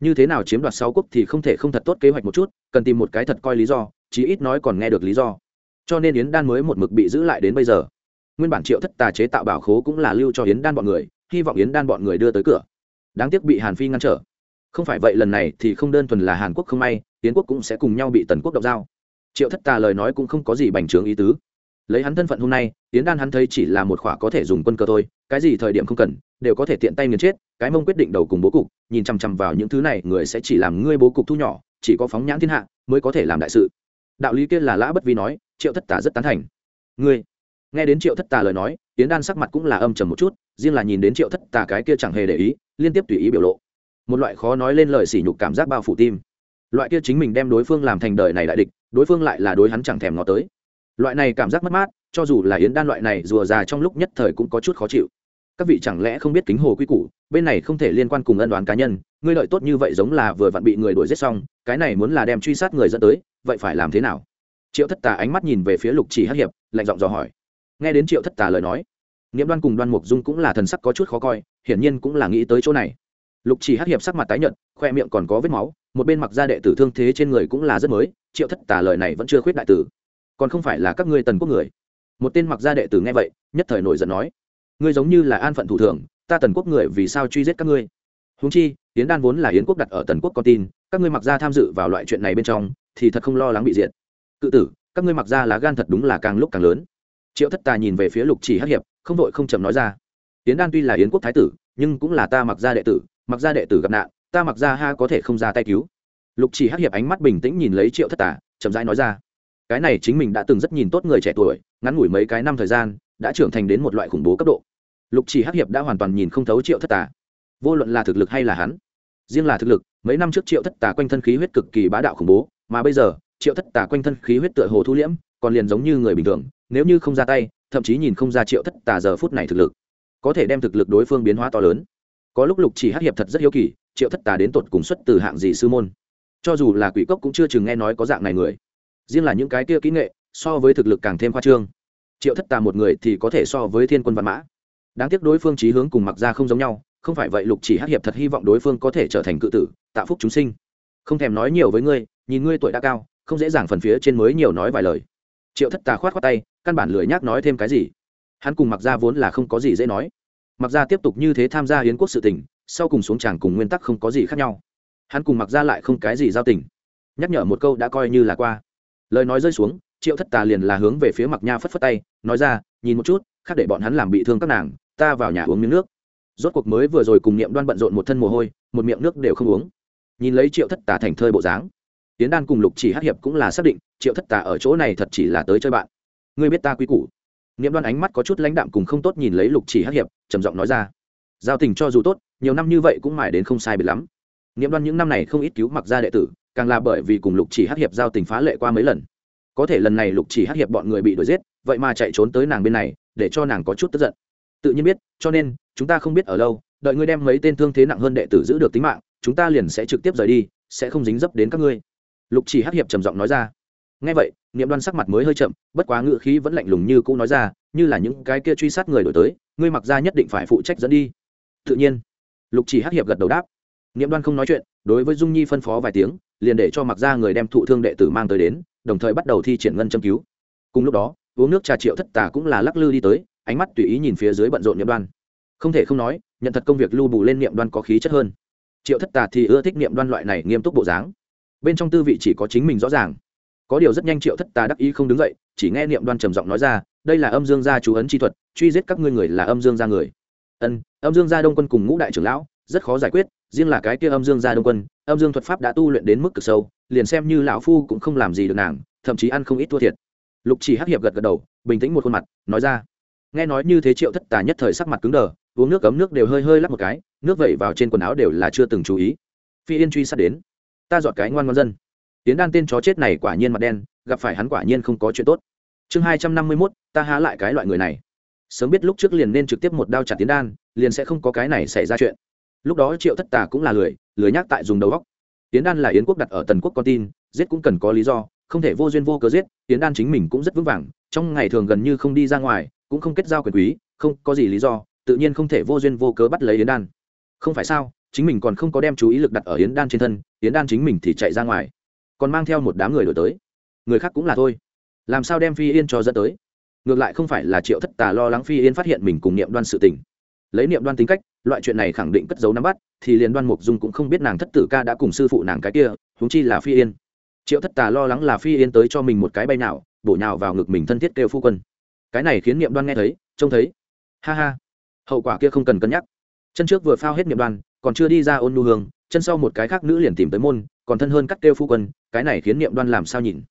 như thế nào chiếm đoạt sáu quốc thì không thể không thật tốt kế hoạch một chút, cần tìm một cái thật coi lý do, chí ít nói còn nghe được lý do. Cho nên yến đan mới một mực bị giữ lại đến bây giờ. Nguyên bản triệu thất tà chế tạo bảo khố cũng là lưu cho yến đan bọn người, hy vọng yến đan bọn người đưa tới cửa. Đáng tiếc bị hàn phi ngăn trở. Không phải vậy lần này thì không đơn thuần là hàn quốc không may, yến quốc cũng sẽ cùng nhau bị tần quốc độc giao. Triệu thất tà lời nói cũng không có gì bành trướng ý tứ. Lấy hắn thân phận hôm nay, yến đan hắn thấy chỉ là một khỏa có thể dùng quân cơ thôi, cái gì thời điểm không cần đều có thể tiện tay nghiền chết, cái mông quyết định đầu cùng bố cục, nhìn chằm chằm vào những thứ này, người sẽ chỉ làm ngươi bố cục thu nhỏ, chỉ có phóng nhãn thiên hạ mới có thể làm đại sự. Đạo lý kia là lã bất vi nói, triệu thất tà rất tán thành. Ngươi, nghe đến triệu thất tà lời nói tiến đan sắc mặt cũng là âm trầm một chút, riêng là nhìn đến triệu thất tà cái kia chẳng hề để ý, liên tiếp tùy ý biểu lộ. Một loại khó nói lên lời sỉ nhục cảm giác bao phủ tim. Loại kia chính mình đem đối phương làm thành đời này đại địch, đối phương lại là đối hắn chẳng thèm ngó tới. Loại này cảm giác mất mát, cho dù là yến đan loại này rùa già trong lúc nhất thời cũng có chút khó chịu các vị chẳng lẽ không biết kính hồ quy củ, bên này không thể liên quan cùng ân đoán cá nhân, ngươi lợi tốt như vậy giống là vừa vặn bị người đuổi giết xong, cái này muốn là đem truy sát người dẫn tới, vậy phải làm thế nào? Triệu thất tà ánh mắt nhìn về phía lục chỉ hắc hiệp, lạnh giọng dò hỏi. Nghe đến triệu thất tà lời nói nghiễm đoan cùng đoan mục dung cũng là thần sắc có chút khó coi, hiển nhiên cũng là nghĩ tới chỗ này. Lục chỉ hắc hiệp sắc mặt tái nhợt, khoe miệng còn có vết máu, một bên mặc ra đệ tử thương thế trên người cũng là rất mới, triệu thất tà lời này vẫn chưa khuyết đại tử. Còn không phải là các ngươi tần quốc người. Một tên mặc ra đệ tử nghe vậy, nhất thời nổi giận nói ngươi giống như là an phận thủ thường, ta tần quốc người vì sao truy giết các ngươi? Húng chi, yến đan vốn là yến quốc đặt ở tần quốc con tin, các ngươi mặc ra tham dự vào loại chuyện này bên trong, thì thật không lo lắng bị diệt. Cự tử, các ngươi mặc ra lá gan thật đúng là càng lúc càng lớn. Triệu thất tà nhìn về phía lục chỉ hắc hiệp, không vội không chậm nói ra. Yến đan tuy là yến quốc thái tử, nhưng cũng là ta mặc ra đệ tử, mặc ra đệ tử gặp nạn, ta mặc ra ha có thể không ra tay cứu. Lục chỉ hắc hiệp ánh mắt bình tĩnh nhìn lấy triệu thất tà chậm rãi nói ra. Cái này chính mình đã từng rất nhìn tốt người trẻ tuổi, ngắn ngủi mấy cái năm thời gian, đã trưởng thành đến một loại khủng bố cấp độ lục chỉ hắc hiệp đã hoàn toàn nhìn không thấu triệu thất tà. Vô luận là thực lực hay là hắn, riêng là thực lực, mấy năm trước triệu thất tà quanh thân khí huyết cực kỳ bá đạo khủng bố, mà bây giờ, triệu thất tà quanh thân khí huyết tựa hồ thu liễm, còn liền giống như người bình thường, nếu như không ra tay, thậm chí nhìn không ra triệu thất tà giờ phút này thực lực, có thể đem thực lực đối phương biến hóa to lớn. Có lúc lục chỉ hắc hiệp thật rất hiếu kỳ, triệu thất tà đến tột cùng xuất từ hạng gì sư môn. Cho dù là quỷ cốc cũng chưa chừng nghe nói có dạng này người. Riêng là những cái kia kỹ nghệ, so với thực lực càng thêm khoa trương. Triệu thất tà một người thì có thể so với thiên quân văn mã đáng tiếc đối phương trí hướng cùng mặc ra không giống nhau, không phải vậy lục chỉ hát hiệp thật hy vọng đối phương có thể trở thành cự tử, tạ phúc chúng sinh. Không thèm nói nhiều với ngươi, nhìn ngươi tuổi đã cao, không dễ dàng phần phía trên mới nhiều nói vài lời. Triệu thất tà khoát khoát tay, căn bản lười nhác nói thêm cái gì. Hắn cùng mặc ra vốn là không có gì dễ nói. Mặc ra tiếp tục như thế tham gia hiến quốc sự tình, sau cùng xuống tràng cùng nguyên tắc không có gì khác nhau. Hắn cùng mặc ra lại không cái gì giao tình. Nhắc nhở một câu đã coi như là qua. Lời nói rơi xuống, triệu thất tà liền là hướng về phía mặc nha phất phất tay, nói ra, nhìn một chút, khác để bọn hắn làm bị thương các nàng ta vào nhà uống miếng nước. Rốt cuộc mới vừa rồi cùng niệm đoan bận rộn một thân mồ hôi, một miệng nước đều không uống. Nhìn lấy triệu thất tà thành thơi bộ dáng tiến đan cùng lục chỉ hát hiệp cũng là xác định, triệu thất tà ở chỗ này thật chỉ là tới chơi bạn. Ngươi biết ta quý củ. Niệm đoan ánh mắt có chút lãnh đạm cùng không tốt nhìn lấy lục chỉ hát hiệp, trầm giọng nói ra. Giao tình cho dù tốt, nhiều năm như vậy cũng mải đến không sai biệt lắm. Niệm đoan những năm này không ít cứu mặc ra đệ tử, càng là bởi vì cùng lục chỉ hát hiệp giao tình phá lệ qua mấy lần. Có thể lần này lục chỉ hát hiệp bọn người bị đuổi giết, vậy mà chạy trốn tới nàng bên này, để cho nàng có chút tức giận tự nhiên biết, cho nên, chúng ta không biết ở lâu, đợi ngươi đem mấy tên thương thế nặng hơn đệ tử giữ được tính mạng, chúng ta liền sẽ trực tiếp rời đi, sẽ không dính dấp đến các ngươi. Lục chỉ hắc hiệp trầm giọng nói ra. Ngay vậy, niệm đoan sắc mặt mới hơi chậm, bất quá ngự khí vẫn lạnh lùng như cũ nói ra, như là những cái kia truy sát người đổi tới, ngươi mặc ra nhất định phải phụ trách dẫn đi. Tự nhiên, lục chỉ hắc hiệp gật đầu đáp. Niệm đoan không nói chuyện, đối với dung nhi phân phó vài tiếng, liền để cho mặc ra người đem thụ thương đệ tử mang tới đến, đồng thời bắt đầu thi triển ngân châm cứu. Cùng lúc đó, uống nước trà triệu thất tà cũng là lắc lư đi tới ánh mắt tùy ý nhìn phía dưới bận rộn niệm đoan. Không thể không nói, nhận thật công việc lưu bù lên niệm đoan có khí chất hơn. Triệu thất tà thì ưa thích niệm đoan loại này nghiêm túc bộ dáng. Bên trong tư vị chỉ có chính mình rõ ràng. Có điều rất nhanh triệu thất tà đắc ý không đứng dậy, chỉ nghe niệm đoan trầm giọng nói ra, đây là âm dương gia chú ấn chi thuật, truy giết các ngươi người là âm dương gia người. Ân, âm dương gia đông quân cùng ngũ đại trưởng lão, rất khó giải quyết, riêng là cái kia âm dương gia đông quân, âm dương thuật pháp đã tu luyện đến mức cực sâu, liền xem như lão phu cũng không làm gì được nàng, thậm chí ăn không ít thua thiệt. Lục chỉ hắc hiệp gật gật đầu, bình tĩnh một khuôn mặt, nói ra nghe nói như thế triệu thất tà nhất thời sắc mặt cứng đờ, uống nước cấm nước đều hơi hơi lắp một cái, nước vẩy vào trên quần áo đều là chưa từng chú ý. Phi yên truy sát đến. Ta dọn cái ngoan ngoan dân. Tiến đan tên chó chết này quả nhiên mặt đen, gặp phải hắn quả nhiên không có chuyện tốt. Chương hai trăm năm mươi mốt, ta há lại cái loại người này. Sớm biết lúc trước liền nên trực tiếp một đao chặt tiến đan, liền sẽ không có cái này xảy ra chuyện. Lúc đó triệu thất tà cũng là lười lười nhắc tại dùng đầu góc tiến đan là yến quốc đặt ở tần quốc con tin, giết cũng cần có lý do, không thể vô duyên vô cớ giết, tiến đan chính mình cũng rất vững vàng, trong ngày thường gần như không đi ra ngoài cũng không kết giao quyền quý, không có gì lý do, tự nhiên không thể vô duyên vô cớ bắt lấy yến đan. Không phải sao, chính mình còn không có đem chú ý lực đặt ở yến đan trên thân, yến đan chính mình thì chạy ra ngoài. Còn mang theo một đám người đổi tới. Người khác cũng là thôi. Làm sao đem phi yên cho dẫn tới? Ngược lại không phải là triệu thất tà lo lắng phi yên phát hiện mình cùng niệm đoan sự tình. Lấy niệm đoan tính cách, loại chuyện này khẳng định cất giấu nắm bắt, thì liền đoan mục dung cũng không biết nàng thất tử ca đã cùng sư phụ nàng cái kia húng chi là phi yên. Triệu thất tà lo lắng là phi yên tới cho mình một cái bay nào bổ nhào vào ngực mình thân thiết kêu phu quân cái này khiến niệm đoan nghe thấy, trông thấy. Ha ha. Hậu quả kia không cần cân nhắc. Chân trước vừa phao hết niệm đoan, còn chưa đi ra ôn nu hương, chân sau một cái khác nữ liền tìm tới môn, còn thân hơn cắt kêu phu quân, cái này khiến niệm đoan làm sao nhìn?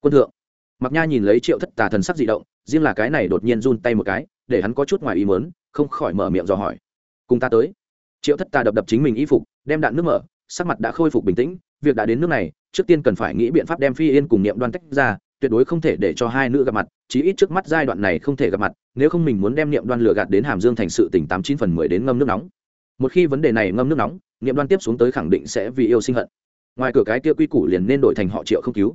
Quân thượng. Mặc nha nhìn lấy triệu thất tà thần sắc dị động, riêng là cái này đột nhiên run tay một cái, để hắn có chút ngoài ý mớn không khỏi mở miệng dò hỏi. Cùng ta tới. Triệu thất tà đập đập chính mình y phục, đem đạn nước mở, sắc mặt đã khôi phục bình tĩnh, việc đã đến nước này, trước tiên cần phải nghĩ biện pháp đem phi yên cùng niệm đoan tách ra tuyệt đối không thể để cho hai nữ gặp mặt, chí ít trước mắt giai đoạn này không thể gặp mặt, nếu không mình muốn đem niệm đoan lừa gạt đến hàm dương thành sự tỉnh tám chín phần mười đến ngâm nước nóng. Một khi vấn đề này ngâm nước nóng, niệm đoan tiếp xuống tới khẳng định sẽ vì yêu sinh hận. Ngoài cửa cái kia quy củ liền nên đổi thành họ triệu không cứu.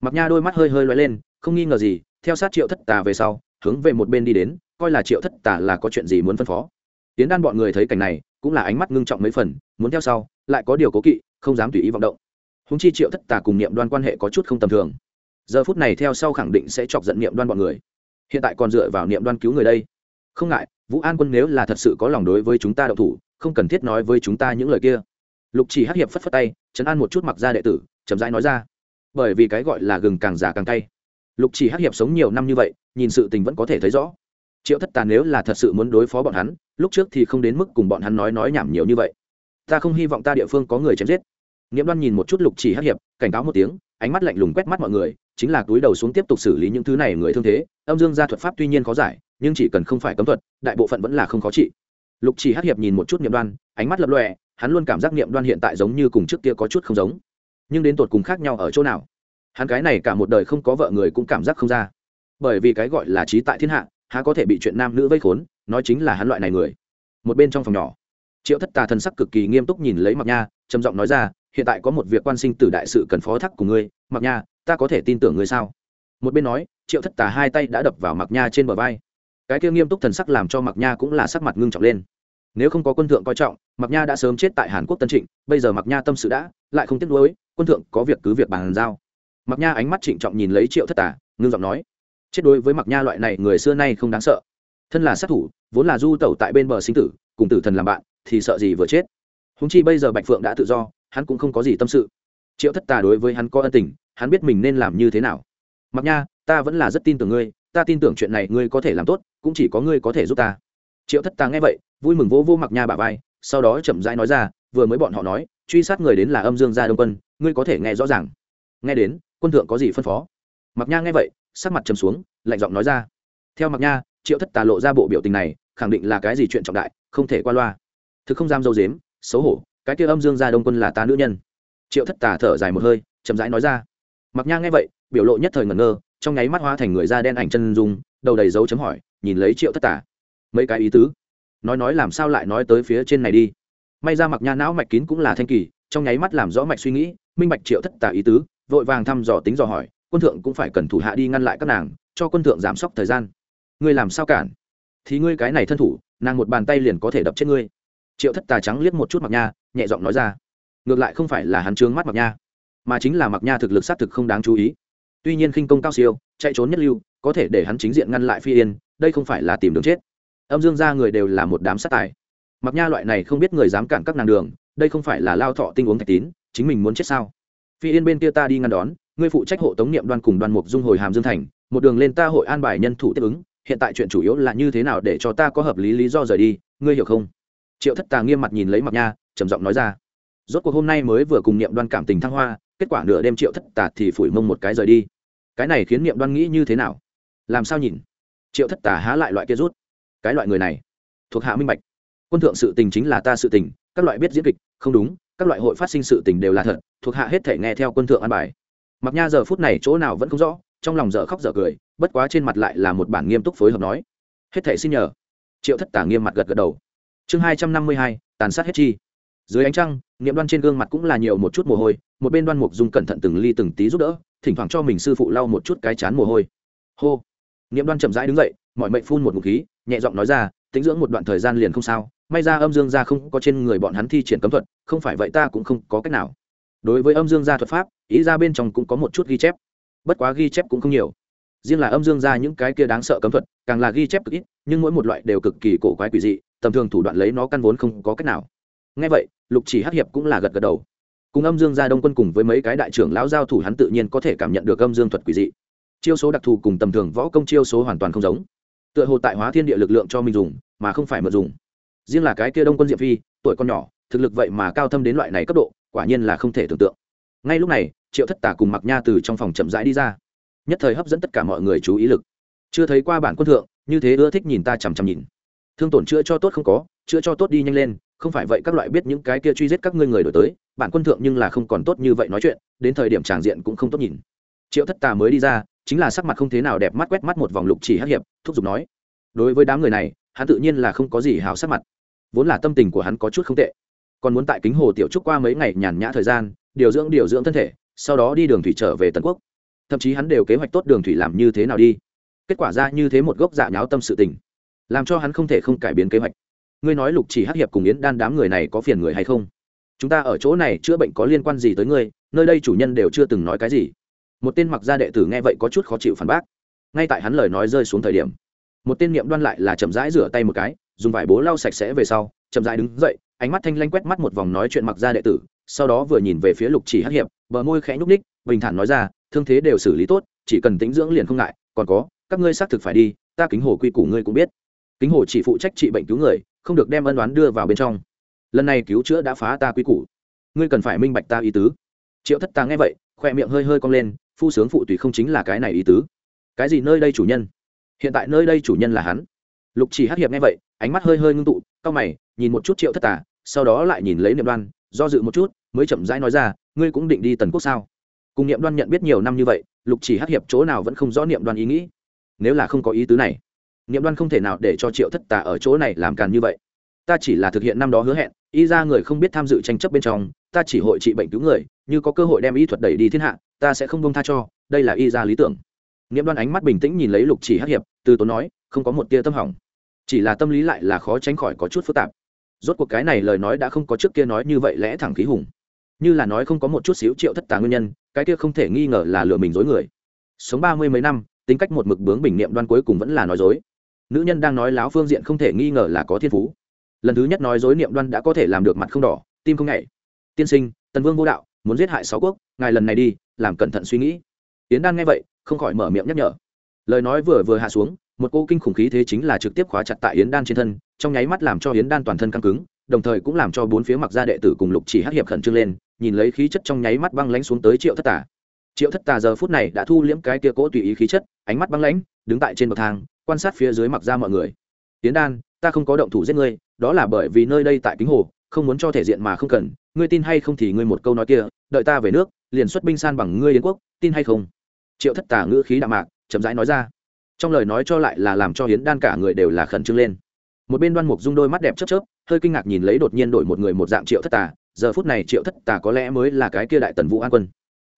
Mặc nha đôi mắt hơi hơi loay lên, không nghi ngờ gì, theo sát triệu thất tà về sau, hướng về một bên đi đến, coi là triệu thất tà là có chuyện gì muốn phân phó. Tiến đan bọn người thấy cảnh này, cũng là ánh mắt ngưng trọng mấy phần, muốn theo sau, lại có điều cố kỵ, không dám tùy ý vọng động. Húng chi triệu thất tà cùng niệm đoan quan hệ có chút không tầm thường giờ phút này theo sau khẳng định sẽ chọc giận niệm đoan bọn người. Hiện tại còn dựa vào niệm đoan cứu người đây. Không ngại, vũ an quân nếu là thật sự có lòng đối với chúng ta đậu thủ, không cần thiết nói với chúng ta những lời kia. Lục chỉ hắc hiệp phất phất tay, chấn an một chút mặc ra đệ tử, chậm rãi nói ra. Bởi vì cái gọi là gừng càng già càng cay. Lục chỉ hắc hiệp sống nhiều năm như vậy, nhìn sự tình vẫn có thể thấy rõ. Triệu thất tàn nếu là thật sự muốn đối phó bọn hắn, lúc trước thì không đến mức cùng bọn hắn nói nói nhảm nhiều như vậy. Ta không hy vọng ta địa phương có người chém giết. Nghiễm đoan nhìn một chút lục chỉ hắc hiệp, cảnh cáo một tiếng, ánh mắt lạnh lùng quét mắt mọi người chính là túi đầu xuống tiếp tục xử lý những thứ này người thương thế. Âm dương gia thuật pháp tuy nhiên khó giải, nhưng chỉ cần không phải cấm thuật, đại bộ phận vẫn là không khó trị. Lục chỉ hát hiệp nhìn một chút niệm đoan, ánh mắt lập lòe, hắn luôn cảm giác niệm đoan hiện tại giống như cùng trước kia có chút không giống. Nhưng đến tột cùng khác nhau ở chỗ nào? Hắn cái này cả một đời không có vợ người cũng cảm giác không ra. Bởi vì cái gọi là trí tại thiên hạ, há có thể bị chuyện nam nữ vây khốn, nói chính là hắn loại này người. Một bên trong phòng nhỏ, triệu thất tà thần sắc cực kỳ nghiêm túc nhìn lấy mặc nha, trầm giọng nói ra, hiện tại có một việc quan sinh tử đại sự cần phó thác của ngươi mặc nha ta có thể tin tưởng ngươi sao? Một bên nói, triệu thất tà hai tay đã đập vào mặc nha trên bờ vai. Cái kia nghiêm túc thần sắc làm cho mặc nha cũng là sắc mặt ngưng trọng lên. Nếu không có quân thượng coi trọng mặc nha đã sớm chết tại hàn quốc tân trịnh, bây giờ mặc nha tâm sự đã, lại không tiếc nuối, quân thượng có việc cứ việc bàn giao. Mặc nha ánh mắt trịnh trọng nhìn lấy triệu thất tà, ngưng giọng nói, chết đối với mặc nha loại này người xưa nay không đáng sợ. Thân là sát thủ, vốn là du tẩu tại bên bờ sinh tử, cùng tử thần làm bạn, thì sợ gì vừa chết. Húng chi bây giờ bạch phượng đã tự do, hắn cũng không có gì tâm sự. Triệu thất tà đối với hắn có ân tình hắn biết mình nên làm như thế nào. Mặc nha, ta vẫn là rất tin tưởng ngươi, ta tin tưởng chuyện này ngươi có thể làm tốt, cũng chỉ có ngươi có thể giúp ta. Triệu thất ta nghe vậy, vui mừng vô vô mặc nha bà vai, sau đó chậm rãi nói ra, vừa mới bọn họ nói, truy sát người đến là âm dương gia đông quân, ngươi có thể nghe rõ ràng. Nghe đến, quân thượng có gì phân phó? Mặc nha nghe vậy, sắc mặt trầm xuống, lạnh giọng nói ra. Theo mặc nha, triệu thất tà lộ ra bộ biểu tình này, khẳng định là cái gì chuyện trọng đại, không thể qua loa. Thực không dám dâu dếm, xấu hổ, cái kia âm dương gia đông quân là ta nữ nhân. Triệu thất tà thở dài một hơi, chậm rãi nói ra mặc nha nghe vậy, biểu lộ nhất thời ngẩn ngơ, trong nháy mắt hóa thành người da đen ảnh chân dung, đầu đầy dấu chấm hỏi, nhìn lấy triệu thất tà. Mấy cái ý tứ? Nói nói làm sao lại nói tới phía trên này đi? May ra mặc nha não mạch kín cũng là thanh kỳ, trong nháy mắt làm rõ mạch suy nghĩ, minh bạch triệu thất tà ý tứ, vội vàng thăm dò tính dò hỏi, quân thượng cũng phải cần thủ hạ đi ngăn lại các nàng, cho quân thượng giảm sốc thời gian. Ngươi làm sao cản? Thì ngươi cái này thân thủ, nàng một bàn tay liền có thể đập chết ngươi. Triệu thất tà trắng liếc một chút mặc nha, nhẹ giọng nói ra. Ngược lại không phải là hắn trướng mắt mặc nha mà chính là mặc nha thực lực xác thực không đáng chú ý. Tuy nhiên khinh công cao siêu, chạy trốn nhất lưu, có thể để hắn chính diện ngăn lại phi yên, đây không phải là tìm đường chết. Âm dương ra người đều là một đám sát tài. Mặc nha loại này không biết người dám cản các nàng đường, đây không phải là lao thọ tinh uống thạch tín, chính mình muốn chết sao? Phi yên bên kia ta đi ngăn đón, ngươi phụ trách hộ tống niệm đoan cùng đoàn mục dung hồi hàm dương thành, một đường lên ta hội an bài nhân thủ tiếp ứng, hiện tại chuyện chủ yếu là như thế nào để cho ta có hợp lý lý do rời đi, ngươi hiểu không? Triệu thất tà nghiêm mặt nhìn lấy mặc nha, trầm giọng nói ra. Rốt cuộc hôm nay mới vừa cùng niệm đoan cảm tình thăng hoa kết quả nửa đêm triệu thất tà thì phủi mông một cái rời đi. Cái này khiến niệm đoan nghĩ như thế nào? Làm sao nhìn? Triệu thất tà há lại loại kia rút. Cái loại người này, thuộc hạ minh bạch. Quân thượng sự tình chính là ta sự tình, các loại biết diễn kịch, không đúng, các loại hội phát sinh sự tình đều là thật, thuộc hạ hết thể nghe theo quân thượng an bài. Mặc nha giờ phút này chỗ nào vẫn không rõ, trong lòng dở khóc dở cười, bất quá trên mặt lại là một bản nghiêm túc phối hợp nói. Hết thể xin nhờ. Triệu thất tả nghiêm mặt gật gật đầu. Chương hai trăm năm mươi hai, tàn sát hết chi. Dưới ánh trăng, niệm đoan trên gương mặt cũng là nhiều một chút mồ hôi một bên đoan mục dung cẩn thận từng ly từng tí giúp đỡ, thỉnh thoảng cho mình sư phụ lau một chút cái chán mồ hôi. Hô. Niệm đoan chậm rãi đứng dậy, mọi mệnh phun một ngụm khí, nhẹ giọng nói ra tính dưỡng một đoạn thời gian liền không sao, may ra âm dương gia không có trên người bọn hắn thi triển cấm thuật, không phải vậy ta cũng không có cách nào. Đối với âm dương gia thuật pháp, ý ra bên trong cũng có một chút ghi chép. Bất quá ghi chép cũng không nhiều. Riêng là âm dương gia những cái kia đáng sợ cấm thuật, càng là ghi chép cực ít, nhưng mỗi một loại đều cực kỳ cổ quái quỷ dị, tầm thường thủ đoạn lấy nó căn vốn không có cách nào. Ngay vậy, lục chỉ hắc hiệp cũng là gật gật đầu cùng âm dương gia đông quân cùng với mấy cái đại trưởng lão giao thủ hắn tự nhiên có thể cảm nhận được âm dương thuật quỷ dị. Chiêu số đặc thù cùng tầm thường võ công chiêu số hoàn toàn không giống. Tựa hồ tại hóa thiên địa lực lượng cho mình dùng, mà không phải mượn dùng. Riêng là cái kia đông quân diệp phi, tuổi con nhỏ, thực lực vậy mà cao thâm đến loại này cấp độ, quả nhiên là không thể tưởng tượng. Ngay lúc này, triệu thất tả cùng mặc nha từ trong phòng chậm rãi đi ra. Nhất thời hấp dẫn tất cả mọi người chú ý lực. Chưa thấy qua bản quân thượng, như thế ưa thích nhìn ta chằm chằm nhìn. Thương tổn chữa cho tốt không có, chữa cho tốt đi nhanh lên, không phải vậy các loại biết những cái kia truy giết các ngươi người đổi tới bản quân thượng nhưng là không còn tốt như vậy nói chuyện, đến thời điểm tràng diện cũng không tốt nhìn. Triệu thất tà mới đi ra, chính là sắc mặt không thế nào đẹp mắt quét mắt một vòng lục chỉ hắc hiệp, thúc giục nói, đối với đám người này, hắn tự nhiên là không có gì hào sắc mặt. Vốn là tâm tình của hắn có chút không tệ. Còn muốn tại kính hồ tiểu trúc qua mấy ngày nhàn nhã thời gian, điều dưỡng điều dưỡng thân thể, sau đó đi đường thủy trở về tần quốc. Thậm chí hắn đều kế hoạch tốt đường thủy làm như thế nào đi. Kết quả ra như thế một gốc dạ nháo tâm sự tình, làm cho hắn không thể không cải biến kế hoạch. Ngươi nói lục chỉ hắc hiệp cùng yến đan đám người này có phiền người hay không? Chúng ta ở chỗ này chữa bệnh có liên quan gì tới ngươi, nơi đây chủ nhân đều chưa từng nói cái gì. Một tên mặc gia đệ tử nghe vậy có chút khó chịu phản bác. Ngay tại hắn lời nói rơi xuống thời điểm, một tên niệm đoan lại là chậm rãi rửa tay một cái, dùng vải bố lau sạch sẽ về sau, chậm rãi đứng dậy, ánh mắt thanh lanh quét mắt một vòng nói chuyện mặc gia đệ tử, sau đó vừa nhìn về phía lục chỉ hắc hiệp, bờ môi khẽ nhúc ních bình thản nói ra, thương thế đều xử lý tốt, chỉ cần tính dưỡng liền không ngại, còn có, các ngươi xác thực phải đi, ta kính hồ quy củ ngươi cũng biết. Kính hồ chỉ phụ trách trị bệnh cứu người, không được đem ân đoán đưa vào bên trong lần này cứu chữa đã phá ta quy củ. Ngươi cần phải minh bạch ta ý tứ. Triệu thất ta nghe vậy khoe miệng hơi hơi cong lên, phu sướng phụ tùy không chính là cái này ý tứ. Cái gì nơi đây chủ nhân? Hiện tại nơi đây chủ nhân là hắn. Lục chỉ hát hiệp nghe vậy, ánh mắt hơi hơi ngưng tụ, cau mày, nhìn một chút triệu thất tà, sau đó lại nhìn lấy niệm đoan, do dự một chút, mới chậm rãi nói ra, ngươi cũng định đi tần quốc sao? Cùng niệm đoan nhận biết nhiều năm như vậy, lục chỉ hát hiệp chỗ nào vẫn không rõ niệm đoan ý nghĩ. Nếu là không có ý tứ này, niệm đoan không thể nào để cho triệu thất tà ở chỗ này làm càn như vậy ta chỉ là thực hiện năm đó hứa hẹn, y ra người không biết tham dự tranh chấp bên trong, ta chỉ hội trị bệnh cứu người, như có cơ hội đem y thuật đẩy đi thiên hạ, ta sẽ không bông tha cho, đây là y ra lý tưởng. Niệm đoan ánh mắt bình tĩnh nhìn lấy lục chỉ hắc hiệp, từ tốn nói, không có một tia tâm hỏng. Chỉ là tâm lý lại là khó tránh khỏi có chút phức tạp. Rốt cuộc cái này lời nói đã không có trước kia nói như vậy lẽ thẳng khí hùng. Như là nói không có một chút xíu triệu thất tà nguyên nhân, cái kia không thể nghi ngờ là lừa mình dối người. Sống ba mươi mấy năm, tính cách một mực bướng bình niệm đoan cuối cùng vẫn là nói dối. Nữ nhân đang nói láo phương diện không thể nghi ngờ là có thiên phú lần thứ nhất nói dối niệm đoan đã có thể làm được mặt không đỏ, tim không nhảy. Tiên sinh, tần vương vô đạo, muốn giết hại sáu quốc, ngài lần này đi, làm cẩn thận suy nghĩ. Yến đan nghe vậy, không khỏi mở miệng nhắc nhở. Lời nói vừa vừa hạ xuống, một cô kinh khủng khí thế chính là trực tiếp khóa chặt tại yến đan trên thân, trong nháy mắt làm cho yến đan toàn thân căng cứng, đồng thời cũng làm cho bốn phía mặc gia đệ tử cùng lục chỉ hắc hiệp khẩn trương lên, nhìn lấy khí chất trong nháy mắt băng lãnh xuống tới triệu thất tà. Triệu thất tà giờ phút này đã thu liễm cái kia cỗ tùy ý khí chất, ánh mắt băng lãnh, đứng tại trên bậc thang, quan sát phía dưới mặc ra mọi người. Tiến đan ta không có động thủ giết ngươi, đó là bởi vì nơi đây tại kính hồ, không muốn cho thể diện mà không cần. Ngươi tin hay không thì ngươi một câu nói kia, đợi ta về nước, liền xuất binh san bằng ngươi yến quốc, tin hay không? Triệu thất Tả ngữ khí đạm mạc, chậm rãi nói ra. Trong lời nói cho lại là làm cho hiến đan cả người đều là khẩn trương lên. Một bên đoan mục dung đôi mắt đẹp chớp chớp, hơi kinh ngạc nhìn lấy đột nhiên đổi một người một dạng triệu thất tà, giờ phút này triệu thất tà có lẽ mới là cái kia đại tần vũ an quân,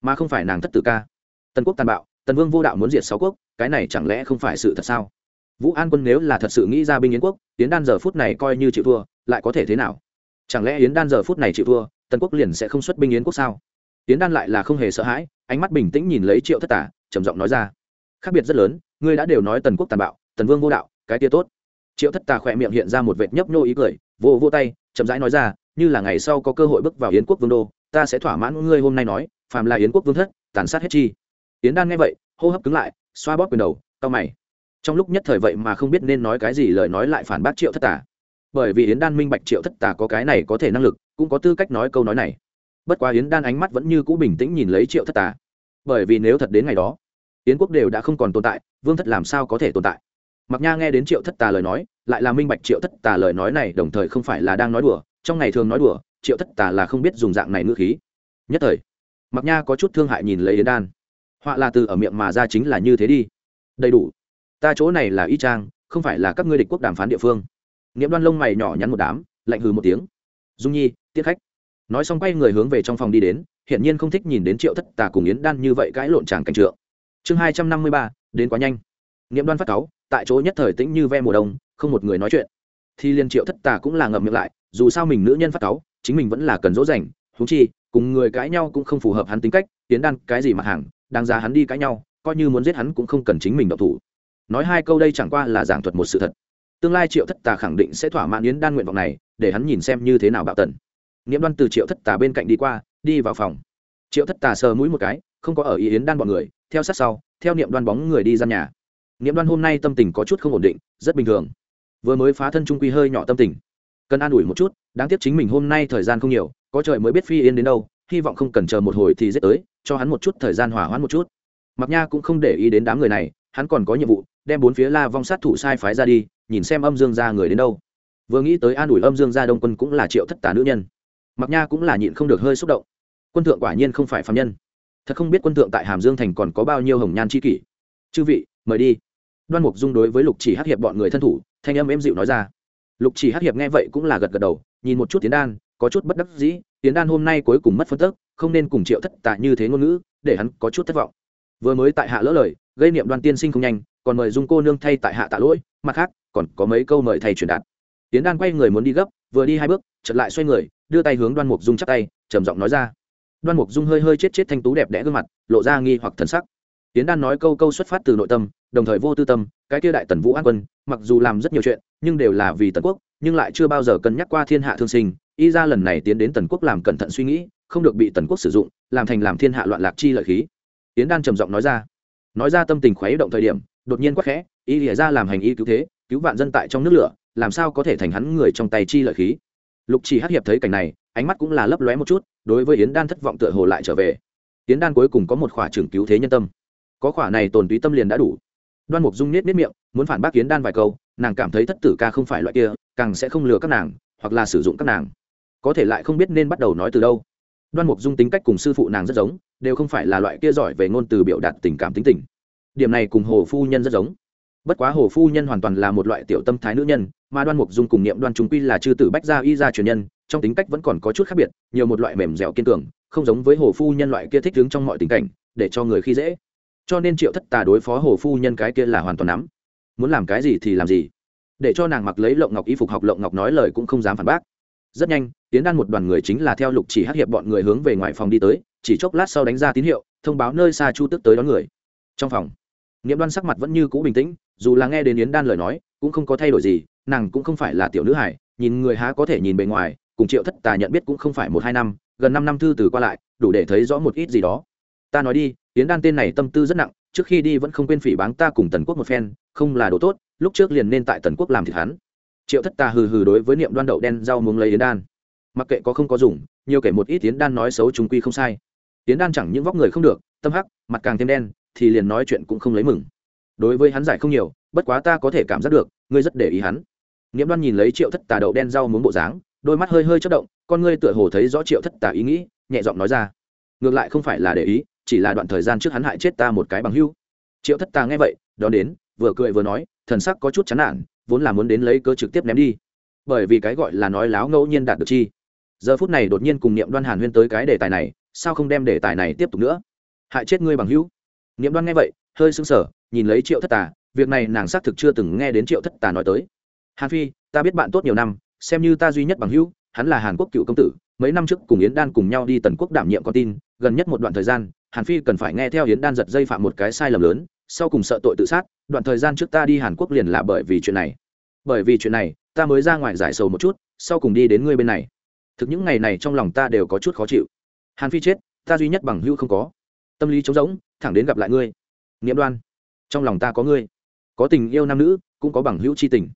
mà không phải nàng thất tử ca. Tần quốc tàn bạo, tần vương vô đạo muốn diệt sáu quốc, cái này chẳng lẽ không phải sự thật sao? Vũ an quân nếu là thật sự nghĩ ra binh yến quốc, Yến đan giờ phút này coi như chịu thua, lại có thể thế nào? Chẳng lẽ yến đan giờ phút này chịu thua, tần quốc liền sẽ không xuất binh yến quốc sao? Yến đan lại là không hề sợ hãi, ánh mắt bình tĩnh nhìn lấy triệu thất tả, trầm giọng nói ra. Khác biệt rất lớn, ngươi đã đều nói tần quốc tàn bạo, tần vương vô đạo, cái tia tốt. Triệu thất tà khỏe miệng hiện ra một vệt nhấp nhô ý cười, vô vô tay, chậm rãi nói ra, như là ngày sau có cơ hội bước vào yến quốc vương đô, ta sẽ thỏa mãn ngươi hôm nay nói, phàm là yến quốc vương thất, tàn sát hết chi. Yến đan nghe vậy, hô hấp cứng lại, xoa bóp quyền đầu tao mày trong lúc nhất thời vậy mà không biết nên nói cái gì lời nói lại phản bác triệu thất tà. Bởi vì yến đan minh bạch triệu thất tà có cái này có thể năng lực, cũng có tư cách nói câu nói này. Bất quá yến đan ánh mắt vẫn như cũ bình tĩnh nhìn lấy triệu thất tà. Bởi vì nếu thật đến ngày đó, yến quốc đều đã không còn tồn tại, vương thất làm sao có thể tồn tại? Mặc nha nghe đến triệu thất tà lời nói, lại là minh bạch triệu thất tà lời nói này đồng thời không phải là đang nói đùa, trong ngày thường nói đùa, triệu thất tà là không biết dùng dạng này ngữ khí. Nhất thời, mặc nha có chút thương hại nhìn lấy yến đan. Họa là từ ở miệng mà ra chính là như thế đi. Đầy đủ ta chỗ này là y trang không phải là các ngươi địch quốc đàm phán địa phương. Nghiễm đoan lông mày nhỏ nhắn một đám, lạnh hừ một tiếng. Dung nhi tiết khách. Nói xong quay người hướng về trong phòng đi đến, hiển nhiên không thích nhìn đến triệu thất tà cùng yến đan như vậy cãi lộn tràng cảnh trượng. Chương hai trăm năm mươi ba, đến quá nhanh. Nghiễm đoan phát cáu, tại chỗ nhất thời tĩnh như ve mùa đông, không một người nói chuyện. Thì liên triệu thất tà cũng là ngậm miệng lại, dù sao mình nữ nhân phát cáu, chính mình vẫn là cần dỗ dành thú chi, cùng người cãi nhau cũng không phù hợp hắn tính cách tiến đan cái gì mà hàng, đáng giá hắn đi cãi nhau, coi như muốn giết hắn cũng không cần chính mình độc thủ nói hai câu đây chẳng qua là giảng thuật một sự thật. Tương lai triệu thất tà khẳng định sẽ thỏa mãn yến đan nguyện vọng này, để hắn nhìn xem như thế nào bạo tần. Nghiễm đoan từ triệu thất tà bên cạnh đi qua, đi vào phòng. Triệu thất tà sờ mũi một cái, không có ở ý yến đan bọn người, theo sát sau, theo niệm đoan bóng người đi ra nhà. Niệm đoan hôm nay tâm tình có chút không ổn định, rất bình thường. Vừa mới phá thân trung quy hơi nhỏ tâm tình. Cần an ủi một chút, đáng tiếc chính mình hôm nay thời gian không nhiều, có trời mới biết phi yên đến đâu, hy vọng không cần chờ một hồi thì giết tới, cho hắn một chút thời gian hỏa hoãn một chút. Mặc nha cũng không để ý đến đám người này, hắn còn có nhiệm vụ đem bốn phía la vong sát thủ sai phái ra đi, nhìn xem âm dương gia người đến đâu. Vừa nghĩ tới an ủi âm dương gia đông quân cũng là triệu thất tà nữ nhân. Mặc nha cũng là nhịn không được hơi xúc động. Quân thượng quả nhiên không phải phạm nhân. Thật không biết quân thượng tại hàm dương thành còn có bao nhiêu hồng nhan c h i kỷ. Chư vị, mời đi. Đoan mục dung đối với lục chỉ hát hiệp bọn người thân thủ, thanh âm êm dịu nói ra. Lục chỉ hát hiệp nghe vậy cũng là gật gật đầu, nhìn một chút tiến đan, có chút bất đắc dĩ. Tiến đan hôm nay cuối cùng mất phân tức, không nên cùng triệu thất tạ như thế ngôn ngữ, để hắn có chút thất vọng vừa mới tại hạ lỡ lời, gây niệm đoan tiên sinh không nhanh, còn mời dung cô nương thay tại hạ tạ lỗi, mặt khác, còn có mấy câu mời thầy truyền đạt. Tiến đan quay người muốn đi gấp, vừa đi hai bước chật lại xoay người, đưa tay hướng đoan mục dung chắc tay, trầm giọng nói ra. Đoan mục dung hơi hơi chết chết thanh tú đẹp đẽ gương mặt, lộ ra nghi hoặc thần sắc. Tiến đan nói câu câu xuất phát từ nội tâm, đồng thời vô tư tâm, cái kia đại tần vũ an quân, mặc dù làm rất nhiều chuyện, nhưng đều là vì tần quốc, nhưng lại chưa bao giờ cân nhắc qua thiên hạ thương sinh, y ra lần này tiến đến tần quốc làm cẩn thận suy nghĩ, không được bị tần quốc sử dụng, làm thành làm thiên hạ loạn lạc chi lợi khí. Yến đan trầm giọng nói ra. Nói ra tâm tình khuấy động thời điểm, đột nhiên quắc khẽ, y lìa ra làm hành y cứu thế, cứu vạn dân tại trong nước lửa, làm sao có thể thành hắn người trong tay chi lợi khí. Lục chỉ hát hiệp thấy cảnh này, ánh mắt cũng là lấp lóe một chút, đối với yến đan thất vọng tựa hồ lại trở về. Yến đan cuối cùng có một khỏa trưởng cứu thế nhân tâm. Có khỏa này tồn túy tâm liền đã đủ. Đoan mục dung nết nết miệng, muốn phản bác yến đan vài câu, nàng cảm thấy thất tử ca không phải loại kia, càng sẽ không lừa các nàng, hoặc là sử dụng các nàng. Có thể lại không biết nên bắt đầu nói từ đâu. Đoan mục dung tính cách cùng sư phụ nàng rất giống đều không phải là loại kia giỏi về ngôn từ biểu đạt tình cảm tính tình. Điểm này cùng hồ phu nhân rất giống. Bất quá hồ phu nhân hoàn toàn là một loại tiểu tâm thái nữ nhân, mà đoan mục dung cùng niệm đoan chúng quy là chư tử bách gia y gia truyền nhân, trong tính cách vẫn còn có chút khác biệt, nhiều một loại mềm dẻo kiên cường, không giống với hồ phu nhân loại kia thích đứng trong mọi tình cảnh, để cho người khi dễ. Cho nên triệu thất tà đối phó hồ phu nhân cái kia là hoàn toàn nắm. Muốn làm cái gì thì làm gì. Để cho nàng mặc lấy lộng ngọc y phục học lộng ngọc nói lời cũng không dám phản bác. Rất nhanh tiến đan một đoàn người chính là theo lục chỉ hát hiệp bọn người hướng về ngoài phòng đi tới chỉ chốc lát sau đánh ra tín hiệu, thông báo nơi xa chu tức tới đón người. Trong phòng nghiệm đoan sắc mặt vẫn như cũ bình tĩnh, dù là nghe đến yến đan lời nói, cũng không có thay đổi gì, nàng cũng không phải là tiểu nữ hải nhìn người há có thể nhìn bề ngoài, cùng triệu thất tà nhận biết cũng không phải một hai năm, gần năm năm thư từ qua lại, đủ để thấy rõ một ít gì đó. Ta nói đi, yến đan tên này tâm tư rất nặng, trước khi đi vẫn không quên phỉ báng ta cùng tần quốc một phen, không là đồ tốt, lúc trước liền nên tại tần quốc làm thịt hắn. Triệu thất tà hừ hừ đối với niệm đoan đậu đen rau muống lấy yến đan. Mặc kệ có không có dùng, nhiều kể một ít yến đan nói xấu chúng quy không sai. Tiến đan chẳng những vóc người không được, tâm hắc, mặt càng thêm đen, thì liền nói chuyện cũng không lấy mừng. Đối với hắn giải không nhiều, bất quá ta có thể cảm giác được, ngươi rất để ý hắn. Nghiễm đoan nhìn lấy triệu thất tà đậu đen rau muốn bộ dáng, đôi mắt hơi hơi chất động, con ngươi tựa hồ thấy rõ triệu thất tà ý nghĩ, nhẹ giọng nói ra. Ngược lại không phải là để ý, chỉ là đoạn thời gian trước hắn hại chết ta một cái bằng hưu. Triệu thất tà nghe vậy, đón đến, vừa cười vừa nói, thần sắc có chút chán nản, vốn là muốn đến lấy cơ trực tiếp ném đi. Bởi vì cái gọi là nói láo ngẫu nhiên đạt được chi. Giờ phút này đột nhiên cùng niệm đoan hàn huyên tới cái đề tài này sao không đem đề tài này tiếp tục nữa? Hại chết ngươi bằng hữu. Niệm đoan nghe vậy, hơi sững sờ, nhìn lấy triệu thất tà, việc này nàng xác thực chưa từng nghe đến triệu thất tà nói tới. Hàn phi, ta biết bạn tốt nhiều năm, xem như ta duy nhất bằng hữu, hắn là hàn quốc cựu công tử, mấy năm trước cùng yến đan cùng nhau đi tần quốc đảm nhiệm con tin, gần nhất một đoạn thời gian, hàn phi cần phải nghe theo yến đan giật dây phạm một cái sai lầm lớn, sau cùng sợ tội tự sát, đoạn thời gian trước ta đi hàn quốc liền là bởi vì chuyện này. Bởi vì chuyện này, ta mới ra ngoài giải sầu một chút, sau cùng đi đến ngươi bên này. Thực những ngày này trong lòng ta đều có chút khó chịu hàn phi chết, ta duy nhất bằng hữu không có. Tâm lý trống rỗng, thẳng đến gặp lại ngươi. Niệm đoan. Trong lòng ta có ngươi. Có tình yêu nam nữ, cũng có bằng hữu c h i tình.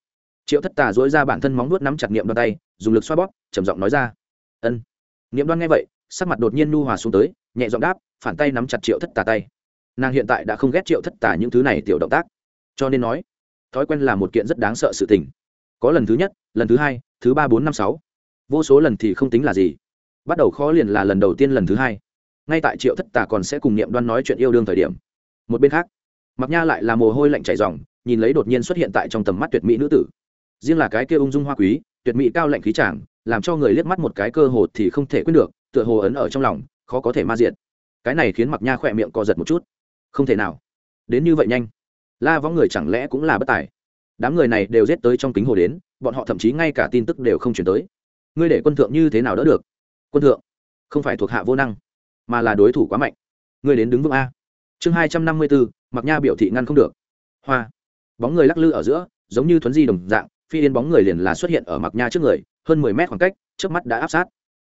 Triệu thất tà dối ra bản thân móng nuốt nắm chặt niệm đoan tay, dùng lực xoa bóp, trầm giọng nói ra. Ân. Niệm đoan nghe vậy, sắc mặt đột nhiên nu hòa xuống tới, nhẹ giọng đáp, phản tay nắm chặt triệu thất tà tay. Nàng hiện tại đã không ghét triệu thất tà những thứ này tiểu động tác. Cho nên nói, thói quen là một kiện rất đáng sợ sự tình. Có lần thứ nhất, lần thứ hai, thứ ba, bốn, năm, sáu. Vô số lần thì không tính là gì bắt đầu khó liền là lần đầu tiên lần thứ hai. Ngay tại triệu thất tà còn sẽ cùng niệm đoan nói chuyện yêu đương thời điểm, một bên khác mặc nha lại là mồ hôi lạnh chảy dòng nhìn lấy đột nhiên xuất hiện tại trong tầm mắt tuyệt mỹ nữ tử. Riêng là cái kia ung dung hoa quý, tuyệt mỹ cao lạnh khí tràng làm cho người liếc mắt một cái cơ hồ thì không thể quyết được, tựa hồ ấn ở trong lòng, khó có thể ma diện cái này khiến mặc nha khỏe miệng co giật một chút. Không thể nào. Đến như vậy nhanh. La võng người chẳng lẽ cũng là bất tài? Đám người này đều giết tới trong kính hồ đến, bọn họ thậm chí ngay cả tin tức đều không chuyển tới. Ngươi để quân thượng như thế nào đỡ được? Quân thượng, không phải thuộc hạ vô năng, mà là đối thủ quá mạnh. Ngươi đến đứng vững a. Chương hai trăm năm mươi bốn, mặc nha biểu thị ngăn không được. Hoa. Bóng người lắc lư ở giữa, giống như thuấn di đồng dạng, phi yên bóng người liền là xuất hiện ở mặc nha trước người, hơn mười mét khoảng cách, trước mắt đã áp sát.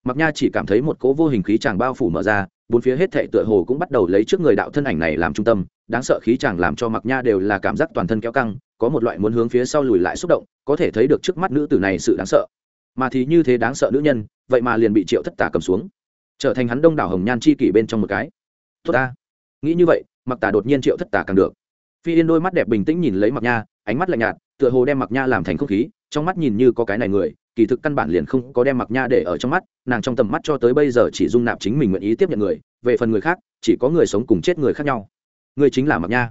Mặc nha chỉ cảm thấy một cỗ vô hình khí tràng bao phủ mở ra, bốn phía hết thệ tựa hồ cũng bắt đầu lấy trước người đạo thân ảnh này làm trung tâm, đáng sợ khí tràng làm cho mặc nha đều là cảm giác toàn thân kéo căng, có một loại muốn hướng phía sau lùi lại xúc động, có thể thấy được trước mắt nữ tử này sự đáng sợ mà thì như thế đáng sợ nữ nhân, vậy mà liền bị triệu thất tả cầm xuống, trở thành hắn đông đảo hồng nhan chi kỷ bên trong một cái. Tốt ta. Nghĩ như vậy mặc tả đột nhiên triệu thất tả càng được. Phi yên đôi mắt đẹp bình tĩnh nhìn lấy mặc nha, ánh mắt lạnh nhạt, tựa hồ đem mặc nha làm thành không khí, trong mắt nhìn như có cái này người, kỳ thực căn bản liền không có đem mặc nha để ở trong mắt, nàng trong tầm mắt cho tới bây giờ chỉ dung nạp chính mình nguyện ý tiếp nhận người, về phần người khác, chỉ có người sống cùng chết người khác nhau. Người chính là mặc nha.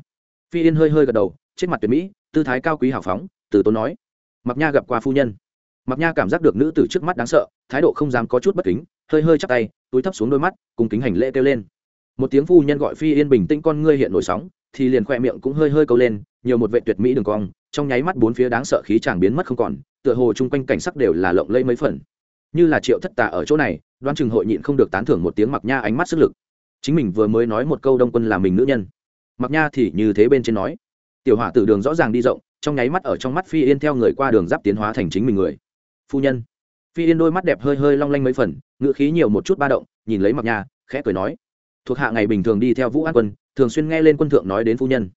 Phi yên hơi hơi gật đầu, trên mặt tuyệt mỹ, tư thái cao quý hào phóng, từ tốn nói. Mặc nha gặp qua phu nhân mặc nha cảm giác được nữ tử trước mắt đáng sợ, thái độ không dám có chút bất kính, hơi hơi chắc tay, túi thấp xuống đôi mắt, cùng kính hành lễ kêu lên. Một tiếng phu nhân gọi phi yên bình tĩnh con ngươi hiện nổi sóng, thì liền khoe miệng cũng hơi hơi câu lên, nhiều một vệ tuyệt mỹ đường cong, trong nháy mắt bốn phía đáng sợ khí chàng biến mất không còn, tựa hồ chung quanh cảnh sắc đều là lộng lẫy mấy phần. Như là triệu thất tà ở chỗ này, đoan chừng hội nhịn không được tán thưởng một tiếng mặc nha ánh mắt sức lực. Chính mình vừa mới nói một câu đông quân là mình nữ nhân. Mặc nha thì như thế bên trên nói. Tiểu hỏa tử đường rõ ràng đi rộng, trong nháy mắt ở trong mắt phi yên theo người qua đường giáp tiến hóa thành chính mình người phu nhân. Phi yên đôi mắt đẹp hơi hơi long lanh mấy phần ngự khí nhiều một chút ba động, nhìn lấy mặc nhà, khẽ cười nói, thuộc hạ ngày bình thường đi theo vũ an quân, thường xuyên nghe lên quân thượng nói đến phu nhân.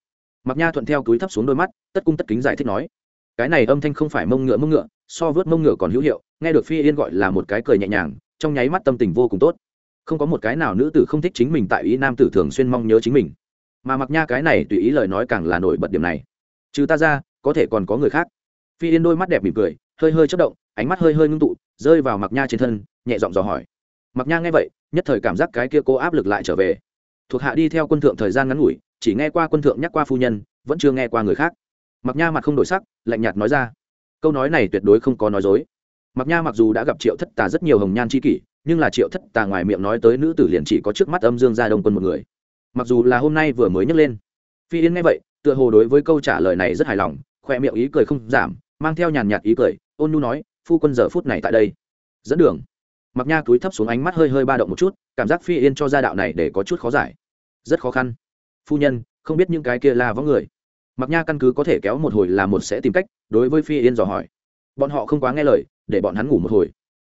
Mặc nha thuận theo túi thấp xuống đôi mắt, tất cung tất kính giải thích nói, cái này âm thanh không phải mông ngựa mông ngựa, so vớt mông ngựa còn hữu hiệu, nghe được phi yên gọi là một cái cười nhẹ nhàng, trong nháy mắt tâm tình vô cùng tốt. Không có một cái nào nữ tử không thích chính mình tại ý nam tử thường xuyên mong nhớ chính mình. Mà mặc nha cái này tùy ý lời nói càng là nổi bật điểm này. Trừ ta ra, có thể còn có người khác. Phi yên đôi mắt đẹp mỉm cười, hơi hơi chất động ánh mắt hơi hơi ngưng tụ, rơi vào mặc nha trên thân, nhẹ giọng dò hỏi. Mặc nha nghe vậy, nhất thời cảm giác cái kia cô áp lực lại trở về. Thuộc hạ đi theo quân thượng thời gian ngắn ngủi, chỉ nghe qua quân thượng nhắc qua phu nhân, vẫn chưa nghe qua người khác. Mặc nha mặt không đổi sắc, lạnh nhạt nói ra. Câu nói này tuyệt đối không có nói dối. Mặc nha mặc dù đã gặp triệu thất tà rất nhiều hồng nhan c h i kỷ, nhưng là triệu thất tà ngoài miệng nói tới nữ tử liền chỉ có trước mắt âm dương gia đông quân một người. Mặc dù là hôm nay vừa mới nhấc lên. Phi yên nghe vậy, tựa hồ đối với câu trả lời này rất hài lòng, khoe miệng ý cười không giảm, mang theo nhàn nhạt ý cười, ôn nu nói phu quân giờ phút này tại đây. Dẫn đường. Mặc nha túi thấp xuống ánh mắt hơi hơi ba động một chút, cảm giác phi yên cho gia đạo này để có chút khó giải. Rất khó khăn. Phu nhân, không biết những cái kia là võng người. Mặc nha căn cứ có thể kéo một hồi là một sẽ tìm cách, đối với phi yên dò hỏi. Bọn họ không quá nghe lời, để bọn hắn ngủ một hồi.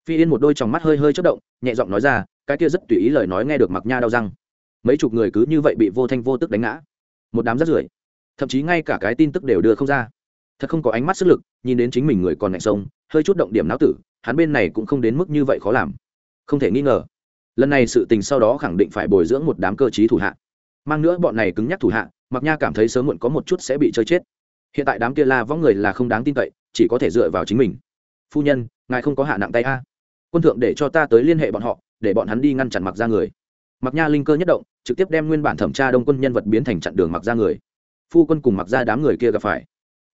Phi yên một đôi tròng mắt hơi hơi chất động, nhẹ giọng nói ra, cái kia rất tùy ý lời nói nghe được mặc nha đau răng. Mấy chục người cứ như vậy bị vô thanh vô tức đánh ngã. Một đám rất rưởi. Thậm chí ngay cả cái tin tức đều đưa không ra thật không có ánh mắt sức lực, nhìn đến chính mình người còn ngạnh sông hơi chút động điểm não tử, hắn bên này cũng không đến mức như vậy khó làm. Không thể nghi ngờ, lần này sự tình sau đó khẳng định phải bồi dưỡng một đám cơ chí thủ hạ. Mang nữa bọn này cứng nhắc thủ hạ mặc nha cảm thấy sớm muộn có một chút sẽ bị chơi chết. Hiện tại đám kia la võng người là không đáng tin cậy, chỉ có thể dựa vào chính mình. Phu nhân, ngài không có hạ nặng tay a. Quân thượng để cho ta tới liên hệ bọn họ, để bọn hắn đi ngăn chặn mặc ra người. Mặc nha linh cơ nhất động, trực tiếp đem nguyên bản thẩm tra đông quân nhân vật biến thành chặn đường mặc ra người. Phu quân cùng mặc ra đám người kia gặp phải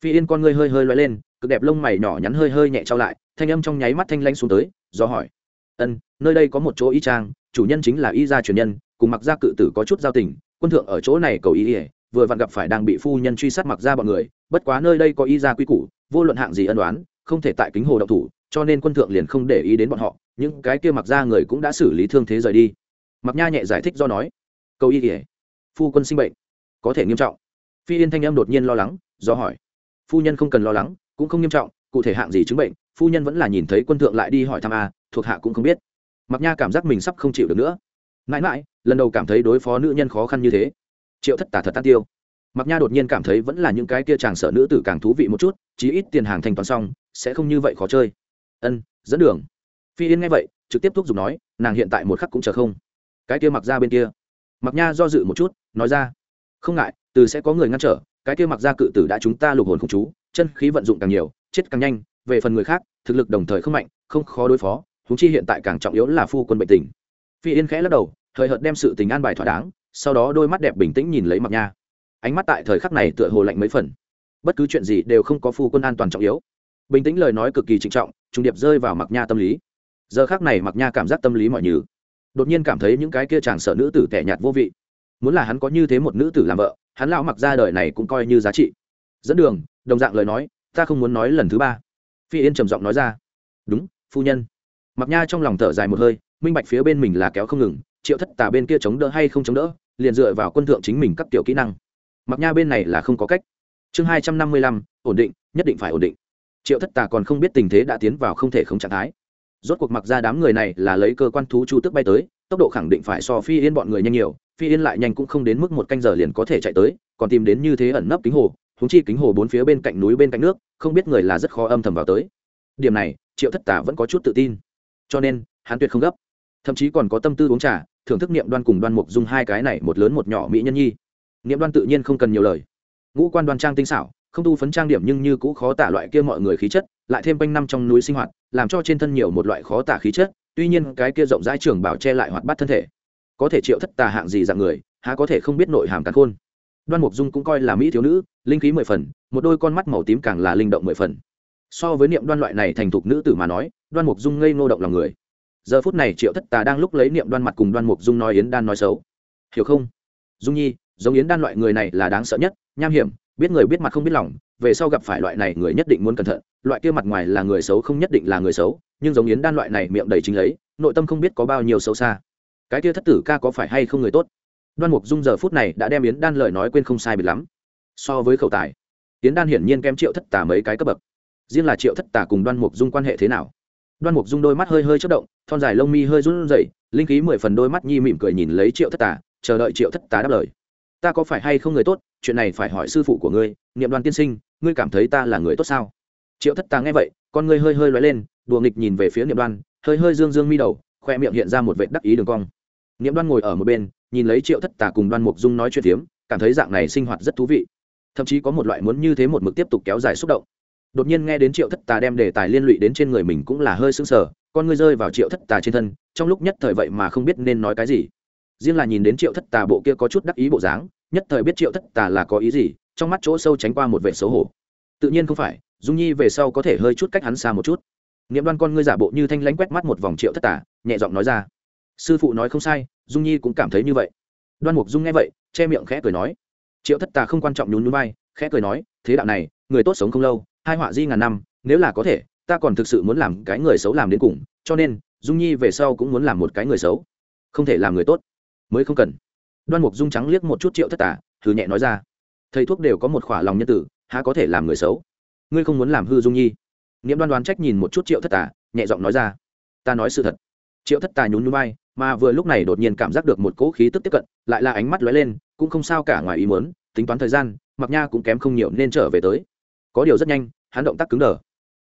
phi yên con ngươi hơi hơi loay lên, cực đẹp lông mày nhỏ nhắn hơi hơi nhẹ trao lại, thanh âm trong nháy mắt thanh lanh xuống tới, do hỏi. Ân, nơi đây có một chỗ y trang chủ nhân chính là y gia truyền nhân, cùng mặc gia cự tử có chút giao tình, quân thượng ở chỗ này cầu y ỉa vừa vặn gặp phải đang bị phu nhân truy sát mặc gia bọn người, bất quá nơi đây có y gia quy củ, vô luận hạng gì ân đoán không thể tại kính hồ động thủ, cho nên quân thượng liền không để ý đến bọn họ, những cái kia mặc gia người cũng đã xử lý thương thế rời đi. Mặc nha nhẹ giải thích do nói. Cầu y ỉa phu quân sinh bệnh, có thể nghiêm trọng. Phi yên thanh em đột nhiên lo lắng, do hỏi phu nhân không cần lo lắng, cũng không nghiêm trọng, cụ thể hạng gì chứng bệnh, phu nhân vẫn là nhìn thấy quân thượng lại đi hỏi thăm a, thuộc hạ cũng không biết. Mặc nha cảm giác mình sắp không chịu được nữa. Mãi mãi, lần đầu cảm thấy đối phó nữ nhân khó khăn như thế. Triệu thất tả thật tan tiêu. Mặc nha đột nhiên cảm thấy vẫn là những cái kia chàng sợ nữ tử càng thú vị một chút, chí ít tiền hàng thanh toán xong, sẽ không như vậy khó chơi. Ân, dẫn đường. Phi yên nghe vậy, trực tiếp thúc giục nói, nàng hiện tại một khắc cũng chờ không. Cái kia mặc ra bên kia. Mặc nha do dự một chút, nói ra, không ngại, từ sẽ có người ngăn trở cái kia mặc ra cự tử đã chúng ta lục hồn không chú, chân khí vận dụng càng nhiều, chết càng nhanh, về phần người khác, thực lực đồng thời không mạnh, không khó đối phó húng chi hiện tại càng trọng yếu là phu quân bệnh tình. Phi yên khẽ lắc đầu thời hợt đem sự tình an bài thỏa đáng, sau đó đôi mắt đẹp bình tĩnh nhìn lấy mặc nha. Ánh mắt tại thời khắc này tựa hồ lạnh mấy phần. Bất cứ chuyện gì đều không có phu quân an toàn trọng yếu. Bình tĩnh lời nói cực kỳ trịnh trọng, trùng điệp rơi vào mặc nha tâm lý. Giờ khác này mặc nha cảm giác tâm lý mọi nhừ. Đột nhiên cảm thấy những cái kia chàng sợ nữ tử tẻ nhạt vô vị. Muốn là hắn có như thế một nữ tử làm vợ hắn lão mặc ra đời này cũng coi như giá trị. Dẫn đường, đồng dạng lời nói, ta không muốn nói lần thứ ba. Phi yên trầm giọng nói ra. Đúng, phu nhân. Mặc nha trong lòng thở dài một hơi, minh bạch phía bên mình là kéo không ngừng, triệu thất tà bên kia chống đỡ hay không chống đỡ, liền dựa vào quân thượng chính mình các tiểu kỹ năng. Mặc nha bên này là không có cách. Chương hai trăm năm mươi lăm, ổn định, nhất định phải ổn định. Triệu thất tà còn không biết tình thế đã tiến vào không thể không trạng thái. Rốt cuộc mặc ra đám người này là lấy cơ quan thú chu tước bay tới, tốc độ khẳng định phải so phi yên bọn người nhanh nhiều phi yên lại nhanh cũng không đến mức một canh giờ liền có thể chạy tới, còn tìm đến như thế ẩn nấp kính hồ húng chi kính hồ bốn phía bên cạnh núi bên cạnh nước, không biết người là rất khó âm thầm vào tới. Điểm này, triệu thất tả vẫn có chút tự tin. Cho nên, hắn tuyệt không gấp. Thậm chí còn có tâm tư uống trà, thưởng thức niệm đoan cùng đoan mục dung hai cái này một lớn một nhỏ mỹ nhân nhi. Niệm đoan tự nhiên không cần nhiều lời. Ngũ quan đoan trang tinh xảo, không tu phấn trang điểm nhưng như cũ khó tả loại kia mọi người khí chất, lại thêm quanh năm trong núi sinh hoạt, làm cho trên thân nhiều một loại khó tả khí chất, tuy nhiên cái kia rộng rãi trường bảo che lại hoạt bát thân thể có thể triệu thất tà hạng gì dạng người, há có thể không biết nội hàm cắn khôn. Đoan mục dung cũng coi là mỹ thiếu nữ, linh khí mười phần, một đôi con mắt màu tím càng là linh động mười phần. So với niệm đoan loại này thành thục nữ tử mà nói, đoan mục dung ngây ngô động lòng người. Giờ phút này triệu thất tà đang lúc lấy niệm đoan mặt cùng đoan mục dung nói yến đan nói xấu. Hiểu không? Dung nhi, giống yến đan loại người này là đáng sợ nhất, nham hiểm, biết người biết mặt không biết lòng, về sau gặp phải loại này người nhất định muốn cẩn thận, loại kia mặt ngoài là người xấu không nhất định là người xấu, nhưng giống yến đan loại này miệng đầy chính lấy, nội tâm không biết có bao nhiêu xấu xa cái kia thất tử ca có phải hay không người tốt? Đoan mục dung giờ phút này đã đem yến đan lời nói quên không sai biệt lắm. So với khẩu tài yến đan hiển nhiên kém triệu thất Tả mấy cái cấp bậc. Riêng là triệu thất Tả cùng đoan mục dung quan hệ thế nào? Đoan mục dung đôi mắt hơi hơi chất động thon dài lông mi hơi run rẩy linh khí mười phần đôi mắt nhi mỉm cười nhìn lấy triệu thất Tả, chờ đợi triệu thất Tả đáp lời. Ta có phải hay không người tốt? Chuyện này phải hỏi sư phụ của ngươi niệm đoàn tiên sinh ngươi cảm thấy ta là người tốt sao? Triệu thất tà nghe vậy con ngươi hơi hơi loay lên đùa nghịch nhìn về phía niệm đoan hơi hơi dương dương mi đầu khoe miệng hiện ra một vệ đắc ý đường cong niệm đoan ngồi ở một bên, nhìn lấy triệu thất tà cùng đoan mục dung nói chuyện phiếm, cảm thấy dạng này sinh hoạt rất thú vị. Thậm chí có một loại muốn như thế một mực tiếp tục kéo dài xúc động. Đột nhiên nghe đến triệu thất tà đem đề tài liên lụy đến trên người mình cũng là hơi sững sờ, con ngươi rơi vào triệu thất tà trên thân, trong lúc nhất thời vậy mà không biết nên nói cái gì. Riêng là nhìn đến triệu thất tà bộ kia có chút đắc ý bộ dáng, nhất thời biết triệu thất tà là có ý gì, trong mắt chỗ sâu tránh qua một vẻ xấu hổ. Tự nhiên không phải, dung nhi về sau có thể hơi chút cách hắn xa một chút. Niệm đoan con ngươi giả bộ như thanh lãnh quét mắt một vòng triệu thất tà, nhẹ giọng nói ra sư phụ nói không sai, dung nhi cũng cảm thấy như vậy. Đoan mục dung nghe vậy, che miệng khẽ cười nói, triệu thất tà không quan trọng nhún núi bay khẽ cười nói, thế đạo này, người tốt sống không lâu, hai họa di ngàn năm, nếu là có thể, ta còn thực sự muốn làm cái người xấu làm đến cùng, cho nên, dung nhi về sau cũng muốn làm một cái người xấu. Không thể làm người tốt, mới không cần. Đoan mục dung trắng liếc một chút triệu thất tà thử nhẹ nói ra, thầy thuốc đều có một khỏa lòng nhân tử, há có thể làm người xấu? Ngươi không muốn làm hư dung nhi? Niệm đoan đoán trách nhìn một chút triệu thất tà, nhẹ giọng nói ra, ta nói sự thật. Triệu thất tà nhún núi bay mà vừa lúc này đột nhiên cảm giác được một cỗ khí tức tiếp cận, lại là ánh mắt lóe lên, cũng không sao cả ngoài ý muốn, tính toán thời gian mặc nha cũng kém không nhiều nên trở về tới. Có điều rất nhanh, hắn động tác cứng đờ.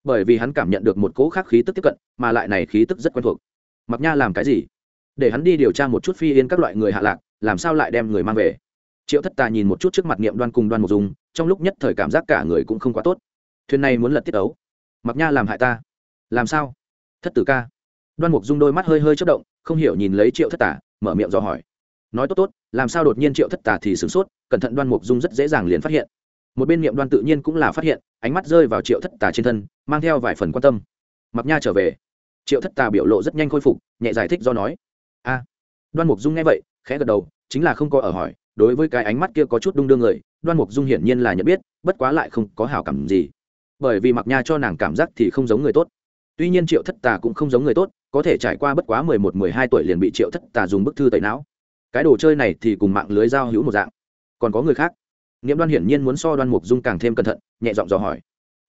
Bởi vì hắn cảm nhận được một cỗ khác khí tức tiếp cận, mà lại này khí tức rất quen thuộc. Mặc nha làm cái gì? Để hắn đi điều tra một chút phi yên các loại người hạ lạc, làm sao lại đem người mang về? Triệu thất tà nhìn một chút trước mặt niệm đoan cùng đoan một dùng trong lúc nhất thời cảm giác cả người cũng không quá tốt. Thuyền này muốn lật tiết ấu. Mặc nha làm hại ta. Làm sao? Thất tử ca. Đoan mục dung đôi mắt hơi hơi chất động không hiểu nhìn lấy triệu thất tà, mở miệng dò hỏi. Nói tốt tốt, làm sao đột nhiên triệu thất tà thì sửng sốt, cẩn thận đoan mục dung rất dễ dàng liền phát hiện. Một bên niệm đoan tự nhiên cũng là phát hiện, ánh mắt rơi vào triệu thất tà trên thân, mang theo vài phần quan tâm. Mặc nha trở về. Triệu thất tà biểu lộ rất nhanh khôi phục, nhẹ giải thích do nói. A. Đoan mục dung nghe vậy, khẽ gật đầu, chính là không có ở hỏi, đối với cái ánh mắt kia có chút đung đưa người, đoan mục dung hiển nhiên là nhận biết, bất quá lại không có hảo cảm gì. Bởi vì mặc nha cho nàng cảm giác thì không giống người tốt tuy nhiên triệu thất tà cũng không giống người tốt, có thể trải qua bất quá mười một, mười hai tuổi liền bị triệu thất tà dùng bức thư tẩy não. Cái đồ chơi này thì cùng mạng lưới giao hữu một dạng. Còn có người khác. Nghiễm đoan hiển nhiên muốn so đoan mục dung càng thêm cẩn thận, nhẹ giọng dò hỏi.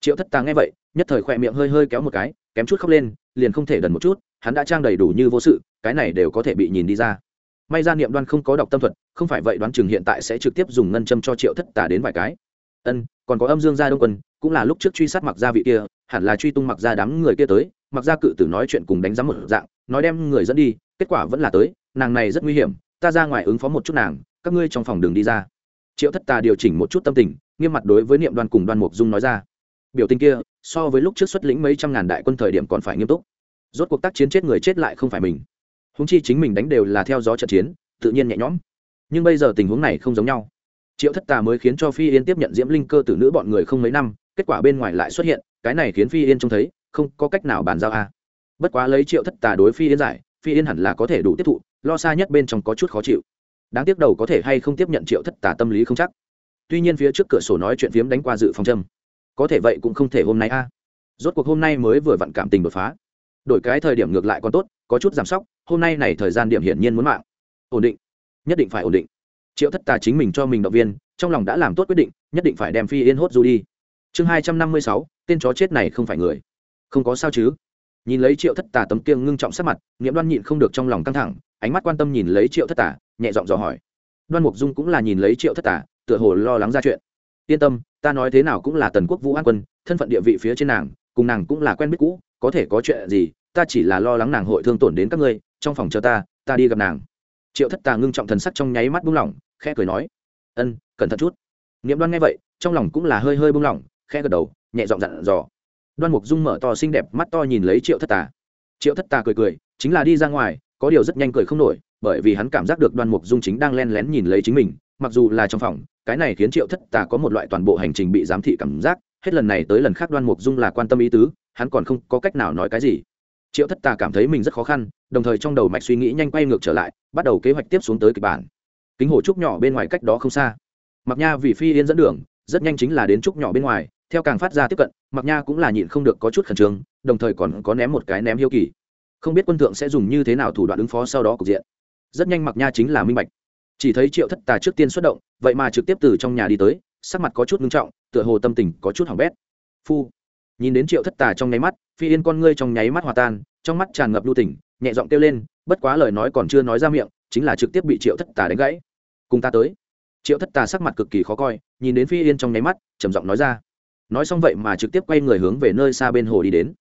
Triệu thất tà nghe vậy, nhất thời khỏe miệng hơi hơi kéo một cái, kém chút khóc lên, liền không thể đần một chút, hắn đã trang đầy đủ như vô sự, cái này đều có thể bị nhìn đi ra. May ra niệm đoan không có đọc tâm thuật, không phải vậy đoán chừng hiện tại sẽ trực tiếp dùng ngân châm cho triệu thất tà đến vài cái. Ân, còn có âm dương gia đông quân, cũng là lúc trước truy sát mặc gia vị kia hẳn là truy tung mặc ra đám người kia tới, mặc ra cự tử nói chuyện cùng đánh giá một dạng, nói đem người dẫn đi, kết quả vẫn là tới, nàng này rất nguy hiểm, ta ra ngoài ứng phó một chút nàng, các ngươi trong phòng đường đi ra. Triệu thất tà điều chỉnh một chút tâm tình, nghiêm mặt đối với niệm đoan cùng đoan mục dung nói ra. Biểu tình kia, so với lúc trước xuất lĩnh mấy trăm ngàn đại quân thời điểm còn phải nghiêm túc. Rốt cuộc tác chiến chết người chết lại không phải mình. Húng chi chính mình đánh đều là theo gió trận chiến, tự nhiên nhẹ nhõm. Nhưng bây giờ tình huống này không giống nhau. Triệu thất tà mới khiến cho phi yên tiếp nhận diễm linh cơ tử nữ bọn người không mấy năm, kết quả bên ngoài lại xuất hiện cái này khiến phi yên trông thấy, không có cách nào bàn giao a. Bất quá lấy triệu thất tà đối phi yên giải, phi yên hẳn là có thể đủ tiếp thụ, lo xa nhất bên trong có chút khó chịu. Đáng tiếc đầu có thể hay không tiếp nhận triệu thất tà tâm lý không chắc. Tuy nhiên phía trước cửa sổ nói chuyện phiếm đánh qua dự phòng châm. Có thể vậy cũng không thể hôm nay a. Rốt cuộc hôm nay mới vừa vặn cảm tình đột phá. Đổi cái thời điểm ngược lại còn tốt, có chút giảm sóc, hôm nay này thời gian điểm hiển nhiên muốn mạng. Ổn định. Nhất định phải ổn định. Triệu thất tà chính mình cho mình động viên, trong lòng đã làm tốt quyết định, nhất định phải đem phi yên hốt du đi chương hai trăm năm mươi sáu, tên chó chết này không phải người. Không có sao chứ? Nhìn lấy triệu thất tà tấm kiêng ngưng trọng sắc mặt nghiệm đoan nhịn không được trong lòng căng thẳng, ánh mắt quan tâm nhìn lấy triệu thất tà, nhẹ giọng dò hỏi. Đoan mục dung cũng là nhìn lấy triệu thất tà, tựa hồ lo lắng ra chuyện. Yên tâm, ta nói thế nào cũng là tần quốc vũ an quân, thân phận địa vị phía trên nàng, cùng nàng cũng là quen biết cũ, có thể có chuyện gì, ta chỉ là lo lắng nàng hội thương tổn đến các ngươi, trong phòng chờ ta ta đi gặp nàng. Triệu thất tà ngưng trọng thần sắc trong nháy mắt buông lỏng, khẽ cười nói. Ân, cẩn thận chút. Nghiệm đoan nghe vậy, trong lòng cũng là hơi hơi buông lỏng khẽ gật đầu, nhẹ giọng dặn dò. Đoan mục dung mở to xinh đẹp mắt to nhìn lấy triệu thất tà. Triệu thất tà cười cười, chính là đi ra ngoài, có điều rất nhanh cười không nổi, bởi vì hắn cảm giác được đoan mục dung chính đang len lén nhìn lấy chính mình, mặc dù là trong phòng, cái này khiến triệu thất tà có một loại toàn bộ hành trình bị giám thị cảm giác, hết lần này tới lần khác đoan mục dung là quan tâm ý tứ, hắn còn không có cách nào nói cái gì. Triệu thất tà cảm thấy mình rất khó khăn, đồng thời trong đầu mạch suy nghĩ nhanh quay ngược trở lại, bắt đầu kế hoạch tiếp xuống tới kịch bản. Kính hồ trúc nhỏ bên ngoài cách đó không xa. Mặc nha vì phi yên dẫn đường, rất nhanh chính là đến trúc nhỏ bên ngoài theo càng phát ra tiếp cận mặc nha cũng là nhịn không được có chút khẩn trương, đồng thời còn có ném một cái ném hiếu kỳ. Không biết quân thượng sẽ dùng như thế nào thủ đoạn ứng phó sau đó cục diện. Rất nhanh mặc nha chính là minh bạch. Chỉ thấy triệu thất tà trước tiên xuất động, vậy mà trực tiếp từ trong nhà đi tới, sắc mặt có chút ngưng trọng, tựa hồ tâm tình có chút hỏng bét. Phu, nhìn đến triệu thất tà trong nháy mắt, phi yên con ngươi trong nháy mắt hòa tan, trong mắt tràn ngập lưu tỉnh nhẹ giọng kêu lên, bất quá lời nói còn chưa nói ra miệng, chính là trực tiếp bị triệu thất tà đánh gãy. Cùng ta tới. Triệu thất tà sắc mặt cực kỳ khó coi, nhìn đến phi yên trong nháy mắt, trầm giọng nói ra nói xong vậy mà trực tiếp quay người hướng về nơi xa bên hồ đi đến.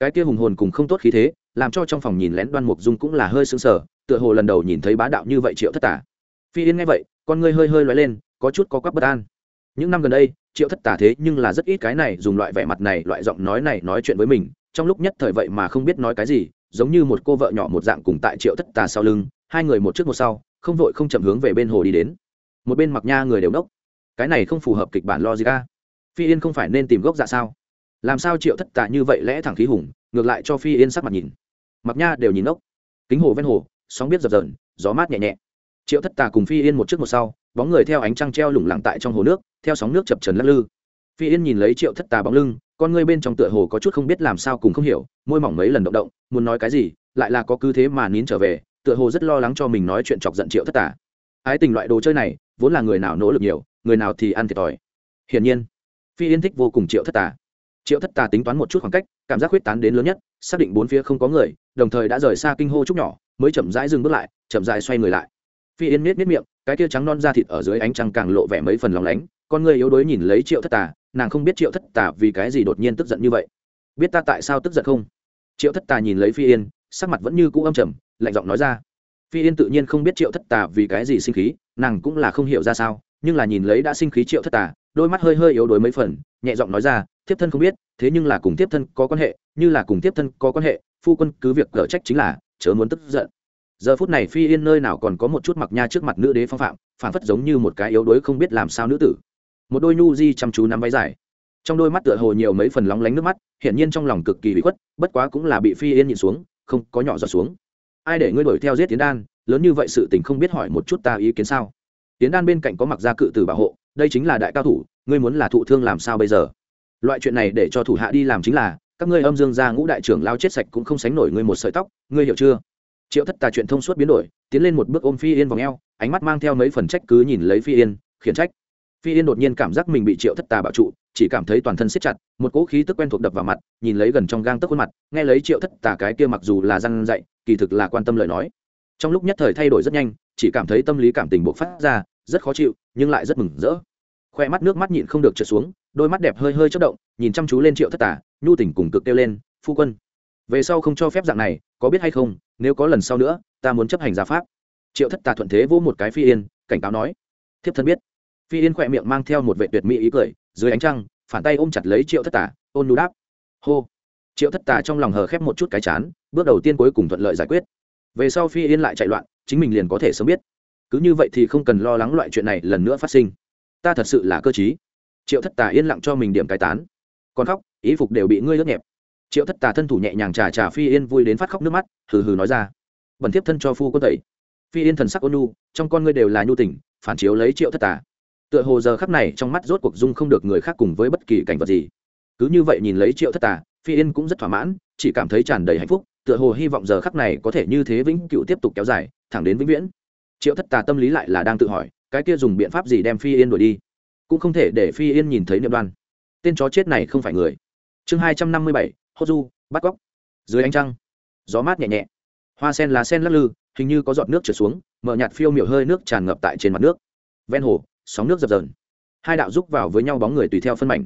Cái kia hùng hồn cùng không tốt khí thế, làm cho trong phòng nhìn lén đoan mục dung cũng là hơi sững sờ, tựa hồ lần đầu nhìn thấy bá đạo như vậy triệu thất tà. Phi yên nghe vậy, con ngươi hơi hơi loay lên, có chút có quắc bất an. Những năm gần đây, triệu thất tà thế nhưng là rất ít cái này dùng loại vẻ mặt này, loại giọng nói này nói chuyện với mình, trong lúc nhất thời vậy mà không biết nói cái gì, giống như một cô vợ nhỏ một dạng cùng tại triệu thất tà sau lưng, hai người một trước một sau, không vội không chậm hướng về bên hồ đi đến. Một bên mặc nha người đều đốc. Cái này không phù hợp kịch bản logica phi yên không phải nên tìm gốc dạ sao? Làm sao triệu thất tạ như vậy lẽ thẳng khí hùng, ngược lại cho phi yên sắc mặt nhìn. Mặc nha đều nhìn ốc kính hồ ven hồ, sóng biết dập dờn, gió mát nhẹ nhẹ. Triệu thất tà cùng phi yên một trước một sau, bóng người theo ánh trăng treo lủng lẳng tại trong hồ nước, theo sóng nước chập trần lắc lư. Phi yên nhìn lấy triệu thất tà bóng lưng, con ngươi bên trong tựa hồ có chút không biết làm sao cùng không hiểu, môi mỏng mấy lần động động, muốn nói cái gì, lại là có cứ thế mà nín trở về, tựa hồ rất lo lắng cho mình nói chuyện chọc giận triệu thất tà. Ái tình loại đồ chơi này, vốn là người nào nỗ lực nhiều, người nào thì ăn thiệt thòi. Hiển nhiên phi yên thích vô cùng triệu thất tà. Triệu thất tà tính toán một chút khoảng cách, cảm giác huyết tán đến lớn nhất, xác định bốn phía không có người, đồng thời đã rời xa kinh hô chút nhỏ, mới chậm rãi dừng bước lại, chậm rãi xoay người lại. Phi yên miết miết miệng, cái kia trắng non da thịt ở dưới ánh trăng càng lộ vẻ mấy phần lòng lánh, con người yếu đuối nhìn lấy triệu thất tà, nàng không biết triệu thất tà vì cái gì đột nhiên tức giận như vậy. Biết ta tại sao tức giận không? Triệu thất tà nhìn lấy phi yên, sắc mặt vẫn như cũ âm trầm, lạnh giọng nói ra. Phi yên tự nhiên không biết triệu thất tà vì cái gì sinh khí, nàng cũng là không hiểu ra sao, nhưng là nhìn lấy đã sinh khí triệu thất tà đôi mắt hơi hơi yếu đuối mấy phần, nhẹ giọng nói ra, thiếp thân không biết, thế nhưng là cùng thiếp thân có quan hệ, như là cùng thiếp thân có quan hệ, phu quân cứ việc gỡ trách chính là, chớ muốn tức giận. Giờ phút này phi yên nơi nào còn có một chút mặc nha trước mặt nữ đế phong phạm phản phất giống như một cái yếu đuối không biết làm sao nữ tử. Một đôi nhu di chăm chú nắm váy dài. Trong đôi mắt tựa hồ nhiều mấy phần lóng lánh nước mắt, hiển nhiên trong lòng cực kỳ bị khuất, bất quá cũng là bị phi yên nhìn xuống, không có nhỏ giọt xuống. Ai để ngươi đuổi theo giết tiến đan? Lớn như vậy sự tình không biết hỏi một chút ta ý kiến sao? Tiến đan bên cạnh có mặc gia cự tử bảo hộ đây chính là đại cao thủ, ngươi muốn là thụ thương làm sao bây giờ? Loại chuyện này để cho thủ hạ đi làm chính là, các ngươi âm dương gia ngũ đại trưởng lao chết sạch cũng không sánh nổi ngươi một sợi tóc, ngươi hiểu chưa? Triệu thất tà chuyện thông suốt biến đổi, tiến lên một bước ôm phi yên vào ngheo ánh mắt mang theo mấy phần trách cứ nhìn lấy phi yên, khiển trách. Phi yên đột nhiên cảm giác mình bị triệu thất tà bảo trụ, chỉ cảm thấy toàn thân siết chặt, một cỗ khí tức quen thuộc đập vào mặt, nhìn lấy gần trong gang tức khuôn mặt, nghe lấy triệu thất tà cái kia mặc dù là răn dạy, kỳ thực là quan tâm lời nói. Trong lúc nhất thời thay đổi rất nhanh, chỉ cảm thấy tâm lý cảm tình buộc phát ra rất khó chịu, nhưng lại rất mừng rỡ. Khoe mắt nước mắt nhịn không được trượt xuống, đôi mắt đẹp hơi hơi chất động, nhìn chăm chú lên triệu thất tà, nhu tỉnh cùng cực kêu lên, phu quân, về sau không cho phép dạng này, có biết hay không, nếu có lần sau nữa, ta muốn chấp hành gia pháp. Triệu thất tà thuận thế vỗ một cái phi yên, cảnh cáo nói. Thiếp thân biết. Phi yên khỏe miệng mang theo một vệ tuyệt mỹ ý cười, dưới ánh trăng, phản tay ôm chặt lấy triệu thất tà, ôn nu đáp. Hô. Triệu thất tà trong lòng hờ khép một chút cái chán, bước đầu tiên cuối cùng thuận lợi giải quyết. Về sau phi yên lại chạy loạn, chính mình liền có thể sớm biết cứ như vậy thì không cần lo lắng loại chuyện này lần nữa phát sinh. Ta thật sự là cơ t triệu thất tà yên lặng cho mình điểm cai tán. Còn khóc, ý phục đều bị ngươi lướt nhẹp. Triệu thất tà thân thủ nhẹ nhàng trà trà phi yên vui đến phát khóc nước mắt, hừ hừ nói ra. Bẩn thiếp thân cho phu quân tẩy. Phi yên thần sắc ôn nhu, trong con ngươi đều là nhu tình, phản chiếu lấy triệu thất tà. Tựa hồ giờ khắc này trong mắt rốt cuộc dung không được người khác cùng với bất kỳ cảnh vật gì. Cứ như vậy nhìn lấy triệu thất tà, phi yên cũng rất thỏa mãn, chỉ cảm thấy tràn đầy hạnh phúc, tựa hồ hy vọng giờ khắc này có thể như thế vĩnh cựu tiếp tục kéo dài, thẳng đến vĩnh viễn triệu thất tà tâm lý lại là đang tự hỏi, cái kia dùng biện pháp gì đem phi yên đuổi đi? Cũng không thể để phi yên nhìn thấy niệm đoan. Tên chó chết này không phải người. Chương hai trăm năm mươi bảy, hốt du, bắt cóc. Dưới ánh trăng, gió mát nhẹ nhẹ. Hoa sen lá sen lắc lư, hình như có giọt nước trượt xuống, mở nhạt phiêu miểu hơi nước tràn ngập tại trên mặt nước. Ven hồ, sóng nước dập dờn. Hai đạo rúc vào với nhau bóng người tùy theo phân mảnh.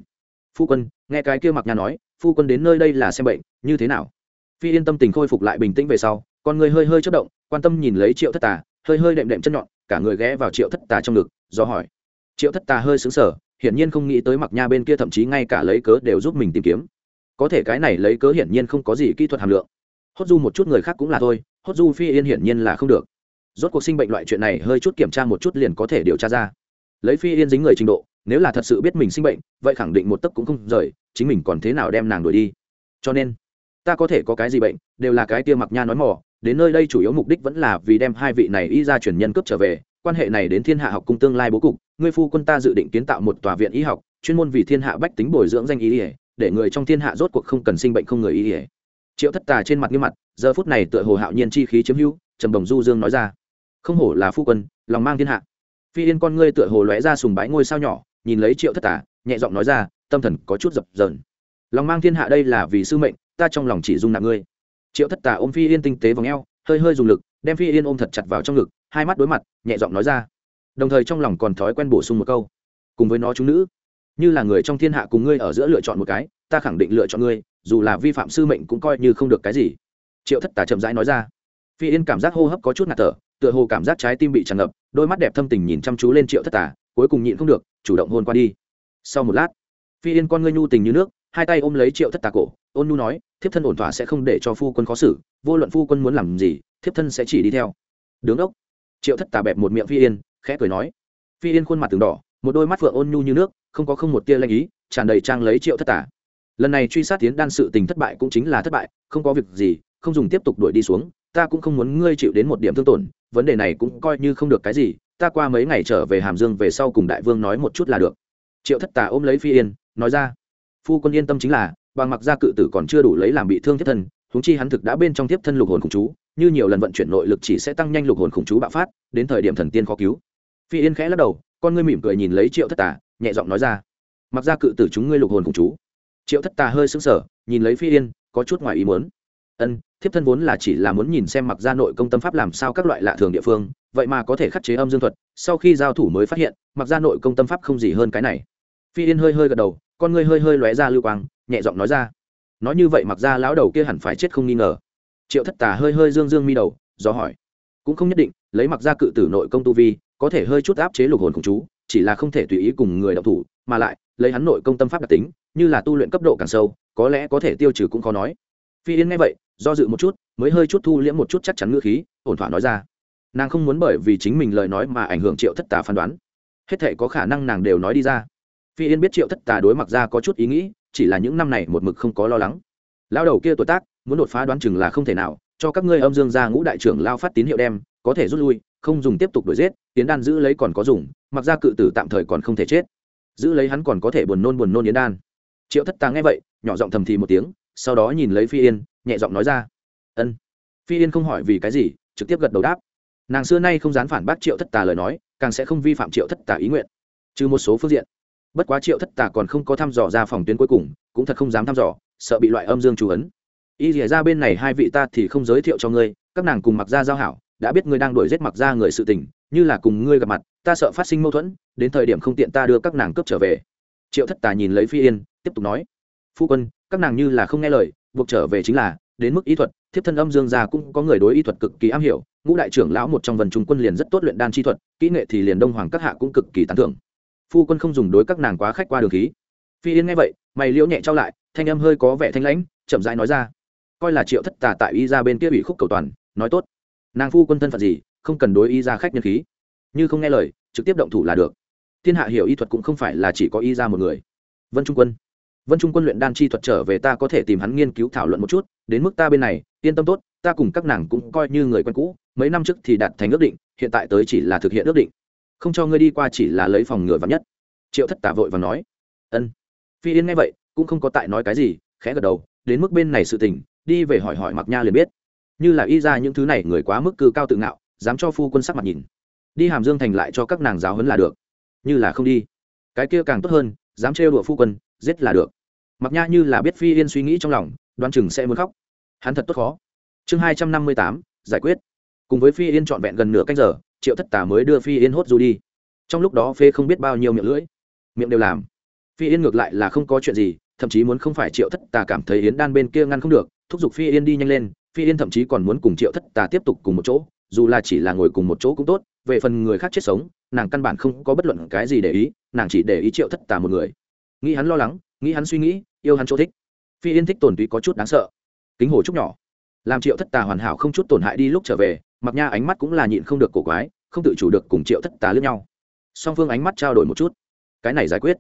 Phu quân, nghe cái kia mặc nhà nói, phu quân đến nơi đây là xem bệnh, như thế nào? Phi yên tâm tình khôi phục lại bình tĩnh về sau, con người hơi hơi chất động, quan tâm nhìn lấy triệu thất tà hơi hơi đệm đệm chân nhọn, cả người ghé vào triệu thất tà trong ngực, do hỏi. Triệu thất tà hơi xứng sở hiển nhiên không nghĩ tới mặc nha bên kia thậm chí ngay cả lấy cớ đều giúp mình tìm kiếm. Có thể cái này lấy cớ hiển nhiên không có gì kỹ thuật hàm lượng. Hốt du một chút người khác cũng là thôi, hốt du phi yên hiển nhiên là không được. Rốt cuộc sinh bệnh loại chuyện này hơi chút kiểm tra một chút liền có thể điều tra ra. Lấy phi yên dính người trình độ, nếu là thật sự biết mình sinh bệnh, vậy khẳng định một tấc cũng không rời, chính mình còn thế nào đem nàng đuổi đi. Cho nên, ta có thể có cái gì bệnh, đều là cái tia mặc nha nói mỏ đến nơi đây chủ yếu mục đích vẫn là vì đem hai vị này y ra truyền nhân cướp trở về, quan hệ này đến thiên hạ học cung tương lai bố cục ngươi phu quân ta dự định kiến tạo một tòa viện y học, chuyên môn vì thiên hạ bách tính bồi dưỡng danh y ỉa để người trong thiên hạ rốt cuộc không cần sinh bệnh không người y ỉa triệu thất tà trên mặt nghiêm mặt, giờ phút này tựa hồ hạo nhiên chi khí chiếm hữu, trầm đồng du dương nói ra, không hổ là phu quân, lòng mang thiên hạ. Phi yên con ngươi tựa hồ lóe ra sùng bái ngôi sao nhỏ, nhìn lấy triệu thất tà, nhẹ giọng nói ra, tâm thần có chút dập dờn. Lòng mang thiên hạ đây là vì sư mệnh, ta trong lòng chỉ dung nạp ngươi triệu thất tà ôm phi yên tinh tế v ò hơi hơi dùng lực, đem phi yên ôm thật chặt vào trong ngực, hai mắt đối mặt, nhẹ giọng nói ra. Đồng thời trong lòng còn thói quen bổ sung một câu. Cùng với nó chúng nữ, như là người trong thiên hạ cùng ngươi ở giữa lựa chọn một cái, ta khẳng định lựa chọn ngươi, dù là vi phạm sư mệnh cũng coi như không được cái gì. Triệu thất tà chậm rãi nói ra. Phi yên cảm giác hô hấp có chút ngạt thở, tựa hồ cảm giác trái tim bị tràn ngập, đôi mắt đẹp thâm tình nhìn chăm chú lên triệu thất tà, cuối cùng nhịn không được, chủ động hôn qua đi. Sau một lát, phi yên con ngươi nhu tình như nước, hai tay ôm lấy triệu thất tà cổ, ôn nhu nói thiếp thân ổn thỏa sẽ không để cho phu quân khó xử, vô luận phu quân muốn làm gì, thiếp thân sẽ chỉ đi theo. Đứng đốc. Triệu thất tà bẹp một miệng phi yên, khẽ cười nói. Phi yên khuôn mặt từng đỏ, một đôi mắt phượng ôn nhu như nước, không có không một tia lanh ý, tràn đầy trang lấy triệu thất tà. Lần này truy sát tiến đan sự tình thất bại cũng chính là thất bại, không có việc gì, không dùng tiếp tục đuổi đi xuống, ta cũng không muốn ngươi chịu đến một điểm thương tổn, vấn đề này cũng coi như không được cái gì, ta qua mấy ngày trở về hàm dương về sau cùng đại vương nói một chút là được. Triệu thất tà ôm lấy phi yên, nói ra. Phu quân yên tâm chính là bằng mặc gia cự tử còn chưa đủ lấy làm bị thương thiết thân, huống chi hắn thực đã bên trong tiếp thân lục hồn khủng chú, như nhiều lần vận chuyển nội lực chỉ sẽ tăng nhanh lục hồn khủng chú bạo phát, đến thời điểm thần tiên khó cứu. Phi yên khẽ lắc đầu, con ngươi mỉm cười nhìn lấy triệu thất tà, nhẹ giọng nói ra, mặc ra cự tử chúng ngươi lục hồn khủng chú. Triệu thất tà hơi sững sờ, nhìn lấy phi yên, có chút ngoài ý muốn. Ân, thiếp thân vốn là chỉ là muốn nhìn xem mặc ra nội công tâm pháp làm sao các loại lạ thường địa phương, vậy mà có thể khắc chế âm dương thuật, sau khi giao thủ mới phát hiện, mặc ra nội công tâm pháp không gì hơn cái này. Phi yên hơi hơi gật đầu con ngươi hơi hơi lóe ra lưu quang, nhẹ giọng nói ra. Nói như vậy mặc ra lão đầu kia hẳn phải chết không nghi ngờ. Triệu thất tà hơi hơi dương dương mi đầu, do hỏi. Cũng không nhất định, lấy mặc ra cự tử nội công tu vi, có thể hơi chút áp chế lục hồn khủng chú, chỉ là không thể tùy ý cùng người động thủ, mà lại, lấy hắn nội công tâm pháp đặc tính, như là tu luyện cấp độ càng sâu, có lẽ có thể tiêu trừ cũng khó nói. Phi yên nghe vậy, do dự một chút, mới hơi chút thu liễm một chút chắc chắn ngữ khí, ổn thỏa nói ra. Nàng không muốn bởi vì chính mình lời nói mà ảnh hưởng triệu thất tà phán đoán. Hết thể có khả năng nàng đều nói đi ra phi yên biết triệu thất tà đối mặt ra có chút ý nghĩ, chỉ là những năm này một mực không có lo lắng. Lao đầu kia tuổi tác, muốn đột phá đoán chừng là không thể nào, cho các ngươi âm dương Gia ngũ đại trưởng lao phát tín hiệu đem, có thể rút lui, không dùng tiếp tục đuổi giết tiến đan giữ lấy còn có dùng mặc ra cự tử tạm thời còn không thể chết. Giữ lấy hắn còn có thể buồn nôn buồn nôn yến đan. Triệu thất tà nghe vậy, nhỏ giọng thầm thì một tiếng, sau đó nhìn lấy phi yên, nhẹ giọng nói ra, ân. Phi yên không hỏi vì cái gì, trực tiếp gật đầu đáp. Nàng xưa nay không dám phản bác triệu thất tà lời nói, càng sẽ không vi phạm triệu thất tà ý nguyện. Trừ một số phương diện bất quá triệu thất tà còn không có thăm dò ra phòng tuyến cuối cùng, cũng thật không dám thăm dò, sợ bị loại âm dương chú ấn. Y rỉa ra bên này hai vị ta thì không giới thiệu cho ngươi, các nàng cùng mặc ra giao hảo, đã biết ngươi đang đuổi giết mặc ra người sự tình, như là cùng ngươi gặp mặt, ta sợ phát sinh mâu thuẫn, đến thời điểm không tiện ta đưa các nàng cướp trở về. Triệu thất tà nhìn lấy phi yên, tiếp tục nói, phu quân, các nàng như là không nghe lời, buộc trở về chính là, đến mức ý thuật, thiếp thân âm dương gia cũng có người đối ý thuật cực kỳ am hiểu, ngũ đại trưởng lão một trong vần trung quân liền rất tốt luyện đan chi thuật, kỹ nghệ thì liền đông hoàng các hạ cũng cực kỳ tán thưởng phu quân không dùng đối các nàng quá khách qua đường khí. Phi yên nghe vậy, mày liễu nhẹ trao lại, thanh âm hơi có vẻ thanh lãnh, chậm rãi nói ra. Coi là triệu thất tà tại y ra bên kia ủy khúc cầu toàn, nói tốt. Nàng phu quân thân phận gì, không cần đối y ra khách nhân khí. Như không nghe lời, trực tiếp động thủ là được. Thiên hạ hiểu y thuật cũng không phải là chỉ có y ra một người. Vân trung quân. Vân trung quân luyện đan chi thuật trở về ta có thể tìm hắn nghiên cứu thảo luận một chút, đến mức ta bên này, yên tâm tốt, ta cùng các nàng cũng coi như người quen cũ, mấy năm trước thì đạt thành ước định, hiện tại tới chỉ là thực hiện ước định không cho ngươi đi qua chỉ là lấy phòng ngừa vắn nhất. Triệu thất tả vội và nói. Ân. Phi yên nghe vậy, cũng không có tại nói cái gì, khẽ gật đầu, đến mức bên này sự tình, đi về hỏi hỏi mặc nha liền biết. Như là y ra những thứ này người quá mức cư cao tự ngạo, dám cho phu quân sắc mặt nhìn. Đi hàm dương thành lại cho các nàng giáo hấn là được. Như là không đi. Cái kia càng tốt hơn, dám trêu đùa phu quân, giết là được. Mặc nha như là biết phi yên suy nghĩ trong lòng đoan chừng sẽ muốn khóc. Hắn thật tốt khó. Chương hai trăm năm mươi tám, giải quyết. Cùng với phi yên trọn vẹn gần nửa canh giờ triệu thất tả mới đưa phi yên hốt du đi. Trong lúc đó phê không biết bao nhiêu miệng lưỡi, miệng đều làm. Phi yên ngược lại là không có chuyện gì, thậm chí muốn không phải triệu thất tà cảm thấy yến đan bên kia ngăn không được, thúc giục phi yên đi nhanh lên, phi yên thậm chí còn muốn cùng triệu thất tà tiếp tục cùng một chỗ, dù là chỉ là ngồi cùng một chỗ cũng tốt, về phần người khác chết sống, nàng căn bản không có bất luận cái gì để ý, nàng chỉ để ý triệu thất tà một người. Nghĩ hắn lo lắng, nghĩ hắn suy nghĩ, yêu hắn chỗ thích. Phi yên thích tồn tùy có chút đáng sợ. Kính hồ chút nhỏ. Làm triệu thất tà hoàn hảo không chút tổn hại đi lúc trở về mặc nha ánh mắt cũng là nhịn không được cổ quái, không tự chủ được cùng triệu thất tà lướt nhau. Song phương ánh mắt trao đổi một chút. Cái này giải quyết.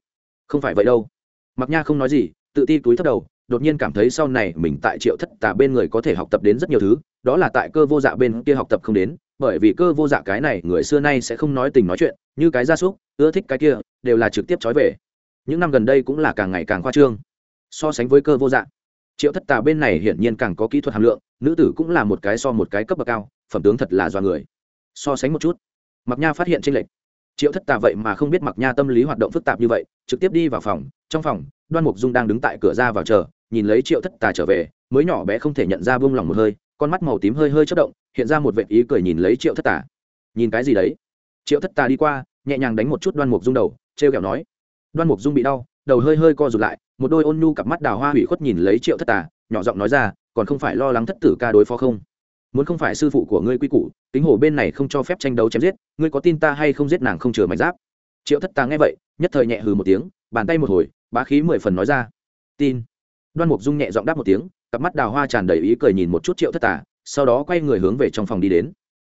Không phải vậy đâu. Mặc nha không nói gì, tự ti túi thấp đầu, đột nhiên cảm thấy sau này mình tại triệu thất tà bên người có thể học tập đến rất nhiều thứ, đó là tại cơ vô dạ bên kia học tập không đến, bởi vì cơ vô dạ cái này người xưa nay sẽ không nói tình nói chuyện, như cái gia súc, ưa thích cái kia, đều là trực tiếp trói về. Những năm gần đây cũng là càng ngày càng khoa trương. So sánh với cơ vô dạ triệu thất tà bên này hiển nhiên càng có kỹ thuật hàm lượng, nữ tử cũng là một cái so một cái cấp bậc cao, phẩm tướng thật là do người. So sánh một chút mặc nha phát hiện tranh lệch. Triệu thất tà vậy mà không biết mặc nha tâm lý hoạt động phức tạp như vậy, trực tiếp đi vào phòng, trong phòng, đoan mục dung đang đứng tại cửa ra vào chờ, nhìn lấy triệu thất tà trở về, mới nhỏ bé không thể nhận ra buông lòng một hơi, con mắt màu tím hơi hơi chất động, hiện ra một vệ ý cười nhìn lấy triệu thất tà. Nhìn cái gì đấy? Triệu thất tà đi qua, nhẹ nhàng đánh một chút đoan mục dung đầu t r e o kẹo nói. Đoan mục dung bị đau đầu hơi hơi co rụt lại, một đôi ôn nhu cặp mắt đào hoa hủy khuất nhìn lấy triệu thất tà, nhỏ giọng nói ra, còn không phải lo lắng thất tử ca đối phó không? Muốn không phải sư phụ của ngươi quy củ, tính hồ bên này không cho phép tranh đấu chém giết, ngươi có tin ta hay không giết nàng không chừa mạch giáp? Triệu thất tà nghe vậy, nhất thời nhẹ hừ một tiếng, bàn tay một hồi, bá khí mười phần nói ra. Tin. Đoan mục dung nhẹ giọng đáp một tiếng, cặp mắt đào hoa tràn đầy ý cười nhìn một chút triệu thất tà, sau đó quay người hướng về trong phòng đi đến.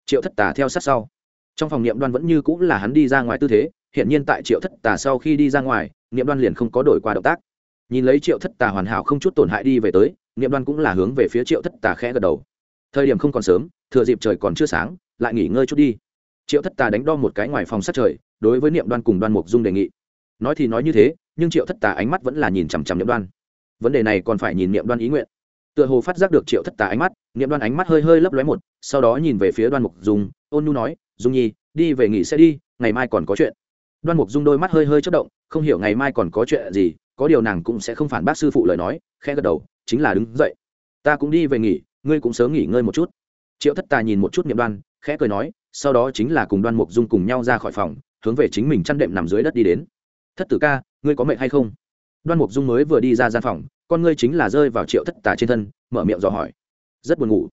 Triệu thất tà theo sát sau. Trong phòng niệm đoan vẫn như cũng là hắn đi ra ngoài tư thế hiện nhiên tại triệu thất tà sau khi đi ra ngoài, niệm đoan liền không có đổi qua động tác. Nhìn lấy triệu thất tà hoàn hảo không chút tổn hại đi về tới, niệm đoan cũng là hướng về phía triệu thất tà khẽ gật đầu. Thời điểm không còn sớm, thừa dịp trời còn chưa sáng, lại nghỉ ngơi chút đi. Triệu thất tà đánh đo một cái ngoài phòng sát trời, đối với niệm đoan cùng đoan mục dung đề nghị. Nói thì nói như thế, nhưng triệu thất tà ánh mắt vẫn là nhìn chằm chằm niệm đoan. Vấn đề này còn phải nhìn niệm đoan ý nguyện. Tựa hồ phát giác được triệu thất tà ánh mắt, niệm đoan ánh mắt hơi hơi lấp lóe một, sau đó nhìn về phía đoan mục dung, ôn nhu nói, dung nhi, đi về nghỉ sẽ đi, ngày mai còn có chuyện đoan mục dung đôi mắt hơi hơi chất động, không hiểu ngày mai còn có chuyện gì, có điều nàng cũng sẽ không phản bác sư phụ lời nói, khẽ gật đầu, chính là đứng dậy. Ta cũng đi về nghỉ, ngươi cũng sớm nghỉ ngơi một chút. Triệu thất tà nhìn một chút niệm đoan, khẽ cười nói, sau đó chính là cùng đoan mục dung cùng nhau ra khỏi phòng, hướng về chính mình chăn đệm nằm dưới đất đi đến. Thất tử ca, ngươi có mệnh hay không? Đoan mục dung mới vừa đi ra gian phòng, con ngươi chính là rơi vào triệu thất tà trên thân, mở miệng dò hỏi. Rất buồn ngủ.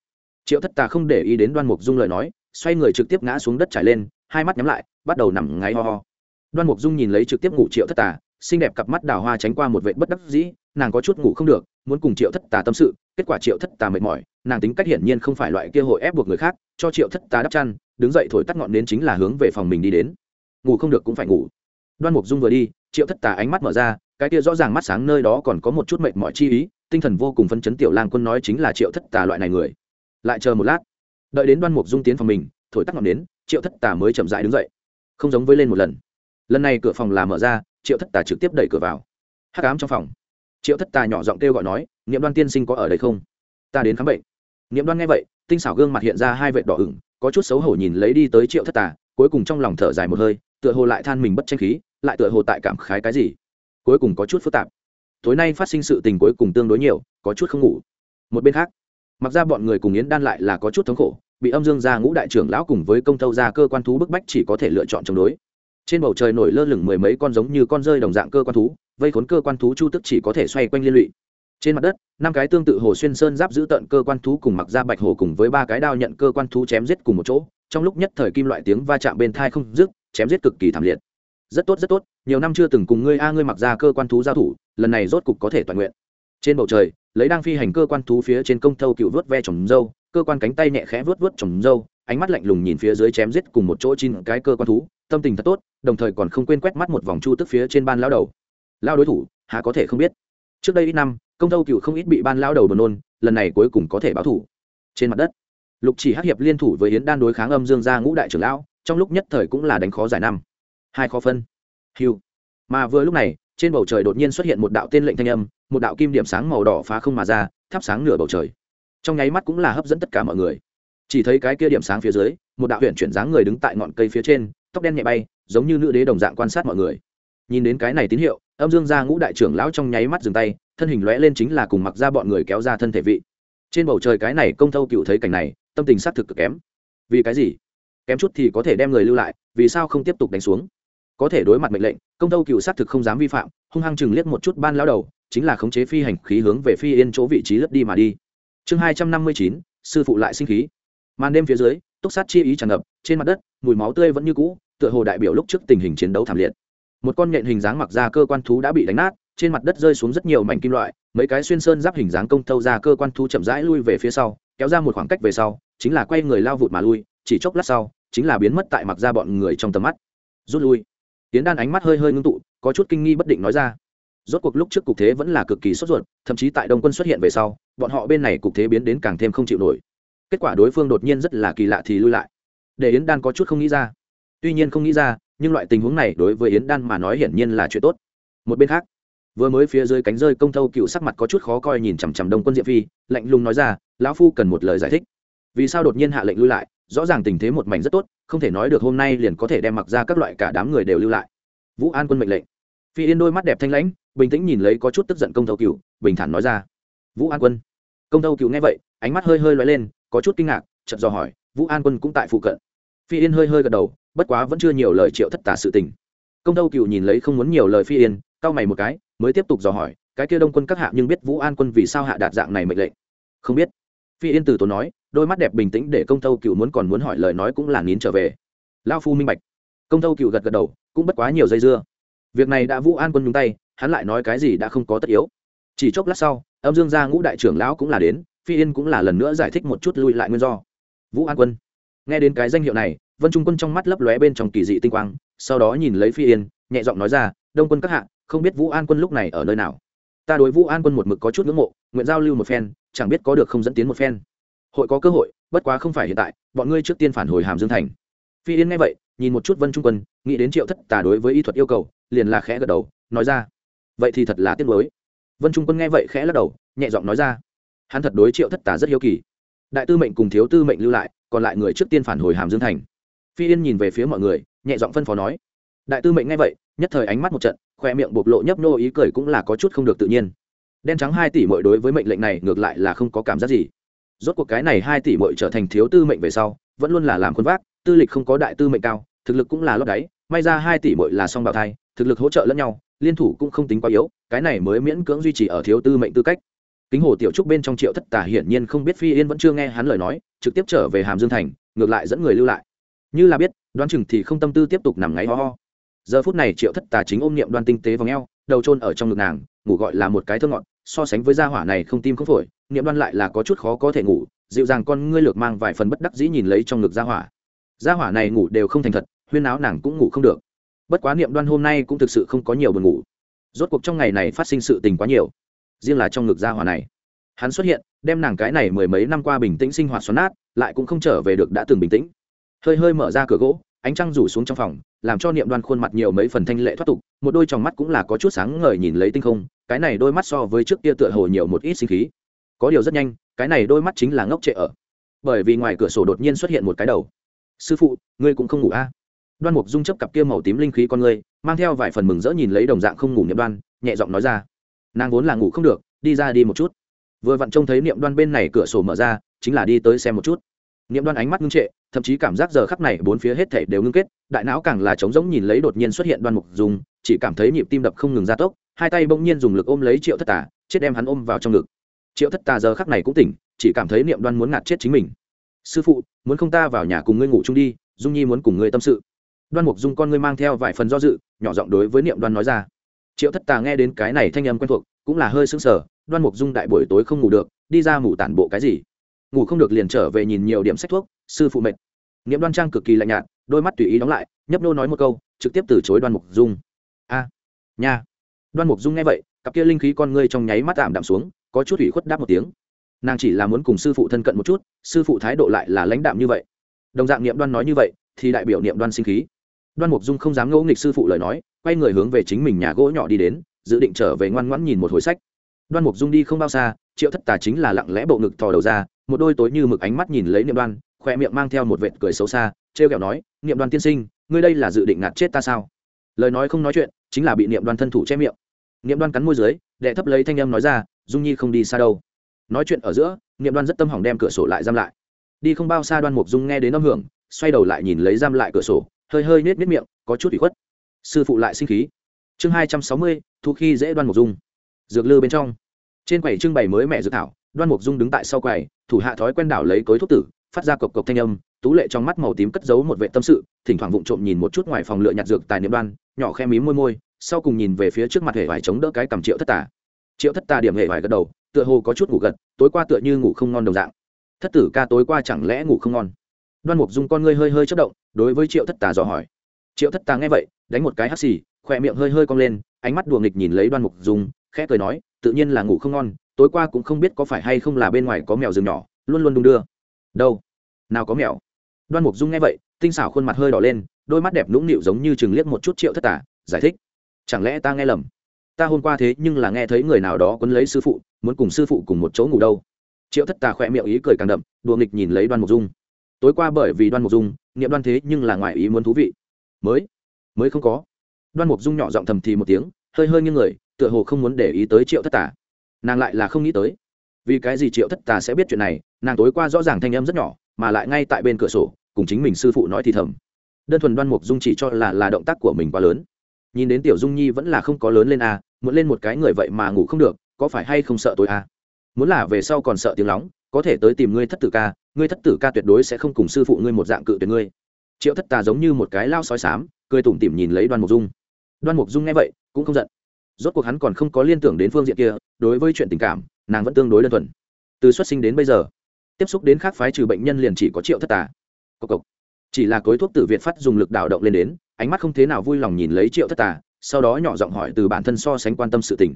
Triệu thất tà không để ý đến đoan mục dung lời nói, xoay người trực tiếp ngã xuống đất trải lên, hai mắt nhắm lại, bắt đầu nằm ngáy ho ho đoan mục dung nhìn lấy trực tiếp ngủ triệu thất tà, xinh đẹp cặp mắt đào hoa tránh qua một vệ bất đắc dĩ, nàng có chút ngủ không được, muốn cùng triệu thất tà tâm sự, kết quả triệu thất tà mệt mỏi, nàng tính cách hiển nhiên không phải loại kia hội ép buộc người khác, cho triệu thất tà đắp chăn, đứng dậy thổi tắt ngọn đến chính là hướng về phòng mình đi đến. Ngủ không được cũng phải ngủ. Đoan mục dung vừa đi, triệu thất tà ánh mắt mở ra, cái kia rõ ràng mắt sáng nơi đó còn có một chút mệt mỏi chi ý, tinh thần vô cùng phân chấn tiểu lang quân nói chính là triệu thất tà loại này người. Lại chờ một lát, đợi đến đoan mục dung tiến phòng mình, thổi tắt ngọn đến triệu thất tà mới chậm dại đứng dậy. Không giống với lên một lần lần này cửa phòng là mở ra, triệu thất tà trực tiếp đẩy cửa vào. Hắc ám trong phòng. Triệu thất tà nhỏ giọng kêu gọi nói, niệm đoan tiên sinh có ở đây không? Ta đến khám bệnh. Niệm đoan nghe vậy, tinh xảo gương mặt hiện ra hai vệt đỏ ửng, có chút xấu hổ nhìn lấy đi tới triệu thất tà, cuối cùng trong lòng thở dài một hơi, tựa hồ lại than mình bất tranh khí, lại tựa hồ tại cảm khái cái gì. Cuối cùng có chút phức tạp. Tối nay phát sinh sự tình cuối cùng tương đối nhiều, có chút không ngủ. Một bên khác, mặc ra bọn người cùng yến đan lại là có chút thống khổ, bị âm dương gia ngũ đại trưởng lão cùng với công tâu gia cơ quan thú bức bách chỉ có thể lựa chọn chống đối trên bầu trời nổi lơ lửng mười mấy con giống như con rơi đồng dạng cơ quan thú, vây khốn cơ quan thú chu tức chỉ có thể xoay quanh liên lụy. Trên mặt đất, năm cái tương tự hồ xuyên sơn giáp giữ tận cơ quan thú cùng mặc ra bạch hồ cùng với ba cái đao nhận cơ quan thú chém giết cùng một chỗ, trong lúc nhất thời kim loại tiếng va chạm bên thai không dứt, chém giết cực kỳ thảm liệt. Rất tốt rất tốt, nhiều năm chưa từng cùng ngươi a, ngươi mặc ra cơ quan thú giao thủ, lần này rốt cục có thể toàn nguyện. Trên bầu trời, lấy đang phi hành cơ quan thú phía trên công thâu cựu vớt ve trồng dâu, cơ quan cánh tay nhẹ khẽ vớt vớt trồng dâu, ánh mắt lạnh lùng nhìn phía dưới chém giết cùng một chỗ chín cái cơ quan thú tâm tình thật tốt, đồng thời còn không quên quét mắt một vòng chu tức phía trên ban lao đầu. Lao đối thủ, há có thể không biết. Trước đây ít năm, công tâu cựu không ít bị ban lao đầu buồn nôn, lần này cuối cùng có thể báo thủ. Trên mặt đất, lục chỉ hắc hiệp liên thủ với yến đan đối kháng âm dương gia ngũ đại trưởng lão, trong lúc nhất thời cũng là đánh khó giải năm. Hai khó phân. Hiu. Mà vừa lúc này, trên bầu trời đột nhiên xuất hiện một đạo tên lệnh thanh âm, một đạo kim điểm sáng màu đỏ phá không mà ra, thắp sáng nửa bầu trời. Trong nháy mắt cũng là hấp dẫn tất cả mọi người. Chỉ thấy cái kia điểm sáng phía dưới, một đạo huyện chuyển dáng người đứng tại ngọn cây phía trên tóc đen nhẹ bay, giống như nữ đế đồng dạng quan sát mọi người. Nhìn đến cái này tín hiệu, âm dương gia ngũ đại trưởng lão trong nháy mắt dừng tay, thân hình lóe lên chính là cùng mặc ra bọn người kéo ra thân thể vị. Trên bầu trời cái này công thâu cựu thấy cảnh này, tâm tình xác thực cực kém. Vì cái gì? Kém chút thì có thể đem người lưu lại, vì sao không tiếp tục đánh xuống? Có thể đối mặt mệnh lệnh, công thâu cựu xác thực không dám vi phạm, hung hăng chừng liếc một chút ban lao đầu, chính là khống chế phi hành khí hướng về phi yên chỗ vị trí lướt đi mà đi. Chương hai trăm năm mươi chín, sư phụ lại sinh khí. Màn đêm phía dưới, túc sát chi ý tràn ngập trên mặt đất, mùi máu tươi vẫn như cũ, tựa hồ đại biểu lúc trước tình hình chiến đấu thảm liệt. Một con nhện hình dáng mặc ra cơ quan thú đã bị đánh nát, trên mặt đất rơi xuống rất nhiều mảnh kim loại, mấy cái xuyên sơn giáp hình dáng công thâu ra cơ quan thú chậm rãi lui về phía sau, kéo ra một khoảng cách về sau, chính là quay người lao vụt mà lui, chỉ chốc lát sau, chính là biến mất tại mặc ra bọn người trong tầm mắt. Rút lui. Tiến đan ánh mắt hơi hơi ngưng tụ, có chút kinh nghi bất định nói ra. Rốt cuộc lúc trước cục thế vẫn là cực kỳ sốt ruột, thậm chí tại đông quân xuất hiện về sau, bọn họ bên này cục thế biến đến càng thêm không chịu nổi. Kết quả đối phương đột nhiên rất là kỳ lạ thì lui lại để yến đan có chút không nghĩ ra tuy nhiên không nghĩ ra nhưng loại tình huống này đối với yến đan mà nói hiển nhiên là chuyện tốt một bên khác vừa mới phía dưới cánh rơi công thâu cựu sắc mặt có chút khó coi nhìn chằm chằm đông quân diệp phi lạnh lùng nói ra lão phu cần một lời giải thích vì sao đột nhiên hạ lệnh lưu lại rõ ràng tình thế một mảnh rất tốt không thể nói được hôm nay liền có thể đem mặc ra các loại cả đám người đều lưu lại vũ an quân mệnh lệnh phi yên đôi mắt đẹp thanh lãnh bình tĩnh nhìn lấy có chút tức giận công thâu cựu bình thản nói ra vũ an quân công thâu cựu nghe vậy ánh mắt hơi hơi loay lên có chút kinh ngạc chật dò hỏi vũ an quân cũng tại phụ cận phi yên hơi hơi gật đầu, bất quá vẫn chưa nhiều lời triệu thất tả sự tình. Công thâu cựu nhìn lấy không muốn nhiều lời phi yên, cau mày một cái, mới tiếp tục dò hỏi, cái kia đông quân các hạ nhưng biết vũ an quân vì sao hạ đạt dạng này mệnh lệnh? Không biết. Phi yên từ tốn nói, đôi mắt đẹp bình tĩnh để công thâu cựu muốn còn muốn hỏi lời nói cũng là nín trở về. Lao phu minh bạch. Công thâu cựu gật gật đầu, cũng bất quá nhiều dây dưa. Việc này đã vũ an quân nhúng tay, hắn lại nói cái gì đã không có tất yếu. Chỉ chốc lát sau, âm dương gia ngũ đại trưởng lão cũng là đến, phi yên cũng là lần nữa giải thích một chút lui lại nguyên do. Vũ an quân nghe đến cái danh hiệu này, vân trung quân trong mắt lấp lóe bên trong kỳ dị tinh quang, sau đó nhìn lấy phi yên, nhẹ giọng nói ra, đông quân các hạ, không biết vũ an quân lúc này ở nơi nào? Ta đối vũ an quân một mực có chút ngưỡng mộ, nguyện giao lưu một phen, chẳng biết có được không dẫn tiến một phen. Hội có cơ hội, bất quá không phải hiện tại, bọn ngươi trước tiên phản hồi hàm dương thành. Phi yên nghe vậy, nhìn một chút vân trung quân, nghĩ đến triệu thất tà đối với y thuật yêu cầu, liền là khẽ gật đầu, nói ra, vậy thì thật là tiếc nuối. Vân trung quân nghe vậy khẽ lắc đầu, nhẹ giọng nói ra, hắn thật đối triệu thất tà rất hiếu kỳ. Đại tư mệnh cùng thiếu tư mệnh lưu lại còn lại người trước tiên phản hồi hàm dương thành. Phi yên nhìn về phía mọi người, nhẹ giọng phân phó nói, đại tư mệnh nghe vậy, nhất thời ánh mắt một trận, khoe miệng bộc lộ nhấp nô ý cười cũng là có chút không được tự nhiên. Đen trắng hai tỷ mội đối với mệnh lệnh này ngược lại là không có cảm giác gì. Rốt cuộc cái này hai tỷ mội trở thành thiếu tư mệnh về sau, vẫn luôn là làm khuôn vác, tư lịch không có đại tư mệnh cao, thực lực cũng là lót đáy, may ra hai tỷ mội là song bào thai, thực lực hỗ trợ lẫn nhau, liên thủ cũng không tính quá yếu, cái này mới miễn cưỡng duy trì ở thiếu tư mệnh tư cách kính hồ tiểu trúc bên trong triệu thất tà hiển nhiên không biết phi yên vẫn chưa nghe hắn lời nói, trực tiếp trở về hàm dương thành, ngược lại dẫn người lưu lại. Như là biết, đoán chừng thì không tâm tư tiếp tục nằm ngáy ho ho. Giờ phút này triệu thất tà chính ôm niệm đoan tinh tế v ò đầu trôn ở trong ngực nàng, ngủ gọi là một cái thơ ngọt, so sánh với gia hỏa này không tim không phổi, niệm đoan lại là có chút khó có thể ngủ, dịu dàng con ngươi lược mang vài phần bất đắc dĩ nhìn lấy trong ngực gia hỏa. Gia hỏa này ngủ đều không thành thật, huyên áo nàng cũng ngủ không được. Bất quá niệm đoan hôm nay cũng thực sự không có nhiều buồn ngủ. Rốt cuộc trong ngày này phát sinh sự tình quá nhiều riêng là trong ngực gia hỏa này. Hắn xuất hiện, đem nàng cái này mười mấy năm qua bình tĩnh sinh hoạt xoắn nát, lại cũng không trở về được đã từng bình tĩnh. Hơi hơi mở ra cửa gỗ, ánh trăng rủ xuống trong phòng, làm cho niệm đoan khuôn mặt nhiều mấy phần thanh lệ thoát tục, một đôi tròng mắt cũng là có chút sáng ngời nhìn lấy tinh không, cái này đôi mắt so với trước kia tựa hồ nhiều một ít sinh khí. Có điều rất nhanh, cái này đôi mắt chính là ngốc trệ ở. Bởi vì ngoài cửa sổ đột nhiên xuất hiện một cái đầu. Sư phụ, ngươi cũng không ngủ a à? đoan mục dung chấp cặp kia màu tím linh khí con ngươi, mang theo vài phần mừng rỡ nhìn lấy đồng dạng không ngủ niệm đoan, nhẹ giọng nói ra nàng vốn là ngủ không được, đi ra đi một chút. Vừa vặn trông thấy niệm đoan bên này cửa sổ mở ra, chính là đi tới xem một chút. Niệm đoan ánh mắt ngưng trệ, thậm chí cảm giác giờ khắc này bốn phía hết thể đều ngưng kết, đại não càng là trống rỗng nhìn lấy đột nhiên xuất hiện đoan mục dùng chỉ cảm thấy nhịp tim đập không ngừng gia tốc, hai tay bỗng nhiên dùng lực ôm lấy triệu thất tà, chết đem hắn ôm vào trong ngực. Triệu thất tà giờ khắc này cũng tỉnh, chỉ cảm thấy niệm đoan muốn ngạt chết chính mình. Sư phụ, muốn không ta vào nhà cùng ngươi ngủ chung đi, dung nhi muốn cùng ngươi tâm sự. Đoan mục dung con ngươi mang theo vài phần do dự, nhỏ giọng đối với niệm đoan nói ra triệu thất tà nghe đến cái này thanh âm quen thuộc, cũng là hơi sững sờ, đoan mục dung đại buổi tối không ngủ được, đi ra ngủ tản bộ cái gì? Ngủ không được liền trở về nhìn nhiều điểm sách thuốc, sư phụ mệt. Niệm đoan trang cực kỳ lạnh nhạt, đôi mắt tùy ý đóng lại, nhấp nô nói một câu, trực tiếp từ chối đoan mục dung. A, nha. Đoan mục dung nghe vậy, cặp kia linh khí con ngươi trong nháy mắt tạm đạm xuống, có chút ủy khuất đáp một tiếng. Nàng chỉ là muốn cùng sư phụ thân cận một chút, sư phụ thái độ lại là lãnh đạm như vậy. Đồng dạng niệm đoan nói như vậy, thì đại biểu niệm đoan sinh khí đoan mục dung không dám ngẫu nghịch sư phụ lời nói, quay người hướng về chính mình nhà gỗ nhỏ đi đến, dự định trở về ngoan ngoãn nhìn một hồi sách. Đoan mục dung đi không bao xa, triệu thất tà chính là lặng lẽ bộ ngực thò đầu ra, một đôi tối như mực ánh mắt nhìn lấy niệm đoan, khoe miệng mang theo một vệt cười xấu xa, trêu kẹo nói, niệm đoan tiên sinh, ngươi đây là dự định ngạt chết ta sao? Lời nói không nói chuyện, chính là bị niệm đoan thân thủ che miệng. Niệm đoan cắn môi dưới, đệ thấp lấy thanh âm nói ra, dung nhi không đi xa đâu. Nói chuyện ở giữa, niệm đoan rất tâm hỏng đem cửa sổ lại giam lại. Đi không bao xa đoan mục dung nghe đến âm hưởng, xoay đầu lại nhìn lấy giam lại cửa sổ hơi hơi nết nết miệng, có chút bị khuất. Sư phụ lại sinh khí. Chương hai trăm sáu mươi, thu khi dễ đoan mục dung. Dược lư bên trong. Trên quầy trưng bày mới mẹ dược thảo, đoan mục dung đứng tại sau quầy, thủ hạ thói quen đảo lấy cối thuốc tử, phát ra cộc cộc thanh âm, tú lệ trong mắt màu tím cất giấu một vệ tâm sự, thỉnh thoảng vụng trộm nhìn một chút ngoài phòng lựa nhặt dược tài niệm đoan, nhỏ khe mím môi môi, sau cùng nhìn về phía trước mặt hệ vải chống đỡ cái cầm triệu thất tà. Triệu thất tà điểm hệ vải gật đầu, tựa hồ có chút ngủ gật, tối qua tựa như ngủ không ngon đồng dạng. Thất tử ca tối qua chẳng lẽ ngủ không ngon? Đoan mục dung con ngươi hơi hơi chất động đối với triệu thất tà dò hỏi. Triệu thất tà nghe vậy, đánh một cái hắt xì, khỏe miệng hơi hơi cong lên, ánh mắt đùa nghịch nhìn lấy đoan mục dung, khẽ cười nói, tự nhiên là ngủ không ngon, tối qua cũng không biết có phải hay không là bên ngoài có mèo rừng nhỏ, luôn luôn đung đưa. Đâu? Nào có mèo? Đoan mục dung nghe vậy, tinh xảo khuôn mặt hơi đỏ lên, đôi mắt đẹp nũng nịu giống như chừng liếc một chút triệu thất tả giải thích. Chẳng lẽ ta nghe lầm? Ta hôm qua thế nhưng là nghe thấy người nào đó quấn lấy sư phụ, muốn cùng sư phụ cùng một chỗ ngủ đâu? Triệu thất tà khỏe miệng ý cười càng đậm, đùa nghịch nhìn lấy đoan mục dung. Tối qua bởi vì đoan mục dung nghiệm đoan thế nhưng là ngoài ý muốn thú vị. Mới mới không có. Đoan mục dung nhỏ giọng thầm thì một tiếng hơi hơi như người tựa hồ không muốn để ý tới triệu thất tà. Nàng lại là không nghĩ tới. Vì cái gì triệu thất tà sẽ biết chuyện này nàng tối qua rõ ràng thanh âm rất nhỏ mà lại ngay tại bên cửa sổ cùng chính mình sư phụ nói thì thầm. Đơn thuần đoan mục dung chỉ cho là là động tác của mình quá lớn. Nhìn đến tiểu dung nhi vẫn là không có lớn lên a à, muốn lên một cái người vậy mà ngủ không được có phải hay không sợ tôi a à? muốn là về sau còn sợ tiếng lóng có thể tới tìm ngươi thất tử ca ngươi thất tử ca tuyệt đối sẽ không cùng sư phụ ngươi một dạng cự tuyệt ngươi. Triệu thất tà giống như một cái lao sói sám cười tủm tỉm nhìn lấy đoan mục dung. Đoan mục dung nghe vậy, cũng không giận. Rốt cuộc hắn còn không có liên tưởng đến phương diện kia, đối với chuyện tình cảm, nàng vẫn tương đối đơn thuần. Từ xuất sinh đến bây giờ, tiếp xúc đến khác phái trừ bệnh nhân liền chỉ có triệu thất tà. Cộc cộc. chỉ là cối thuốc tử việt phát dùng lực đảo động lên đến, ánh mắt không thế nào vui lòng nhìn lấy triệu thất tà, sau đó nhỏ giọng hỏi từ bản thân so sánh quan tâm sự tình.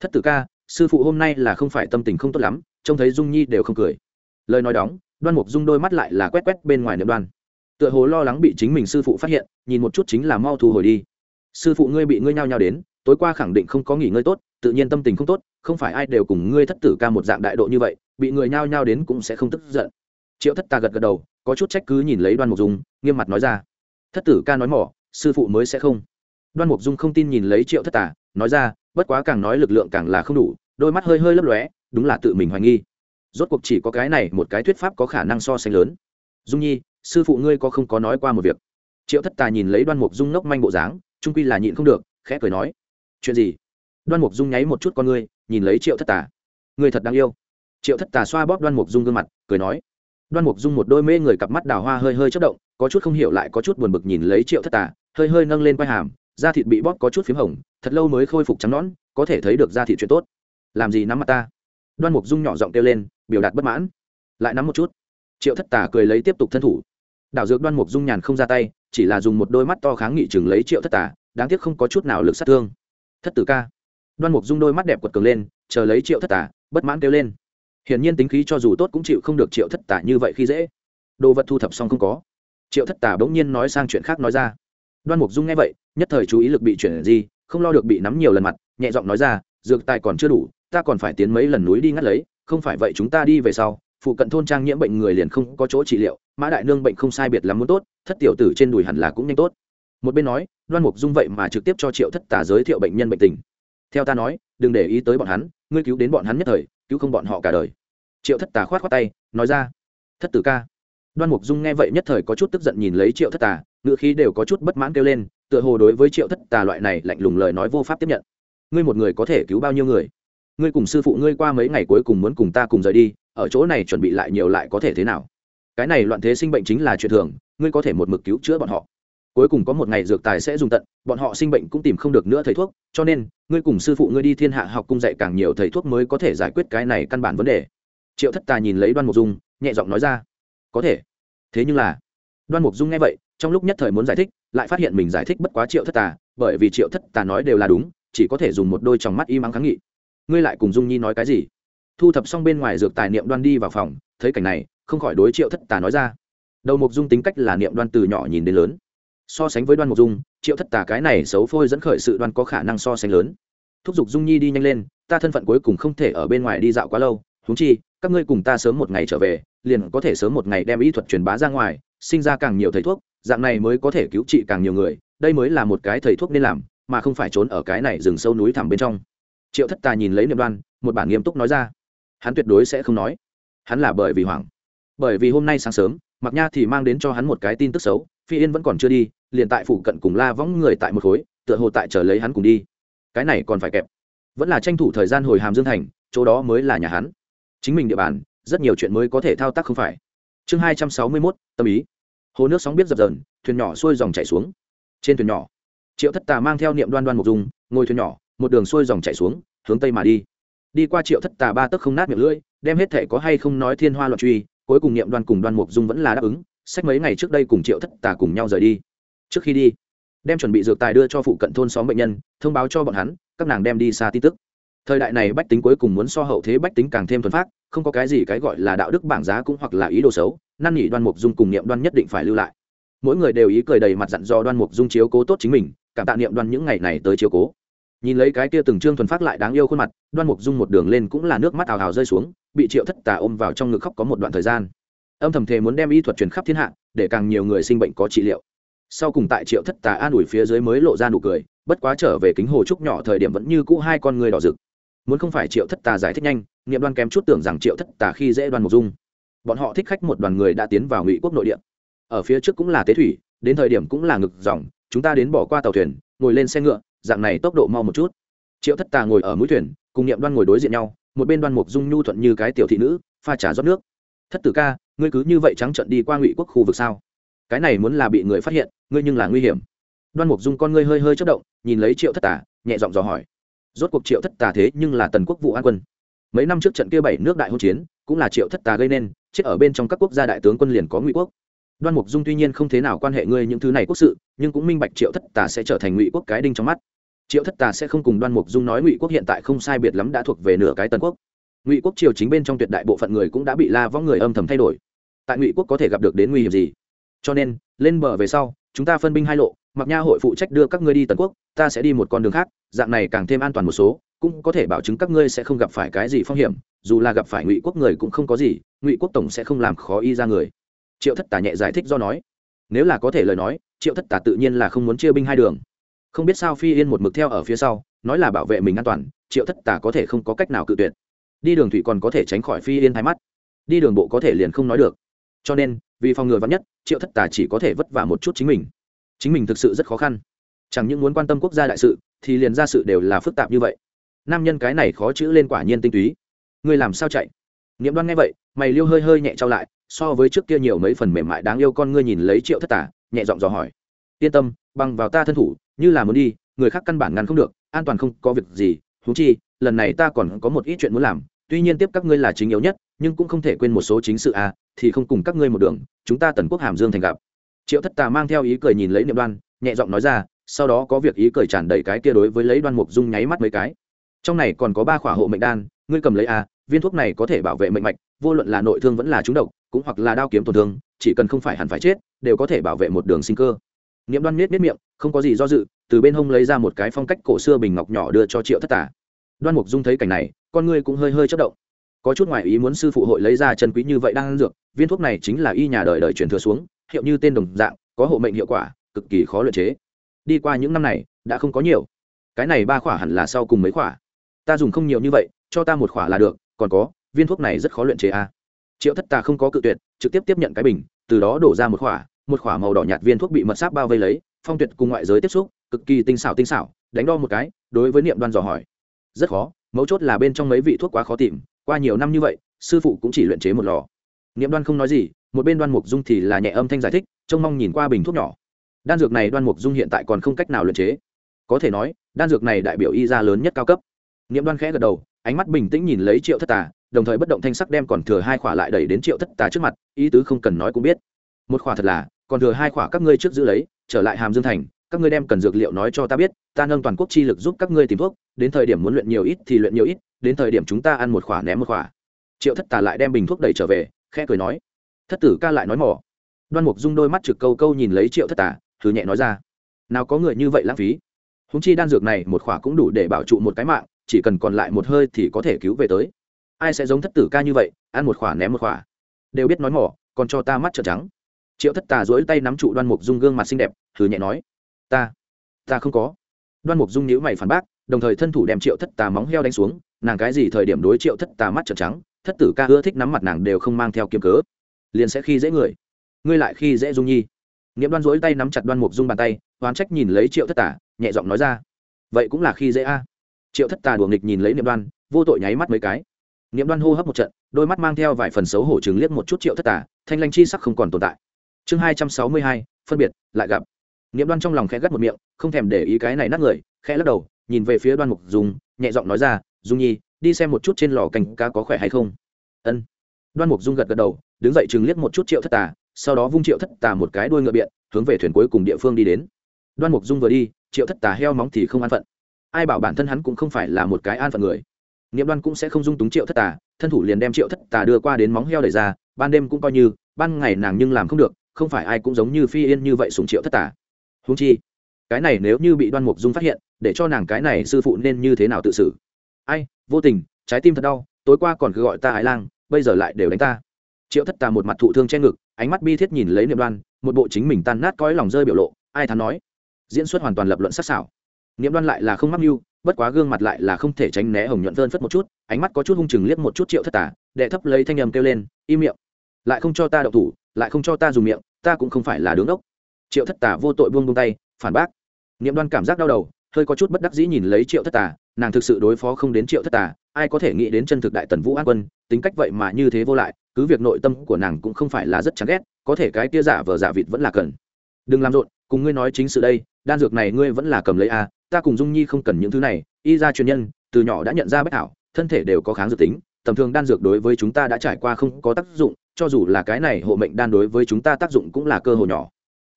Thất tử ca, sư phụ hôm nay là không phải tâm tình không tốt lắm, trông thấy dung nhi đều không cười. Lời nói đóng đoan mục dung đôi mắt lại là quét quét bên ngoài niệm đoan. Tựa hồ lo lắng bị chính mình sư phụ phát hiện, nhìn một chút chính là mau thu hồi đi. Sư phụ ngươi bị ngươi nhao nhao đến, tối qua khẳng định không có nghỉ ngơi tốt, tự nhiên tâm tình không tốt, không phải ai đều cùng ngươi thất tử ca một dạng đại độ như vậy, bị người nhao nhao đến cũng sẽ không tức giận. Triệu thất ta gật gật đầu, có chút trách cứ nhìn lấy đoan mục dung, nghiêm mặt nói ra. Thất tử ca nói mỏ, sư phụ mới sẽ không. Đoan mục dung không tin nhìn lấy triệu thất tả nói ra, bất quá càng nói lực lượng càng là không đủ, đôi mắt hơi hơi lấp lóe, đúng là tự mình hoài nghi rốt cuộc chỉ có cái này một cái thuyết pháp có khả năng so sánh lớn. Dung nhi, sư phụ ngươi có không có nói qua một việc? Triệu thất tà nhìn lấy đoan mục dung ngốc manh bộ dáng, trung quy là nhịn không được, khẽ cười nói, chuyện gì? Đoan mục dung nháy một chút con ngươi, nhìn lấy triệu thất tà người thật đáng yêu. Triệu thất tà xoa bóp đoan mục dung gương mặt, cười nói, đoan mục dung một đôi mê người cặp mắt đào hoa hơi hơi chất động, có chút không hiểu lại có chút buồn bực nhìn lấy triệu thất tà hơi hơi nâng lên quai hàm, da thịt bị bóp có chút p h í m hồng, thật lâu mới khôi phục trắng nõn, có thể thấy được da thịt chuyện tốt. Làm gì nắm mặt ta? Đoan mục dung nhỏ giọng kêu lên biểu đạt bất mãn. Lại nắm một chút. Triệu thất tà cười lấy tiếp tục thân thủ. Đảo dược đoan mục dung nhàn không ra tay, chỉ là dùng một đôi mắt to kháng nghị chừng lấy triệu thất tà, đáng tiếc không có chút nào lực sát thương. Thất tử ca. Đoan mục dung đôi mắt đẹp quật cường lên, chờ lấy triệu thất tà, bất mãn kêu lên. Hiển nhiên tính khí cho dù tốt cũng chịu không được triệu thất tà như vậy khi dễ. Đồ vật thu thập xong không có. Triệu thất tà bỗng nhiên nói sang chuyện khác nói ra. Đoan mục dung nghe vậy, nhất thời chú ý lực bị chuyển gì không lo được bị nắm nhiều lần mặt, nhẹ giọng nói ra, dược tài còn chưa đủ, ta còn phải tiến mấy lần núi đi ngắt lấy không phải vậy chúng ta đi về sau, phụ cận thôn trang nhiễm bệnh người liền không có chỗ trị liệu, mã đại nương bệnh không sai biệt lắm muốn tốt, thất tiểu tử trên đùi hẳn là cũng nhanh tốt. Một bên nói, đoan mục dung vậy mà trực tiếp cho triệu thất tà giới thiệu bệnh nhân bệnh tình. Theo ta nói, đừng để ý tới bọn hắn, ngươi cứu đến bọn hắn nhất thời, cứu không bọn họ cả đời. Triệu thất tà khoát khoát tay, nói ra, thất tử ca. Đoan mục dung nghe vậy nhất thời có chút tức giận nhìn lấy triệu thất tà ngựa khí đều có chút bất mãn kêu lên, tựa hồ đối với triệu thất tà loại này lạnh lùng lời nói vô pháp tiếp nhận. Ngươi một người có thể cứu bao nhiêu người? Ngươi cùng sư phụ ngươi qua mấy ngày cuối cùng muốn cùng ta cùng rời đi, ở chỗ này chuẩn bị lại nhiều lại có thể thế nào? Cái này loạn thế sinh bệnh chính là chuyện thường, ngươi có thể một mực cứu chữa bọn họ. Cuối cùng có một ngày dược tài sẽ dùng tận, bọn họ sinh bệnh cũng tìm không được nữa thầy thuốc, cho nên, ngươi cùng sư phụ ngươi đi thiên hạ học cung dạy càng nhiều thầy thuốc mới có thể giải quyết cái này căn bản vấn đề. Triệu thất tà nhìn lấy đoan mục dung, nhẹ giọng nói ra, có thể. Thế nhưng là đoan mục dung nghe vậy, trong lúc nhất thời muốn giải thích, lại phát hiện mình giải thích bất quá triệu thất tà bởi vì triệu thất tà nói đều là đúng, chỉ có thể dùng một đôi tròng mắt y mắng kháng nghị ngươi lại cùng dung nhi nói cái gì? Thu thập xong bên ngoài dược tài niệm đoan đi vào phòng, thấy cảnh này, không khỏi đối triệu thất tà nói ra. Đầu mục dung tính cách là niệm đoan từ nhỏ nhìn đến lớn. So sánh với đoan mục dung, triệu thất tà cái này xấu phôi dẫn khởi sự đoan có khả năng so sánh lớn. Thúc giục dung nhi đi nhanh lên, ta thân phận cuối cùng không thể ở bên ngoài đi dạo quá lâu húng chi, các ngươi cùng ta sớm một ngày trở về, liền có thể sớm một ngày đem ý thuật truyền bá ra ngoài, sinh ra càng nhiều thầy thuốc, dạng này mới có thể cứu trị càng nhiều người, đây mới là một cái thầy thuốc nên làm, mà không phải trốn ở cái này rừng sâu núi thẳm bên trong triệu thất tà nhìn lấy niệm đoan một bản nghiêm túc nói ra. Hắn tuyệt đối sẽ không nói. Hắn là bởi vì hoảng. Bởi vì hôm nay sáng sớm mặc nha thì mang đến cho hắn một cái tin tức xấu phi yên vẫn còn chưa đi liền tại phủ cận cùng la võng người tại một khối tựa hồ tại chờ lấy hắn cùng đi. Cái này còn phải kẹp. Vẫn là tranh thủ thời gian hồi hàm dương thành chỗ đó mới là nhà hắn. Chính mình địa bàn rất nhiều chuyện mới có thể thao tác không phải. Chương hai trăm sáu mươi mốt tâm ý. Hồ nước sóng biết dập dờn thuyền nhỏ xuôi dòng chảy xuống. Trên thuyền nhỏ triệu thất tà mang theo niệm đoan đoan mục dùng, ngồi thuyền nhỏ một đường xuôi dòng chảy xuống, hướng tây mà đi. Đi qua triệu thất tà ba tấc không nát miệng lưỡi, đem hết thể có hay không nói thiên hoa loạn truy, cuối cùng niệm đoan cùng đoan mục dung vẫn là đáp ứng, sách mấy ngày trước đây cùng triệu thất tà cùng nhau rời đi. Trước khi đi, đem chuẩn bị dược tài đưa cho phụ cận thôn xóm bệnh nhân, thông báo cho bọn hắn, các nàng đem đi xa tin tức. Thời đại này bách tính cuối cùng muốn so hậu thế bách tính càng thêm thuần phát không có cái gì cái gọi là đạo đức bảng giá cũng hoặc là ý đồ xấu, năn nỉ đoan mục dung cùng niệm đoan nhất định phải lưu lại. Mỗi người đều ý cười đầy mặt dặn do đoan mục dung chiếu cố tốt chính mình, cảm tạ niệm đoan những ngày này tới chiếu cố nhìn lấy cái kia từng trương thuần phát lại đáng yêu khuôn mặt, đoan mục dung một đường lên cũng là nước mắt ào ào rơi xuống, bị triệu thất tà ôm vào trong ngực khóc có một đoạn thời gian. Âm thầm thề muốn đem y thuật truyền khắp thiên hạ, để càng nhiều người sinh bệnh có trị liệu. Sau cùng tại triệu thất tà an ủi phía dưới mới lộ ra nụ cười, bất quá trở về kính hồ trúc nhỏ thời điểm vẫn như cũ hai con người đỏ rực. Muốn không phải triệu thất tà giải thích nhanh nghiệm đoan kém chút tưởng rằng triệu thất tà khi dễ đoan mục dung. Bọn họ thích khách một đoàn người đã tiến vào ngụy quốc nội địa. Ở phía trước cũng là tế thủy, đến thời điểm cũng là ngực dòng, chúng ta đến bỏ qua tàu thuyền, ngồi lên xe ngựa dạng này tốc độ mau một chút. Triệu thất tà ngồi ở mũi thuyền, cùng niệm đoan ngồi đối diện nhau, một bên đoan mục dung nhu thuận như cái tiểu thị nữ, pha trà rót nước. Thất tử ca, ngươi cứ như vậy trắng trận đi qua ngụy quốc khu vực sao? Cái này muốn là bị người phát hiện, ngươi nhưng là nguy hiểm. Đoan mục dung con ngươi hơi hơi chất động, nhìn lấy triệu thất tà, nhẹ giọng dò hỏi. Rốt cuộc triệu thất tà thế nhưng là tần quốc vụ an quân. Mấy năm trước trận kia bảy nước đại hôn chiến, cũng là triệu thất tà gây nên, chết ở bên trong các quốc gia đại tướng quân liền có ngụy quốc. Đoan mục dung tuy nhiên không thế nào quan hệ ngươi những thứ này quốc sự, nhưng cũng minh bạch triệu thất tà sẽ trở thành ngụy quốc cái đinh trong mắt triệu thất tà sẽ không cùng đoan mục dung nói ngụy quốc hiện tại không sai biệt lắm đã thuộc về nửa cái tần quốc. Ngụy quốc triều chính bên trong tuyệt đại bộ phận người cũng đã bị la võng người âm thầm thay đổi. Tại ngụy quốc có thể gặp được đến nguy hiểm gì? Cho nên, lên bờ về sau, chúng ta phân binh hai lộ, mặc nha hội phụ trách đưa các ngươi đi tần quốc, ta sẽ đi một con đường khác, dạng này càng thêm an toàn một số, cũng có thể bảo chứng các ngươi sẽ không gặp phải cái gì phong hiểm, dù là gặp phải ngụy quốc người cũng không có gì, ngụy quốc tổng sẽ không làm khó y ra người. Triệu thất tả nhẹ giải thích do nói. Nếu là có thể lời nói, triệu thất tả tự nhiên là không muốn chia binh hai đường không biết sao phi yên một mực theo ở phía sau, nói là bảo vệ mình an toàn, triệu thất tả có thể không có cách nào cự tuyệt. Đi đường thủy còn có thể tránh khỏi phi yên hai mắt. Đi đường bộ có thể liền không nói được. Cho nên, vì phòng ngừa vắn nhất, triệu thất tả chỉ có thể vất vả một chút chính mình. Chính mình thực sự rất khó khăn. Chẳng những muốn quan tâm quốc gia đại sự, thì liền ra sự đều là phức tạp như vậy. Nam nhân cái này khó chữ lên quả nhiên tinh túy. Ngươi làm sao chạy? Niệm đoan nghe vậy, mày liêu hơi hơi nhẹ trao lại, so với trước kia nhiều mấy phần mềm mại đáng yêu con ngươi nhìn lấy triệu thất tả nhẹ giọng dò hỏi. Yên tâm, bằng vào ta thân thủ như là muốn đi, người khác căn bản ngăn không được, an toàn không có việc gì thú chi, lần này ta còn có một ít chuyện muốn làm, tuy nhiên tiếp các ngươi là chính yếu nhất, nhưng cũng không thể quên một số chính sự à thì không cùng các ngươi một đường, chúng ta tần quốc hàm dương thành gặp. Triệu thất tà mang theo ý cười nhìn lấy niệm đoan, nhẹ giọng nói ra, sau đó có việc ý cười tràn đầy cái kia đối với lấy đoan mục dung nháy mắt mấy cái. Trong này còn có ba khỏa hộ mệnh đan, ngươi cầm lấy à viên thuốc này có thể bảo vệ mệnh mạch, vô luận là nội thương vẫn là trúng độc, cũng hoặc là đao kiếm tổn thương, chỉ cần không phải hẳn phải chết, đều có thể bảo vệ một đường sinh cơ niệm đoan miết miết miệng, không có gì do dự, từ bên hông lấy ra một cái phong cách cổ xưa bình ngọc nhỏ đưa cho triệu thất tả đoan mục dung thấy cảnh này, con ngươi cũng hơi hơi chất động. Có chút ngoại ý muốn sư phụ hội lấy ra chân quý như vậy đang ăn dược, viên thuốc này chính là y nhà đời đời truyền thừa xuống, hiệu như tên đồng dạng, có hộ mệnh hiệu quả, cực kỳ khó luyện chế. Đi qua những năm này, đã không có nhiều. Cái này ba khỏa hẳn là sau cùng mấy khỏa. Ta dùng không nhiều như vậy, cho ta một khỏa là được, còn có, viên thuốc này rất khó luyện chế a à. triệu thất tà không có cự tuyệt, trực tiếp tiếp nhận cái bình, từ đó đổ ra một khỏa một khỏa màu đỏ nhạt viên thuốc bị mật sáp bao vây lấy, phong tuyệt cùng ngoại giới tiếp xúc, cực kỳ tinh xảo tinh xảo, đánh đo một cái, đối với niệm đoan dò hỏi. Rất khó, mấu chốt là bên trong mấy vị thuốc quá khó tìm, qua nhiều năm như vậy, sư phụ cũng chỉ luyện chế một lò. Niệm đoan không nói gì, một bên đoan mục dung thì là nhẹ âm thanh giải thích, trông mong nhìn qua bình thuốc nhỏ. Đan dược này đoan mục dung hiện tại còn không cách nào luyện chế. Có thể nói, đan dược này đại biểu y gia lớn nhất cao cấp. Niệm đoan khẽ gật đầu, ánh mắt bình tĩnh nhìn lấy triệu thất tà, đồng thời bất động thanh sắc đem còn thừa hai khỏa lại đẩy đến triệu thất tà trước mặt, ý tứ không cần nói cũng biết một khỏa thật là, còn thừa hai khỏa các ngươi trước giữ lấy, trở lại hàm dương thành, các ngươi đem cần dược liệu nói cho ta biết, ta nâng toàn quốc chi lực giúp các ngươi tìm thuốc, đến thời điểm muốn luyện nhiều ít thì luyện nhiều ít, đến thời điểm chúng ta ăn một khỏa ném một khỏa. Triệu thất tà lại đem bình thuốc đẩy trở về, khẽ cười nói. Thất tử ca lại nói mỏ. Đoan mục dung đôi mắt trực câu câu nhìn lấy triệu thất tà thứ nhẹ nói ra. Nào có người như vậy lãng phí. Húng chi đan dược này một khỏa cũng đủ để bảo trụ một cái mạng, chỉ cần còn lại một hơi thì có thể cứu về tới. Ai sẽ giống thất tử ca như vậy, ăn một khỏa ném một khỏa. Đều biết nói mỏ, còn cho ta mắt trợn trắng triệu thất tà dỗi tay nắm trụ đoan mục dung gương mặt xinh đẹp thử nhẹ nói, ta ta không có. Đoan mục dung nhữ mày phản bác, đồng thời thân thủ đem triệu thất tà móng heo đánh xuống, nàng cái gì thời điểm đối triệu thất tà mắt trợn trắng, thất tử ca ưa thích nắm mặt nàng đều không mang theo kiếm cớ, liền sẽ khi dễ người. Ngươi lại khi dễ dung nhi. Nghiệm đoan dỗi tay nắm chặt đoan mục dung bàn tay oán trách nhìn lấy triệu thất tà, nhẹ giọng nói ra, vậy cũng là khi dễ a. Triệu thất tà đùa nghịch nhìn lấy niệm đoan, vô tội nháy mắt mấy cái. Niệm đoan hô hấp một trận, đôi mắt mang theo vài phần xấu hổ chừng liếc một chút triệu thất tà, thanh lanh chi sắc không còn tồn tại chương hai trăm sáu mươi hai, phân biệt, lại gặp. Nghiệm đoan trong lòng khẽ gắt một miệng, không thèm để ý cái này nát người, khẽ lắc đầu, nhìn về phía đoan mục dùng nhẹ giọng nói ra, dung nhi, đi xem một chút trên lò cành cá có khỏe hay không. Ân. Đoan mục dung gật gật đầu, đứng dậy chừng liếc một chút triệu thất tà, sau đó vung triệu thất tà một cái đuôi ngựa biện, hướng về thuyền cuối cùng địa phương đi đến. Đoan mục dung vừa đi, triệu thất tà heo móng thì không an phận. Ai bảo bản thân hắn cũng không phải là một cái an phận người. Nghiệm đoan cũng sẽ không dung túng triệu thất tà, thân thủ liền đem triệu thất tà đưa qua đến móng heo đẩy ra, ban đêm cũng coi như, ban ngày nàng nhưng làm không được không phải ai cũng giống như phi yên như vậy sùng triệu thất tà húng chi, cái này nếu như bị đoan mục dung phát hiện, để cho nàng cái này sư phụ nên như thế nào tự xử? Ai, vô tình, trái tim thật đau, tối qua còn cứ gọi ta ái lang, bây giờ lại đều đánh ta. Triệu thất tà một mặt thụ thương che ngực, ánh mắt bi thiết nhìn lấy niệm đoan, một bộ chính mình tan nát cõi lòng rơi biểu lộ, ai thắn nói? Diễn xuất hoàn toàn lập luận sắc sảo. Niệm đoan lại là không mắc mưu, bất quá gương mặt lại là không thể tránh né hồng nhuận vơn phất một chút, ánh mắt có chút hung chừng liếc một chút triệu thất tả, đệ thấp lấy thanh âm kêu lên, im miệng lại không cho ta đậu thủ, lại không cho ta dùng miệng, ta cũng không phải là đứng ốc triệu thất tà vô tội buông buông tay, phản bác. Niệm đoan cảm giác đau đầu, hơi có chút bất đắc dĩ nhìn lấy triệu thất tà, nàng thực sự đối phó không đến triệu thất tà, ai có thể nghĩ đến chân thực đại tần vũ an quân, tính cách vậy mà như thế vô lại, cứ việc nội tâm của nàng cũng không phải là rất chán ghét, có thể cái tia giả vờ giả vịt vẫn là cần. Đừng làm rộn, cùng ngươi nói chính sự đây, đan dược này ngươi vẫn là cầm lấy a ta cùng dung nhi không cần những thứ này, y ra truyền nhân, từ nhỏ đã nhận ra bất hảo thân thể đều có kháng dược tính tầm thường đan dược đối với chúng ta đã trải qua không có tác dụng, cho dù là cái này hộ mệnh đan đối với chúng ta tác dụng cũng là cơ hội nhỏ.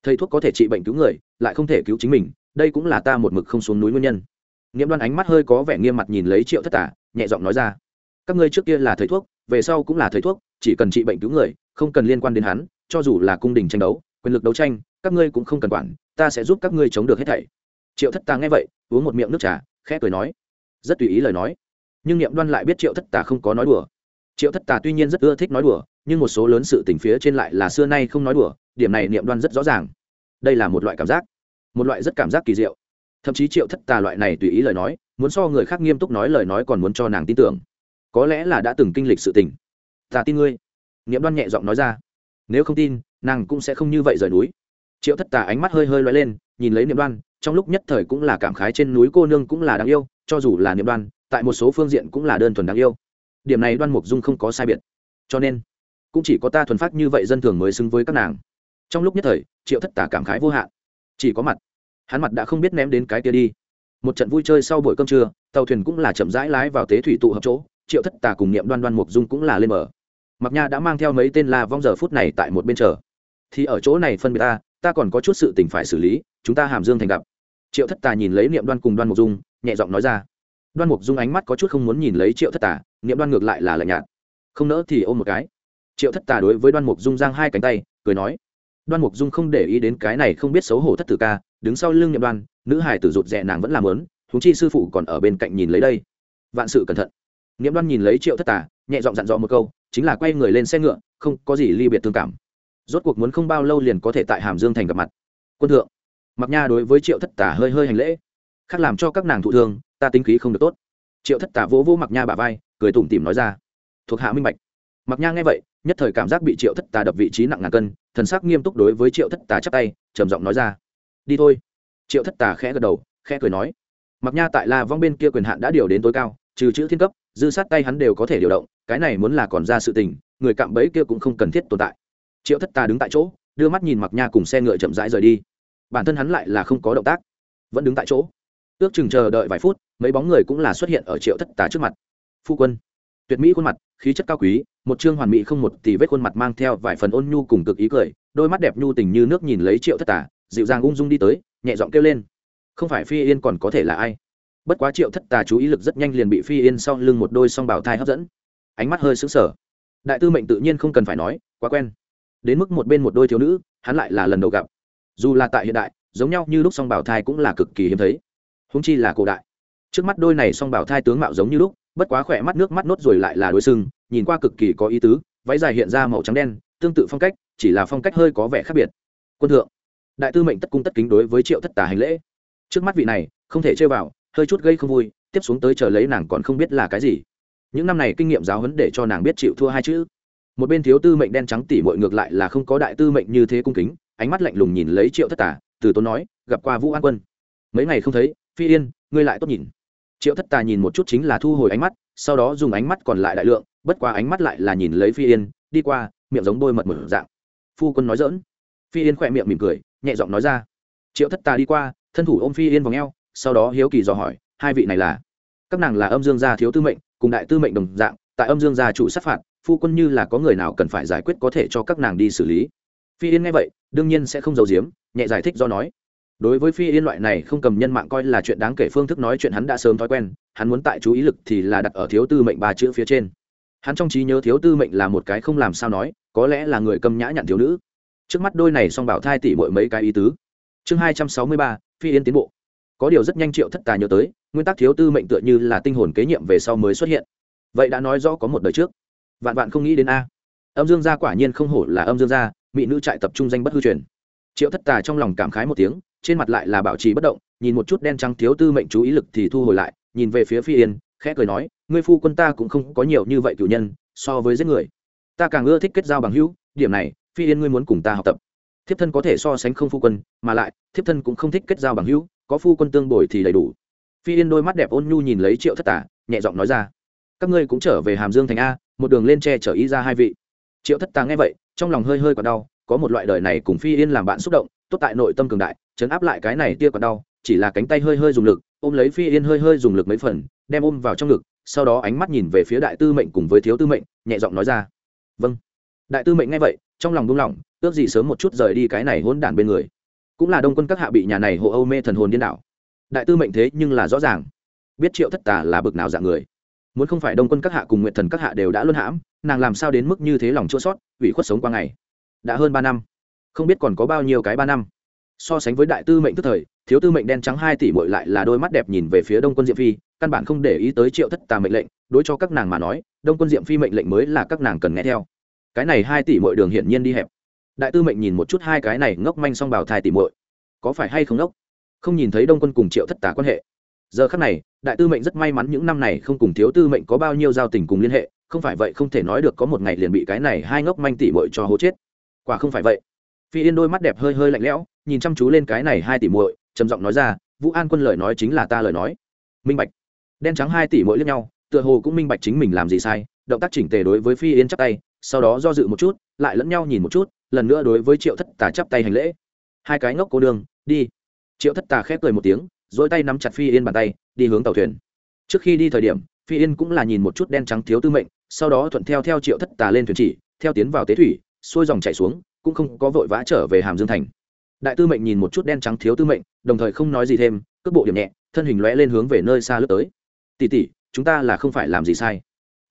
Thầy thuốc có thể trị bệnh cứu người, lại không thể cứu chính mình, đây cũng là ta một mực không xuống núi nguyên nhân. Nghiễm đoan ánh mắt hơi có vẻ nghiêm mặt nhìn lấy triệu thất tả nhẹ giọng nói ra, các ngươi trước kia là thầy thuốc, về sau cũng là thầy thuốc, chỉ cần trị bệnh cứu người, không cần liên quan đến hắn, cho dù là cung đình tranh đấu, quyền lực đấu tranh, các ngươi cũng không cần quản, ta sẽ giúp các ngươi chống được hết thảy. Triệu thất tà nghe vậy, uống một miệng nước trà, khẽ cười nói, rất tùy ý lời nói nhưng niệm đoan lại biết triệu thất tà không có nói đùa. Triệu thất tà tuy nhiên rất ưa thích nói đùa, nhưng một số lớn sự tình phía trên lại là xưa nay không nói đùa, điểm này niệm đoan rất rõ ràng. Đây là một loại cảm giác, một loại rất cảm giác kỳ diệu. Thậm chí triệu thất tà loại này tùy ý lời nói, muốn so người khác nghiêm túc nói lời nói còn muốn cho nàng tin tưởng. Có lẽ là đã từng kinh lịch sự tình. Ta tin ngươi. Niệm đoan nhẹ giọng nói ra. Nếu không tin, nàng cũng sẽ không như vậy rời núi. Triệu thất tà ánh mắt hơi hơi loay lên, nhìn lấy niệm đoan, trong lúc nhất thời cũng là cảm khái trên núi cô nương cũng là đáng yêu, cho dù là niệm đoan tại một số phương diện cũng là đơn thuần đáng yêu. Điểm này đoan mục dung không có sai biệt. Cho nên, cũng chỉ có ta thuần phát như vậy dân thường mới xứng với các nàng. Trong lúc nhất thời, triệu thất tả cảm khái vô hạn. Chỉ có mặt. Hắn mặt đã không biết ném đến cái kia đi. Một trận vui chơi sau buổi cơm trưa, tàu thuyền cũng là chậm rãi lái vào tế thủy tụ hợp chỗ, triệu thất tà cùng niệm đoan đoan mục dung cũng là lên mở. Mặc nha đã mang theo mấy tên la vong giờ phút này tại một bên chờ. Thì ở chỗ này phân biệt ta ta còn có chút sự tình phải xử lý, chúng ta hàm dương thành gặp. Triệu thất tà nhìn lấy niệm đoan cùng đoan mục dung, nhẹ giọng nói ra đoan mục dung ánh mắt có chút không muốn nhìn lấy triệu thất tà, niệm đoan ngược lại là lạnh nhạt. Không nỡ thì ôm một cái. Triệu thất tà đối với đoan mục dung giang hai cánh tay, cười nói, đoan mục dung không để ý đến cái này không biết xấu hổ thất tử ca, đứng sau lưng niệm đoan, nữ hải tử rụt rè nàng vẫn làm lớn thúng chi sư phụ còn ở bên cạnh nhìn lấy đây. Vạn sự cẩn thận. Niệm đoan nhìn lấy triệu thất tà, nhẹ giọng dặn dò một câu, chính là quay người lên xe ngựa, không có gì ly biệt thương cảm. Rốt cuộc muốn không bao lâu liền có thể tại hàm dương thành gặp mặt. Quân thượng. Mặc nha đối với triệu thất tả hơi hơi hành lễ. Khác làm cho các nàng thụ thương ta tính khí không được tốt. Triệu thất tả vỗ vỗ mặc nha bà vai, cười tủm tỉm nói ra, thuộc hạ minh bạch. Mặc nha nghe vậy, nhất thời cảm giác bị triệu thất tà đập vị trí nặng ngàn cân, thần sắc nghiêm túc đối với triệu thất tà chắp tay, trầm giọng nói ra, đi thôi. Triệu thất tà khẽ gật đầu, khẽ cười nói mặc nha tại la vong bên kia quyền hạn đã điều đến tối cao, trừ chữ thiên cấp, dư sát tay hắn đều có thể điều động, cái này muốn là còn ra sự tình, người cạm bẫy kia cũng không cần thiết tồn tại. Triệu thất tà đứng tại chỗ, đưa mắt nhìn mặc nha cùng xe ngựa chậm rãi rời đi. Bản thân hắn lại là không có động tác, vẫn đứng tại chỗ ước chừng chờ đợi vài phút, mấy bóng người cũng là xuất hiện ở triệu thất tà trước mặt. Phu quân, tuyệt mỹ khuôn mặt, khí chất cao quý, một chương hoàn mỹ không một tỷ vết khuôn mặt mang theo vài phần ôn nhu cùng cực ý cười, đôi mắt đẹp nhu tình như nước nhìn lấy triệu thất tà, dịu dàng ung dung đi tới, nhẹ giọng kêu lên. Không phải phi yên còn có thể là ai? Bất quá triệu thất tà chú ý lực rất nhanh liền bị phi yên sau lưng một đôi song bảo thai hấp dẫn. Ánh mắt hơi sững sờ. Đại tư mệnh tự nhiên không cần phải nói, quá quen. Đến mức một bên một đôi thiếu nữ, hắn lại là lần đầu gặp. Dù là tại hiện đại, giống nhau như lúc song bảo thai cũng là cực kỳ hiếm thấy húng chi là cổ đại. Trước mắt đôi này song bảo thai tướng mạo giống như lúc, bất quá khỏe mắt nước mắt nốt rồi lại là đôi sưng nhìn qua cực kỳ có ý tứ, váy dài hiện ra màu trắng đen, tương tự phong cách, chỉ là phong cách hơi có vẻ khác biệt. Quân thượng, đại tư mệnh tất cung tất kính đối với triệu thất tà hành lễ. Trước mắt vị này, không thể chơi vào, hơi chút gây không vui, tiếp xuống tới chờ lấy nàng còn không biết là cái gì. Những năm này kinh nghiệm giáo huấn để cho nàng biết chịu thua hai chữ. Một bên thiếu tư mệnh đen trắng tỉ mội ngược lại là không có đại tư mệnh như thế cung kính, ánh mắt lạnh lùng nhìn lấy triệu thất tà, từ tốn nói, gặp qua vũ an quân. Mấy ngày không thấy phi yên, ngươi lại tốt nhìn. Triệu thất tà nhìn một chút chính là thu hồi ánh mắt, sau đó dùng ánh mắt còn lại đại lượng, bất quá ánh mắt lại là nhìn lấy phi yên, đi qua, miệng giống bôi mật một dạng. Phu quân nói dỡn phi yên khỏe miệng mỉm cười, nhẹ giọng nói ra. Triệu thất tà đi qua, thân thủ ôm phi yên vào ngheo sau đó hiếu kỳ dò hỏi, hai vị này là? Các nàng là âm dương gia thiếu tư mệnh, cùng đại tư mệnh đồng dạng, tại âm dương gia chủ sát phạt, phu quân như là có người nào cần phải giải quyết có thể cho các nàng đi xử lý. Phi yên nghe vậy, đương nhiên sẽ không giấu giếm, nhẹ giải thích do nói đối với phi yên loại này không cầm nhân mạng coi là chuyện đáng kể, phương thức nói chuyện hắn đã sớm thói quen, hắn muốn tại chú ý lực thì là đặt ở thiếu tư mệnh ba chữ phía trên. Hắn trong trí nhớ thiếu tư mệnh là một cái không làm sao nói, có lẽ là người cầm nhã nhặn thiếu nữ. Trước mắt đôi này song bảo thai tỉ mọi mấy cái ý tứ. Chương hai trăm sáu mươi ba, phi yên tiến bộ. Có điều rất nhanh triệu thất tài nhớ tới, nguyên tắc thiếu tư mệnh tựa như là tinh hồn kế nhiệm về sau mới xuất hiện. Vậy đã nói rõ có một đời trước. Vạn vạn không nghĩ đến a. Âm dương gia quả nhiên không hổ là âm dương gia, mỹ nữ trại tập trung danh bất hư truyền. Triệu thất tà trong lòng cảm khái một tiếng trên mặt lại là bảo trì bất động, nhìn một chút đen trắng thiếu tư mệnh chú ý lực thì thu hồi lại, nhìn về phía phi yên, khẽ cười nói, ngươi phu quân ta cũng không có nhiều như vậy cựu nhân, so với giết người. Ta càng ưa thích kết giao bằng hữu, điểm này, phi yên ngươi muốn cùng ta học tập. Thiếp thân có thể so sánh không phu quân, mà lại, thiếp thân cũng không thích kết giao bằng hữu, có phu quân tương bồi thì đầy đủ. Phi yên đôi mắt đẹp ôn nhu nhìn lấy triệu thất tả, nhẹ giọng nói ra, các ngươi cũng trở về hàm dương thành a, một đường lên tre chở ý ra hai vị. Triệu thất tà nghe vậy, trong lòng hơi hơi còn đau, có một loại đời này cùng phi yên làm bạn xúc động tốt tại nội tâm cường đại, chấn áp lại cái này tia còn đau, chỉ là cánh tay hơi hơi dùng lực, ôm lấy phi yên hơi hơi dùng lực mấy phần, đem ôm vào trong ngực, sau đó ánh mắt nhìn về phía đại tư mệnh cùng với thiếu tư mệnh, nhẹ giọng nói ra. Vâng. Đại tư mệnh nghe vậy, trong lòng buông lỏng, ước gì sớm một chút rời đi cái này hôn đản bên người. Cũng là đông quân các hạ bị nhà này hộ âu mê thần hồn điên đảo. Đại tư mệnh thế nhưng là rõ ràng. Biết triệu thất tà là bực nào dạng người. Muốn không phải đông quân các hạ cùng nguyện thần các hạ đều đã luân hãm, nàng làm sao đến mức như thế lòng chỗ sót ủy khuất sống qua ngày. Đã hơn ba năm không biết còn có bao nhiêu cái ba năm. So sánh với đại tư mệnh tức thời, thiếu tư mệnh đen trắng hai tỷ bội lại là đôi mắt đẹp nhìn về phía đông quân diệm phi, căn bản không để ý tới triệu thất tà mệnh lệnh, đối cho các nàng mà nói, đông quân diệm phi mệnh lệnh mới là các nàng cần nghe theo. Cái này hai tỷ bội đường hiển nhiên đi hẹp. Đại tư mệnh nhìn một chút hai cái này ngốc manh xong bào thai tỷ muội. Có phải hay không ngốc? Không nhìn thấy đông quân cùng triệu thất tà quan hệ. Giờ khắc này, đại tư mệnh rất may mắn những năm này không cùng thiếu tư mệnh có bao nhiêu giao tình cùng liên hệ, không phải vậy không thể nói được có một ngày liền bị cái này hai ngốc manh tỷ muội cho hố chết. Quả không phải vậy phi yên đôi mắt đẹp hơi hơi lạnh lẽo, nhìn chăm chú lên cái này hai tỷ muội, trầm giọng nói ra, vũ an quân lời nói chính là ta lời nói. Minh bạch. Đen trắng hai tỷ muội lẫn nhau, tựa hồ cũng minh bạch chính mình làm gì sai, động tác chỉnh tề đối với phi yên chắp tay, sau đó do dự một chút, lại lẫn nhau nhìn một chút, lần nữa đối với triệu thất tà chắp tay hành lễ. Hai cái ngốc cô đường đi. Triệu thất tà khép cười một tiếng dỗi tay nắm chặt phi yên bàn tay, đi hướng tàu thuyền. Trước khi đi thời điểm, phi yên cũng là nhìn một chút đen trắng thiếu tư mệnh, sau đó thuận theo theo triệu thất tà lên thuyền chỉ, theo tiến vào tế thủy, xuôi dòng chảy xuống cũng không có vội vã trở về hàm dương thành. Đại tư mệnh nhìn một chút đen trắng thiếu tư mệnh, đồng thời không nói gì thêm, cước bộ điểm nhẹ, thân hình lóe lên hướng về nơi xa lướt tới. Tỉ tỉ chúng ta là không phải làm gì sai.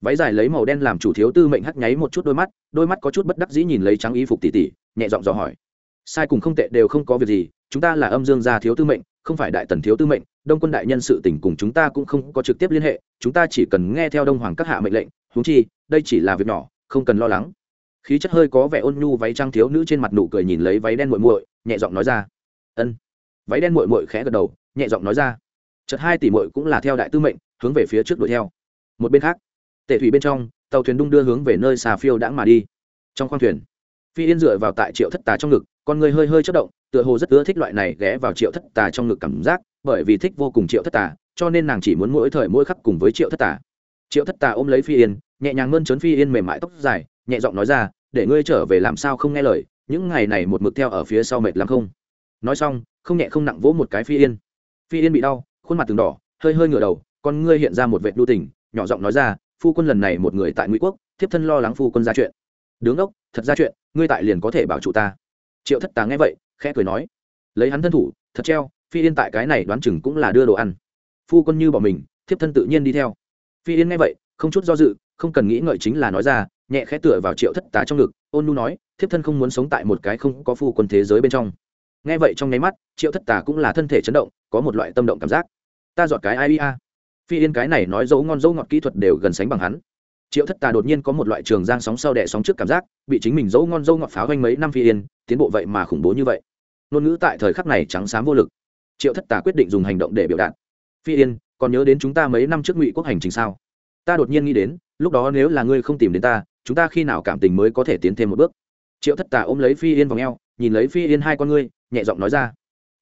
Váy dài lấy màu đen làm chủ thiếu tư mệnh hắt nháy một chút đôi mắt đôi mắt có chút bất đắc dĩ nhìn lấy trắng y phục tỉ tỉ nhẹ giọng dò hỏi. Sai cùng không tệ đều không có việc gì, chúng ta là âm dương gia thiếu tư mệnh, không phải đại tần thiếu tư mệnh, đông quân đại nhân sự tình cùng chúng ta cũng không có trực tiếp liên hệ, chúng ta chỉ cần nghe theo đông hoàng các hạ mệnh lệnh húng chi, đây chỉ là việc nhỏ, không cần lo lắng khí chất hơi có vẻ ôn nhu váy trang thiếu nữ trên mặt nụ cười nhìn lấy váy đen muội muội, nhẹ giọng nói ra, ân. Váy đen muội muội khẽ gật đầu, nhẹ giọng nói ra, chợt hai tỷ muội cũng là theo đại tư mệnh, hướng về phía trước đuổi theo. Một bên khác, tể thủy bên trong, tàu thuyền đung đưa hướng về nơi xà phiêu đãng mà đi. Trong khoang thuyền, phi yên dựa vào tại triệu thất tà trong ngực, con người hơi hơi chất động, tựa hồ rất ưa thích loại này ghé vào triệu thất tà trong ngực cảm giác, bởi vì thích vô cùng triệu thất tà, cho nên nàng chỉ muốn mỗi thời mỗi khắc cùng với triệu thất tà. Triệu thất tà ôm lấy phi yên, nhẹ nhàng mơn trớn phi yên mềm mại tóc dài, nhẹ giọng nói ra để ngươi trở về làm sao không nghe lời, những ngày này một mực theo ở phía sau mệt lắm không? Nói xong, không nhẹ không nặng vỗ một cái phi yên. Phi yên bị đau, khuôn mặt từng đỏ, hơi hơi ngửa đầu, con ngươi hiện ra một vệt đu tình, nhỏ giọng nói ra, phu quân lần này một người tại ngụy quốc, thiếp thân lo lắng phu quân ra chuyện. Đứng ốc thật ra chuyện, ngươi tại liền có thể bảo trụ ta. Triệu thất tà nghe vậy, khẽ cười nói, lấy hắn thân thủ, thật treo, phi yên tại cái này đoán chừng cũng là đưa đồ ăn. Phu quân như bỏ mình, thiếp thân tự nhiên đi theo. Phi yên nghe vậy, không chút do dự, không cần nghĩ ngợi chính là nói ra nhẹ khẽ tựa vào triệu thất tá trong ngực, ôn nu nói, thiếp thân không muốn sống tại một cái không có phu quân thế giới bên trong. Nghe vậy trong nháy mắt, triệu thất tà cũng là thân thể chấn động, có một loại tâm động cảm giác. Ta dọn cái ai ia phi yên cái này nói dấu ngon dấu ngọt kỹ thuật đều gần sánh bằng hắn. Triệu thất tà đột nhiên có một loại trường giang sóng sau đẻ sóng trước cảm giác, bị chính mình dấu ngon dấu ngọt pháo vanh mấy năm phi yên, tiến bộ vậy mà khủng bố như vậy. Ngôn ngữ tại thời khắc này trắng xám vô lực. Triệu thất tà quyết định dùng hành động để biểu đạt. Phi yên, còn nhớ đến chúng ta mấy năm trước ngụy quốc hành trình sao? Ta đột nhiên nghĩ đến, lúc đó nếu là ngươi không tìm đến ta chúng ta khi nào cảm tình mới có thể tiến thêm một bước? Triệu thất tà ôm lấy phi yên vào ngheo nhìn lấy phi yên hai con ngươi, nhẹ giọng nói ra.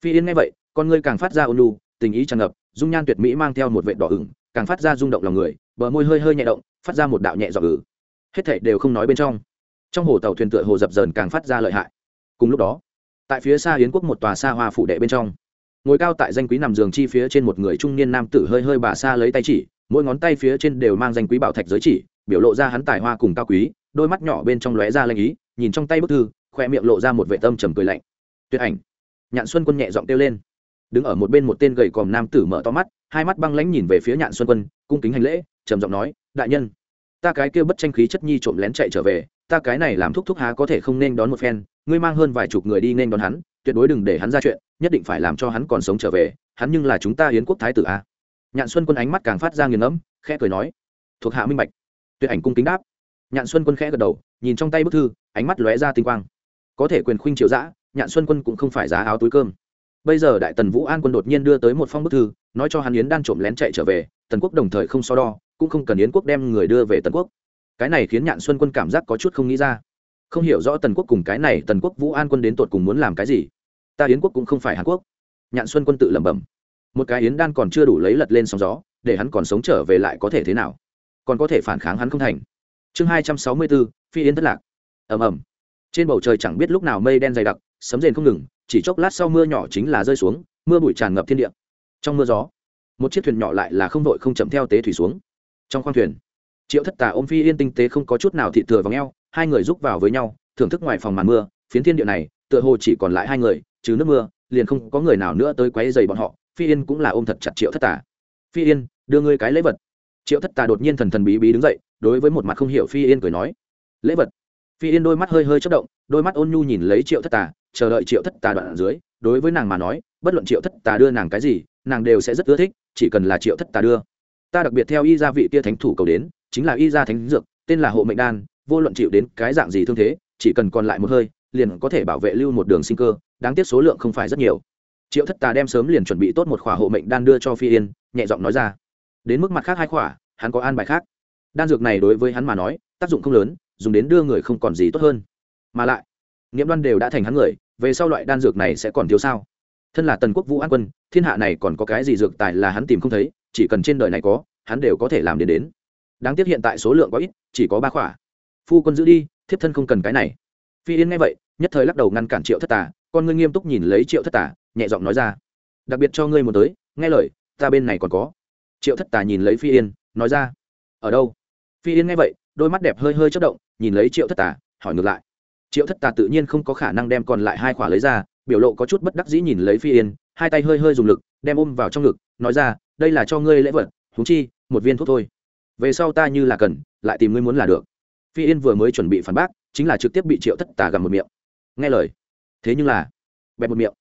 Phi yên nghe vậy, con ngươi càng phát ra ôn lu tình ý tràn ngập, dung nhan tuyệt mỹ mang theo một vệ đỏ ửng, càng phát ra rung động lòng người, bờ môi hơi hơi nhẹ động, phát ra một đạo nhẹ giọng ử hết thảy đều không nói bên trong. Trong hồ tàu thuyền tựa hồ dập dờn càng phát ra lợi hại. Cùng lúc đó, tại phía xa yến quốc một tòa xa hoa phủ đệ bên trong, ngồi cao tại danh quý nằm giường chi phía trên một người trung niên nam tử hơi hơi bà xa lấy tay chỉ, mỗi ngón tay phía trên đều mang danh quý bảo thạch giới chỉ biểu lộ ra hắn tài hoa cùng cao quý, đôi mắt nhỏ bên trong lóe ra lanh ý, nhìn trong tay bức thư, khoe miệng lộ ra một vệ tâm trầm cười lạnh. Tuyệt ảnh. Nhạn xuân quân nhẹ giọng kêu lên. Đứng ở một bên một tên gầy còm nam tử mở to mắt, hai mắt băng lãnh nhìn về phía nhạn xuân quân, cung kính hành lễ, trầm giọng nói, đại nhân, ta cái kia bất tranh khí chất nhi trộm lén chạy trở về, ta cái này làm thúc thúc há có thể không nên đón một phen, ngươi mang hơn vài chục người đi nên đón hắn, tuyệt đối đừng để hắn ra chuyện, nhất định phải làm cho hắn còn sống trở về, hắn nhưng là chúng ta hiến quốc thái tử a. Nhạn xuân quân ánh mắt càng phát ra nghiền ngẫm, khẽ cười nói, thuộc hạ minh bạch tuyệt ảnh cung kính đáp. Nhạn xuân quân khẽ gật đầu, nhìn trong tay bức thư, ánh mắt lóe ra tinh quang. Có thể quyền khuynh triệu giã nhạn xuân quân cũng không phải giá áo túi cơm. Bây giờ đại tần vũ an quân đột nhiên đưa tới một phong bức thư, nói cho hắn yến đan trộm lén chạy trở về, tần quốc đồng thời không so đo, cũng không cần yến quốc đem người đưa về tần quốc. Cái này khiến nhạn xuân quân cảm giác có chút không nghĩ ra. Không hiểu rõ tần quốc cùng cái này tần quốc vũ an quân đến tột cùng muốn làm cái gì. Ta yến quốc cũng không phải hàn quốc. Nhạn xuân quân tự lẩm bẩm. Một cái yến đan còn chưa đủ lấy lật lên sóng gió, để hắn còn sống trở về lại có thể thế nào? Còn có thể phản kháng hắn không thành. Chương hai trăm sáu mươi bốn phi yến thất lạc. Ầm ầm. Trên bầu trời chẳng biết lúc nào mây đen dày đặc, sấm rền không ngừng, chỉ chốc lát sau mưa nhỏ chính là rơi xuống, mưa bụi tràn ngập thiên địa. Trong mưa gió, một chiếc thuyền nhỏ lại là không đội không chậm theo tế thủy xuống. Trong khoang thuyền, triệu thất tà ôm phi yên tinh tế không có chút nào thị thừa vào ngheo hai người rúc vào với nhau, thưởng thức ngoài phòng màn mưa, phiến thiên địa này, tựa hồ chỉ còn lại hai người, trừ nước mưa, liền không có người nào nữa tới quấy dày bọn họ, phi yên cũng là ôm thật chặt triệu thất tà. Phi yên, đưa ngươi cái lễ vật triệu thất tà đột nhiên thần thần bí bí đứng dậy, đối với một mặt không hiểu phi yên cười nói, lễ vật. Phi yên đôi mắt hơi hơi chất động, đôi mắt ôn nhu nhìn lấy triệu thất tà, chờ đợi triệu thất tà đoạn ở dưới, đối với nàng mà nói, bất luận triệu thất tà đưa nàng cái gì, nàng đều sẽ rất ưa thích, chỉ cần là triệu thất tà đưa. Ta đặc biệt theo y gia vị tia thánh thủ cầu đến, chính là y gia thánh dược, tên là hộ mệnh đan, vô luận chịu đến cái dạng gì thương thế, chỉ cần còn lại một hơi, liền có thể bảo vệ lưu một đường sinh cơ, đáng tiếc số lượng không phải rất nhiều. Triệu thất tà đem sớm liền chuẩn bị tốt một khỏa hộ mệnh đan đưa cho phi yên, nhẹ giọng nói ra đến mức mặt khác hai khỏa, hắn có an bài khác. Đan dược này đối với hắn mà nói, tác dụng không lớn, dùng đến đưa người không còn gì tốt hơn. Mà lại nghiễm đoan đều đã thành hắn người, về sau loại đan dược này sẽ còn thiếu sao? Thân là tần quốc vũ an quân, thiên hạ này còn có cái gì dược tài là hắn tìm không thấy, chỉ cần trên đời này có, hắn đều có thể làm đến đến. Đáng tiếc hiện tại số lượng có ít, chỉ có ba khỏa. Phu quân giữ đi, thiếp thân không cần cái này. Phi yên nghe vậy, nhất thời lắc đầu ngăn cản triệu thất tà, con ngươi nghiêm túc nhìn lấy triệu thất tà, nhẹ giọng nói ra, đặc biệt cho ngươi một tới, nghe lời, ta bên này còn có triệu thất tà nhìn lấy phi yên, nói ra, ở đâu? Phi yên nghe vậy, đôi mắt đẹp hơi hơi chất động, nhìn lấy triệu thất tà, hỏi ngược lại. Triệu thất tà tự nhiên không có khả năng đem còn lại hai khỏa lấy ra, biểu lộ có chút bất đắc dĩ nhìn lấy phi yên, hai tay hơi hơi dùng lực, đem ôm vào trong ngực, nói ra, đây là cho ngươi lễ vật húng chi, một viên thuốc thôi. Về sau ta như là cần, lại tìm ngươi muốn là được. Phi yên vừa mới chuẩn bị phản bác, chính là trực tiếp bị triệu thất tà gặm một miệng. Nghe lời. Thế nhưng là, bẹp một miệng.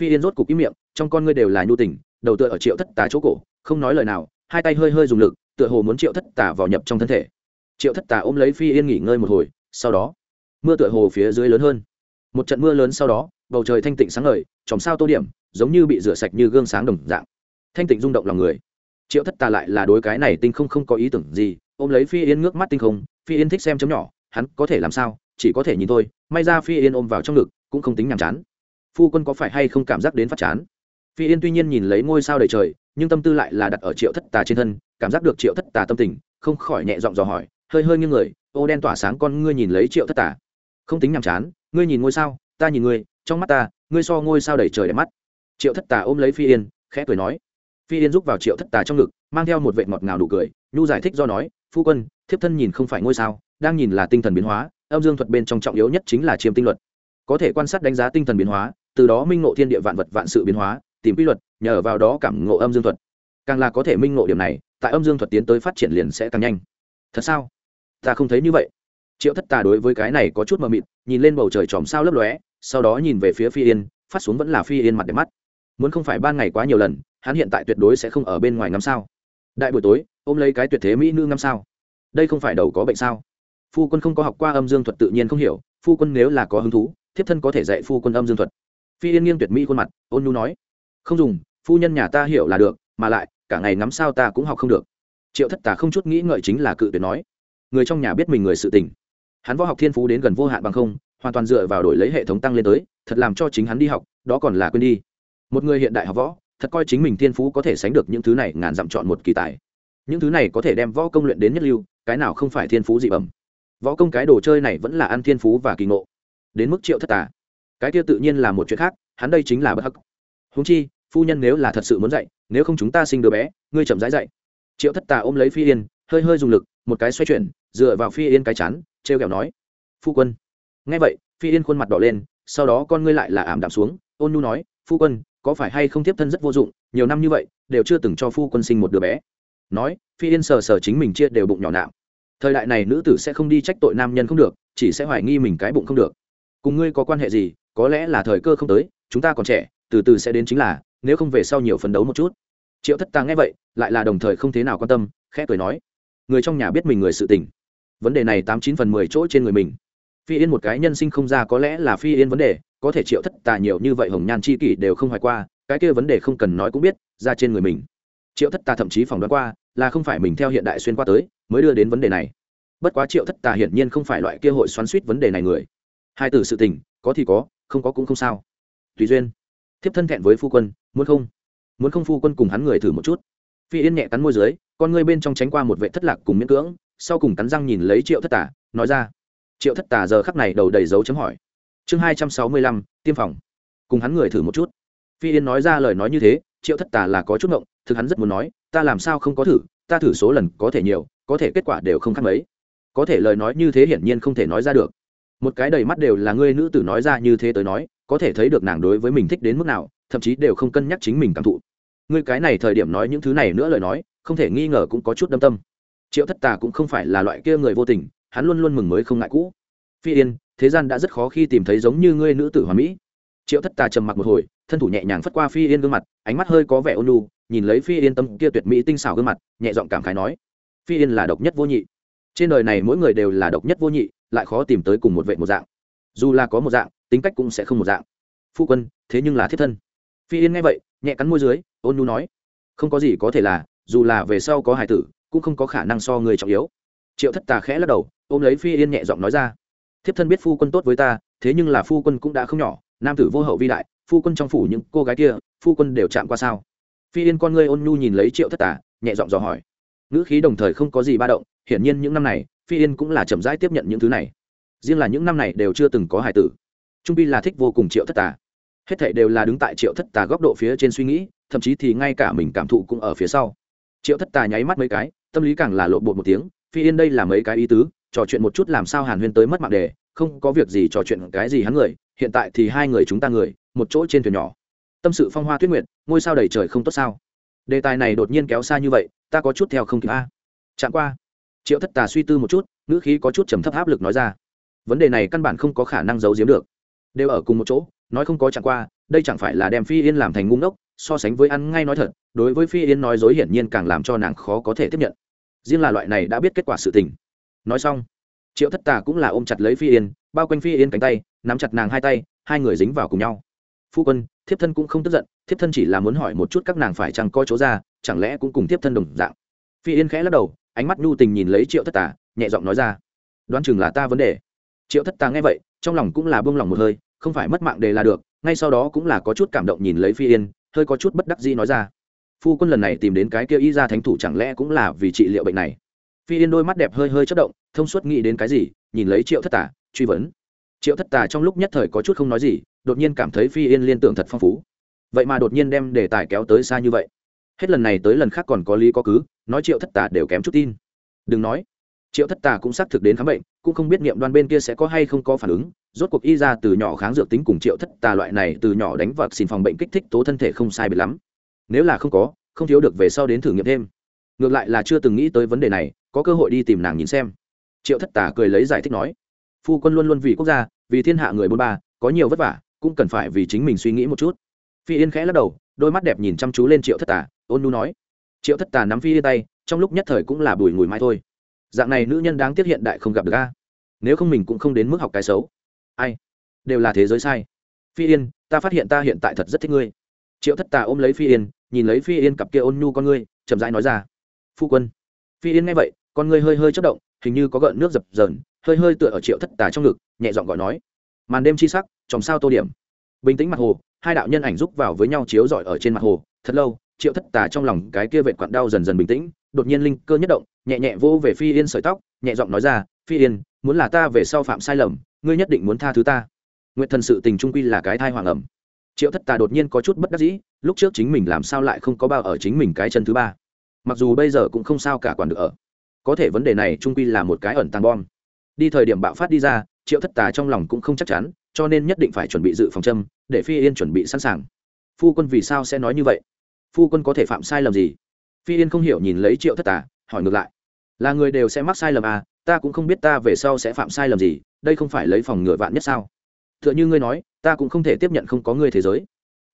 Phi yên rốt cục ý miệng, trong con ngươi đều là nhu tình, đầu tựa ở triệu thất tà chỗ cổ không nói lời nào, hai tay hơi hơi dùng lực, tựa hồ muốn triệu thất tà vào nhập trong thân thể. Triệu thất tà ôm lấy phi yên nghỉ ngơi một hồi, sau đó, mưa tựa hồ phía dưới lớn hơn. Một trận mưa lớn sau đó, bầu trời thanh tịnh sáng ngời, chòm sao tô điểm, giống như bị rửa sạch như gương sáng đồng dạng. Thanh tịnh rung động lòng người. Triệu thất tà lại là đối cái này tinh không không có ý tưởng gì, ôm lấy phi yên ngước mắt tinh không, phi yên thích xem chấm nhỏ, hắn có thể làm sao, chỉ có thể nhìn thôi, may ra phi yên ôm vào trong ngực, cũng không tính nhàm chán. Phu quân có phải hay không cảm giác đến phát chán? Phi yên tuy nhiên nhìn lấy ngôi sao đầy trời nhưng tâm tư lại là đặt ở triệu thất tà trên thân, cảm giác được triệu thất tà tâm tình, không khỏi nhẹ giọng dò hỏi, hơi hơi như người, ô đen tỏa sáng con ngươi nhìn lấy triệu thất tà. Không tính nhàm chán, ngươi nhìn ngôi sao, ta nhìn ngươi, trong mắt ta, ngươi so ngôi sao đầy trời đẹp mắt. Triệu thất tà ôm lấy phi yên, khẽ cười nói. Phi yên rúc vào triệu thất tà trong ngực, mang theo một vệ ngọt ngào đủ cười, nhu giải thích do nói, phu quân, thiếp thân nhìn không phải ngôi sao, đang nhìn là tinh thần biến hóa, âm dương thuật bên trong trọng yếu nhất chính là chiêm tinh luật. Có thể quan sát đánh giá tinh thần biến hóa, từ đó minh ngộ thiên địa vạn vật vạn sự biến hóa tìm quy luật, nhờ vào đó cảm ngộ âm dương thuật. Càng là có thể minh ngộ điểm này, tại âm dương thuật tiến tới phát triển liền sẽ càng nhanh. Thật sao? Ta không thấy như vậy. Triệu thất tà đối với cái này có chút mờ mịt, nhìn lên bầu trời chòm sao lấp lóe, sau đó nhìn về phía phi yên, phát xuống vẫn là phi yên mặt đẹp mắt. Muốn không phải ban ngày quá nhiều lần, hắn hiện tại tuyệt đối sẽ không ở bên ngoài ngắm sao. Đại buổi tối, ôm lấy cái tuyệt thế mỹ nữ ngắm sao. Đây không phải đầu có bệnh sao? Phu quân không có học qua âm dương thuật tự nhiên không hiểu, phu quân nếu là có hứng thú, thiếp thân có thể dạy phu quân âm dương thuật. Phi yên nghiêng tuyệt mỹ khuôn mặt, ôn nhu nói không dùng, phu nhân nhà ta hiểu là được, mà lại, cả ngày ngắm sao ta cũng học không được. Triệu thất tà không chút nghĩ ngợi chính là cự tuyệt nói. Người trong nhà biết mình người sự tình. Hắn võ học thiên phú đến gần vô hạn bằng không, hoàn toàn dựa vào đổi lấy hệ thống tăng lên tới, thật làm cho chính hắn đi học, đó còn là quên đi. Một người hiện đại học võ, thật coi chính mình thiên phú có thể sánh được những thứ này ngàn dặm chọn một kỳ tài. Những thứ này có thể đem võ công luyện đến nhất lưu, cái nào không phải thiên phú dị bẩm. Võ công cái đồ chơi này vẫn là ăn thiên phú và kỳ ngộ. Đến mức triệu thất tà. Cái kia tự nhiên là một chuyện khác, hắn đây chính là bất hắc. Húng chi phu nhân nếu là thật sự muốn dạy, nếu không chúng ta sinh đứa bé, ngươi chậm rãi dạy. Triệu thất tà ôm lấy phi yên, hơi hơi dùng lực, một cái xoay chuyển, dựa vào phi yên cái chán t r e o kẹo nói, phu quân. Nghe vậy, phi yên khuôn mặt đỏ lên, sau đó con ngươi lại là ảm đạm xuống, ôn nhu nói, phu quân, có phải hay không tiếp thân rất vô dụng, nhiều năm như vậy, đều chưa từng cho phu quân sinh một đứa bé. Nói, phi yên sờ sờ chính mình chia đều bụng nhỏ nạo thời đại này nữ tử sẽ không đi trách tội nam nhân không được, chỉ sẽ hoài nghi mình cái bụng không được. Cùng ngươi có quan hệ gì, có lẽ là thời cơ không tới, chúng ta còn trẻ, từ từ sẽ đến chính là nếu không về sau nhiều phấn đấu một chút. Triệu thất tàng nghe vậy, lại là đồng thời không thế nào quan tâm, khẽ cười nói, người trong nhà biết mình người sự tình. Vấn đề này tám chín phần mười chỗ trên người mình. Phi yên một cái nhân sinh không ra có lẽ là phi yên vấn đề, có thể triệu thất tà nhiều như vậy hồng nhan chi kỷ đều không hoài qua, cái kia vấn đề không cần nói cũng biết, ra trên người mình. Triệu thất tà thậm chí phỏng đoán qua, là không phải mình theo hiện đại xuyên qua tới, mới đưa đến vấn đề này. Bất quá triệu thất tà hiển nhiên không phải loại kia hội xoắn suýt vấn đề này người. Hai từ sự tình, có thì có, không có cũng không sao. Tùy duyên. Thiếp thân thẹn với phu quân muốn không? Muốn không phu quân cùng hắn người thử một chút. Phi yên nhẹ cắn môi dưới, con ngươi bên trong tránh qua một vệ thất lạc cùng miễn cưỡng, sau cùng cắn răng nhìn lấy triệu thất tà, nói ra. Triệu thất tà giờ khắc này đầu đầy dấu chấm hỏi. Chương hai trăm sáu mươi lăm, tiêm phòng. Cùng hắn người thử một chút. Phi yên nói ra lời nói như thế, triệu thất tà là có chút ngộng, thực hắn rất muốn nói, ta làm sao không có thử, ta thử số lần có thể nhiều, có thể kết quả đều không khác mấy. Có thể lời nói như thế hiển nhiên không thể nói ra được. Một cái đầy mắt đều là ngươi nữ tử nói ra như thế tới nói, có thể thấy được nàng đối với mình thích đến mức nào thậm chí đều không cân nhắc chính mình cảm thụ. Ngươi cái này thời điểm nói những thứ này nữa lời nói, không thể nghi ngờ cũng có chút đâm tâm. Triệu thất tà cũng không phải là loại kia người vô tình, hắn luôn luôn mừng mới không ngại cũ. Phi yên, thế gian đã rất khó khi tìm thấy giống như ngươi nữ tử hoàn mỹ. Triệu thất tà trầm mặc một hồi, thân thủ nhẹ nhàng phất qua phi yên gương mặt, ánh mắt hơi có vẻ ôn lu nhìn lấy phi yên tâm kia tuyệt mỹ tinh xảo gương mặt, nhẹ giọng cảm khái nói, phi yên là độc nhất vô nhị. Trên đời này mỗi người đều là độc nhất vô nhị, lại khó tìm tới cùng một vệ một dạng. Dù là có một dạng, tính cách cũng sẽ không một dạng. Phu quân, thế nhưng là thiết thân phi yên nghe vậy, nhẹ cắn môi dưới, ôn nhu nói, không có gì có thể là, dù là về sau có Hải tử, cũng không có khả năng so người trọng yếu. Triệu thất tà khẽ lắc đầu, ôm lấy phi yên nhẹ giọng nói ra, thiếp thân biết phu quân tốt với ta, thế nhưng là phu quân cũng đã không nhỏ, nam tử vô hậu vi đại, phu quân trong phủ những cô gái kia, phu quân đều chạm qua sao? Phi yên con ngươi ôn nhu nhìn lấy triệu thất tà, nhẹ giọng dò hỏi, ngữ khí đồng thời không có gì ba động, hiển nhiên những năm này, phi yên cũng là chậm rãi tiếp nhận những thứ này. Riêng là những năm này đều chưa từng có Hải tử. Trung bi là thích vô cùng triệu thất tà hết thảy đều là đứng tại triệu thất tà góc độ phía trên suy nghĩ, thậm chí thì ngay cả mình cảm thụ cũng ở phía sau. Triệu thất tà nháy mắt mấy cái, tâm lý càng là lộ bột một tiếng, phi yên đây là mấy cái ý tứ, trò chuyện một chút làm sao hàn huyên tới mất mạng đề không có việc gì trò chuyện cái gì hắn người, hiện tại thì hai người chúng ta người, một chỗ trên thuyền nhỏ. Tâm sự phong hoa tuyết nguyệt, ngôi sao đầy trời không tốt sao? Đề tài này đột nhiên kéo xa như vậy, ta có chút theo không kịp a. Chạm qua, triệu thất tà suy tư một chút, ngữ khí có chút trầm thấp áp lực nói ra, vấn đề này căn bản không có khả năng giấu giếm được. Đều ở cùng một chỗ nói không có chẳng qua, đây chẳng phải là đem phi yên làm thành ngu ngốc, so sánh với ăn ngay nói thật, đối với phi yên nói dối hiển nhiên càng làm cho nàng khó có thể tiếp nhận. Riêng là loại này đã biết kết quả sự tình. Nói xong, triệu thất tà cũng là ôm chặt lấy phi yên, bao quanh phi yên cánh tay, nắm chặt nàng hai tay, hai người dính vào cùng nhau. Phu quân, thiếp thân cũng không tức giận, thiếp thân chỉ là muốn hỏi một chút các nàng phải chăng coi chỗ ra, chẳng lẽ cũng cùng thiếp thân đồng dạng? Phi yên khẽ lắc đầu, ánh mắt nhu tình nhìn lấy triệu thất tà, nhẹ giọng nói ra, đoán chừng là ta vấn đề. Triệu thất tà nghe vậy, trong lòng cũng là buông lòng một hơi không phải mất mạng đề là được, ngay sau đó cũng là có chút cảm động nhìn lấy phi yên, hơi có chút bất đắc dĩ nói ra. Phu quân lần này tìm đến cái kia y ra thánh thủ chẳng lẽ cũng là vì trị liệu bệnh này? Phi yên đôi mắt đẹp hơi hơi chất động, thông suốt nghĩ đến cái gì, nhìn lấy triệu thất tà, truy vấn. Triệu thất tà trong lúc nhất thời có chút không nói gì, đột nhiên cảm thấy phi yên liên tưởng thật phong phú. Vậy mà đột nhiên đem đề tài kéo tới xa như vậy. Hết lần này tới lần khác còn có lý có cứ, nói triệu thất tà đều kém chút tin. Đừng nói triệu thất tà cũng xác thực đến khám bệnh, cũng không biết nghiệm đoan bên kia sẽ có hay không có phản ứng. Rốt cuộc y ra từ nhỏ kháng dược tính cùng triệu thất tà loại này từ nhỏ đánh vật xin phòng bệnh kích thích tố thân thể không sai biệt lắm. Nếu là không có, không thiếu được về sau đến thử nghiệm thêm. Ngược lại là chưa từng nghĩ tới vấn đề này, có cơ hội đi tìm nàng nhìn xem. Triệu thất tà cười lấy giải thích nói, phu quân luôn luôn vì quốc gia, vì thiên hạ người bôn ba, có nhiều vất vả, cũng cần phải vì chính mình suy nghĩ một chút. Phi yên khẽ lắc đầu, đôi mắt đẹp nhìn chăm chú lên triệu thất tà, ôn nu nói. Triệu thất tà nắm phi yên tay, trong lúc nhất thời cũng là bùi ngùi mai thôi dạng này nữ nhân đáng tiếc hiện đại không gặp được a. Nếu không mình cũng không đến mức học cái xấu. Ai? Đều là thế giới sai. Phi yên, ta phát hiện ta hiện tại thật rất thích ngươi. Triệu thất tà ôm lấy phi yên, nhìn lấy phi yên cặp kia ôn nhu con ngươi, chậm rãi nói ra. Phu quân. Phi yên nghe vậy, con ngươi hơi hơi chất động, hình như có gợn nước dập dờn, hơi hơi tựa ở triệu thất tà trong ngực, nhẹ giọng gọi nói. Màn đêm chi sắc, chòm sao tô điểm. Bình tĩnh mặt hồ, hai đạo nhân ảnh rúc vào với nhau chiếu rọi ở trên mặt hồ. Thật lâu, triệu thất tà trong lòng cái kia vệt quặn đau dần dần bình tĩnh, đột nhiên linh cơ nhất động nhẹ nhẹ vô về phi yên sợi tóc, nhẹ giọng nói ra, phi yên, muốn là ta về sau phạm sai lầm, ngươi nhất định muốn tha thứ ta. Nguyện thần sự tình trung quy là cái thai hoàng ẩm. Triệu thất tà đột nhiên có chút bất đắc dĩ, lúc trước chính mình làm sao lại không có bao ở chính mình cái chân thứ ba. Mặc dù bây giờ cũng không sao cả còn được ở. Có thể vấn đề này trung quy là một cái ẩn tàng bom. Đi thời điểm bạo phát đi ra, triệu thất tà trong lòng cũng không chắc chắn, cho nên nhất định phải chuẩn bị dự phòng châm, để phi yên chuẩn bị sẵn sàng. Phu quân vì sao sẽ nói như vậy? Phu quân có thể phạm sai lầm gì? Phi yên không hiểu nhìn lấy triệu thất tà, hỏi ngược lại là người đều sẽ mắc sai lầm à ta cũng không biết ta về sau sẽ phạm sai lầm gì, đây không phải lấy phòng ngựa vạn nhất sao? T h ư ợ n h ư ngươi nói, ta cũng không thể tiếp nhận không có ngươi thế giới.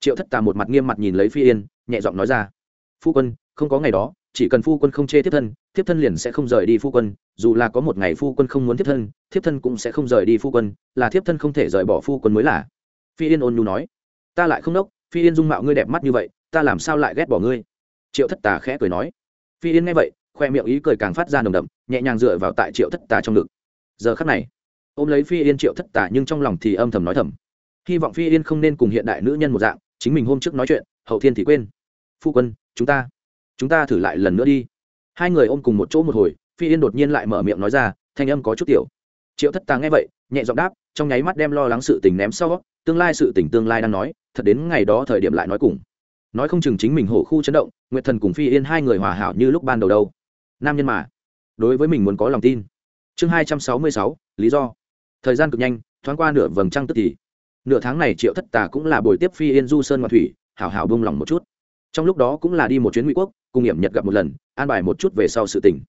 Triệu thất tà một mặt nghiêm mặt nhìn lấy phi yên, nhẹ giọng nói ra. Phu quân, không có ngày đó, chỉ cần phu quân không chê tiếp thân tiếp thân liền sẽ không rời đi phu quân, dù là có một ngày phu quân không muốn tiếp thân tiếp thân cũng sẽ không rời đi phu quân, là tiếp thân không thể rời bỏ phu quân mới là. Phi yên ôn nhu nói. Ta lại không đốc, phi yên dung mạo ngươi đẹp mắt như vậy, ta làm sao lại ghét bỏ ngươi? Triệu thất tà khẽ cười nói. Phi yên nghe vậy khoe miệng ý cười càng phát ra nồng đậm, nhẹ nhàng dựa vào tại triệu thất tà trong ngực. Giờ khắc này, ôm lấy phi yên triệu thất tà nhưng trong lòng thì âm thầm nói thầm. Hy vọng phi yên không nên cùng hiện đại nữ nhân một dạng, chính mình hôm trước nói chuyện, hậu thiên thì quên. Phu quân, chúng ta chúng ta thử lại lần nữa đi. Hai người ôm cùng một chỗ một hồi, phi yên đột nhiên lại mở miệng nói ra, thanh âm có chút tiểu. Triệu thất tà nghe vậy, nhẹ giọng đáp, trong nháy mắt đem lo lắng sự tình ném sau, tương lai sự tình tương lai đang nói, thật đến ngày đó thời điểm lại nói cùng. Nói không chừng chính mình hổ khu chấn động, nguyệt thần cùng phi yên hai người hòa hảo như lúc ban đầu đâu nam nhân mà. Đối với mình muốn có lòng tin. Chương hai trăm sáu mươi sáu, lý do. Thời gian cực nhanh, thoáng qua nửa vầng trăng tức thì. Nửa tháng này triệu thất tà cũng là buổi tiếp phi yên du sơn ngoại thủy, hảo hảo bông lòng một chút. Trong lúc đó cũng là đi một chuyến ngụy quốc, cùng hiểm nhật gặp một lần, an bài một chút về sau sự tình.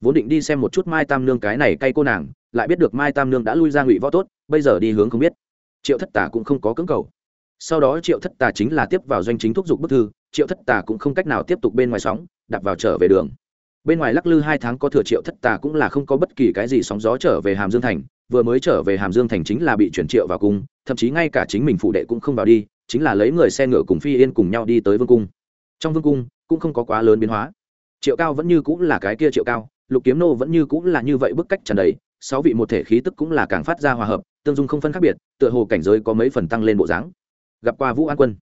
Vốn định đi xem một chút mai tam nương cái này cay cô nàng, lại biết được mai tam nương đã lui ra ngụy võ tốt, bây giờ đi hướng không biết. Triệu thất tà cũng không có cưỡng cầu. Sau đó triệu thất tà chính là tiếp vào doanh chính thúc giục bức thư, triệu thất tà cũng không cách nào tiếp tục bên ngoài sóng đặt vào trở về đường bên ngoài lắc lư hai tháng có thừa triệu thất tà cũng là không có bất kỳ cái gì sóng gió trở về hàm dương thành, vừa mới trở về hàm dương thành chính là bị chuyển triệu vào cung, thậm chí ngay cả chính mình phụ đệ cũng không vào đi, chính là lấy người xe ngựa cùng phi yên cùng nhau đi tới vương cung. Trong vương cung, cũng không có quá lớn biến hóa. Triệu cao vẫn như cũng là cái kia triệu cao, lục kiếm nô vẫn như cũng là như vậy bức cách trần đầy, sáu vị một thể khí tức cũng là càng phát ra hòa hợp, tương dung không phân khác biệt, tựa hồ cảnh giới có mấy phần tăng lên bộ dáng. Gặp qua vũ an quân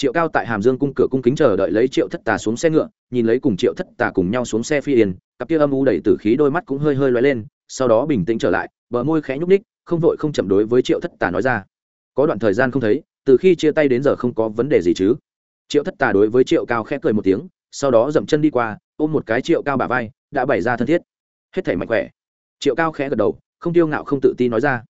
triệu cao tại hàm dương cung cửa cung kính chờ đợi lấy triệu thất tà xuống xe ngựa, nhìn lấy cùng triệu thất tà cùng nhau xuống xe phi yên, cặp kia âm u đầy tử khí đôi mắt cũng hơi hơi loay lên, sau đó bình tĩnh trở lại, bờ môi khẽ nhúc ních không vội không chậm đối với triệu thất tà nói ra. Có đoạn thời gian không thấy, từ khi chia tay đến giờ không có vấn đề gì chứ. Triệu thất tà đối với triệu cao khẽ cười một tiếng, sau đó dậm chân đi qua, ôm một cái triệu cao bà vai, đã bày ra thân thiết. Hết thể mạnh khỏe. Triệu cao khẽ gật đầu, không tiêu ngạo không tự ti nói ra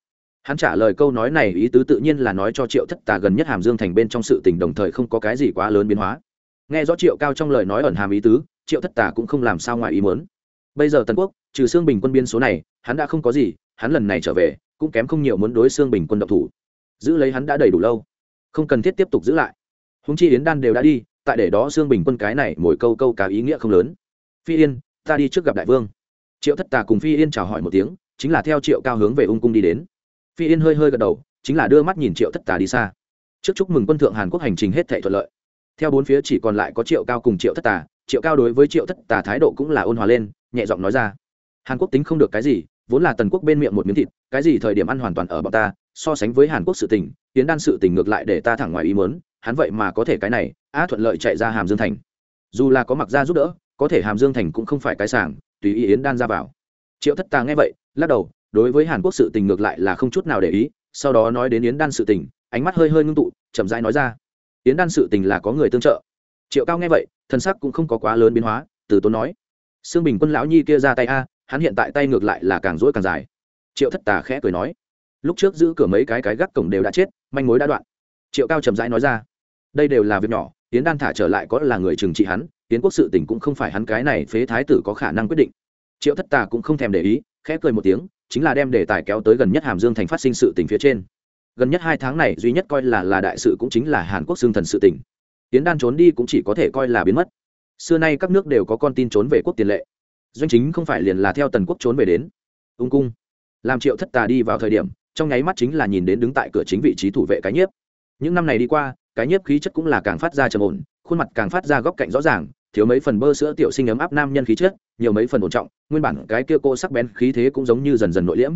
hắn trả lời câu nói này ý tứ tự nhiên là nói cho triệu thất tà gần nhất hàm dương thành bên trong sự tình đồng thời không có cái gì quá lớn biến hóa. Nghe rõ triệu cao trong lời nói ẩn hàm ý tứ, triệu thất tà cũng không làm sao ngoài ý muốn. Bây giờ tần quốc, trừ xương bình quân biên số này, hắn đã không có gì, hắn lần này trở về, cũng kém không nhiều muốn đối xương bình quân độc thủ. Giữ lấy hắn đã đầy đủ lâu. Không cần thiết tiếp tục giữ lại. Húng chi yến đan đều đã đi, tại để đó xương bình quân cái này mỗi câu câu cả ý nghĩa không lớn. Phi yên, ta đi trước gặp đại vương. Triệu thất tà cùng phi yên chào hỏi một tiếng, chính là theo triệu cao hướng về ung cung đi đến phi yên hơi hơi gật đầu, chính là đưa mắt nhìn triệu thất tà đi xa. Trước chúc mừng quân thượng hàn quốc hành trình hết thể thuận lợi. Theo bốn phía chỉ còn lại có triệu cao cùng triệu thất tà, triệu cao đối với triệu thất tà thái độ cũng là ôn hòa lên, nhẹ giọng nói ra. Hàn quốc tính không được cái gì, vốn là tần quốc bên miệng một miếng thịt, cái gì thời điểm ăn hoàn toàn ở bọn ta, so sánh với hàn quốc sự tình tiến đan sự tình ngược lại để ta thẳng ngoài ý mớn hắn vậy mà có thể cái này, á thuận lợi chạy ra hàm dương thành. Dù là có mặc ra giúp đỡ, có thể hàm dương thành cũng không phải cái sảng, tùy ý yến đan ra vào. Triệu thất tà nghe vậy, lắc đầu đối với hàn quốc sự tình ngược lại là không chút nào để ý, sau đó nói đến yến đan sự tình, ánh mắt hơi hơi ngưng tụ, chậm rãi nói ra. Yến đan sự tình là có người tương trợ. Triệu cao nghe vậy thân sắc cũng không có quá lớn biến hóa, từ tốn nói. Xương bình quân lão nhi kia ra tay a, hắn hiện tại tay ngược lại là càng rỗi càng dài. Triệu thất tà khẽ cười nói. Lúc trước giữ cửa mấy cái cái gác cổng đều đã chết, manh mối đã đoạn. Triệu cao chậm rãi nói ra. Đây đều là việc nhỏ tiến đan thả trở lại có là người trừng trị hắn tiến quốc sự tỉnh cũng không phải hắn cái này phế thái tử có khả năng quyết định. Triệu thất tà cũng không thèm để ý khẽ cười một tiếng, chính là đem đề tài kéo tới gần nhất hàm dương thành phát sinh sự tình phía trên. Gần nhất hai tháng này duy nhất coi là là đại sự cũng chính là hàn quốc xương thần sự tình. Tiến đan trốn đi cũng chỉ có thể coi là biến mất. Xưa nay các nước đều có con tin trốn về quốc tiền lệ. Doanh chính không phải liền là theo tần quốc trốn về đến. Ung cung. Làm triệu thất tà đi vào thời điểm, trong nháy mắt chính là nhìn đến đứng tại cửa chính vị trí thủ vệ cái nhiếp. Những năm này đi qua, cái nhiếp khí chất cũng là càng phát ra trầm ổn, khuôn mặt càng phát ra góc cạnh rõ ràng thiếu mấy phần bơ sữa tiểu sinh ấm áp nam nhân khí chất, nhiều mấy phần ổn trọng, nguyên bản cái kia cô sắc bén khí thế cũng giống như dần dần nội liễm.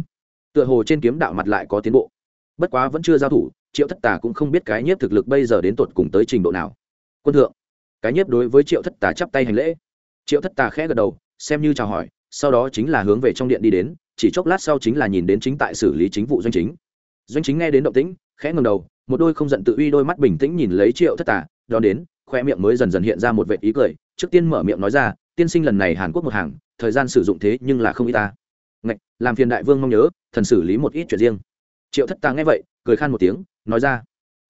Tựa hồ trên kiếm đạo mặt lại có tiến bộ. Bất quá vẫn chưa giao thủ, triệu thất tà cũng không biết cái nhiếp thực lực bây giờ đến tột cùng tới trình độ nào. Quân thượng, cái nhiếp đối với triệu thất tà chắp tay hành lễ. Triệu thất tà khẽ gật đầu, xem như chào hỏi, sau đó chính là hướng về trong điện đi đến, chỉ chốc lát sau chính là nhìn đến chính tại xử lý chính vụ doanh chính. Doanh chính nghe đến động tĩnh, khẽ ngẩng đầu, một đôi không giận tự uy đôi mắt bình tĩnh nhìn lấy triệu thất tà đó đến, khoe miệng mới dần dần hiện ra một vệt ý cười trước tiên mở miệng nói ra, tiên sinh lần này hàn quốc một hàng, thời gian sử dụng thế nhưng là không y ta. Ngạch, làm phiền đại vương mong nhớ, thần xử lý một ít chuyện riêng. Triệu thất ta nghe vậy, cười khan một tiếng, nói ra.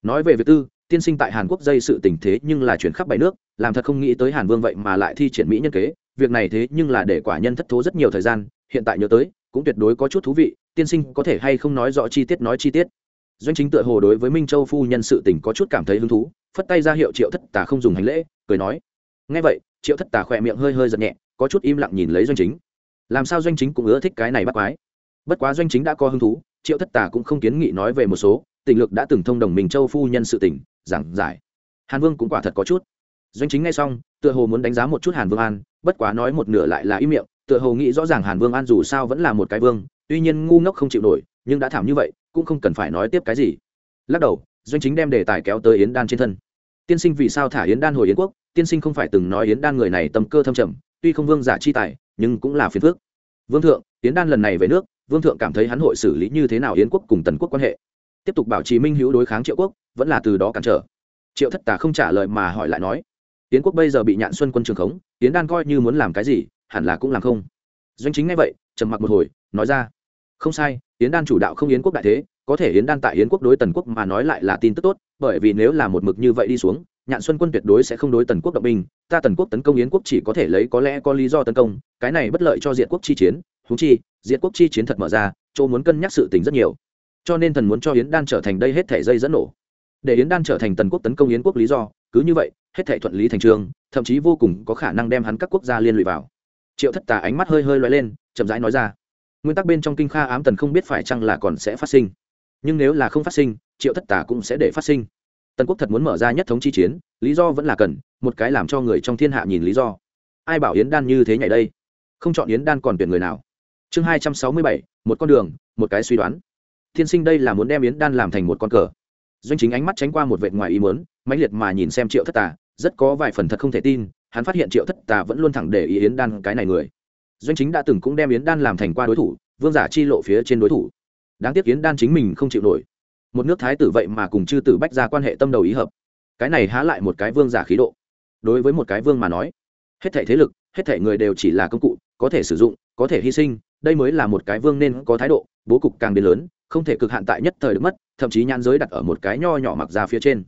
Nói về việc tư, tiên sinh tại hàn quốc dây sự tình thế nhưng là chuyển khắp bảy nước, làm thật không nghĩ tới hàn vương vậy mà lại thi triển mỹ nhân kế, việc này thế nhưng là để quả nhân thất thố rất nhiều thời gian, hiện tại nhớ tới, cũng tuyệt đối có chút thú vị, tiên sinh có thể hay không nói rõ chi tiết nói chi tiết. Doanh chính tựa hồ đối với minh châu phu nhân sự tình có chút cảm thấy hứng thú, phất tay ra hiệu triệu thất tà không dùng hành lễ, cười nói ngay vậy triệu thất tà khỏe miệng hơi hơi giật nhẹ có chút im lặng nhìn lấy doanh chính. Làm sao doanh chính cũng ưa thích cái này bắt quái? Bất quá doanh chính đã có hứng thú triệu thất tà cũng không kiến nghị nói về một số tình lực đã từng thông đồng mình châu phu nhân sự tỉnh, giảng giải. Hàn vương cũng quả thật có chút. Doanh chính ngay xong tựa hồ muốn đánh giá một chút hàn vương an bất quá nói một nửa lại là im miệng tựa hồ nghĩ rõ ràng hàn vương an dù sao vẫn là một cái vương tuy nhiên ngu ngốc không chịu nổi nhưng đã thảm như vậy cũng không cần phải nói tiếp cái gì. Lắc đầu doanh chính đem đề tài kéo tới yến đan trên thân. Tiên sinh vì sao thả yến đan hồi yến quốc? Tiên sinh không phải từng nói yến đan người này tâm cơ thâm trầm, tuy không vương giả chi tài, nhưng cũng là phiền phước vương thượng, yến đan lần này về nước, vương thượng cảm thấy hắn hội xử lý như thế nào yến quốc cùng tần quốc quan hệ. Tiếp tục bảo trì minh hữu đối kháng triệu quốc, vẫn là từ đó cản trở. Triệu thất tả không trả lời mà hỏi lại nói, yến quốc bây giờ bị nhạn xuân quân trường khống, yến đan coi như muốn làm cái gì, hẳn là cũng làm không. Doanh chính ngay vậy, trầm mặc một hồi, nói ra, không sai, yến đan chủ đạo không yến quốc đại thế, có thể yến đan tại yến quốc đối tần quốc mà nói lại là tin tức tốt, bởi vì nếu là một mực như vậy đi xuống nhạn xuân quân tuyệt đối sẽ không đối tần quốc động binh, ta tần quốc tấn công yến quốc chỉ có thể lấy có lẽ có lý do tấn công, cái này bất lợi cho diện quốc chi chiến húng chi diện quốc chi chiến thật mở ra, chỗ muốn cân nhắc sự tình rất nhiều. Cho nên thần muốn cho yến đan trở thành đây hết thể dây dẫn nổ. Để yến đan trở thành tần quốc tấn công yến quốc lý do, cứ như vậy, hết thể thuận lý thành trường, thậm chí vô cùng có khả năng đem hắn các quốc gia liên lụy vào. Triệu thất tà ánh mắt hơi hơi loay lên, chậm rãi nói ra. Nguyên tắc bên trong kinh kha ám tần không biết phải chăng là còn sẽ phát sinh. Nhưng nếu là không phát sinh, triệu thất tà cũng sẽ để phát sinh tần quốc thật muốn mở ra nhất thống chi chiến, lý do vẫn là cần, một cái làm cho người trong thiên hạ nhìn lý do. Ai bảo yến đan như thế nhảy đây? Không chọn yến đan còn tuyển người nào? Chương hai trăm sáu mươi bảy, một con đường, một cái suy đoán. Thiên sinh đây là muốn đem yến đan làm thành một con cờ. Doanh chính ánh mắt tránh qua một vệ ngoài ý mớn mãnh liệt mà nhìn xem triệu thất tà, rất có vài phần thật không thể tin, hắn phát hiện triệu thất tà vẫn luôn thẳng để ý yến đan cái này người. Doanh chính đã từng cũng đem yến đan làm thành qua đối thủ, vương giả chi lộ phía trên đối thủ. Đáng tiếc yến đan chính mình không chịu nổi một nước thái tử vậy mà cùng chư tử bách ra quan hệ tâm đầu ý hợp. Cái này há lại một cái vương giả khí độ. Đối với một cái vương mà nói, hết thể thế lực, hết thể người đều chỉ là công cụ, có thể sử dụng, có thể hy sinh, đây mới là một cái vương nên có thái độ, bố cục càng đến lớn, không thể cực hạn tại nhất thời được mất, thậm chí nhãn giới đặt ở một cái nho nhỏ mặc ra phía trên.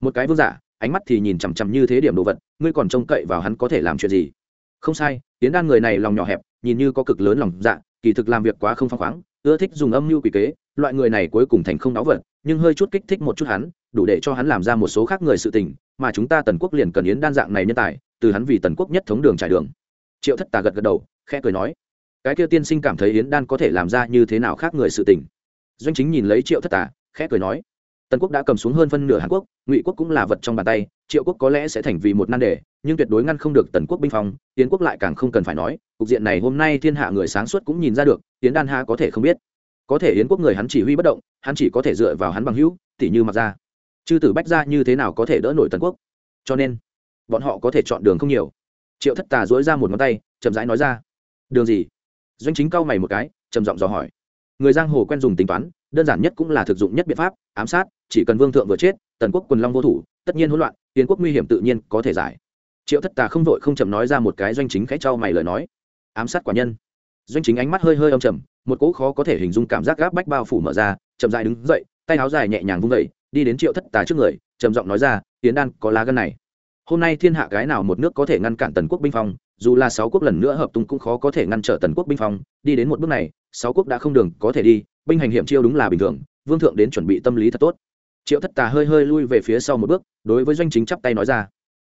Một cái vương giả, ánh mắt thì nhìn chằm chằm như thế điểm đồ vật, ngươi còn trông cậy vào hắn có thể làm chuyện gì? Không sai tiến đan người này lòng nhỏ hẹp, nhìn như có cực lớn lòng dạ kỳ thực làm việc quá không phăng khoáng, ưa thích dùng âm mưu quỷ kế loại người này cuối cùng thành không đáo vật, nhưng hơi chút kích thích một chút hắn, đủ để cho hắn làm ra một số khác người sự tình, mà chúng ta tần quốc liền cần yến đan dạng này nhân tài, từ hắn vì tần quốc nhất thống đường trải đường. Triệu thất tà gật gật đầu, khẽ cười nói, cái kia tiên sinh cảm thấy yến đan có thể làm ra như thế nào khác người sự tình. Doanh chính nhìn lấy triệu thất tà, khẽ cười nói, tần quốc đã cầm xuống hơn phân nửa hàn quốc, ngụy quốc cũng là vật trong bàn tay, triệu quốc có lẽ sẽ thành vì một nan đề, nhưng tuyệt đối ngăn không được tần quốc binh phong tiến quốc lại càng không cần phải nói, cục diện này hôm nay thiên hạ người sáng suốt cũng nhìn ra được tiến đan ha có thể không biết có thể yến quốc người hắn chỉ huy bất động, hắn chỉ có thể dựa vào hắn bằng hữu, tỉ như mặc ra chư tử bách ra như thế nào có thể đỡ nổi tần quốc? Cho nên, bọn họ có thể chọn đường không nhiều. Triệu thất tà dối ra một ngón tay, chậm rãi nói ra, đường gì? Doanh chính cau mày một cái, trầm giọng dò hỏi, người giang hồ quen dùng tính toán, đơn giản nhất cũng là thực dụng nhất biện pháp, ám sát, chỉ cần vương thượng vừa chết, tần quốc quần long vô thủ, tất nhiên hỗn loạn tiến quốc nguy hiểm tự nhiên có thể giải. Triệu thất tà không vội không chậm nói ra một cái doanh chính khẽ trao mày lời nói, ám sát quả nhân doanh chính ánh mắt hơi hơi âm trầm, một cỗ khó có thể hình dung cảm giác gáp bách bao phủ mở ra, chậm dài đứng dậy, tay áo dài nhẹ nhàng vung vẩy đi đến triệu thất tà trước người, trầm giọng nói ra, tiến đan, có lá gân này. Hôm nay thiên hạ cái nào một nước có thể ngăn cản tần quốc binh phong, dù là sáu quốc lần nữa hợp tung cũng khó có thể ngăn trở tần quốc binh phong. Đi đến một bước này, sáu quốc đã không đường có thể đi, binh hành hiểm chiêu đúng là bình thường, vương thượng đến chuẩn bị tâm lý thật tốt. Triệu thất tà hơi hơi lui về phía sau một bước, đối với doanh chính chắp tay nói ra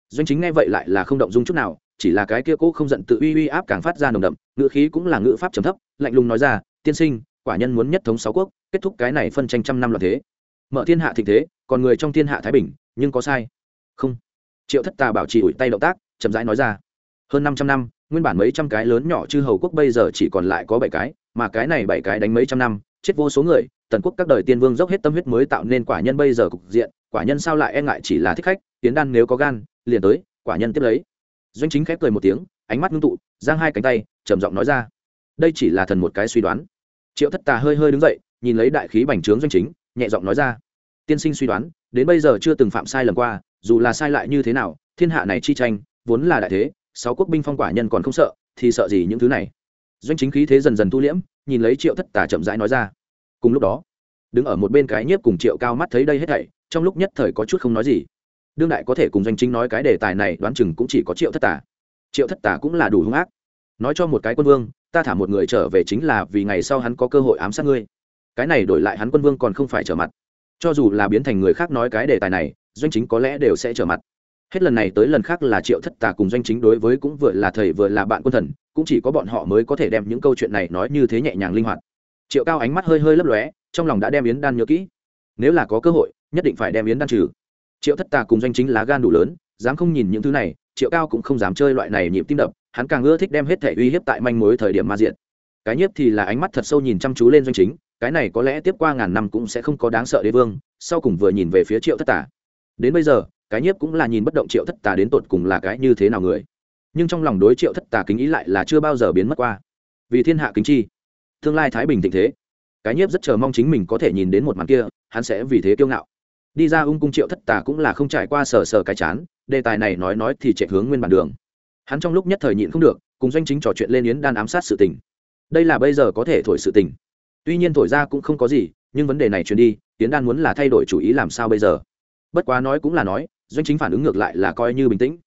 doanh chính nghe vậy lại là không động dung chút nào, chỉ là cái kia cũ không giận tự uy uy áp càng phát ra nồng đậm, ngữ khí cũng là ngữ pháp trầm thấp, lạnh lùng nói ra, tiên sinh, quả nhân muốn nhất thống sáu quốc, kết thúc cái này phân tranh trăm năm loạn thế. Mở thiên hạ thịnh thế, còn người trong thiên hạ thái bình, nhưng có sai. Không. Triệu thất tà bảo trì ủi tay động tác, chậm rãi nói ra, hơn năm trăm năm, nguyên bản mấy trăm cái lớn nhỏ chư hầu quốc bây giờ chỉ còn lại có bảy cái, mà cái này bảy cái đánh mấy trăm năm, chết vô số người, tần quốc các đời tiên vương dốc hết tâm huyết mới tạo nên quả nhân bây giờ cục diện, quả nhân sao lại e ngại chỉ là thích khách tiến đan nếu có gan, liền tới, quả nhân tiếp lấy. Doanh chính khép cười một tiếng, ánh mắt ngưng tụ, giang hai cánh tay, trầm giọng nói ra. Đây chỉ là thần một cái suy đoán. Triệu thất tà hơi hơi đứng dậy, nhìn lấy đại khí bành trướng doanh chính, nhẹ giọng nói ra. Tiên sinh suy đoán, đến bây giờ chưa từng phạm sai lầm qua, dù là sai lại như thế nào, thiên hạ này chi tranh, vốn là đại thế, sáu quốc binh phong quả nhân còn không sợ, thì sợ gì những thứ này? Doanh chính khí thế dần dần tu liễm, nhìn lấy triệu thất tà chậm rãi nói ra. Cùng lúc đó, đứng ở một bên cái nhiếp cùng triệu cao mắt thấy đây hết thảy, trong lúc nhất thời có chút không nói gì đương đại có thể cùng doanh chính nói cái đề tài này, đoán chừng cũng chỉ có triệu thất tà. Triệu thất tà cũng là đủ hung ác. Nói cho một cái quân vương, ta thả một người trở về chính là vì ngày sau hắn có cơ hội ám sát ngươi. Cái này đổi lại hắn quân vương còn không phải trở mặt. Cho dù là biến thành người khác nói cái đề tài này, doanh chính có lẽ đều sẽ trở mặt. Hết lần này tới lần khác là triệu thất tà cùng doanh chính đối với cũng vừa là thầy vừa là bạn quân thần, cũng chỉ có bọn họ mới có thể đem những câu chuyện này nói như thế nhẹ nhàng linh hoạt. Triệu cao ánh mắt hơi hơi lấp lóe, trong lòng đã đem yến đan nhớ kỹ. Nếu là có cơ hội, nhất định phải đem yến đan trừ triệu thất tà cùng doanh chính lá gan đủ lớn, dám không nhìn những thứ này, triệu cao cũng không dám chơi loại này nhịp tim đập, hắn càng ưa thích đem hết thể uy hiếp tại manh mối thời điểm ma diện. Cái nhiếp thì là ánh mắt thật sâu nhìn chăm chú lên doanh chính, cái này có lẽ tiếp qua ngàn năm cũng sẽ không có đáng sợ đế vương, sau cùng vừa nhìn về phía triệu thất tà. Đến bây giờ, cái nhiếp cũng là nhìn bất động triệu thất tà đến tột cùng là cái như thế nào người. Nhưng trong lòng đối triệu thất tà kính ý lại là chưa bao giờ biến mất qua. Vì thiên hạ kính chi, tương lai thái bình tình thế, cái nhiếp rất chờ mong chính mình có thể nhìn đến một màn kia, hắn sẽ vì thế kiêu ngạo đi ra ung cung triệu thất tà cũng là không trải qua sờ sờ cái chán, đề tài này nói nói thì chạy hướng nguyên bản đường. Hắn trong lúc nhất thời nhịn không được, cùng doanh chính trò chuyện lên yến đan ám sát sự tình. Đây là bây giờ có thể thổi sự tình. Tuy nhiên thổi ra cũng không có gì, nhưng vấn đề này truyền đi, yến đan muốn là thay đổi chủ ý làm sao bây giờ? Bất quá nói cũng là nói, doanh chính phản ứng ngược lại là coi như bình tĩnh.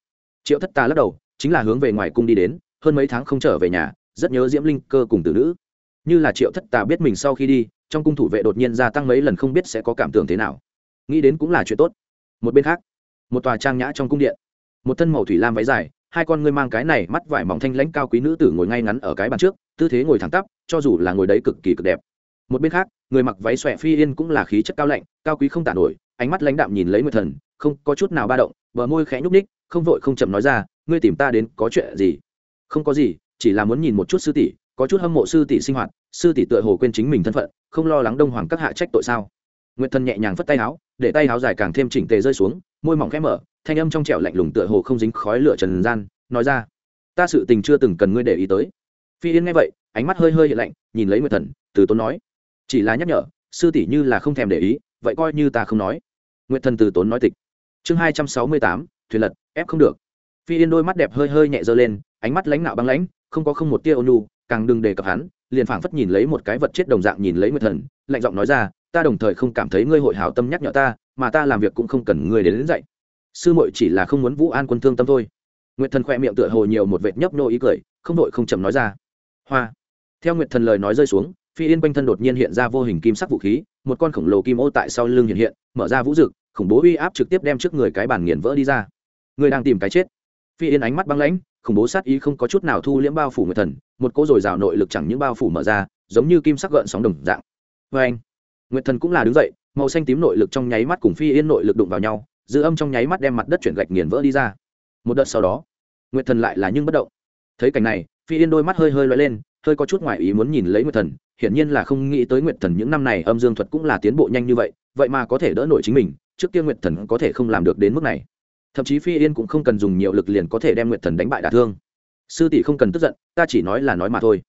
Triệu thất tà lắc đầu, chính là hướng về ngoài cung đi đến, hơn mấy tháng không trở về nhà, rất nhớ diễm linh cơ cùng tử nữ. Như là triệu thất tà biết mình sau khi đi, trong cung thủ vệ đột nhiên gia tăng mấy lần không biết sẽ có cảm tưởng thế nào nghĩ đến cũng là chuyện tốt. Một bên khác, một tòa trang nhã trong cung điện, một thân màu thủy lam váy dài, hai con ngươi mang cái này mắt vải mỏng thanh lãnh cao quý nữ tử ngồi ngay ngắn ở cái bàn trước, tư thế ngồi thẳng tắp, cho dù là ngồi đấy cực kỳ cực đẹp. Một bên khác, người mặc váy xòe phi yên cũng là khí chất cao lạnh, cao quý không tả nổi, ánh mắt lãnh đạm nhìn lấy nguyệt thần, không có chút nào ba động, bờ môi khẽ nhúc ních không vội không chậm nói ra, ngươi tìm ta đến có chuyện gì? Không có gì, chỉ là muốn nhìn một chút sư tỷ, có chút hâm mộ sư tỷ sinh hoạt, sư tỷ tựa hồ quên chính mình thân phận, không lo lắng đông hoàng các hạ trách tội sao? Nguyệt thần nhẹ nhàng phất tay áo để tay áo dài càng thêm chỉnh tề rơi xuống, môi mỏng khẽ mở, thanh âm trong trẻo lạnh lùng tựa hồ không dính khói lửa trần gian, nói ra, ta sự tình chưa từng cần ngươi để ý tới. Phi yên nghe vậy, ánh mắt hơi hơi hiện lạnh, nhìn lấy nguyệt thần, từ tốn nói, chỉ là nhắc nhở, sư tỷ như là không thèm để ý, vậy coi như ta không nói. Nguyệt thần từ tốn nói tịch. Chương hai trăm sáu mươi tám, thuyền lật, ép không được. Phi yên đôi mắt đẹp hơi hơi nhẹ dơ lên, ánh mắt lãnh nạo băng lãnh, không có không một tia ônu càng đừng đề cập hắn, liền phảng phất nhìn lấy một cái vật chết đồng dạng nhìn lấy nguyệt thần, lạnh giọng nói ra ta đồng thời không cảm thấy ngươi hội hảo tâm nhắc nhở ta mà ta làm việc cũng không cần ngươi đến, đến dạy. Sư muội chỉ là không muốn vũ an quân thương tâm thôi. Nguyệt thần khoe miệng tựa hồ nhiều một vệt nhấp nô ý cười không đội không chậm nói ra. Hoa. Theo nguyệt thần lời nói rơi xuống phi yên quanh thân đột nhiên hiện ra vô hình kim sắc vũ khí một con khổng lồ kim ô tại sau lưng hiện hiện mở ra vũ rực khủng bố uy áp trực tiếp đem trước người cái bàn nghiền vỡ đi ra. Người đang tìm cái chết. Phi yên ánh mắt băng lãnh khủng bố sát ý không có chút nào thu liễm bao phủ nguyệt thần một cỗ dồi dào nội lực chẳng những bao phủ mở ra giống như kim sắc gợn sóng đồng dạng. Vê anh nguyệt thần cũng là đứng dậy, màu xanh tím nội lực trong nháy mắt cùng phi yên nội lực đụng vào nhau, dư âm trong nháy mắt đem mặt đất chuyển gạch nghiền vỡ đi ra. Một đợt sau đó, nguyệt thần lại là nhưng bất động. Thấy cảnh này, phi yên đôi mắt hơi hơi loay lên, hơi có chút ngoại ý muốn nhìn lấy nguyệt thần, hiển nhiên là không nghĩ tới nguyệt thần những năm này âm dương thuật cũng là tiến bộ nhanh như vậy vậy mà có thể đỡ nổi chính mình, trước kia nguyệt thần có thể không làm được đến mức này. Thậm chí phi yên cũng không cần dùng nhiều lực liền có thể đem nguyệt thần đánh bại đả thương. Sư tỷ không cần tức giận, ta chỉ nói là nói mà thôi.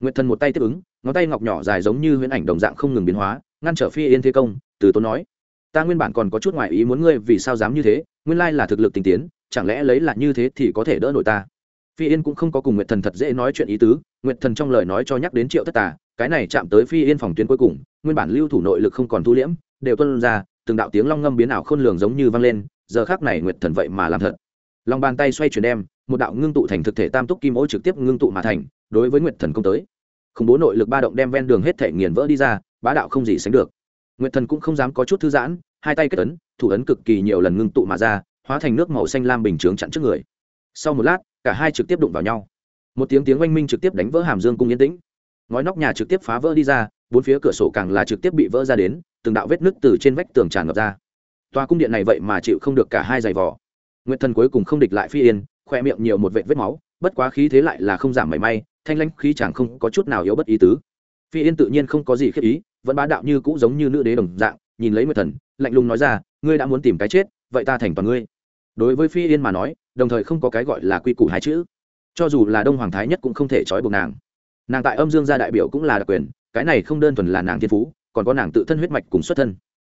Nguyệt thần một tay tiếp ứng, ngón tay ngọc nhỏ dài giống như huyễn ảnh đồng dạng không ngừng biến hóa ngăn trở phi yên thế công, từ tốn nói, ta nguyên bản còn có chút ngoại ý muốn ngươi vì sao dám như thế, nguyên lai là thực lực tinh tiến, chẳng lẽ lấy là như thế thì có thể đỡ nổi ta? Phi yên cũng không có cùng nguyệt thần thật dễ nói chuyện ý tứ, nguyệt thần trong lời nói cho nhắc đến triệu thất tà, cái này chạm tới phi yên phòng tuyến cuối cùng, nguyên bản lưu thủ nội lực không còn thu liễm, đều tuân ra, từng đạo tiếng long ngâm biến ảo khôn lường giống như vang lên, giờ khác này nguyệt thần vậy mà làm thật. Lòng bàn tay xoay chuyển đem, một đạo ngưng tụ thành thực thể tam túc kim ô trực tiếp ngưng tụ mà thành, đối với nguyệt thần công tới. Khủng bố nội lực ba động đem ven đường hết thể nghiền vỡ đi ra bá đạo không gì sánh được. Nguyệt thần cũng không dám có chút thư giãn, hai tay kết ấn, thủ ấn cực kỳ nhiều lần ngưng tụ mà ra, hóa thành nước màu xanh lam bình chướng chặn trước người. Sau một lát, cả hai trực tiếp đụng vào nhau. Một tiếng tiếng oanh minh trực tiếp đánh vỡ hàm dương cung yên tĩnh. Ngói nóc nhà trực tiếp phá vỡ đi ra, bốn phía cửa sổ càng là trực tiếp bị vỡ ra đến, từng đạo vết nứt từ trên vách tường tràn ngập ra. Tòa cung điện này vậy mà chịu không được cả hai giày vò. Nguyệt thần cuối cùng không địch lại phi yên khoe miệng nhiều một vệt vết máu, bất quá khí thế lại là không giảm mảy may, thanh lãnh khí chẳng không có chút nào yếu bất ý tứ phi yên tự nhiên không có gì khiếp ý, vẫn bá đạo như cũ giống như nữ đế đồng dạng, nhìn lấy nguyệt thần, lạnh lùng nói ra, ngươi đã muốn tìm cái chết, vậy ta thành toàn ngươi. Đối với phi yên mà nói, đồng thời không có cái gọi là quy củ hai chữ. Cho dù là đông hoàng thái nhất cũng không thể trói buộc nàng. Nàng tại âm dương gia đại biểu cũng là đặc quyền, cái này không đơn thuần là nàng thiên phú, còn có nàng tự thân huyết mạch cùng xuất thân.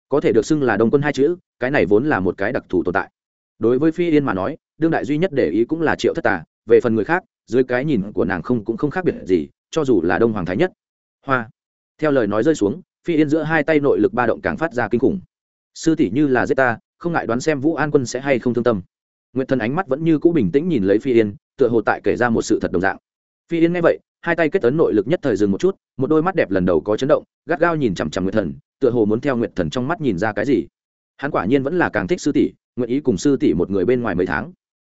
Có thể được xưng là đông quân hai chữ, cái này vốn là một cái đặc thù tồn tại. Đối với phi yên mà nói, đương đại duy nhất để ý cũng là triệu thất tà, về phần người khác, dưới cái nhìn của nàng không cũng không khác biệt gì, cho dù là đông hoàng thái nhất hoa. Theo lời nói rơi xuống, phi yên giữa hai tay nội lực ba động càng phát ra kinh khủng. Sư tỷ như là giết ta, không ngại đoán xem vũ an quân sẽ hay không thương tâm. Nguyệt thần ánh mắt vẫn như cũ bình tĩnh nhìn lấy phi yên, tựa hồ tại kể ra một sự thật đồng dạng. Phi yên nghe vậy, hai tay kết tấn nội lực nhất thời dừng một chút, một đôi mắt đẹp lần đầu có chấn động, gắt gao nhìn chằm chằm nguyệt thần, tựa hồ muốn theo nguyệt thần trong mắt nhìn ra cái gì. Hắn quả nhiên vẫn là càng thích sư tỷ, nguyện ý cùng sư tỷ một người bên ngoài mấy tháng.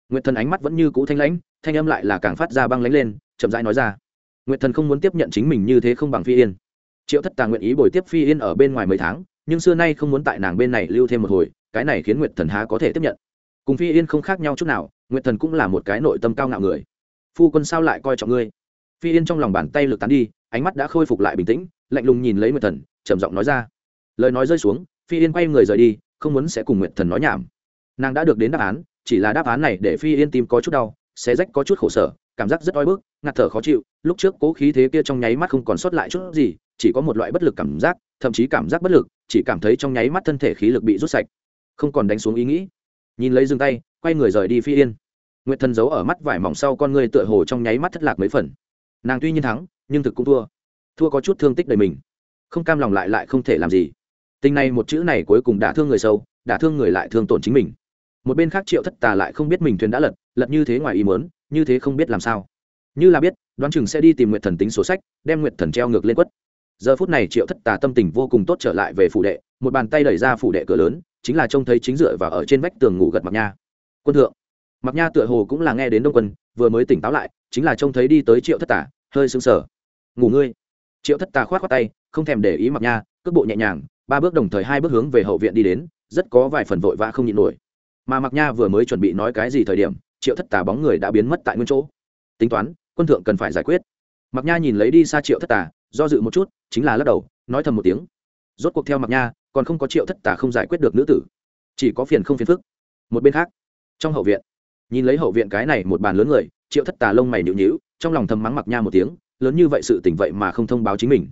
Nguyệt thần ánh mắt vẫn như cũ thanh lãnh, thanh âm lại là càng phát ra băng lãnh lên, chậm rãi nói ra nguyệt thần không muốn tiếp nhận chính mình như thế không bằng phi yên. Triệu thất tà nguyện ý bồi tiếp phi yên ở bên ngoài mấy tháng, nhưng xưa nay không muốn tại nàng bên này lưu thêm một hồi, cái này khiến nguyệt thần há có thể tiếp nhận. Cùng phi yên không khác nhau chút nào, nguyệt thần cũng là một cái nội tâm cao ngạo người. Phu quân sao lại coi trọng ngươi? Phi yên trong lòng bàn tay lực tán đi, ánh mắt đã khôi phục lại bình tĩnh, lạnh lùng nhìn lấy nguyệt thần, trầm giọng nói ra. Lời nói rơi xuống, phi yên quay người rời đi, không muốn sẽ cùng nguyệt thần nói nhảm. Nàng đã được đến đáp án, chỉ là đáp án này để phi yên tim có chút đau, xé rách có chút khổ sở, cảm giác rất oi bức ngạt thở khó chịu, lúc trước cố khí thế kia trong nháy mắt không còn sót lại chút gì, chỉ có một loại bất lực cảm giác, thậm chí cảm giác bất lực, chỉ cảm thấy trong nháy mắt thân thể khí lực bị rút sạch. Không còn đánh xuống ý nghĩ. Nhìn lấy dừng tay, quay người rời đi phi yên. Nguyệt thần giấu ở mắt vải mỏng sau con người tựa hồ trong nháy mắt thất lạc mấy phần. Nàng tuy nhiên thắng, nhưng thực cũng thua. Thua có chút thương tích đầy mình. Không cam lòng lại lại không thể làm gì. Tình này một chữ này cuối cùng đã thương người sâu đã thương người lại thương tổn chính mình. Một bên khác triệu thất tà lại không biết mình thuyền đã lật lật như thế ngoài ý mớn như thế không biết làm sao như là biết, đoán chừng sẽ đi tìm nguyện thần tính sổ sách, đem nguyện thần treo ngược lên quất. Giờ phút này triệu thất tà tâm tình vô cùng tốt trở lại về phủ đệ, một bàn tay đẩy ra phủ đệ cửa lớn, chính là trông thấy chính dựa và ở trên vách tường ngủ gật mặc nha. Quân thượng. Mặc nha tựa hồ cũng là nghe đến đông quân, vừa mới tỉnh táo lại, chính là trông thấy đi tới triệu thất tà, hơi sững sờ. Ngủ ngươi. Triệu thất tà khoát khoát tay, không thèm để ý mặc nha, cước bộ nhẹ nhàng, ba bước đồng thời hai bước hướng về hậu viện đi đến, rất có vài phần vội vã không nhịn nổi. Mà mặc nha vừa mới chuẩn bị nói cái gì thời điểm, triệu thất tà bóng người đã biến mất tại nguyên chỗ. Tính toán quân thượng cần phải giải quyết. Mặc nha nhìn lấy đi xa triệu thất tà, do dự một chút, chính là lắc đầu, nói thầm một tiếng. Rốt cuộc theo mặc nha, còn không có triệu thất tà không giải quyết được nữ tử. Chỉ có phiền không phiền phức. Một bên khác, trong hậu viện, nhìn lấy hậu viện cái này một bàn lớn người, triệu thất tà lông mày nhịu nhịu trong lòng thầm mắng mặc nha một tiếng, lớn như vậy sự tình vậy mà không thông báo chính mình.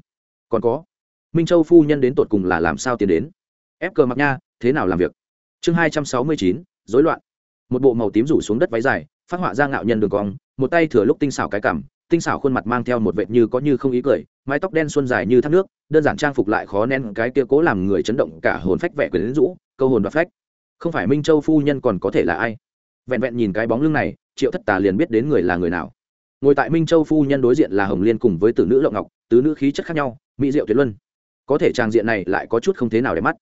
Còn có, minh châu phu nhân đến tột cùng là làm sao tiến đến? Ép cờ mặc nha, thế nào làm việc? Chương hai trăm sáu mươi chín dối loạn. Một bộ màu tím rủ xuống đất váy dài, phát họa ra ngạo nhân đường cong một tay thừa lúc tinh xảo cái cằm tinh xảo khuôn mặt mang theo một vệt như có như không ý cười, mái tóc đen xuân dài như thác nước, đơn giản trang phục lại khó nén cái kia cố làm người chấn động cả hồn phách vẻ quyến rũ, câu hồn và phách. Không phải minh châu phu nhân còn có thể là ai? Vẹn vẹn nhìn cái bóng lưng này, triệu thất tà liền biết đến người là người nào. Ngồi tại minh châu phu nhân đối diện là hồng liên cùng với tử nữ lộng ngọc, tứ nữ khí chất khác nhau, mỹ diệu tuyệt luân. Có thể trang diện này lại có chút không thế nào để mắt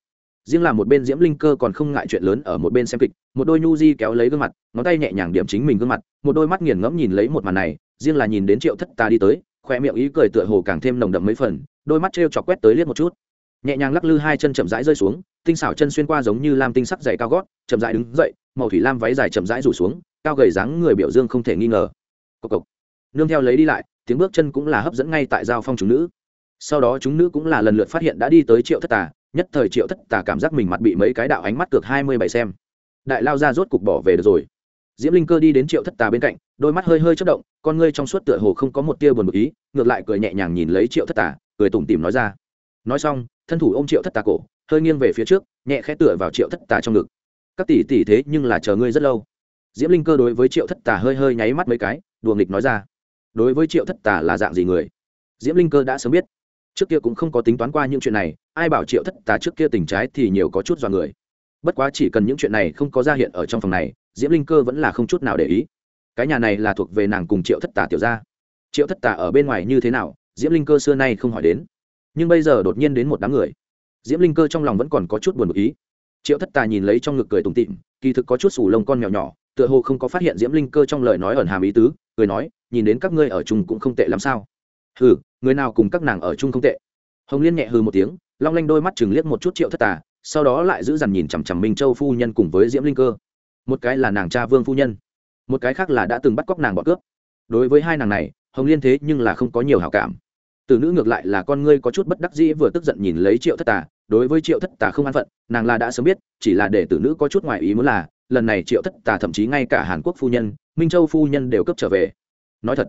riêng là một bên diễm linh cơ còn không ngại chuyện lớn ở một bên xem kịch, một đôi nhu di kéo lấy gương mặt, ngón tay nhẹ nhàng điểm chính mình gương mặt, một đôi mắt nghiền ngẫm nhìn lấy một màn này, riêng là nhìn đến triệu thất Ta đi tới, khoe miệng ý cười tựa hồ càng thêm nồng đậm mấy phần, đôi mắt t r e o chọc quét tới liếc một chút. Nhẹ nhàng lắc lư hai chân chậm rãi rơi xuống, tinh xảo chân xuyên qua giống như lam tinh sắc dày cao gót, chậm rãi đứng dậy, màu thủy lam váy dài chậm rãi rủ xuống, cao gầy dáng người biểu dương không thể nghi ngờ. Cộc cộc. Nương theo lấy đi lại, tiếng bước chân cũng là hấp dẫn ngay tại giao phong chúng nữ. Sau đó chúng nữ cũng là lần lượt phát hiện đã đi tới triệu thất tà nhất thời triệu thất tà cảm giác mình mặt bị mấy cái đạo ánh mắt cược hai mươi bảy xem. Đại lao ra rốt cục bỏ về được rồi. Diễm linh cơ đi đến triệu thất tà bên cạnh, đôi mắt hơi hơi chất động, con ngươi trong suốt tựa hồ không có một tia buồn bực ý, ngược lại cười nhẹ nhàng nhìn lấy triệu thất tà, cười tủm tìm nói ra. Nói xong, thân thủ ô m triệu thất tà cổ, hơi nghiêng về phía trước, nhẹ khẽ tựa vào triệu thất tà trong ngực. Các tỷ tỷ thế nhưng là chờ ngươi rất lâu. Diễm linh cơ đối với triệu thất tà hơi hơi nháy mắt mấy cái, đùa nghịch nói ra. Đối với triệu thất tà là dạng gì người? Diễm linh cơ đã sớm biết. Trước kia cũng không có tính toán qua những chuyện này ai bảo triệu thất tà trước kia tình trái thì nhiều có chút dọa người. Bất quá chỉ cần những chuyện này không có ra hiện ở trong phòng này, diễm linh cơ vẫn là không chút nào để ý. Cái nhà này là thuộc về nàng cùng triệu thất tà tiểu ra triệu thất tà ở bên ngoài như thế nào, diễm linh cơ xưa nay không hỏi đến. Nhưng bây giờ đột nhiên đến một đám người. Diễm linh cơ trong lòng vẫn còn có chút buồn bực ý. Triệu thất tà nhìn lấy trong ngực cười tùng tịm kỳ thực có chút sủ lông con mèo nhỏ, tựa hồ không có phát hiện diễm linh cơ trong lời nói ẩn hàm ý tứ, cười nói, nhìn đến các ngươi ở chung cũng không tệ lắm sao? Hừ, người nào cùng các nàng ở chung không tệ? Hồng liên nhẹ hừ một tiếng long lanh đôi mắt chừng liếc một chút triệu thất tà, sau đó lại giữ dằn nhìn chằm chằm minh châu phu nhân cùng với diễm linh cơ. Một cái là nàng cha vương phu nhân, một cái khác là đã từng bắt cóc nàng bọn cướp. Đối với hai nàng này, hồng liên thế nhưng là không có nhiều hảo cảm. Từ nữ ngược lại là con ngươi có chút bất đắc dĩ vừa tức giận nhìn lấy triệu thất tà, đối với triệu thất tà không an phận, nàng là đã sớm biết, chỉ là để tử nữ có chút ngoài ý muốn là, lần này triệu thất tà thậm chí ngay cả hàn quốc phu nhân, minh châu phu nhân đều cấp trở về. Nói thật,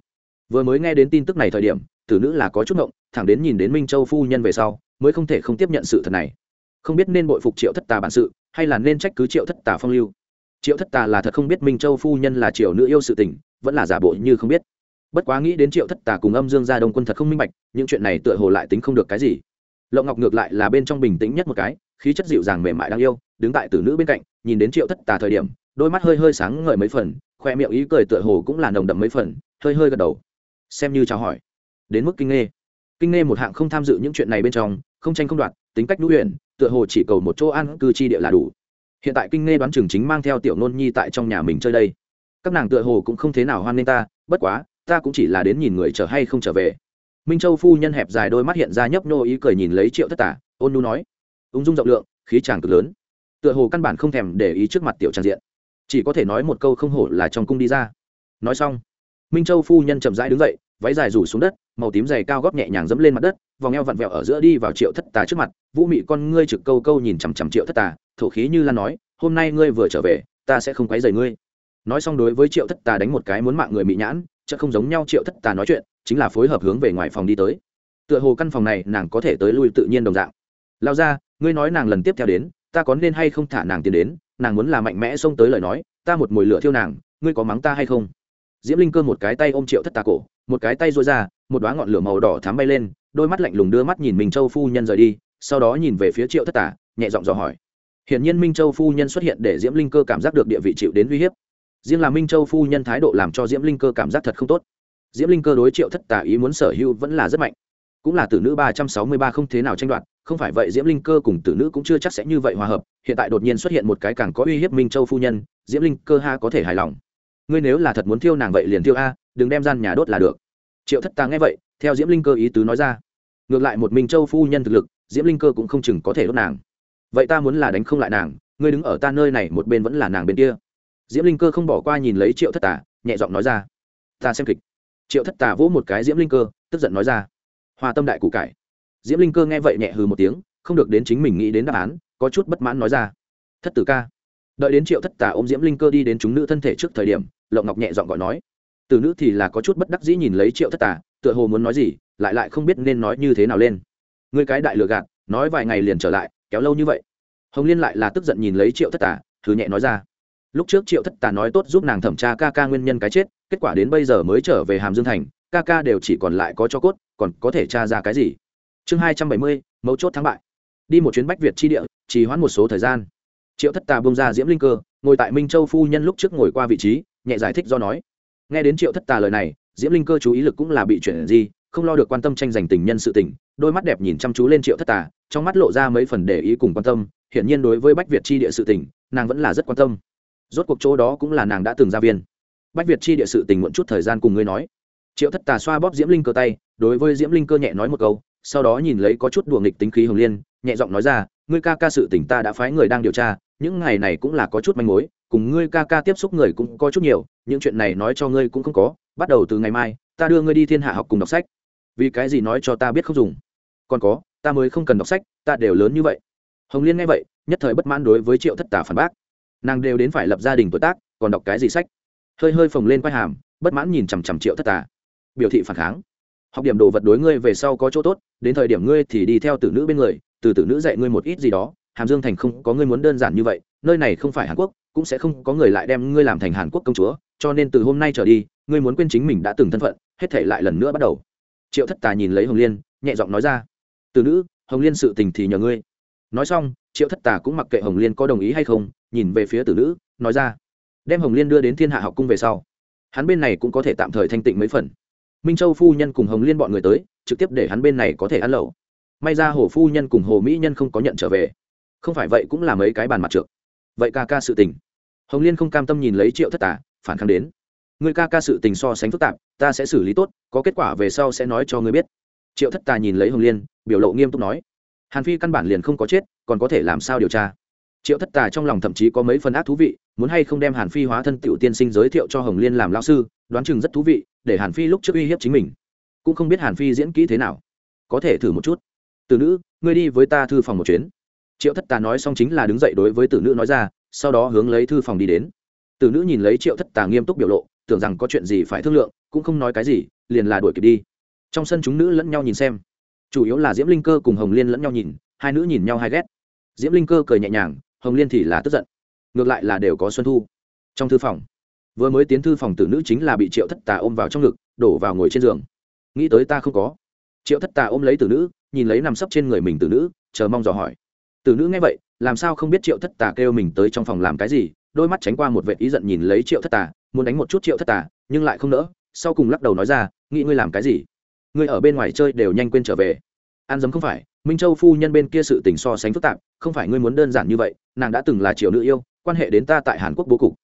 vừa mới nghe đến tin tức này thời điểm tử nữ là có chút ngộng, thẳng đến nhìn đến minh châu phu nhân về sau mới không thể không tiếp nhận sự thật này. Không biết nên bội phục triệu thất tà bản sự, hay là nên trách cứ triệu thất tà phong lưu. Triệu thất tà là thật không biết minh châu phu nhân là triệu nữ yêu sự tình, vẫn là giả bộ như không biết. Bất quá nghĩ đến triệu thất tà cùng âm dương gia đông quân thật không minh bạch, những chuyện này tựa hồ lại tính không được cái gì. Lộng ngọc ngược lại là bên trong bình tĩnh nhất một cái, khí chất dịu dàng mềm mại đáng yêu, đứng tại tử nữ bên cạnh, nhìn đến triệu thất tà thời điểm, đôi mắt hơi hơi sáng ngời mấy phần, khoe miệng ý cười tựa hồ cũng là nồng đậm mấy phần, hơi hơi gật đầu. Xem như chào hỏi. Đến mức kinh nghe kinh nghe một hạng không tham dự những chuyện này bên trong không tranh không đoạt, tính cách nhũ huyền, tựa hồ chỉ cầu một chỗ ăn cư chi địa là đủ. Hiện tại kinh nghe đoán chừng chính mang theo tiểu nôn nhi tại trong nhà mình chơi đây. Các nàng tựa hồ cũng không thế nào hoan nghênh ta, bất quá, ta cũng chỉ là đến nhìn người trở hay không trở về. Minh châu phu nhân hẹp dài đôi mắt hiện ra nhấp nhô ý cười nhìn lấy triệu thất tả, ôn nu nói. Ung dung rộng lượng, khí tràng cực lớn. Tựa hồ căn bản không thèm để ý trước mặt tiểu trang diện. Chỉ có thể nói một câu không hổ là trong cung đi ra. Nói xong, minh châu phu nhân chậm rãi đứng dậy váy dài rủ xuống đất, màu tím dày cao góp nhẹ nhàng dẫm lên mặt đất, vòng eo vặn vẹo ở giữa đi vào triệu thất tà trước mặt, vũ mị con ngươi trực câu câu nhìn chằm chằm triệu thất tà, thổ khí như lan nói, hôm nay ngươi vừa trở về, ta sẽ không quấy rầy ngươi. Nói xong đối với triệu thất tà đánh một cái muốn mạng người mị nhãn chợ không giống nhau triệu thất tà nói chuyện, chính là phối hợp hướng về ngoài phòng đi tới. Tựa hồ căn phòng này nàng có thể tới lui tự nhiên đồng dạng. Lao ra, ngươi nói nàng lần tiếp theo đến, ta có nên hay không thả nàng tiến đến? Nàng muốn là mạnh mẽ xông tới lời nói, ta một mồi lửa thiêu nàng, ngươi có mắng ta hay không? Diễm linh cơ một cái tay ôm triệu thất tà cổ một cái tay rối ra một đoá ngọn lửa màu đỏ thám bay lên đôi mắt lạnh lùng đưa mắt nhìn mình châu phu nhân rời đi sau đó nhìn về phía triệu thất Tả, nhẹ giọng dò hỏi. Hiển nhiên minh châu phu nhân xuất hiện để diễm linh cơ cảm giác được địa vị chịu đến uy hiếp. Riêng là minh châu phu nhân thái độ làm cho diễm linh cơ cảm giác thật không tốt. Diễm linh cơ đối triệu thất Tả ý muốn sở hữu vẫn là rất mạnh. Cũng là tử nữ ba trăm sáu mươi ba không thế nào tranh đoạt không phải vậy diễm linh cơ cùng tử nữ cũng chưa chắc sẽ như vậy hòa hợp. Hiện tại đột nhiên xuất hiện một cái càng có uy hiếp minh châu phu nhân diễm linh cơ ha có thể hài lòng ngươi nếu là thật muốn thiêu nàng vậy liền thiêu a, đừng đem gian nhà đốt là được. Triệu thất tà nghe vậy, theo diễm linh cơ ý tứ nói ra. Ngược lại một mình châu phu nhân thực lực, diễm linh cơ cũng không chừng có thể đốt nàng. Vậy ta muốn là đánh không lại nàng, ngươi đứng ở ta nơi này một bên vẫn là nàng bên kia. Diễm linh cơ không bỏ qua nhìn lấy triệu thất tà nhẹ giọng nói ra. Ta xem kịch. Triệu thất tà vỗ một cái diễm linh cơ, tức giận nói ra. Hòa tâm đại củ cải. Diễm linh cơ nghe vậy nhẹ hừ một tiếng, không được đến chính mình nghĩ đến đáp án, có chút bất mãn nói ra. Thất tử ca. Đợi đến triệu thất tà ôm diễm linh cơ đi đến chúng nữ thân thể trước thời điểm lộng ngọc nhẹ giọng gọi nói. Từ nữ thì là có chút bất đắc dĩ nhìn lấy triệu thất tà, tựa hồ muốn nói gì, lại lại không biết nên nói như thế nào lên. Người cái đại lừa gạt, nói vài ngày liền trở lại, kéo lâu như vậy. Hồng liên lại là tức giận nhìn lấy triệu thất tà thứ nhẹ nói ra. Lúc trước triệu thất tà nói tốt giúp nàng thẩm tra ca ca nguyên nhân cái chết, kết quả đến bây giờ mới trở về hàm dương thành, ca ca đều chỉ còn lại có cho cốt, còn có thể tra ra cái gì? Chương hai trăm bảy mươi, mấu chốt thắng bại. Đi một chuyến bách việt tri địa chỉ hoãn một số thời gian. Triệu thất tà bông ra diễm linh cơ, ngồi tại minh châu phu nhân lúc trước ngồi qua vị trí nhẹ giải thích do nói. Nghe đến triệu thất tà lời này, diễm linh cơ chú ý lực cũng là bị chuyển gì không lo được quan tâm tranh giành tình nhân sự tình, đôi mắt đẹp nhìn chăm chú lên triệu thất tà, trong mắt lộ ra mấy phần để ý cùng quan tâm, hiển nhiên đối với bách việt chi địa sự tình, nàng vẫn là rất quan tâm. Rốt cuộc chỗ đó cũng là nàng đã từng ra viên. Bách việt chi địa sự tình muộn chút thời gian cùng ngươi nói. Triệu thất tà xoa bóp diễm linh cơ tay, đối với diễm linh cơ nhẹ nói một câu, sau đó nhìn lấy có chút đùa nghịch tính khí hồng liên, nhẹ giọng nói ra, ngươi ca ca sự tình ta đã phái người đang điều tra những ngày này cũng là có chút manh mối, cùng ngươi ca ca tiếp xúc người cũng có chút nhiều, những chuyện này nói cho ngươi cũng không có, bắt đầu từ ngày mai, ta đưa ngươi đi thiên hạ học cùng đọc sách. Vì cái gì nói cho ta biết không dùng? Còn có, ta mới không cần đọc sách, ta đều lớn như vậy. Hồng liên nghe vậy, nhất thời bất mãn đối với triệu thất tả phản bác. Nàng đều đến phải lập gia đình tuổi tác, còn đọc cái gì sách? Hơi hơi phồng lên quai hàm, bất mãn nhìn chằm chằm triệu thất tả biểu thị phản kháng. Học điểm đồ vật đối ngươi về sau có chỗ tốt, đến thời điểm ngươi thì đi theo tử nữ bên người, từ tử nữ dạy ngươi một ít gì đó hàm dương thành không có ngươi muốn đơn giản như vậy, nơi này không phải hàn quốc, cũng sẽ không có người lại đem ngươi làm thành hàn quốc công chúa, cho nên từ hôm nay trở đi, ngươi muốn quên chính mình đã từng thân phận, hết thể lại lần nữa bắt đầu. Triệu thất tà nhìn lấy hồng liên, nhẹ giọng nói ra, từ nữ, hồng liên sự tình thì nhờ ngươi. Nói xong, triệu thất tà cũng mặc kệ hồng liên có đồng ý hay không, nhìn về phía tử nữ, nói ra, đem hồng liên đưa đến thiên hạ học cung về sau, hắn bên này cũng có thể tạm thời thanh tịnh mấy phần. Minh châu phu nhân cùng hồng liên bọn người tới, trực tiếp để hắn bên này có thể ăn lẩu. May ra hồ phu nhân cùng hồ mỹ nhân không có nhận trở về không phải vậy cũng là mấy cái bàn mặt trượt vậy ca ca sự tình. Hồng liên không cam tâm nhìn lấy triệu thất tả phản kháng đến. Người ca ca sự tình so sánh phức tạp, ta sẽ xử lý tốt, có kết quả về sau sẽ nói cho ngươi biết. Triệu thất tà nhìn lấy hồng liên, biểu lộ nghiêm túc nói. Hàn phi căn bản liền không có chết, còn có thể làm sao điều tra? Triệu thất tà trong lòng thậm chí có mấy phần ác thú vị, muốn hay không đem hàn phi hóa thân tiểu tiên sinh giới thiệu cho hồng liên làm lao sư, đoán chừng rất thú vị, để hàn phi lúc trước uy hiếp chính mình. Cũng không biết hàn phi diễn kỹ thế nào. Có thể thử một chút. Từ nữ, ngươi đi với ta thư phòng một chuyến triệu thất tà nói xong chính là đứng dậy đối với tử nữ nói ra, sau đó hướng lấy thư phòng đi đến. Tử nữ nhìn lấy triệu thất tà nghiêm túc biểu lộ, tưởng rằng có chuyện gì phải thương lượng, cũng không nói cái gì, liền là đuổi kịp đi. Trong sân chúng nữ lẫn nhau nhìn xem. Chủ yếu là diễm linh cơ cùng hồng liên lẫn nhau nhìn, hai nữ nhìn nhau hai ghét. Diễm linh cơ cười nhẹ nhàng, hồng liên thì là tức giận. Ngược lại là đều có xuân thu. Trong thư phòng, vừa mới tiến thư phòng tử nữ chính là bị triệu thất tà ôm vào trong ngực, đổ vào ngồi trên giường. Nghĩ tới ta không có. Triệu thất tà ôm lấy tử nữ, nhìn lấy nằm sấp trên người mình tử nữ, chờ mong dò hỏi tử nữ nghe vậy, làm sao không biết triệu thất tà kêu mình tới trong phòng làm cái gì, đôi mắt tránh qua một vệ ý giận nhìn lấy triệu thất tà, muốn đánh một chút triệu thất tà, nhưng lại không nỡ, sau cùng lắc đầu nói ra, nghĩ ngươi làm cái gì? Ngươi ở bên ngoài chơi đều nhanh quên trở về. An dấm không phải, minh châu phu nhân bên kia sự tình so sánh phức tạp, không phải ngươi muốn đơn giản như vậy, nàng đã từng là triệu nữ yêu, quan hệ đến ta tại hàn quốc bố cục.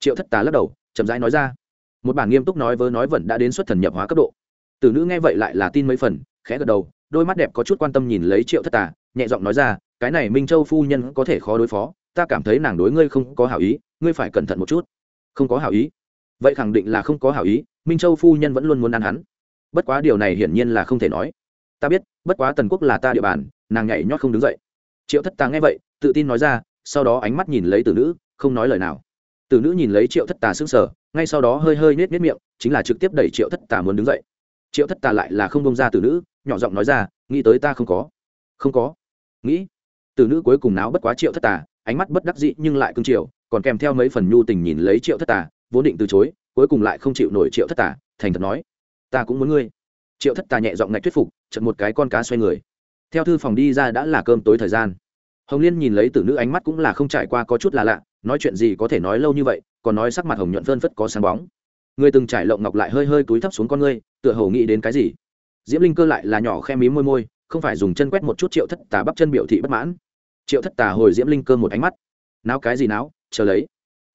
Triệu thất tà lắc đầu, chậm rãi nói ra. Một bản nghiêm túc nói vớ nói vẫn đã đến xuất thần nhập hóa cấp độ. Tử nữ nghe vậy lại là tin mấy phần, khẽ gật đầu, đôi mắt đẹp có chút quan tâm nhìn lấy triệu thất tà, nhẹ giọng nói ra cái này minh châu phu nhân có thể khó đối phó, ta cảm thấy nàng đối ngươi không có hảo ý, ngươi phải cẩn thận một chút. Không có hảo ý? Vậy khẳng định là không có hảo ý, minh châu phu nhân vẫn luôn muốn ăn hắn. Bất quá điều này hiển nhiên là không thể nói. Ta biết, bất quá tần quốc là ta địa bàn, nàng nhảy nhót không đứng dậy. Triệu thất tà nghe vậy, tự tin nói ra, sau đó ánh mắt nhìn lấy tử nữ, không nói lời nào. Tử nữ nhìn lấy triệu thất tà sững sờ, ngay sau đó hơi hơi nết nết miệng, chính là trực tiếp đẩy triệu thất tà muốn đứng dậy. Triệu thất tà lại là không bông ra tử nữ, nhỏ giọng nói ra, nghĩ tới ta không có. Không có. Nghĩ? Tử nữ cuối cùng náo bất quá triệu thất tà, ánh mắt bất đắc dĩ nhưng lại cưng triệu còn kèm theo mấy phần nhu tình nhìn lấy triệu thất tà, vốn định từ chối, cuối cùng lại không chịu nổi triệu thất tà, thành thật nói, ta cũng muốn ngươi. Triệu thất tà nhẹ giọng ngạch thuyết phục chật một cái con cá xoay người. Theo thư phòng đi ra đã là cơm tối thời gian. Hồng liên nhìn lấy tử nữ ánh mắt cũng là không trải qua có chút là lạ, nói chuyện gì có thể nói lâu như vậy, còn nói sắc mặt hồng nhuận phơn phất có sáng bóng. Người từng trải lộng ngọc lại hơi hơi túi thấp xuống con ngươi, tựa hồ nghĩ đến cái gì? Diễm linh cơ lại là nhỏ khe mí môi môi không phải dùng chân quét một chút triệu thất tà bắp chân biểu thị bất mãn. Triệu thất tà hồi diễm linh cơ một ánh mắt. Náo cái gì náo, chờ lấy.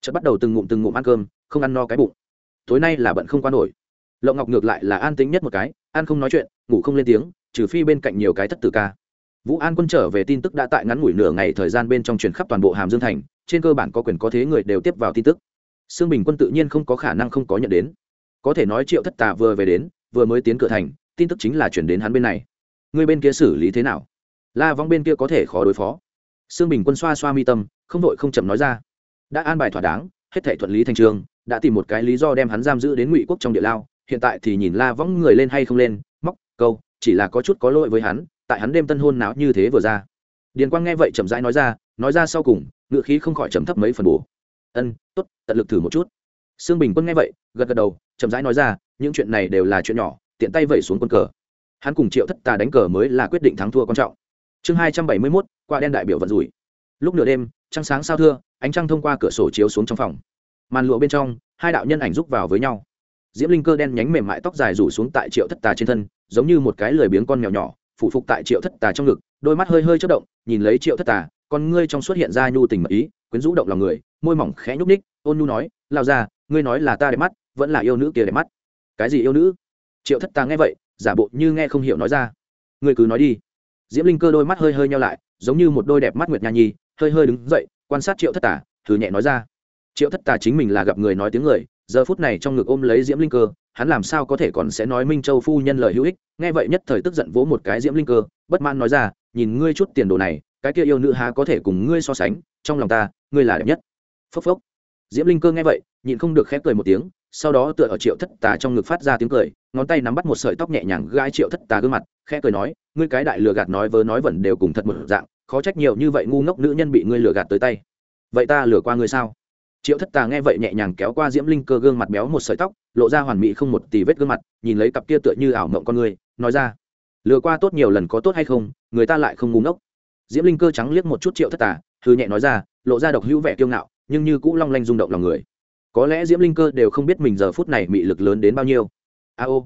Chợt bắt đầu từng ngụm từng ngụm ăn cơm, không ăn no cái bụng. Tối nay là bận không qua nổi. Lộng ngọc ngược lại là an tính nhất một cái, ăn không nói chuyện, ngủ không lên tiếng, trừ phi bên cạnh nhiều cái thất tử ca. Vũ an quân trở về tin tức đã tại ngắn ngủi nửa ngày thời gian bên trong truyền khắp toàn bộ hàm dương thành, trên cơ bản có quyền có thế người đều tiếp vào tin tức. Sương bình quân tự nhiên không có khả năng không có nhận đến. Có thể nói triệu thất tà vừa về đến, vừa mới tiến cửa thành, tin tức chính là chuyển đến hắn bên này. Ngươi bên kia xử lý thế nào? La vong bên kia có thể khó đối phó. Sương bình quân xoa xoa mi tâm, không vội không chậm nói ra. Đã an bài thỏa đáng, hết thể thuận lý thành trường, đã tìm một cái lý do đem hắn giam giữ đến ngụy quốc trong địa lao, hiện tại thì nhìn la võng người lên hay không lên, móc, câu, chỉ là có chút có lỗi với hắn, tại hắn đêm tân hôn náo như thế vừa ra. Điền quang nghe vậy chậm rãi nói ra nói ra sau cùng, ngựa khí không khỏi chấm thấp mấy phần bổ. Ân, tốt, tận lực thử một chút. Sương bình quân nghe vậy, gật gật đầu, chậm rãi nói ra, những chuyện này đều là chuyện nhỏ, tiện tay vẩy xuống quân cờ hắn cùng triệu thất tà đánh cờ mới là quyết định thắng thua quan trọng. Chương hai trăm bảy mươi mốt, qua đen đại biểu vận rủi. Lúc nửa đêm, trăng sáng sao thưa, ánh trăng thông qua cửa sổ chiếu xuống trong phòng. Màn lụa bên trong, hai đạo nhân ảnh rúc vào với nhau. Diễm linh cơ đen nhánh mềm mại tóc dài rủ xuống tại triệu thất tà trên thân, giống như một cái lười biếng con mèo nhỏ phụ phục tại triệu thất tà trong ngực, đôi mắt hơi hơi chất động, nhìn lấy triệu thất tà, con ngươi trong xuất hiện ra nhu tình mật ý, quyến rũ động lòng người, môi mỏng khẽ nhúc ních ôn nhu nói lao ra ngươi nói là ta đẹp mắt, vẫn là yêu nữ kia đẹp mắt. Cái gì yêu nữ? Triệu thất tà nghe vậy giả bộ như nghe không hiểu nói ra. Ngươi cứ nói đi. Diễm linh cơ đôi mắt hơi hơi nhau lại giống như một đôi đẹp mắt nguyệt nha nhi hơi hơi đứng dậy quan sát triệu thất Tả, thử nhẹ nói ra. Triệu thất Tả chính mình là gặp người nói tiếng người giờ phút này trong ngực ôm lấy diễm linh cơ hắn làm sao có thể còn sẽ nói minh châu phu nhân lời hữu ích nghe vậy nhất thời tức giận vỗ một cái diễm linh cơ bất mãn nói ra nhìn ngươi chút tiền đồ này cái kia yêu nữ há có thể cùng ngươi so sánh trong lòng ta ngươi là đẹp nhất. Phốc phốc. Diễm linh cơ nghe vậy nhịn không được khép cười một tiếng sau đó tựa ở triệu thất tà trong ngực phát ra tiếng cười, ngón tay nắm bắt một sợi tóc nhẹ nhàng gai triệu thất tà gương mặt, khẽ cười nói, ngươi cái đại lừa gạt nói vớ nói vẩn đều cùng thật một dạng, khó trách nhiều như vậy ngu ngốc nữ nhân bị ngươi lừa gạt tới tay. Vậy ta lừa qua ngươi sao? Triệu thất tà nghe vậy nhẹ nhàng kéo qua diễm linh cơ gương mặt béo một sợi tóc, lộ ra hoàn mỹ không một tì vết gương mặt, nhìn lấy cặp kia tựa như ảo mộng con người, nói ra, lừa qua tốt nhiều lần có tốt hay không, người ta lại không ngu ngốc. Diễm linh cơ trắng liếc một chút triệu thất tà thư nhẹ nói ra, lộ ra độc hữu vẻ kiêu ngạo, nhưng như cũ long lanh rung động lòng người có lẽ diễm linh cơ đều không biết mình giờ phút này bị lực lớn đến bao nhiêu. A ô.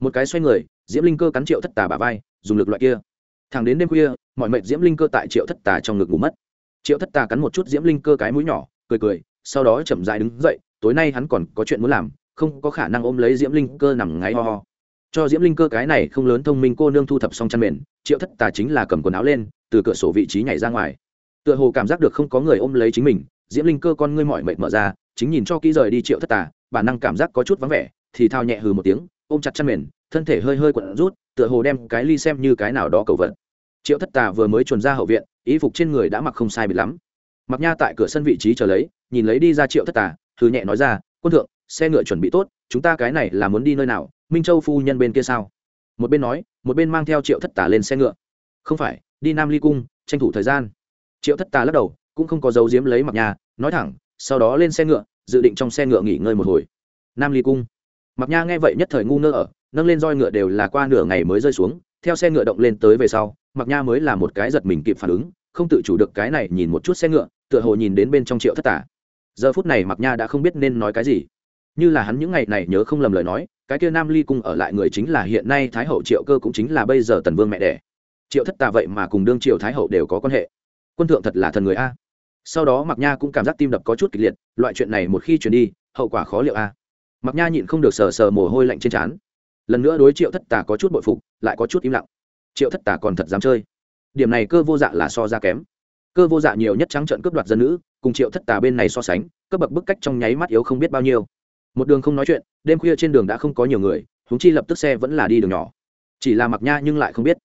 Một cái xoay người, diễm linh cơ cắn triệu thất tà bà vai, dùng lực loại kia. Thẳng đến đêm khuya, mọi mệnh diễm linh cơ tại triệu thất tà trong ngực ngủ mất. Triệu thất tà cắn một chút diễm linh cơ cái mũi nhỏ, cười cười, sau đó chậm dại đứng dậy, tối nay hắn còn có chuyện muốn làm, không có khả năng ôm lấy diễm linh cơ nằm ngáy ho ho. Cho diễm linh cơ cái này không lớn thông minh cô nương thu thập xong chăn mền, triệu thất tà chính là cầm quần áo lên, từ cửa sổ vị trí nhảy ra ngoài. Tựa hồ cảm giác được không có người ôm lấy chính mình diễm linh cơ con ngươi mỏi mệt mở ra, chính nhìn cho kỹ rời đi triệu thất tà, bản năng cảm giác có chút vắng vẻ, thì thao nhẹ hừ một tiếng, ôm chặt chăn mền, thân thể hơi hơi quặn rút, tựa hồ đem cái ly xem như cái nào đó cầu vật. Triệu thất tà vừa mới chuồn ra hậu viện ý phục trên người đã mặc không sai bịt lắm. Mặc nha tại cửa sân vị trí chờ lấy, nhìn lấy đi ra triệu thất tà thư nhẹ nói ra, quân thượng, xe ngựa chuẩn bị tốt, chúng ta cái này là muốn đi nơi nào, minh châu phu nhân bên kia sao? Một bên nói, một bên mang theo triệu thất tà lên xe ngựa. Không phải, đi nam ly cung, tranh thủ thời gian. Triệu thất tà lắc đầu cũng không có dấu diếm lấy mặc nha nói thẳng, sau đó lên xe ngựa, dự định trong xe ngựa nghỉ ngơi một hồi. Nam ly cung. Mặc nha nghe vậy nhất thời ngu ngơ ở, nâng lên roi ngựa đều là qua nửa ngày mới rơi xuống, theo xe ngựa động lên tới về sau, mặc nha mới là một cái giật mình kịp phản ứng, không tự chủ được cái này nhìn một chút xe ngựa, tựa hồ nhìn đến bên trong triệu thất tả. Giờ phút này mặc nha đã không biết nên nói cái gì. Như là hắn những ngày này nhớ không lầm lời nói, cái kia nam ly cung ở lại người chính là hiện nay thái hậu triệu cơ cũng chính là bây giờ tần vương mẹ đẻ. Triệu thất tà vậy mà cùng đương triệu thái hậu đều có quan hệ. Quân thượng thật là thần người a sau đó mặc nha cũng cảm giác tim đập có chút kịch liệt, loại chuyện này một khi chuyển đi, hậu quả khó liệu a. Mặc nha nhịn không được sờ sờ mồ hôi lạnh trên trán. Lần nữa đối triệu thất tà có chút bội phục, lại có chút im lặng. Triệu thất tà còn thật dám chơi. Điểm này cơ vô dạ là so ra kém. Cơ vô dạ nhiều nhất trắng trận cướp đoạt dân nữ, cùng triệu thất tà bên này so sánh cấp bậc bức cách trong nháy mắt yếu không biết bao nhiêu. Một đường không nói chuyện, đêm khuya trên đường đã không có nhiều người húng chi lập tức xe vẫn là đi đường nhỏ. Chỉ là mặc nha nhưng lại không biết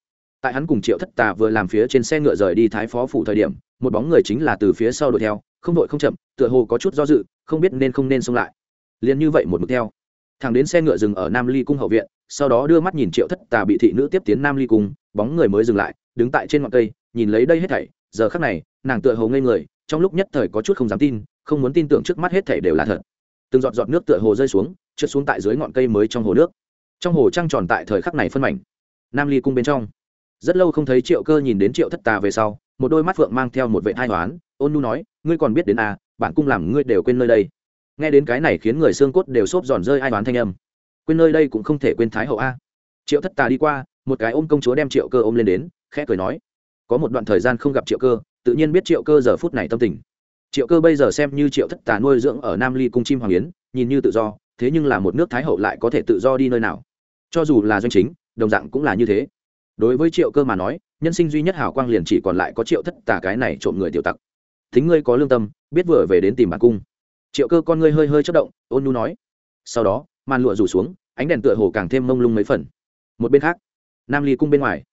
tại hắn cùng triệu thất tà vừa làm phía trên xe ngựa rời đi thái phó phủ thời điểm, một bóng người chính là từ phía sau đuổi theo, không đội không chậm, tựa hồ có chút do dự, không biết nên không nên xông lại. Liền như vậy một mực theo. Thằng đến xe ngựa dừng ở nam ly cung hậu viện, sau đó đưa mắt nhìn triệu thất tà bị thị nữ tiếp tiến nam ly cung, bóng người mới dừng lại, đứng tại trên ngọn cây, nhìn lấy đây hết thảy, giờ khắc này, nàng tựa hồ ngây người, trong lúc nhất thời có chút không dám tin, không muốn tin tưởng trước mắt hết thảy đều là thật. Từng giọt giọt nước tựa hồ rơi xuống, trượt xuống tại dưới ngọn cây mới trong hồ nước. Trong hồ trăng tròn tại thời khắc này phân mảnh. Nam ly cung bên trong rất lâu không thấy triệu cơ nhìn đến triệu thất tà về sau, một đôi mắt phượng mang theo một vệ hai toán ôn nu nói, ngươi còn biết đến à bản cung làm ngươi đều quên nơi đây. Nghe đến cái này khiến người xương cốt đều xốp giòn rơi ai toán thanh âm. Quên nơi đây cũng không thể quên thái hậu a. Triệu thất tà đi qua, một cái ôm công chúa đem triệu cơ ôm lên đến, khẽ cười nói, có một đoạn thời gian không gặp triệu cơ, tự nhiên biết triệu cơ giờ phút này tâm tình. Triệu cơ bây giờ xem như triệu thất tà nuôi dưỡng ở nam ly cung chim hoàng yến, nhìn như tự do, thế nhưng là một nước thái hậu lại có thể tự do đi nơi nào? Cho dù là doanh chính, đồng dạng cũng là như thế đối với triệu cơ mà nói, nhân sinh duy nhất hảo quang liền chỉ còn lại có triệu thất tà cái này trộm người tiểu tặc. Thính ngươi có lương tâm, biết vừa về đến tìm bản cung. Triệu cơ con ngươi hơi hơi chất động, ôn nu nói. Sau đó, màn lụa rủ xuống, ánh đèn tựa hồ càng thêm mông lung mấy phần. Một bên khác, nam ly cung bên ngoài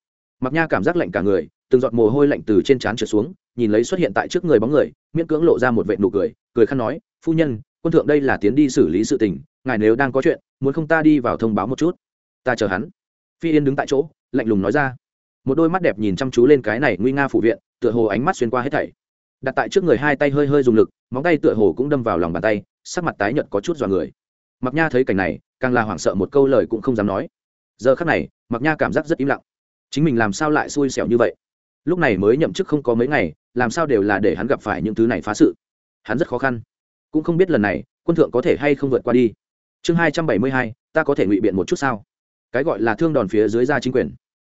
mặc nha cảm giác lạnh cả người, từng giọt mồ hôi lạnh từ trên trán trượt xuống, nhìn lấy xuất hiện tại trước người bóng người, miễn cưỡng lộ ra một vệ nụ cười cười khăn nói, phu nhân, quân thượng đây là tiến đi xử lý sự tình, ngài nếu đang có chuyện, muốn không ta đi vào thông báo một chút? Ta chờ hắn phi yên đứng tại chỗ, lạnh lùng nói ra. Một đôi mắt đẹp nhìn chăm chú lên cái này nguy nga phủ viện, tựa hồ ánh mắt xuyên qua hết thảy. Đặt tại trước người hai tay hơi hơi dùng lực, móng tay tựa hồ cũng đâm vào lòng bàn tay, sắc mặt tái nhợt có chút dọa người. Mặc nha thấy cảnh này, càng là hoảng sợ một câu lời cũng không dám nói. Giờ khắc này mặc nha cảm giác rất im lặng. Chính mình làm sao lại xui xẻo như vậy? Lúc này mới nhậm chức không có mấy ngày, làm sao đều là để hắn gặp phải những thứ này phá sự. Hắn rất khó khăn. Cũng không biết lần này, quân thượng có thể hay không vượt qua đi. Chương hai trăm bảy mươi hai, ta có thể ngụy biện một chút sao? Cái gọi là thương đòn phía dưới ra chính quyền.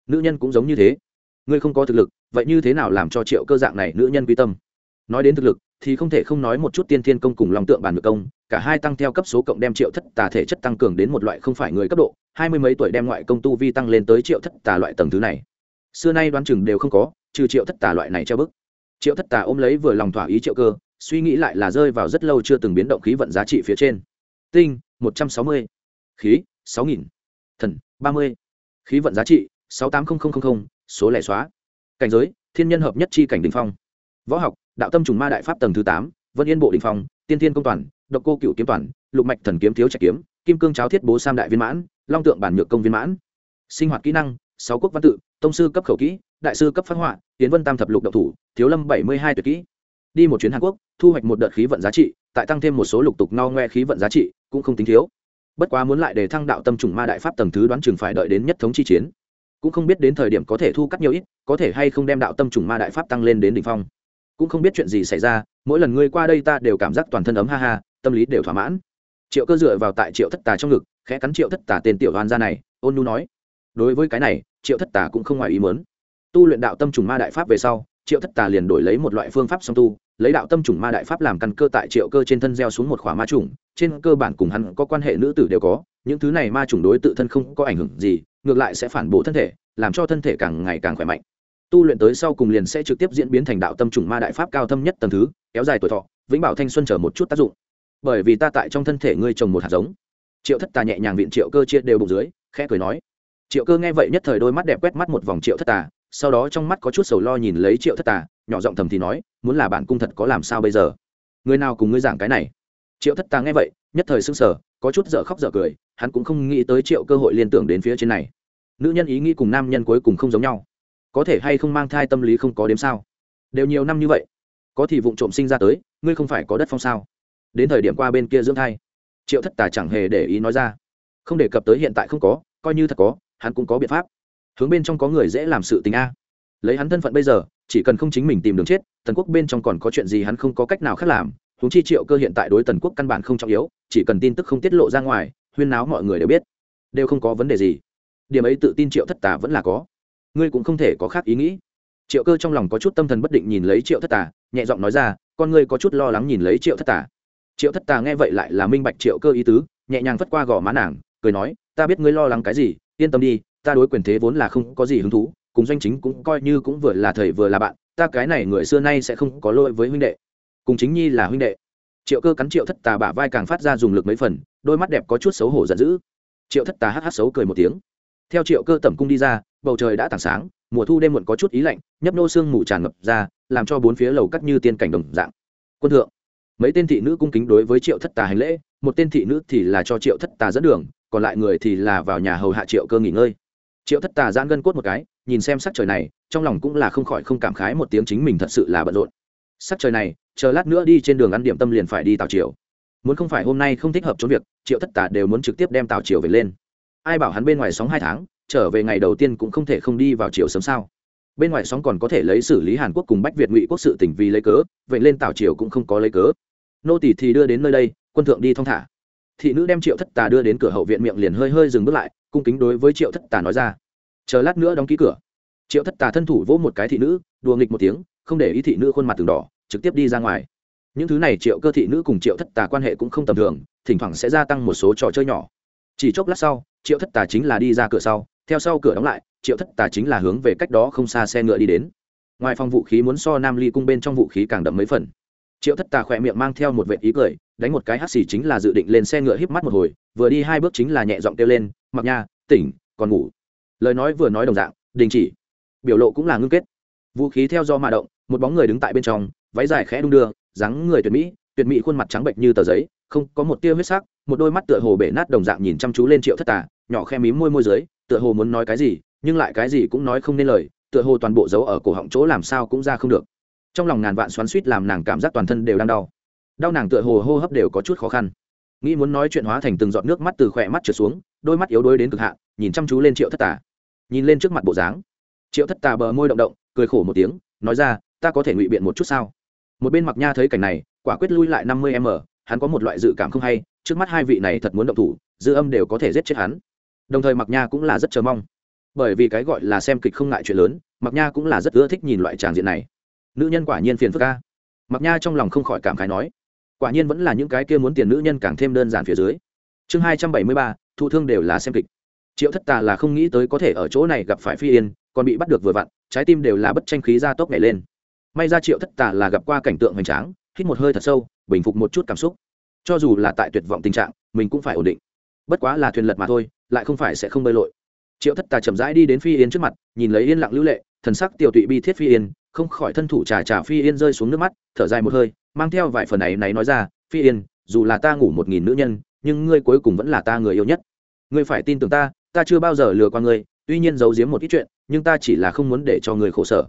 Nữ nhân cũng giống như thế. Ngươi không có thực lực, vậy như thế nào làm cho triệu cơ dạng này nữ nhân quy tâm? Nói đến thực lực, thì không thể không nói một chút tiên thiên công cùng lòng tượng bản ngược công, cả hai tăng theo cấp số cộng đem triệu thất tà thể chất tăng cường đến một loại không phải người cấp độ, hai mươi mấy tuổi đem ngoại công tu vi tăng lên tới triệu thất tà loại tầng thứ này. Xưa nay đoán chừng đều không có, trừ triệu thất tà loại này treo bức. Triệu thất tà ôm lấy vừa lòng thỏa ý triệu cơ, suy nghĩ lại là rơi vào rất lâu chưa từng biến động khí vận giá trị phía trên. Tinh, một trăm sáu mươi. Khí, sáu nghìn thần, ba mươi. Khí vận giá trị, sáu tám số lẻ xóa. Cảnh giới, thiên nhân hợp nhất chi cảnh đình phong. Võ học, đạo tâm trùng ma đại pháp tầng thứ tám, vân yên bộ đình phong, tiên thiên công toàn, độc cô cựu kiếm toàn, lục mạch thần kiếm thiếu trạch kiếm, kim cương cháo thiết bố sam đại viên mãn, long tượng bản nhược công viên mãn. Sinh hoạt kỹ năng, sáu quốc văn tự, tông sư cấp khẩu kỹ, đại sư cấp phát họa, tiến vân tam thập lục độc thủ, thiếu lâm bảy mươi hai tuyệt kỹ. Đi một chuyến hàn quốc, thu hoạch một đợt khí vận giá trị, tại tăng thêm một số lục tục no ngoe khí vận giá trị, cũng không tính thiếu bất quá muốn lại để thăng đạo tâm trùng ma đại pháp tầng thứ đoán chừng phải đợi đến nhất thống chi chiến. Cũng không biết đến thời điểm có thể thu cắt nhiều ít, có thể hay không đem đạo tâm trùng ma đại pháp tăng lên đến đỉnh phong. Cũng không biết chuyện gì xảy ra, mỗi lần ngươi qua đây ta đều cảm giác toàn thân ấm ha ha, tâm lý đều thỏa mãn. Triệu cơ dựa vào tại triệu thất tà trong ngực, khẽ cắn triệu thất tà tên tiểu đoàn ra này, ôn nu nói. Đối với cái này, triệu thất tà cũng không ngoài ý mớn tu luyện đạo tâm trùng ma đại pháp về sau, triệu thất tà liền đổi lấy một loại phương pháp song tu lấy đạo tâm trùng ma đại pháp làm căn cơ tại triệu cơ trên thân gieo xuống một khỏa ma trùng trên cơ bản cùng hắn có quan hệ nữ tử đều có, những thứ này ma trùng đối tự thân không có ảnh hưởng gì, ngược lại sẽ phản bổ thân thể, làm cho thân thể càng ngày càng khỏe mạnh. Tu luyện tới sau cùng liền sẽ trực tiếp diễn biến thành đạo tâm trùng ma đại pháp cao thâm nhất tầng thứ, kéo dài tuổi thọ, vĩnh bảo thanh xuân chờ một chút tác dụng. Bởi vì ta tại trong thân thể ngươi trồng một hạt giống. Triệu thất tà nhẹ nhàng viện triệu cơ chia đều bụng dưới, khẽ cười nói. Triệu cơ nghe vậy nhất thời đôi mắt đẹp quét mắt một vòng triệu thất tà, sau đó trong mắt có chút sầu lo nhìn lấy triệu thất tà, nhỏ giọng thầm thì nói muốn là bản cung thật có làm sao bây giờ? Người nào cùng ngươi giảng cái này? Triệu thất tà nghe vậy, nhất thời sưng sờ, có chút dở khóc dở cười, hắn cũng không nghĩ tới triệu cơ hội liên tưởng đến phía trên này. Nữ nhân ý nghĩ cùng nam nhân cuối cùng không giống nhau. Có thể hay không mang thai tâm lý không có đếm sao? Đều nhiều năm như vậy, có thì vụ trộm sinh ra tới, ngươi không phải có đất phong sao? Đến thời điểm qua bên kia dưỡng thai. Triệu thất tà chẳng hề để ý nói ra. Không đề cập tới hiện tại không có, coi như thật có, hắn cũng có biện pháp. Hướng bên trong có người dễ làm sự tình a. Lấy hắn thân phận bây giờ chỉ cần không chính mình tìm đường chết, tần quốc bên trong còn có chuyện gì hắn không có cách nào khác làm, huống chi triệu cơ hiện tại đối tần quốc căn bản không trọng yếu, chỉ cần tin tức không tiết lộ ra ngoài, huyên náo mọi người đều biết, đều không có vấn đề gì. Điểm ấy tự tin triệu thất tà vẫn là có. Ngươi cũng không thể có khác ý nghĩ. Triệu cơ trong lòng có chút tâm thần bất định nhìn lấy triệu thất tà, nhẹ giọng nói ra, con ngươi có chút lo lắng nhìn lấy triệu thất tà. Triệu thất tà nghe vậy lại là minh bạch triệu cơ ý tứ, nhẹ nhàng vất qua gò má nàng, cười nói, ta biết ngươi lo lắng cái gì, yên tâm đi, ta đối quyền thế vốn là không có gì hứng thú cùng doanh chính cũng coi như cũng vừa là thầy vừa là bạn, ta cái này người xưa nay sẽ không có lỗi với huynh đệ. Cùng chính nhi là huynh đệ. Triệu cơ cắn triệu thất tà bả vai càng phát ra dùng lực mấy phần, đôi mắt đẹp có chút xấu hổ giận dữ. Triệu thất tà hát hát xấu cười một tiếng. Theo triệu cơ tẩm cung đi ra, bầu trời đã tảng sáng, mùa thu đêm muộn có chút ý lạnh, nhấp nô sương mù tràn ngập ra, làm cho bốn phía lầu cắt như tiên cảnh đồng dạng. Quân thượng, mấy tên thị nữ cung kính đối với triệu thất tà hành lễ, một tên thị nữ thì là cho triệu thất tà dẫn đường, còn lại người thì là vào nhà hầu hạ triệu cơ nghỉ ngơi. Triệu thất tà giãn gân cốt một cái nhìn xem sắc trời này, trong lòng cũng là không khỏi không cảm khái một tiếng chính mình thật sự là bận rộn. Sắc trời này, chờ lát nữa đi trên đường ăn điểm tâm liền phải đi tào triều. Muốn không phải hôm nay không thích hợp trốn việc, triệu thất tà đều muốn trực tiếp đem tào triều về lên. Ai bảo hắn bên ngoài sóng hai tháng, trở về ngày đầu tiên cũng không thể không đi vào triều sớm sao? Bên ngoài sóng còn có thể lấy xử lý hàn quốc cùng bách việt ngụy quốc sự tỉnh vì lấy cớ, vậy lên tào triều cũng không có lấy cớ. Nô tỷ thì đưa đến nơi đây, quân thượng đi thong thả. Thị nữ đem triệu thất tà đưa đến cửa hậu viện miệng liền hơi hơi dừng bước lại, cung kính đối với triệu thất tà nói ra chờ lát nữa đóng ký cửa. Triệu thất tà thân thủ vỗ một cái thị nữ, đùa nghịch một tiếng, không để ý thị nữ khuôn mặt từng đỏ, trực tiếp đi ra ngoài. Những thứ này triệu cơ thị nữ cùng triệu thất tà quan hệ cũng không tầm thường, thỉnh thoảng sẽ gia tăng một số trò chơi nhỏ. Chỉ chốc lát sau, triệu thất tà chính là đi ra cửa sau, theo sau cửa đóng lại, triệu thất tà chính là hướng về cách đó không xa xe ngựa đi đến. Ngoài phòng vũ khí muốn so nam ly cung bên trong vũ khí càng đậm mấy phần. Triệu thất tà khỏe miệng mang theo một vệ ý cười, đánh một cái hắt xì chính là dự định lên xe ngựa híp mắt một hồi, vừa đi hai bước chính là nhẹ giọng kêu lên, mặc nha, tỉnh, còn ngủ lời nói vừa nói đồng dạng, đình chỉ. Biểu lộ cũng là ngưng kết. Vũ khí theo do mà động, một bóng người đứng tại bên trong, váy dài khẽ đung đưa, dáng người tuyệt mỹ tuyệt mỹ khuôn mặt trắng bệnh như tờ giấy, không có một tia huyết sắc, một đôi mắt tựa hồ bể nát đồng dạng nhìn chăm chú lên triệu thất tà, nhỏ khe mím môi môi dưới, tựa hồ muốn nói cái gì, nhưng lại cái gì cũng nói không nên lời, tựa hồ toàn bộ dấu ở cổ họng chỗ làm sao cũng ra không được. Trong lòng ngàn vạn xoắn suýt làm nàng cảm giác toàn thân đều đang đau. Đau nàng tựa hồ hô hấp đều có chút khó khăn. Nghĩ muốn nói chuyện hóa thành từng giọt nước mắt từ khỏe mắt trượt xuống, đôi mắt yếu đuối đến cực hạn, nhìn chăm chú lên triệu thất tà nhìn lên trước mặt bộ dáng. Triệu thất tà bờ môi động động, cười khổ một tiếng, nói ra, ta có thể ngụy biện một chút sao? Một bên mặc nha thấy cảnh này, quả quyết lui lại năm mươi m, hắn có một loại dự cảm không hay, trước mắt hai vị này thật muốn động thủ, dư âm đều có thể giết chết hắn. Đồng thời mặc nha cũng là rất chờ mong. Bởi vì cái gọi là xem kịch không ngại chuyện lớn mặc nha cũng là rất ưa thích nhìn loại tràng diện này. Nữ nhân quả nhiên phiền phức ca mặc nha trong lòng không khỏi cảm khái nói, quả nhiên vẫn là những cái kia muốn tiền nữ nhân càng thêm đơn giản phía dưới. Chương hai trăm bảy mươi ba, thụ thương đều là xem kịch triệu thất tà là không nghĩ tới có thể ở chỗ này gặp phải phi yên, còn bị bắt được vừa vặn, trái tim đều là bất tranh khí ra tốc nhảy lên. May ra triệu thất tà là gặp qua cảnh tượng hoành tráng, hít một hơi thật sâu, bình phục một chút cảm xúc. Cho dù là tại tuyệt vọng tình trạng, mình cũng phải ổn định. Bất quá là thuyền lật mà thôi, lại không phải sẽ không bơi lội. Triệu thất tà chậm rãi đi đến phi yên trước mặt, nhìn lấy yên lặng lưu lệ, thần sắc tiểu tụy bi thiết phi yên, không khỏi thân thủ trà trà phi yên rơi xuống nước mắt, thở dài một hơi, mang theo vài phần này này nói ra, phi yên, dù là ta ngủ một nghìn nữ nhân, nhưng ngươi cuối cùng vẫn là ta người yêu nhất. Ngươi phải tin tưởng ta ta chưa bao giờ lừa qua ngươi, tuy nhiên giấu giếm một ít chuyện, nhưng ta chỉ là không muốn để cho ngươi khổ sở,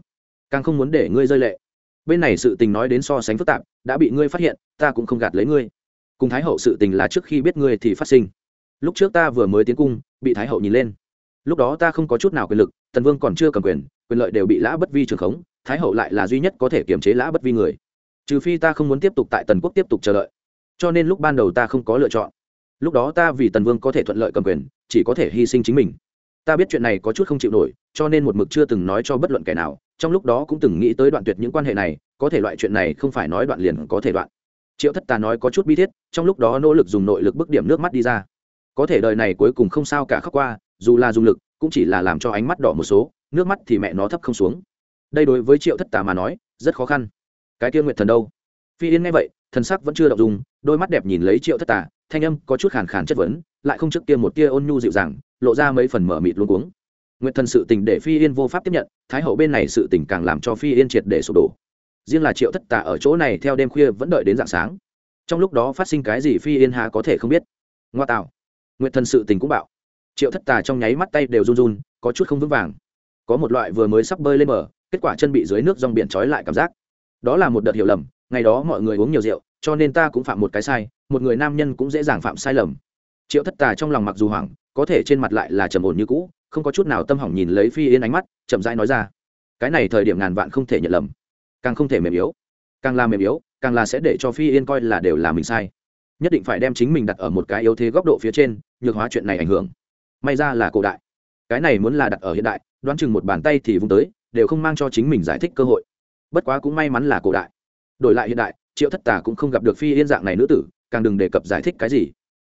càng không muốn để ngươi rơi lệ. Bên này sự tình nói đến so sánh phức tạp, đã bị ngươi phát hiện, ta cũng không gạt lấy ngươi. Cùng thái hậu sự tình là trước khi biết ngươi thì phát sinh. Lúc trước ta vừa mới tiến cung, bị thái hậu nhìn lên. Lúc đó ta không có chút nào quyền lực, tần vương còn chưa cầm quyền quyền lợi đều bị lã bất vi trường khống, thái hậu lại là duy nhất có thể kiềm chế lã bất vi người. Trừ phi ta không muốn tiếp tục tại tần quốc tiếp tục chờ đợi. Cho nên lúc ban đầu ta không có lựa chọn lúc đó ta vì tần vương có thể thuận lợi cầm quyền, chỉ có thể hy sinh chính mình. Ta biết chuyện này có chút không chịu nổi, cho nên một mực chưa từng nói cho bất luận kẻ nào, trong lúc đó cũng từng nghĩ tới đoạn tuyệt những quan hệ này, có thể loại chuyện này không phải nói đoạn liền có thể đoạn. Triệu thất tà nói có chút bi thiết, trong lúc đó nỗ lực dùng nội lực bức điểm nước mắt đi ra. Có thể đời này cuối cùng không sao cả khóc qua, dù là dùng lực, cũng chỉ là làm cho ánh mắt đỏ một số, nước mắt thì mẹ nó thấp không xuống. Đây đối với triệu thất tà mà nói, rất khó khăn. Cái kia nguyệt thần đâu? Phi yên nghe vậy, thần sắc vẫn chưa động dùng đôi mắt đẹp nhìn lấy triệu thất tà thanh âm có chút khàn khàn chất vấn, lại không trước kia một tia ôn nhu dịu dàng, lộ ra mấy phần mở mịt luôn cuống. Nguyệt thần sự tình để phi yên vô pháp tiếp nhận, thái hậu bên này sự tình càng làm cho phi yên triệt để sụp đổ. Riêng là triệu thất tà ở chỗ này theo đêm khuya vẫn đợi đến dạng sáng. Trong lúc đó phát sinh cái gì phi yên hà có thể không biết. Ngoa tạo. Nguyệt thần sự tình cũng bạo. Triệu thất tà trong nháy mắt tay đều run run, có chút không vững vàng. Có một loại vừa mới sắp bơi lên bờ, kết quả chân bị dưới nước dòng biển trói lại cảm giác. Đó là một đợt hiểu lầm ngày đó mọi người uống nhiều rượu, cho nên ta cũng phạm một cái sai, một người nam nhân cũng dễ dàng phạm sai lầm. Triệu thất tà trong lòng mặc dù hoảng, có thể trên mặt lại là trầm ổn như cũ, không có chút nào tâm hỏng nhìn lấy phi yên ánh mắt, chậm rãi nói ra. Cái này thời điểm ngàn vạn không thể nhận lầm. Càng không thể mềm yếu. Càng là mềm yếu, càng là sẽ để cho phi yên coi là đều là mình sai. Nhất định phải đem chính mình đặt ở một cái yếu thế góc độ phía trên, nhược hóa chuyện này ảnh hưởng. May ra là cổ đại. Cái này muốn là đặt ở hiện đại, đoán chừng một bàn tay thì vung tới, đều không mang cho chính mình giải thích cơ hội. Bất quá cũng may mắn là cổ đại đổi lại hiện đại, triệu thất tà cũng không gặp được phi yên dạng này nữ tử, càng đừng đề cập giải thích cái gì.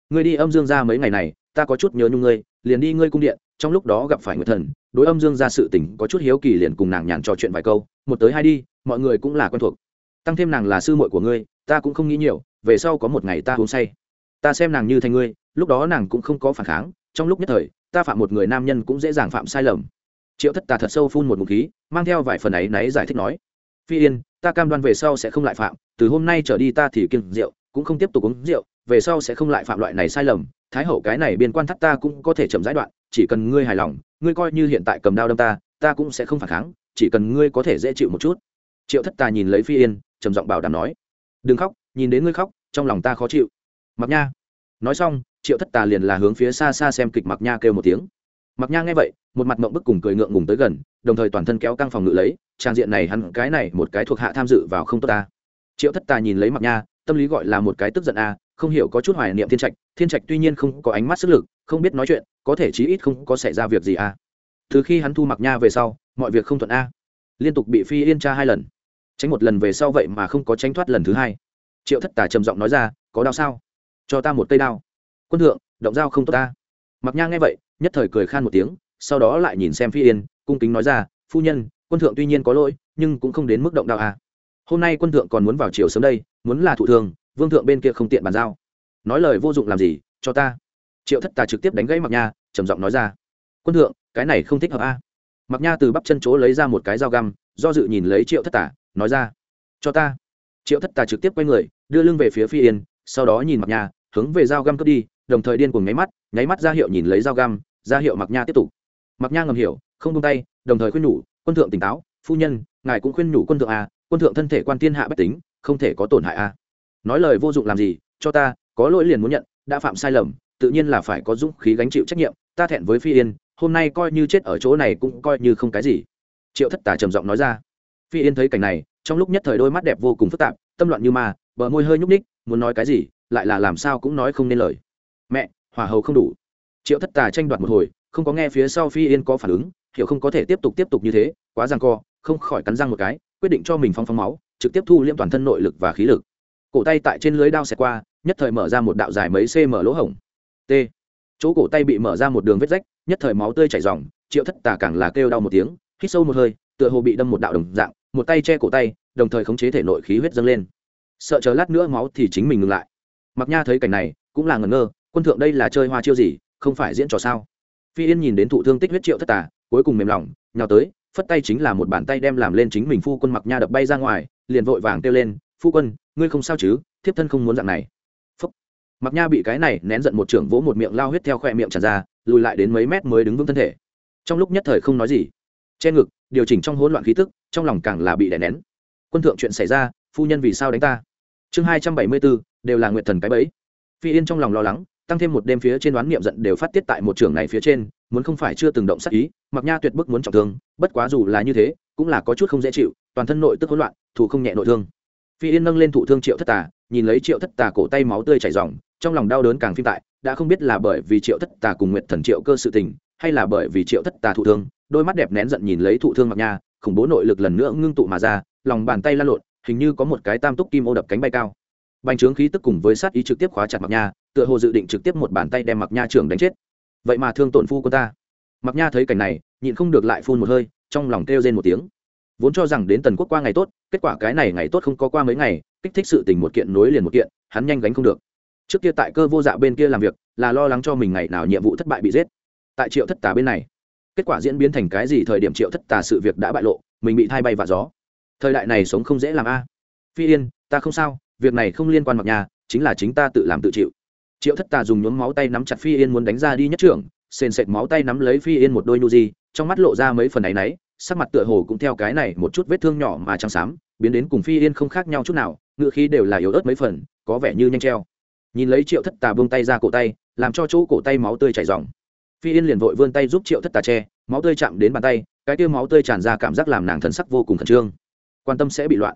Ngươi đi âm dương ra mấy ngày này, ta có chút nhớ nhung ngươi, liền đi ngươi cung điện, trong lúc đó gặp phải nguyệt thần, đối âm dương ra sự tình có chút hiếu kỳ liền cùng nàng nhàn trò chuyện vài câu, một tới hai đi, mọi người cũng là quen thuộc. Tăng thêm nàng là sư muội của ngươi, ta cũng không nghĩ nhiều, về sau có một ngày ta uống say. Ta xem nàng như thành ngươi, lúc đó nàng cũng không có phản kháng, trong lúc nhất thời, ta phạm một người nam nhân cũng dễ dàng phạm sai lầm. Triệu thất tà thật sâu phun một ngụm khí, mang theo vài phần ấy náy giải thích nói phi yên, ta cam đoan về sau sẽ không lại phạm, từ hôm nay trở đi ta thì kiêng rượu, cũng không tiếp tục uống rượu, về sau sẽ không lại phạm loại này sai lầm, thái hậu cái này biên quan thắt ta cũng có thể chậm giai đoạn, chỉ cần ngươi hài lòng, ngươi coi như hiện tại cầm đao đâm ta ta cũng sẽ không phản kháng, chỉ cần ngươi có thể dễ chịu một chút. Triệu thất tà nhìn lấy phi yên, trầm giọng bảo đảm nói, đừng khóc, nhìn đến ngươi khóc, trong lòng ta khó chịu. Mặc nha. Nói xong, triệu thất tà liền là hướng phía xa xa xem kịch mặc nha kêu một tiếng mặc nha nghe vậy, một mặt mộng bức cùng cười ngượng ngùng tới gần, đồng thời toàn thân kéo căng phòng ngự lấy, trang diện này hắn cái này một cái thuộc hạ tham dự vào không tốt ta. Triệu thất tà nhìn lấy mặc nha, tâm lý gọi là một cái tức giận a, không hiểu có chút hoài niệm thiên trạch thiên trạch tuy nhiên không có ánh mắt sức lực, không biết nói chuyện, có thể chí ít không có xảy ra việc gì a. Từ khi hắn thu mặc nha về sau, mọi việc không thuận a. Liên tục bị phi yên tra hai lần. Tránh một lần về sau vậy mà không có tránh thoát lần thứ hai. Triệu thất tà trầm giọng nói ra, có đau sao? Cho ta một cây đao. Quân thượng, động dao không tốt ta. Mặc nha nghe vậy nhất thời cười khan một tiếng, sau đó lại nhìn xem phi yên, cung kính nói ra, phu nhân, quân thượng tuy nhiên có lỗi, nhưng cũng không đến mức động đạo à. hôm nay quân thượng còn muốn vào chiều sớm đây, muốn là thủ thường, vương thượng bên kia không tiện bàn giao nói lời vô dụng làm gì, cho ta triệu thất tà trực tiếp đánh gãy mặc nha, trầm giọng nói ra, quân thượng, cái này không thích hợp a à. mặc nha từ bắp chân chỗ lấy ra một cái dao găm, do dự nhìn lấy triệu thất tà, nói ra, cho ta triệu thất tà trực tiếp quay người, đưa lưng về phía phi yên, sau đó nhìn mặc nha, hướng về dao găm cướp đi, đồng thời điên cuồng nháy mắt nháy mắt ra hiệu nhìn lấy dao găm ra hiệu mặc nha tiếp tục. Mặc nha ngầm hiểu, không tung tay, đồng thời khuyên nhủ, quân thượng tỉnh táo, phu nhân, ngài cũng khuyên nhủ quân thượng a quân thượng thân thể quan thiên hạ bách tính, không thể có tổn hại a nói lời vô dụng làm gì, cho ta, có lỗi liền muốn nhận, đã phạm sai lầm, tự nhiên là phải có dũng khí gánh chịu trách nhiệm, ta thẹn với phi yên, hôm nay coi như chết ở chỗ này cũng coi như không cái gì. Triệu thất tả trầm giọng nói ra. Phi yên thấy cảnh này, trong lúc nhất thời đôi mắt đẹp vô cùng phức tạp, tâm loạn như ma, bờ môi hơi nhúc ních muốn nói cái gì, lại là làm sao cũng nói không nên lời. Mẹ, hỏa hầu không đủ triệu thất tà tranh đoạt một hồi, không có nghe phía sau phi yên có phản ứng, hiểu không có thể tiếp tục tiếp tục như thế, quá ràng co, không khỏi cắn răng một cái, quyết định cho mình phong phong máu, trực tiếp thu liễm toàn thân nội lực và khí lực. Cổ tay tại trên lưới đao xẹt qua, nhất thời mở ra một đạo dài mấy cm lỗ hổng. T. Chỗ cổ tay bị mở ra một đường vết rách, nhất thời máu tươi chảy r triệu thất tà càng là kêu đau một tiếng, hít sâu một hơi, tựa hồ bị đâm một đạo đồng dạng, một tay che cổ tay, đồng thời khống chế thể nội khí huyết dâng lên. Sợ chờ lát nữa máu thì chính mình ngừng lại. Mặc nha thấy cảnh này, cũng là ngẩn ngơ, quân thượng đây là chơi hoa chiêu gì? Không phải diễn trò sao? Phi yên nhìn đến thụ thương tích huyết triệu thất tà, cuối cùng mềm lòng, nhào tới, phất tay chính là một bàn tay đem làm lên chính mình phu quân mặc nha đập bay ra ngoài, liền vội vàng kêu lên, phu quân, ngươi không sao chứ? Thiếp thân không muốn dạng này. Phúc. mặc nha bị cái này nén giận một trưởng vỗ một miệng lao huyết theo khoe miệng tràn ra, lùi lại đến mấy mét mới đứng vững thân thể. Trong lúc nhất thời không nói gì, che ngực, điều chỉnh trong hỗn loạn khí tức, trong lòng càng là bị đè nén. Quân thượng chuyện xảy ra, phu nhân vì sao đánh ta? Chương hai trăm bảy mươi bốn đều là nguyện thần cái bẫy. Phi yên trong lòng lo lắng tăng thêm một đêm phía trên đoán niệm giận đều phát tiết tại một trường này phía trên, muốn không phải chưa từng động sát ý, mặc nha tuyệt bức muốn trọng thương, bất quá dù là như thế, cũng là có chút không dễ chịu, toàn thân nội tức hỗn loạn, thủ không nhẹ nội thương. Phi yên nâng lên thụ thương triệu thất tà, nhìn lấy triệu thất tà cổ tay máu tươi chảy ròng, trong lòng đau đớn càng phim tại, đã không biết là bởi vì triệu thất tà cùng nguyện thần triệu cơ sự tình, hay là bởi vì triệu thất tà thụ thương, đôi mắt đẹp nén giận nhìn lấy thụ thương mặc nha, khủng bố nội lực lần nữa ngưng tụ mà ra, lòng bàn tay lan lộn, hình như có một cái tam túc kim ô đập cánh bay cao. Bành trướng khí tức cùng với sát ý trực tiếp khóa chặt mặc nha tựa hồ dự định trực tiếp một bàn tay đem mặc nha trưởng đánh chết. Vậy mà thương tổn phu quân ta. Mặc nha thấy cảnh này, nhịn không được lại phun một hơi, trong lòng kêu rên một tiếng. Vốn cho rằng đến tần quốc qua ngày tốt, kết quả cái này ngày tốt không có qua mấy ngày, kích thích sự tình một kiện nối liền một kiện, hắn nhanh gánh không được. Trước kia tại cơ vô dạ bên kia làm việc, là lo lắng cho mình ngày nào nhiệm vụ thất bại bị giết. Tại triệu thất tà bên này, kết quả diễn biến thành cái gì thời điểm triệu thất tà sự việc đã bại lộ, mình bị thay bay và gió. Thời đại này sống không dễ làm a. Phi yên, ta không sao, việc này không liên quan mặc nhà chính là chính ta tự làm tự chịu triệu thất tà dùng nhuốm máu tay nắm chặt phi yên muốn đánh ra đi nhất trưởng, sền sệt máu tay nắm lấy phi yên một đôi nu di, trong mắt lộ ra mấy phần áy náy, sắc mặt tựa hồ cũng theo cái này một chút vết thương nhỏ mà trắng xám, biến đến cùng phi yên không khác nhau chút nào ngựa khí đều là yếu ớt mấy phần, có vẻ như nhanh treo. Nhìn lấy triệu thất tà buông tay ra cổ tay, làm cho chỗ cổ tay máu tươi chảy dòng phi yên liền vội vươn tay giúp triệu thất tà che, máu tươi chạm đến bàn tay, cái tiêu máu tươi tràn ra cảm giác làm nàng thần sắc vô cùng khẩn trương. Quan tâm sẽ bị loạn.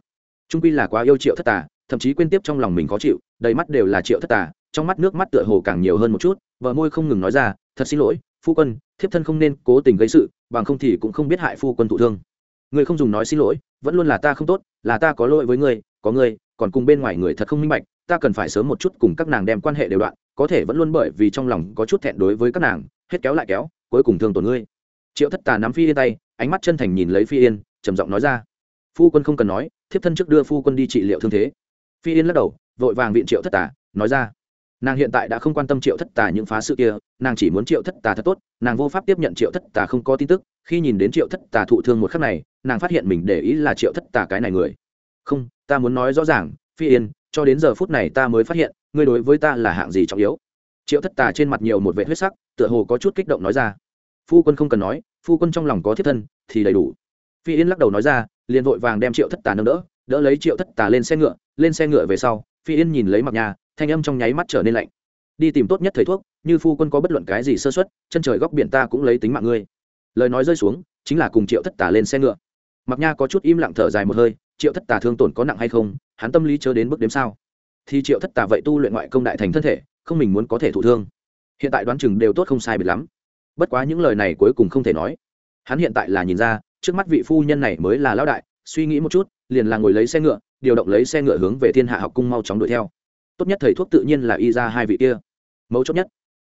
Trung quy là quá yêu triệu thất tà, thậm chí quên tiếp trong lòng mình khó chịu, đầy mắt đều là triệu thất tà trong mắt nước mắt tựa hồ càng nhiều hơn một chút vợ môi không ngừng nói ra, thật xin lỗi, phu quân, thiếp thân không nên cố tình gây sự, bằng không thì cũng không biết hại phu quân thụ thương. Người không dùng nói xin lỗi, vẫn luôn là ta không tốt, là ta có lỗi với người, có người, còn cùng bên ngoài người thật không minh bạch, ta cần phải sớm một chút cùng các nàng đem quan hệ đều đoạn, có thể vẫn luôn bởi vì trong lòng có chút thẹn đối với các nàng, hết kéo lại kéo, cuối cùng thương tổn ngươi. Triệu thất tà nắm phi yên tay, ánh mắt chân thành nhìn lấy phi yên, trầm giọng nói ra, phu quân không cần nói, thiếp thân trước đưa phu quân đi trị liệu thương thế. Phi yên lắc đầu, vội vàng viện triệu thất tà, nói ra nàng hiện tại đã không quan tâm triệu thất tà những phá sự kia, nàng chỉ muốn triệu thất tà thật tốt, nàng vô pháp tiếp nhận triệu thất tà không có tin tức. Khi nhìn đến triệu thất tà thụ thương một khắc này, nàng phát hiện mình để ý là triệu thất tà cái này người. Không, ta muốn nói rõ ràng, phi yên, cho đến giờ phút này ta mới phát hiện, ngươi đối với ta là hạng gì trọng yếu. Triệu thất tà trên mặt nhiều một vệ huyết sắc, tựa hồ có chút kích động nói ra. Phu quân không cần nói, phu quân trong lòng có thiết thân, thì đầy đủ. Phi yên lắc đầu nói ra, liền vội vàng đem triệu thất tà nâng đỡ đỡ lấy triệu thất tà lên xe ngựa, lên xe ngựa về sau, phi yên nhìn lấy mặc nhà thanh âm trong nháy mắt trở nên lạnh. Đi tìm tốt nhất thầy thuốc, như phu quân có bất luận cái gì sơ xuất chân trời góc biển ta cũng lấy tính mạng ngươi. Lời nói rơi xuống, chính là cùng triệu thất tà lên xe ngựa. Mặc nha có chút im lặng thở dài một hơi, triệu thất tà thương tổn có nặng hay không, hắn tâm lý chớ đến bước đếm sao. Thì triệu thất tà vậy tu luyện ngoại công đại thành thân thể, không mình muốn có thể thụ thương. Hiện tại đoán chừng đều tốt không sai biệt lắm. Bất quá những lời này cuối cùng không thể nói. Hắn hiện tại là nhìn ra, trước mắt vị phu nhân này mới là lão đại, suy nghĩ một chút, liền là ngồi lấy xe ngựa, điều động lấy xe ngựa hướng về thiên hạ học cung mau chóng đuổi theo tốt nhất thầy thuốc tự nhiên là y ra hai vị kia. Mấu chốt nhất,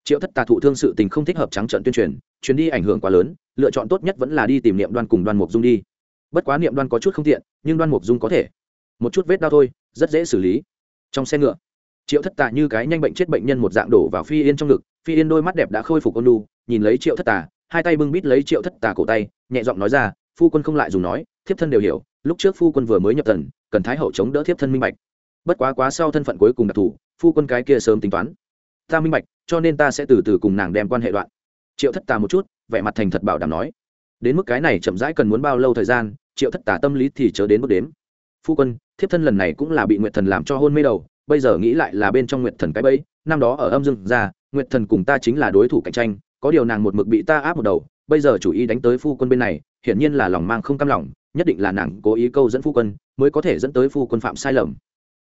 triệu thất tà thụ thương sự tình không thích hợp trắng trận tuyên truyền, chuyến đi ảnh hưởng quá lớn, lựa chọn tốt nhất vẫn là đi tìm niệm đoan cùng đoan mục dung đi. Bất quá niệm đoan có chút không tiện, nhưng đoan mục dung có thể. Một chút vết đau thôi, rất dễ xử lý. Trong xe ngựa, triệu thất tà như cái nhanh bệnh chết bệnh nhân một dạng đổ vào phi yên trong ngực, phi yên đôi mắt đẹp đã khôi phục ôn lu nhìn lấy triệu thất tà, hai tay bưng bít lấy triệu thất tà cổ tay, nhẹ giọng nói ra, phu quân không lại dùng nói, thiếp thân đều hiểu, lúc trước phu quân vừa mới nhập thần, cần thái hậu chống đỡ thiếp thân minh bạch bất quá quá sau thân phận cuối cùng đặc thù, phu quân cái kia sớm tính toán. Ta minh bạch, cho nên ta sẽ từ từ cùng nàng đem quan hệ đoạn. Triệu thất tà một chút, vẻ mặt thành thật bảo đảm nói. Đến mức cái này chậm rãi cần muốn bao lâu thời gian, triệu thất tà tâm lý thì chớ đến bước đếm. Phu quân, thiếp thân lần này cũng là bị nguyệt thần làm cho hôn mê đầu, bây giờ nghĩ lại là bên trong nguyệt thần cái bẫy, năm đó ở âm dương ra, nguyệt thần cùng ta chính là đối thủ cạnh tranh, có điều nàng một mực bị ta áp một đầu, bây giờ chủ ý đánh tới phu quân bên này, hiển nhiên là lòng mang không cam lòng, nhất định là nàng cố ý câu dẫn phu quân, mới có thể dẫn tới phu quân phạm sai lầm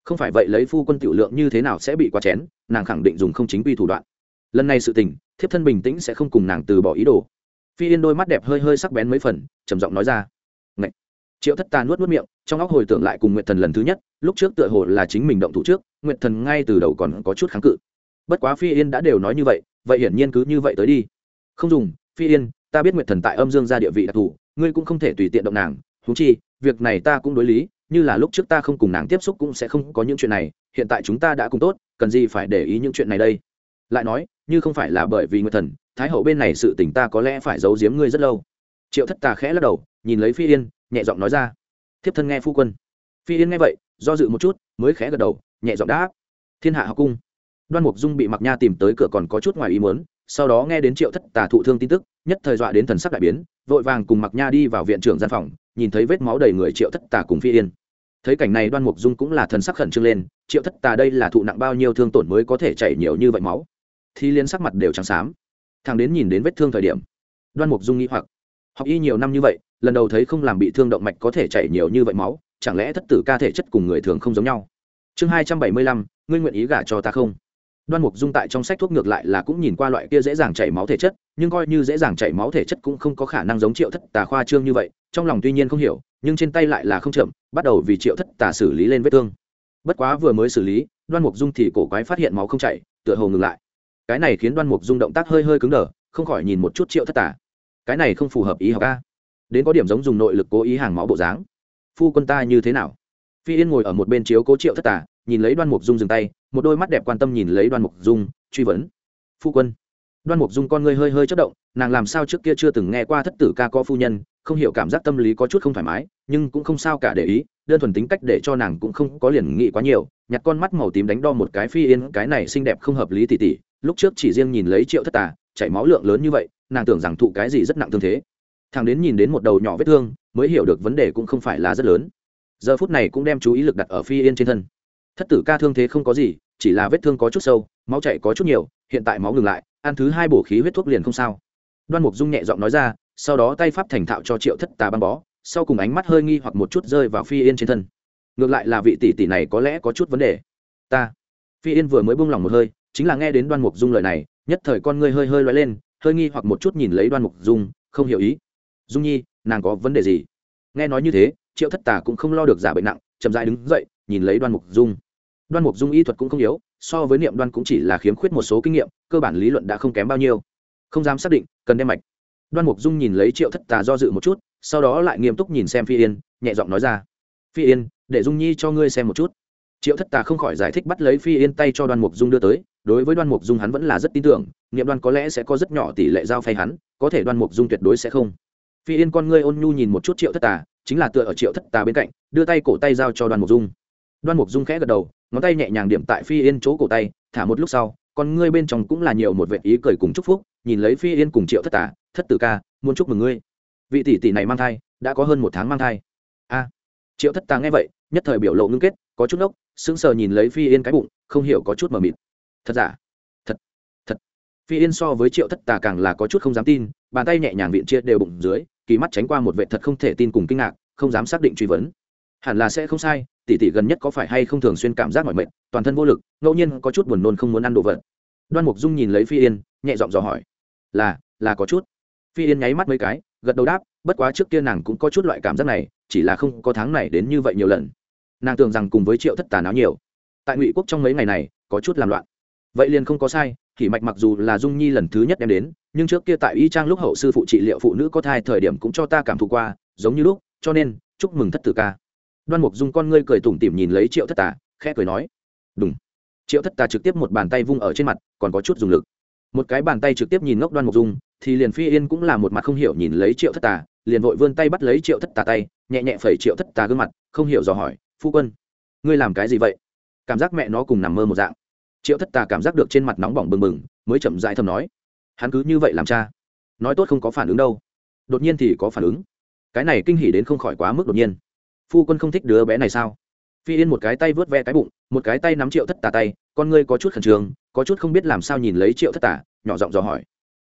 không phải vậy lấy phu quân tiểu lượng như thế nào sẽ bị quá chén, nàng khẳng định dùng không chính quy thủ đoạn. Lần này sự tình, thiếp thân bình tĩnh sẽ không cùng nàng từ bỏ ý đồ. Phi yên đôi mắt đẹp hơi hơi sắc bén mấy phần, trầm giọng nói ra. Ngậy! triệu thất ta nuốt nuốt miệng, trong óc hồi tưởng lại cùng nguyệt thần lần thứ nhất, lúc trước tựa hồ là chính mình động thủ trước, nguyệt thần ngay từ đầu còn có chút kháng cự. Bất quá phi yên đã đều nói như vậy vậy hiển nhiên cứ như vậy tới đi. Không dùng, phi yên, ta biết nguyệt thần tại âm dương ra địa vị đặc thù, ngươi cũng không thể tùy tiện động nàng thú chi, việc này ta cũng đối lý như là lúc trước ta không cùng nàng tiếp xúc cũng sẽ không có những chuyện này, hiện tại chúng ta đã cùng tốt, cần gì phải để ý những chuyện này đây? Lại nói, như không phải là bởi vì nguyệt thần, thái hậu bên này sự tình ta có lẽ phải giấu giếm ngươi rất lâu. Triệu thất tà khẽ lắc đầu, nhìn lấy phi yên, nhẹ giọng nói ra. Thiếp thân nghe phu quân. Phi yên nghe vậy, do dự một chút, mới khẽ gật đầu, nhẹ giọng đáp. Thiên hạ học cung. Đoan mục dung bị mặc nha tìm tới cửa còn có chút ngoài ý muốn, sau đó nghe đến triệu thất tà thụ thương tin tức, nhất thời dọa đến thần sắc đại biến, vội vàng cùng mặc nha đi vào viện trưởng gian phòng nhìn thấy vết máu đầy người triệu thất tà cùng phi yên. Thấy cảnh này đoan mục dung cũng là thần sắc khẩn trương lên, triệu thất tà đây là thụ nặng bao nhiêu thương tổn mới có thể chảy nhiều như vậy máu? Thì liên sắc mặt đều trắng xám. Thằng đến nhìn đến vết thương thời điểm, đoan mục dung nghĩ hoặc. Học y nhiều năm như vậy, lần đầu thấy không làm bị thương động mạch có thể chảy nhiều như vậy máu, chẳng lẽ thất tử ca thể chất cùng người thường không giống nhau? Chương hai trăm bảy mươi lăm, ngươi nguyện ý gả cho ta không? Đoan mục dung tại trong sách thuốc ngược lại là cũng nhìn qua loại kia dễ dàng chảy máu thể chất, nhưng coi như dễ dàng chảy máu thể chất cũng không có khả năng giống triệu thất tà khoa trương như vậy, trong lòng tuy nhiên không hiểu, nhưng trên tay lại là không chậm, bắt đầu vì triệu thất tà xử lý lên vết thương. Bất quá vừa mới xử lý, đoan mục dung thì cổ quái phát hiện máu không chảy, tựa hồ ngừng lại. Cái này khiến đoan mục dung động tác hơi hơi cứng đờ, không khỏi nhìn một chút triệu thất tà. Cái này không phù hợp ý học ca đến có điểm giống dùng nội lực cố ý hàng máu bộ dáng. Phu quân ta như thế nào? Phi yên ngồi ở một bên chiếu cố triệu thất tà nhìn lấy đoan mục dung dừng tay, một đôi mắt đẹp quan tâm nhìn lấy đoan mục dung, truy vấn. Phu quân. Đoan mục dung con ngươi hơi hơi chất động, nàng làm sao trước kia chưa từng nghe qua thất tử ca có phu nhân, không hiểu cảm giác tâm lý có chút không thoải mái, nhưng cũng không sao cả để ý, đơn thuần tính cách để cho nàng cũng không có liền nghĩ quá nhiều, nhặt con mắt màu tím đánh đo một cái phi yên, cái này xinh đẹp không hợp lý tỉ tỉ, lúc trước chỉ riêng nhìn lấy triệu thất tà, chảy máu lượng lớn như vậy, nàng tưởng rằng thụ cái gì rất nặng thương thế. Thằng đến nhìn đến một đầu nhỏ vết thương, mới hiểu được vấn đề cũng không phải là rất lớn. Giờ phút này cũng đem chú ý lực đặt ở phi yên trên thân thất tử ca thương thế không có gì, chỉ là vết thương có chút sâu, máu chạy có chút nhiều, hiện tại máu ngừng lại, ăn thứ hai bổ khí huyết thuốc liền không sao. Đoan mục dung nhẹ giọng nói ra, sau đó tay pháp thành thạo cho triệu thất tà băng bó, sau cùng ánh mắt hơi nghi hoặc một chút rơi vào phi yên trên thân. Ngược lại là vị tỷ tỷ này có lẽ có chút vấn đề. Ta. Phi yên vừa mới buông lỏng một hơi, chính là nghe đến đoan mục dung lời này, nhất thời con ngươi hơi hơi loay lên, hơi nghi hoặc một chút nhìn lấy đoan mục dung, không hiểu ý. Dung nhi, nàng có vấn đề gì? Nghe nói như thế, triệu thất tà cũng không lo được giả bệnh nặng, chậm dại đứng dậy, nhìn lấy đoan mục dung đoan mục dung y thuật cũng không yếu, so với niệm đoan cũng chỉ là khiếm khuyết một số kinh nghiệm, cơ bản lý luận đã không kém bao nhiêu. Không dám xác định, cần đem mạch. Đoan mục dung nhìn lấy triệu thất tà do dự một chút, sau đó lại nghiêm túc nhìn xem phi yên, nhẹ giọng nói ra, phi yên, để dung nhi cho ngươi xem một chút. Triệu thất tà không khỏi giải thích bắt lấy phi yên tay cho đoan mục dung đưa tới, đối với đoan mục dung hắn vẫn là rất tin tưởng, niệm đoan có lẽ sẽ có rất nhỏ tỷ lệ giao phay hắn, có thể đoan mục dung tuyệt đối sẽ không. Phi yên con ngươi ôn nhu nhìn một ngón tay nhẹ nhàng điểm tại phi yên chỗ cổ tay, thả một lúc sau, con ngươi bên trong cũng là nhiều một vệ ý cười cùng chúc phúc, nhìn lấy phi yên cùng triệu thất tà thất tử ca, muốn chúc mừng ngươi. Vị tỷ tỷ này mang thai, đã có hơn một tháng mang thai. A. Triệu thất tà nghe vậy, nhất thời biểu lộ ngưng kết, có chút lốc sững sờ nhìn lấy phi yên cái bụng, không hiểu có chút mờ mịt. Thật giả? Thật thật. Phi yên so với triệu thất tà càng là có chút không dám tin, bàn tay nhẹ nhàng viện chia đều bụng dưới, kỳ mắt tránh qua một vệ thật không thể tin cùng kinh ngạc, không dám xác định truy vấn. Hẳn là sẽ không sai tỷ tỷ gần nhất có phải hay không thường xuyên cảm giác mỏi mệt, toàn thân vô lực, ngẫu nhiên có chút buồn nôn không muốn ăn đồ vật. Đoan mục dung nhìn lấy phi yên, nhẹ giọng dò hỏi, là là có chút. Phi yên nháy mắt mấy cái, gật đầu đáp, bất quá trước kia nàng cũng có chút loại cảm giác này, chỉ là không có tháng này đến như vậy nhiều lần. Nàng tưởng rằng cùng với triệu thất tà náo nhiều. Tại ngụy quốc trong mấy ngày này, có chút làm loạn. Vậy liền không có sai, kỷ mạch mặc dù là dung nhi lần thứ nhất đem đến, nhưng trước kia tại y trang lúc hậu sư phụ trị liệu phụ nữ có thai thời điểm cũng cho ta cảm thụ qua, giống như lúc, cho nên, chúc mừng thất tử ca đoan mục dung con ngươi cười tủm tỉm nhìn lấy triệu thất tà, khẽ cười nói đúng triệu thất tà trực tiếp một bàn tay vung ở trên mặt, còn có chút dùng lực. Một cái bàn tay trực tiếp nhìn ngốc đoan mục dung, thì liền phi yên cũng là một mặt không hiểu nhìn lấy triệu thất tà, liền vội vươn tay bắt lấy triệu thất tà tay, nhẹ nhẹ phẩy triệu thất tà gương mặt, không hiểu dò hỏi, phu quân, ngươi làm cái gì vậy? Cảm giác mẹ nó cùng nằm mơ một dạng. Triệu thất tà cảm giác được trên mặt nóng bỏng bừng bừng, mới chậm dãi thầm nói, hắn cứ như vậy làm cha, nói tốt không có phản ứng đâu. Đột nhiên thì có phản ứng. Cái này kinh hỉ đến không khỏi quá mức đột nhiên phu quân không thích đứa bé này sao? Phi yên một cái tay vớt ve cái bụng, một cái tay nắm triệu thất tà tay, con ngươi có chút khẩn trương, có chút không biết làm sao nhìn lấy triệu thất tà, nhỏ giọng dò hỏi.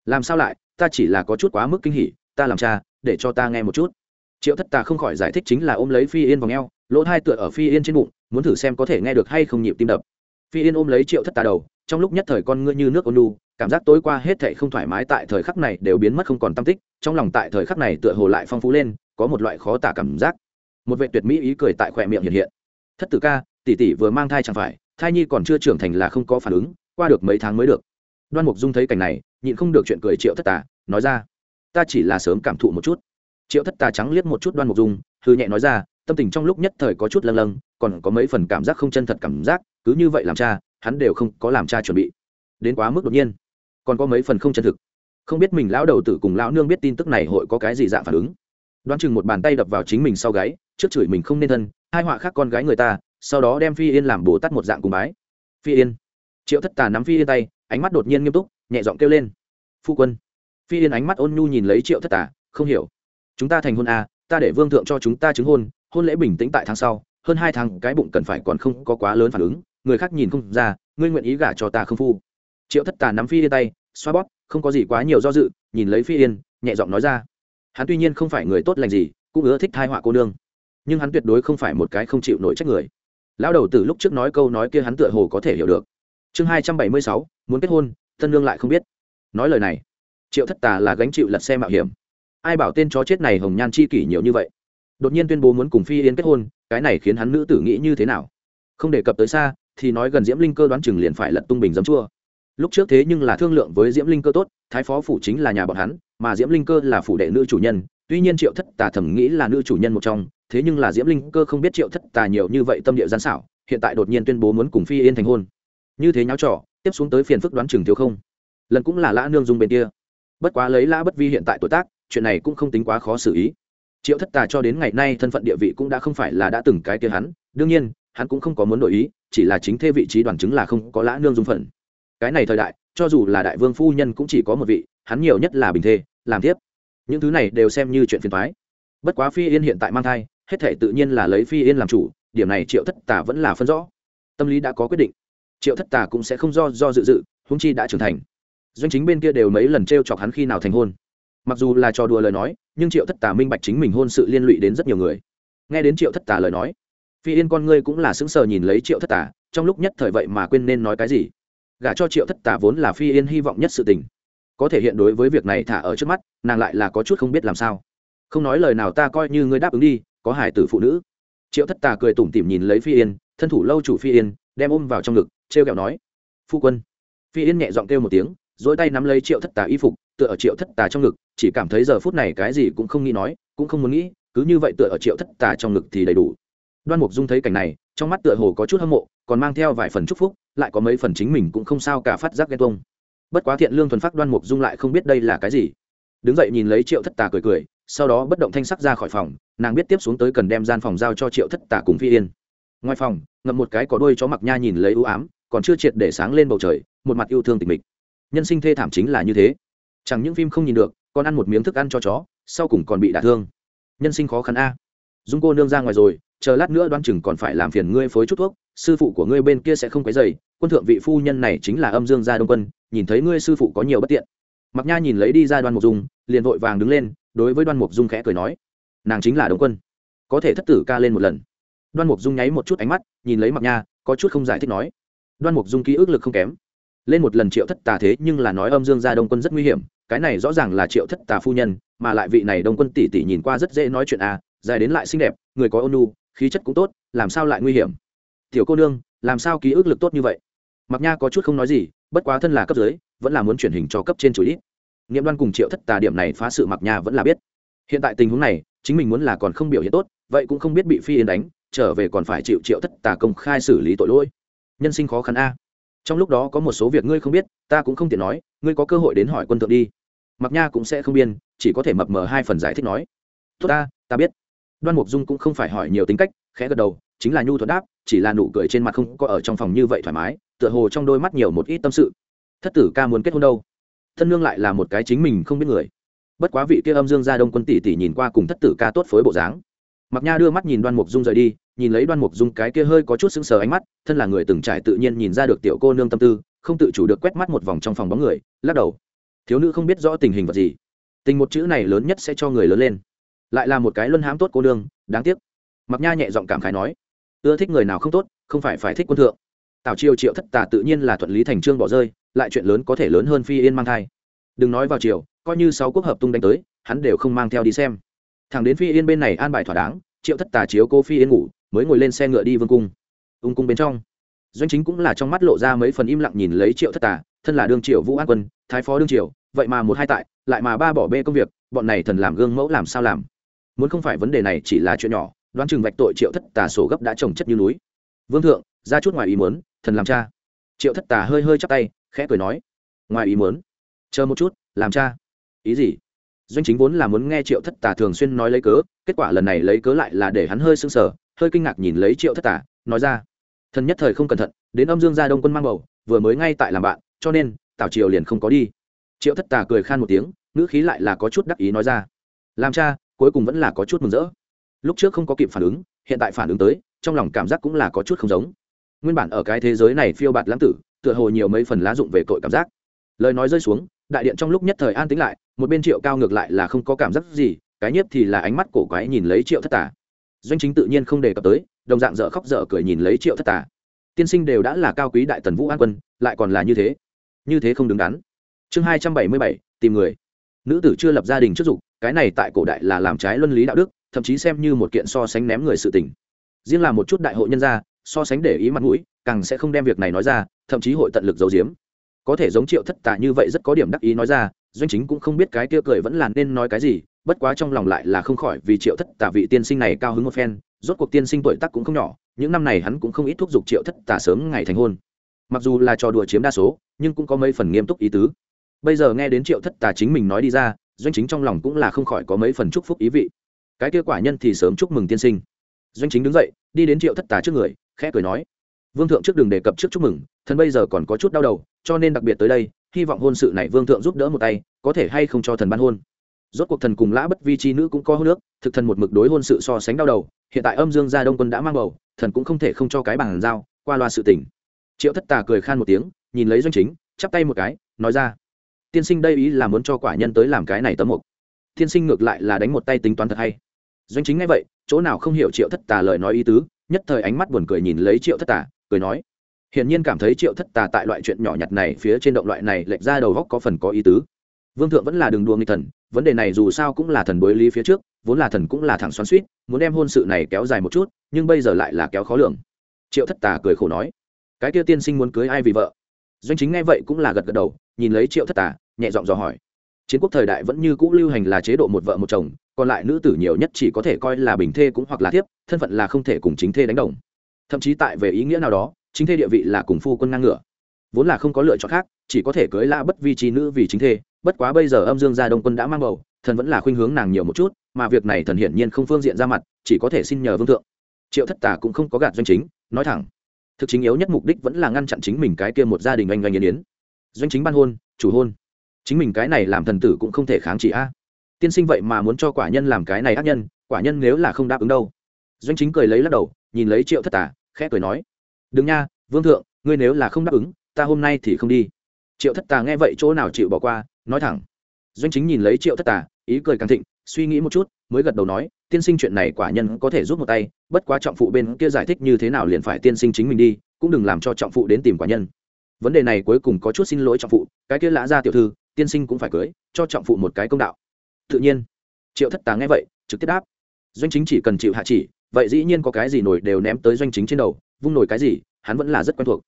Làm sao lại, ta chỉ là có chút quá mức kinh hỉ, ta làm cha, để cho ta nghe một chút. Triệu thất tà không khỏi giải thích chính là ôm lấy phi yên vào ngheo lỗ hai tựa ở phi yên trên bụng, muốn thử xem có thể nghe được hay không nhịp tim đập. Phi yên ôm lấy triệu thất tà đầu, trong lúc nhất thời con ngươi như nước ôn lu cảm giác tối qua hết thệ không thoải mái tại thời khắc này đều biến mất không còn tâm tích, trong lòng tại thời khắc này tựa hồ lại phong phú lên, có một loại khó tả cảm giác một vệ tuyệt mỹ ý cười tại khỏe miệng hiện hiện. Thất tử ca, tỷ tỷ vừa mang thai chẳng phải, thai nhi còn chưa trưởng thành là không có phản ứng, qua được mấy tháng mới được. Đoan mục dung thấy cảnh này, nhịn không được chuyện cười triệu thất tà, nói ra, ta chỉ là sớm cảm thụ một chút. Triệu thất tà trắng liếc một chút đoan mục dung hư nhẹ nói ra, tâm tình trong lúc nhất thời có chút lâng lâng, còn có mấy phần cảm giác không chân thật cảm giác, cứ như vậy làm cha, hắn đều không có làm cha chuẩn bị. Đến quá mức đột nhiên, còn có mấy phần không chân thực. Không biết mình lão đầu tử cùng lão nương biết tin tức này hội có cái gì dạng phản ứng. Đoán chừng một bàn tay đập vào chính mình sau gáy trước chửi mình không nên thân hai họa khác con gái người ta sau đó đem phi yên làm bồ tát một dạng cùng bái. Phi yên. Triệu thất tà nắm phi yên tay ánh mắt đột nhiên nghiêm túc nhẹ giọng kêu lên. Phu quân. Phi yên ánh mắt ôn nhu nhìn lấy triệu thất tà không hiểu. Chúng ta thành hôn à, ta để vương thượng cho chúng ta chứng hôn hôn lễ bình tĩnh tại tháng sau hơn hai tháng cái bụng cần phải còn không có quá lớn phản ứng người khác nhìn không ra ngươi nguyện ý gả cho ta không phu? Triệu thất tà nắm phi yên tay xoa bóp không có gì quá nhiều do dự nhìn lấy phi yên nhẹ giọng nói ra. Hắn tuy nhiên không phải người tốt lành gì cũng ưa thích thai họa cô nương nhưng hắn tuyệt đối không phải một cái không chịu nổi trách người. Lão đầu từ lúc trước nói câu nói kia hắn tựa hồ có thể hiểu được. Chương hai trăm bảy mươi sáu, muốn kết hôn tân lương lại không biết. Nói lời này, triệu thất tà là gánh chịu lật xe mạo hiểm. Ai bảo tên chó chết này hồng nhan chi kỷ nhiều như vậy? Đột nhiên tuyên bố muốn cùng phi yến kết hôn, cái này khiến hắn nữ tử nghĩ như thế nào? Không đề cập tới xa, thì nói gần diễm linh cơ đoán chừng liền phải lật tung bình giấm chua. Lúc trước thế nhưng là thương lượng với diễm linh cơ tốt, thái phó phủ chính là nhà bọn hắn, mà diễm linh cơ là phủ đệ nữ chủ nhân tuy nhiên triệu thất tà thầm nghĩ là nữ chủ nhân một trong, thế nhưng là diễm linh cơ không biết triệu thất tà nhiều như vậy tâm địa gian xảo, hiện tại đột nhiên tuyên bố muốn cùng phi yên thành hôn. Như thế nháo trò, tiếp xuống tới phiền phức đoán chừng thiếu không. Lần cũng là lã nương dung bên kia. Bất quá lấy lã bất vi hiện tại tuổi tác, chuyện này cũng không tính quá khó xử ý. Triệu thất tà cho đến ngày nay thân phận địa vị cũng đã không phải là đã từng cái kia hắn, đương nhiên, hắn cũng không có muốn đổi ý, chỉ là chính thê vị trí đoàn chứng là không có lã nương dung phận. Cái này thời đại, cho dù là đại vương phu nhân cũng chỉ có một vị, hắn nhiều nhất là bình thê, làm tiếp những thứ này đều xem như chuyện phiền thoái. Bất quá phi yên hiện tại mang thai, hết thể tự nhiên là lấy phi yên làm chủ, điểm này triệu thất tà vẫn là phân rõ. Tâm lý đã có quyết định. Triệu thất tà cũng sẽ không do do dự dự húng chi đã trưởng thành. Doanh chính bên kia đều mấy lần t r e o chọc hắn khi nào thành hôn. Mặc dù là trò đùa lời nói, nhưng triệu thất tà minh bạch chính mình hôn sự liên lụy đến rất nhiều người. Nghe đến triệu thất tà lời nói, phi yên con ngươi cũng là sững sờ nhìn lấy triệu thất tà, trong lúc nhất thời vậy mà quên nên nói cái gì. Gả cho triệu thất tà vốn là phi yên hy vọng nhất sự tình có thể hiện đối với việc này thả ở trước mắt, nàng lại là có chút không biết làm sao. Không nói lời nào ta coi như ngươi đáp ứng đi, có hải tử phụ nữ. Triệu thất tà cười tủm tỉm nhìn lấy phi yên, thân thủ lâu chủ phi yên, đem ôm vào trong ngực t r e o kẹo nói, phu quân. Phi yên nhẹ giọng kêu một tiếng dỗi tay nắm lấy triệu thất tà y phục, tựa ở triệu thất tà trong ngực, chỉ cảm thấy giờ phút này cái gì cũng không nghĩ nói, cũng không muốn nghĩ, cứ như vậy tựa ở triệu thất tà trong ngực thì đầy đủ. Đoan mục dung thấy cảnh này, trong mắt tựa hồ có chút hâm mộ, còn mang theo vài phần chúc phúc, lại có mấy phần chính mình cũng không sao cả phát giác ghen tuông bất quá thiện lương thuần phát đoan mục dung lại không biết đây là cái gì. Đứng dậy nhìn lấy triệu thất tà cười cười, sau đó bất động thanh sắc ra khỏi phòng, nàng biết tiếp xuống tới cần đem gian phòng giao cho triệu thất tà cùng phi yên. Ngoài phòng, ngậm một cái có đôi chó mặc nha nhìn lấy ưu ám, còn chưa triệt để sáng lên bầu trời, một mặt yêu thương tình mịch. Nhân sinh thê thảm chính là như thế. Chẳng những phim không nhìn được, còn ăn một miếng thức ăn cho chó, sau cùng còn bị đả thương. Nhân sinh khó khăn a. Dung cô nương ra ngoài rồi, chờ lát nữa đoan chừng còn phải làm phiền ngươi phối chút thuốc, sư phụ của ngươi bên kia sẽ không quấy dày quân thượng vị phu nhân này chính là âm dương gia đông quân nhìn thấy ngươi sư phụ có nhiều bất tiện. Mặc nha nhìn lấy đi ra đoan mục dung, liền vội vàng đứng lên, đối với đoan mục dung khẽ cười nói, nàng chính là đông quân. Có thể thất tử ca lên một lần. Đoan mục dung nháy một chút ánh mắt, nhìn lấy mặc nha, có chút không giải thích nói, đoan mục dung ký ức lực không kém. Lên một lần triệu thất tà thế nhưng là nói âm dương gia đông quân rất nguy hiểm, cái này rõ ràng là triệu thất tà phu nhân, mà lại vị này đông quân tỷ tỷ nhìn qua rất dễ nói chuyện à dài đến lại xinh đẹp, người có ôn nu khí chất cũng tốt, làm sao lại nguy hiểm? Tiểu cô nương, làm sao ký ức lực tốt như vậy? Mặc nha có chút không nói gì, bất quá thân là cấp dưới, vẫn là muốn chuyển hình cho cấp trên chủ ít. Nghiệm đoan cùng triệu thất tà điểm này phá sự mặc nha vẫn là biết. Hiện tại tình huống này, chính mình muốn là còn không biểu hiện tốt, vậy cũng không biết bị phi yên đánh, trở về còn phải chịu triệu thất tà công khai xử lý tội lỗi. Nhân sinh khó khăn a. Trong lúc đó có một số việc ngươi không biết, ta cũng không tiện nói, ngươi có cơ hội đến hỏi quân thượng đi. Mặc nha cũng sẽ không biên, chỉ có thể mập mờ hai phần giải thích nói. Tốt ta ta biết. Đoan mục dung cũng không phải hỏi nhiều tính cách, khẽ gật đầu, chính là nhu thuận đáp, chỉ là nụ cười trên mặt không có ở trong phòng như vậy thoải mái tựa hồ trong đôi mắt nhiều một ít tâm sự. Thất tử ca muốn kết hôn đâu? Thân nương lại là một cái chính mình không biết người. Bất quá vị kia âm dương gia đông quân tỷ tỷ nhìn qua cùng thất tử ca tốt phối bộ dáng. Mặc nha đưa mắt nhìn đoan mục dung rời đi, nhìn lấy đoan mục dung cái kia hơi có chút sững sờ ánh mắt, thân là người từng trải tự nhiên nhìn ra được tiểu cô nương tâm tư, không tự chủ được quét mắt một vòng trong phòng bóng người, lắc đầu. Thiếu nữ không biết rõ tình hình vật gì. Tình một chữ này lớn nhất sẽ cho người lớn lên. Lại là một cái luân hãm tốt cô nương, đáng tiếc. Mặc nha nhẹ giọng cảm khái nói, ưa thích người nào không tốt, không phải phải thích quân thượng tào triều triệu thất tà tự nhiên là thuận lý thành trương bỏ rơi, lại chuyện lớn có thể lớn hơn phi yên mang thai. Đừng nói vào triều, coi như sáu quốc hợp tung đánh tới, hắn đều không mang theo đi xem. Thằng đến phi yên bên này an bài thỏa đáng, triệu thất tà chiếu cô phi yên ngủ, mới ngồi lên xe ngựa đi vương cung. Ung cung bên trong, doanh chính cũng là trong mắt lộ ra mấy phần im lặng nhìn lấy triệu thất tà, thân là đương triều vũ an quân, thái phó đương triều, vậy mà một hai tại, lại mà ba bỏ bê công việc, bọn này thần làm gương mẫu làm sao làm? Muốn không phải vấn đề này chỉ là chuyện nhỏ, đoán chừng vạch tội triệu thất tà sổ gấp đã trồng chất như núi. Vương thượng, ra chút ngoài ý muốn thần làm cha. Triệu thất tà hơi hơi chắp tay, khẽ cười nói, ngoài ý muốn, chờ một chút, làm cha. Ý gì? Doanh chính vốn là muốn nghe triệu thất tà thường xuyên nói lấy cớ, kết quả lần này lấy cớ lại là để hắn hơi sưng sờ, hơi kinh ngạc nhìn lấy triệu thất tà, nói ra, thần nhất thời không cẩn thận, đến âm dương gia đông quân mang bầu, vừa mới ngay tại làm bạn, cho nên, tào triều liền không có đi. Triệu thất tà cười khan một tiếng, ngữ khí lại là có chút đắc ý nói ra, làm cha, cuối cùng vẫn là có chút mừng rỡ. Lúc trước không có kịp phản ứng, hiện tại phản ứng tới, trong lòng cảm giác cũng là có chút không giống nguyên bản ở cái thế giới này phiêu bạt lãng tử, tựa hồ nhiều mấy phần lá dụng về tội cảm giác. Lời nói rơi xuống, đại điện trong lúc nhất thời an tĩnh lại, một bên triệu cao ngược lại là không có cảm giác gì, cái nhiếp thì là ánh mắt cổ quái nhìn lấy triệu thất tà. Doanh chính tự nhiên không đề cập tới, đồng dạng dở khóc dở cười nhìn lấy triệu thất tà. Tiên sinh đều đã là cao quý đại tần vũ an quân, lại còn là như thế. Như thế không đứng đắn. Chương hai trăm bảy mươi bảy, tìm người. Nữ tử chưa lập gia đình trước dục, cái này tại cổ đại là làm trái luân lý đạo đức, thậm chí xem như một kiện so sánh ném người sự tình. Riêng là một chút đại hội nhân gia so sánh để ý mặt mũi, càng sẽ không đem việc này nói ra, thậm chí hội tận lực giấu giếm. Có thể giống triệu thất tà như vậy rất có điểm đắc ý nói ra, doanh chính cũng không biết cái kia cười vẫn là nên nói cái gì, bất quá trong lòng lại là không khỏi vì triệu thất tà vị tiên sinh này cao hứng một phen, rốt cuộc tiên sinh tuổi tác cũng không nhỏ, những năm này hắn cũng không ít thúc giục triệu thất tà sớm ngày thành hôn. Mặc dù là trò đùa chiếm đa số, nhưng cũng có mấy phần nghiêm túc ý tứ. Bây giờ nghe đến triệu thất tà chính mình nói đi ra, doanh chính trong lòng cũng là không khỏi có mấy phần chúc phúc ý vị. Cái kia quả nhân thì sớm chúc mừng tiên sinh doanh chính đứng dậy, đi đến triệu thất tà trước người, khẽ cười nói, vương thượng trước đường đề cập trước chúc mừng, thần bây giờ còn có chút đau đầu, cho nên đặc biệt tới đây, hy vọng hôn sự này vương thượng giúp đỡ một tay, có thể hay không cho thần ban hôn. Rốt cuộc thần cùng lã bất vi chi nữ cũng có hôn nước thực thần một mực đối hôn sự so sánh đau đầu, hiện tại âm dương gia đông quân đã mang bầu, thần cũng không thể không cho cái bàn giao, qua loa sự tình. Triệu thất tà cười khan một tiếng, nhìn lấy doanh chính, chắp tay một cái, nói ra, tiên sinh đây ý là muốn cho quả nhân tới làm cái này tấm mục. Tiên sinh ngược lại là đánh một tay tính toán thật hay doanh chính ngay vậy, chỗ nào không hiểu triệu thất tà lời nói ý tứ, nhất thời ánh mắt buồn cười nhìn lấy triệu thất tà, cười nói, hiển nhiên cảm thấy triệu thất tà tại loại chuyện nhỏ nhặt này phía trên động loại này lệch ra đầu góc có phần có ý tứ. Vương thượng vẫn là đường đua nghi thần, vấn đề này dù sao cũng là thần bối lý phía trước, vốn là thần cũng là thẳng xoắn suýt muốn đem hôn sự này kéo dài một chút, nhưng bây giờ lại là kéo khó lường. Triệu thất tà cười khổ nói, cái kia tiên sinh muốn cưới ai vì vợ? Doanh chính nghe vậy cũng là gật gật đầu, nhìn lấy triệu thất tà, nhẹ giọng dò hỏi, chiến quốc thời đại vẫn như cũ lưu hành là chế độ một vợ một chồng còn lại nữ tử nhiều nhất chỉ có thể coi là bình thê cũng hoặc là thiếp, thân phận là không thể cùng chính thê đánh đồng. Thậm chí tại về ý nghĩa nào đó, chính thê địa vị là cùng phu quân ngang ngửa. Vốn là không có lựa chọn khác, chỉ có thể cưới lã bất vi trí nữ vì chính thê, bất quá bây giờ âm dương gia đông quân đã mang bầu, thần vẫn là khuynh hướng nàng nhiều một chút, mà việc này thần hiển nhiên không phương diện ra mặt, chỉ có thể xin nhờ vương thượng. Triệu thất tà cũng không có gạt doanh chính, nói thẳng. Thực chính yếu nhất mục đích vẫn là ngăn chặn chính mình cái kia một gia đình oanh oanh yến yến. Doanh chính ban hôn, chủ hôn. Chính mình cái này làm thần tử cũng không thể kháng chỉ a tiên sinh vậy mà muốn cho quả nhân làm cái này ác nhân, quả nhân nếu là không đáp ứng đâu. Doanh chính cười lấy lắc đầu, nhìn lấy triệu thất tà, khẽ cười nói, đừng nha, vương thượng, ngươi nếu là không đáp ứng, ta hôm nay thì không đi. Triệu thất tà nghe vậy chỗ nào chịu bỏ qua, nói thẳng. Doanh chính nhìn lấy triệu thất tà, ý cười càng thịnh, suy nghĩ một chút, mới gật đầu nói, tiên sinh chuyện này quả nhân có thể giúp một tay, bất quá trọng phụ bên kia giải thích như thế nào liền phải tiên sinh chính mình đi, cũng đừng làm cho trọng phụ đến tìm quả nhân. Vấn đề này cuối cùng có chút xin lỗi trọng phụ, cái kia lã ra tiểu thư, tiên sinh cũng phải cưới, cho trọng phụ một cái công đạo tự nhiên. Triệu thất tà nghe vậy, trực tiếp đáp. Doanh chính chỉ cần chịu hạ chỉ, vậy dĩ nhiên có cái gì nổi đều ném tới doanh chính trên đầu, vung nổi cái gì, hắn vẫn là rất quen thuộc.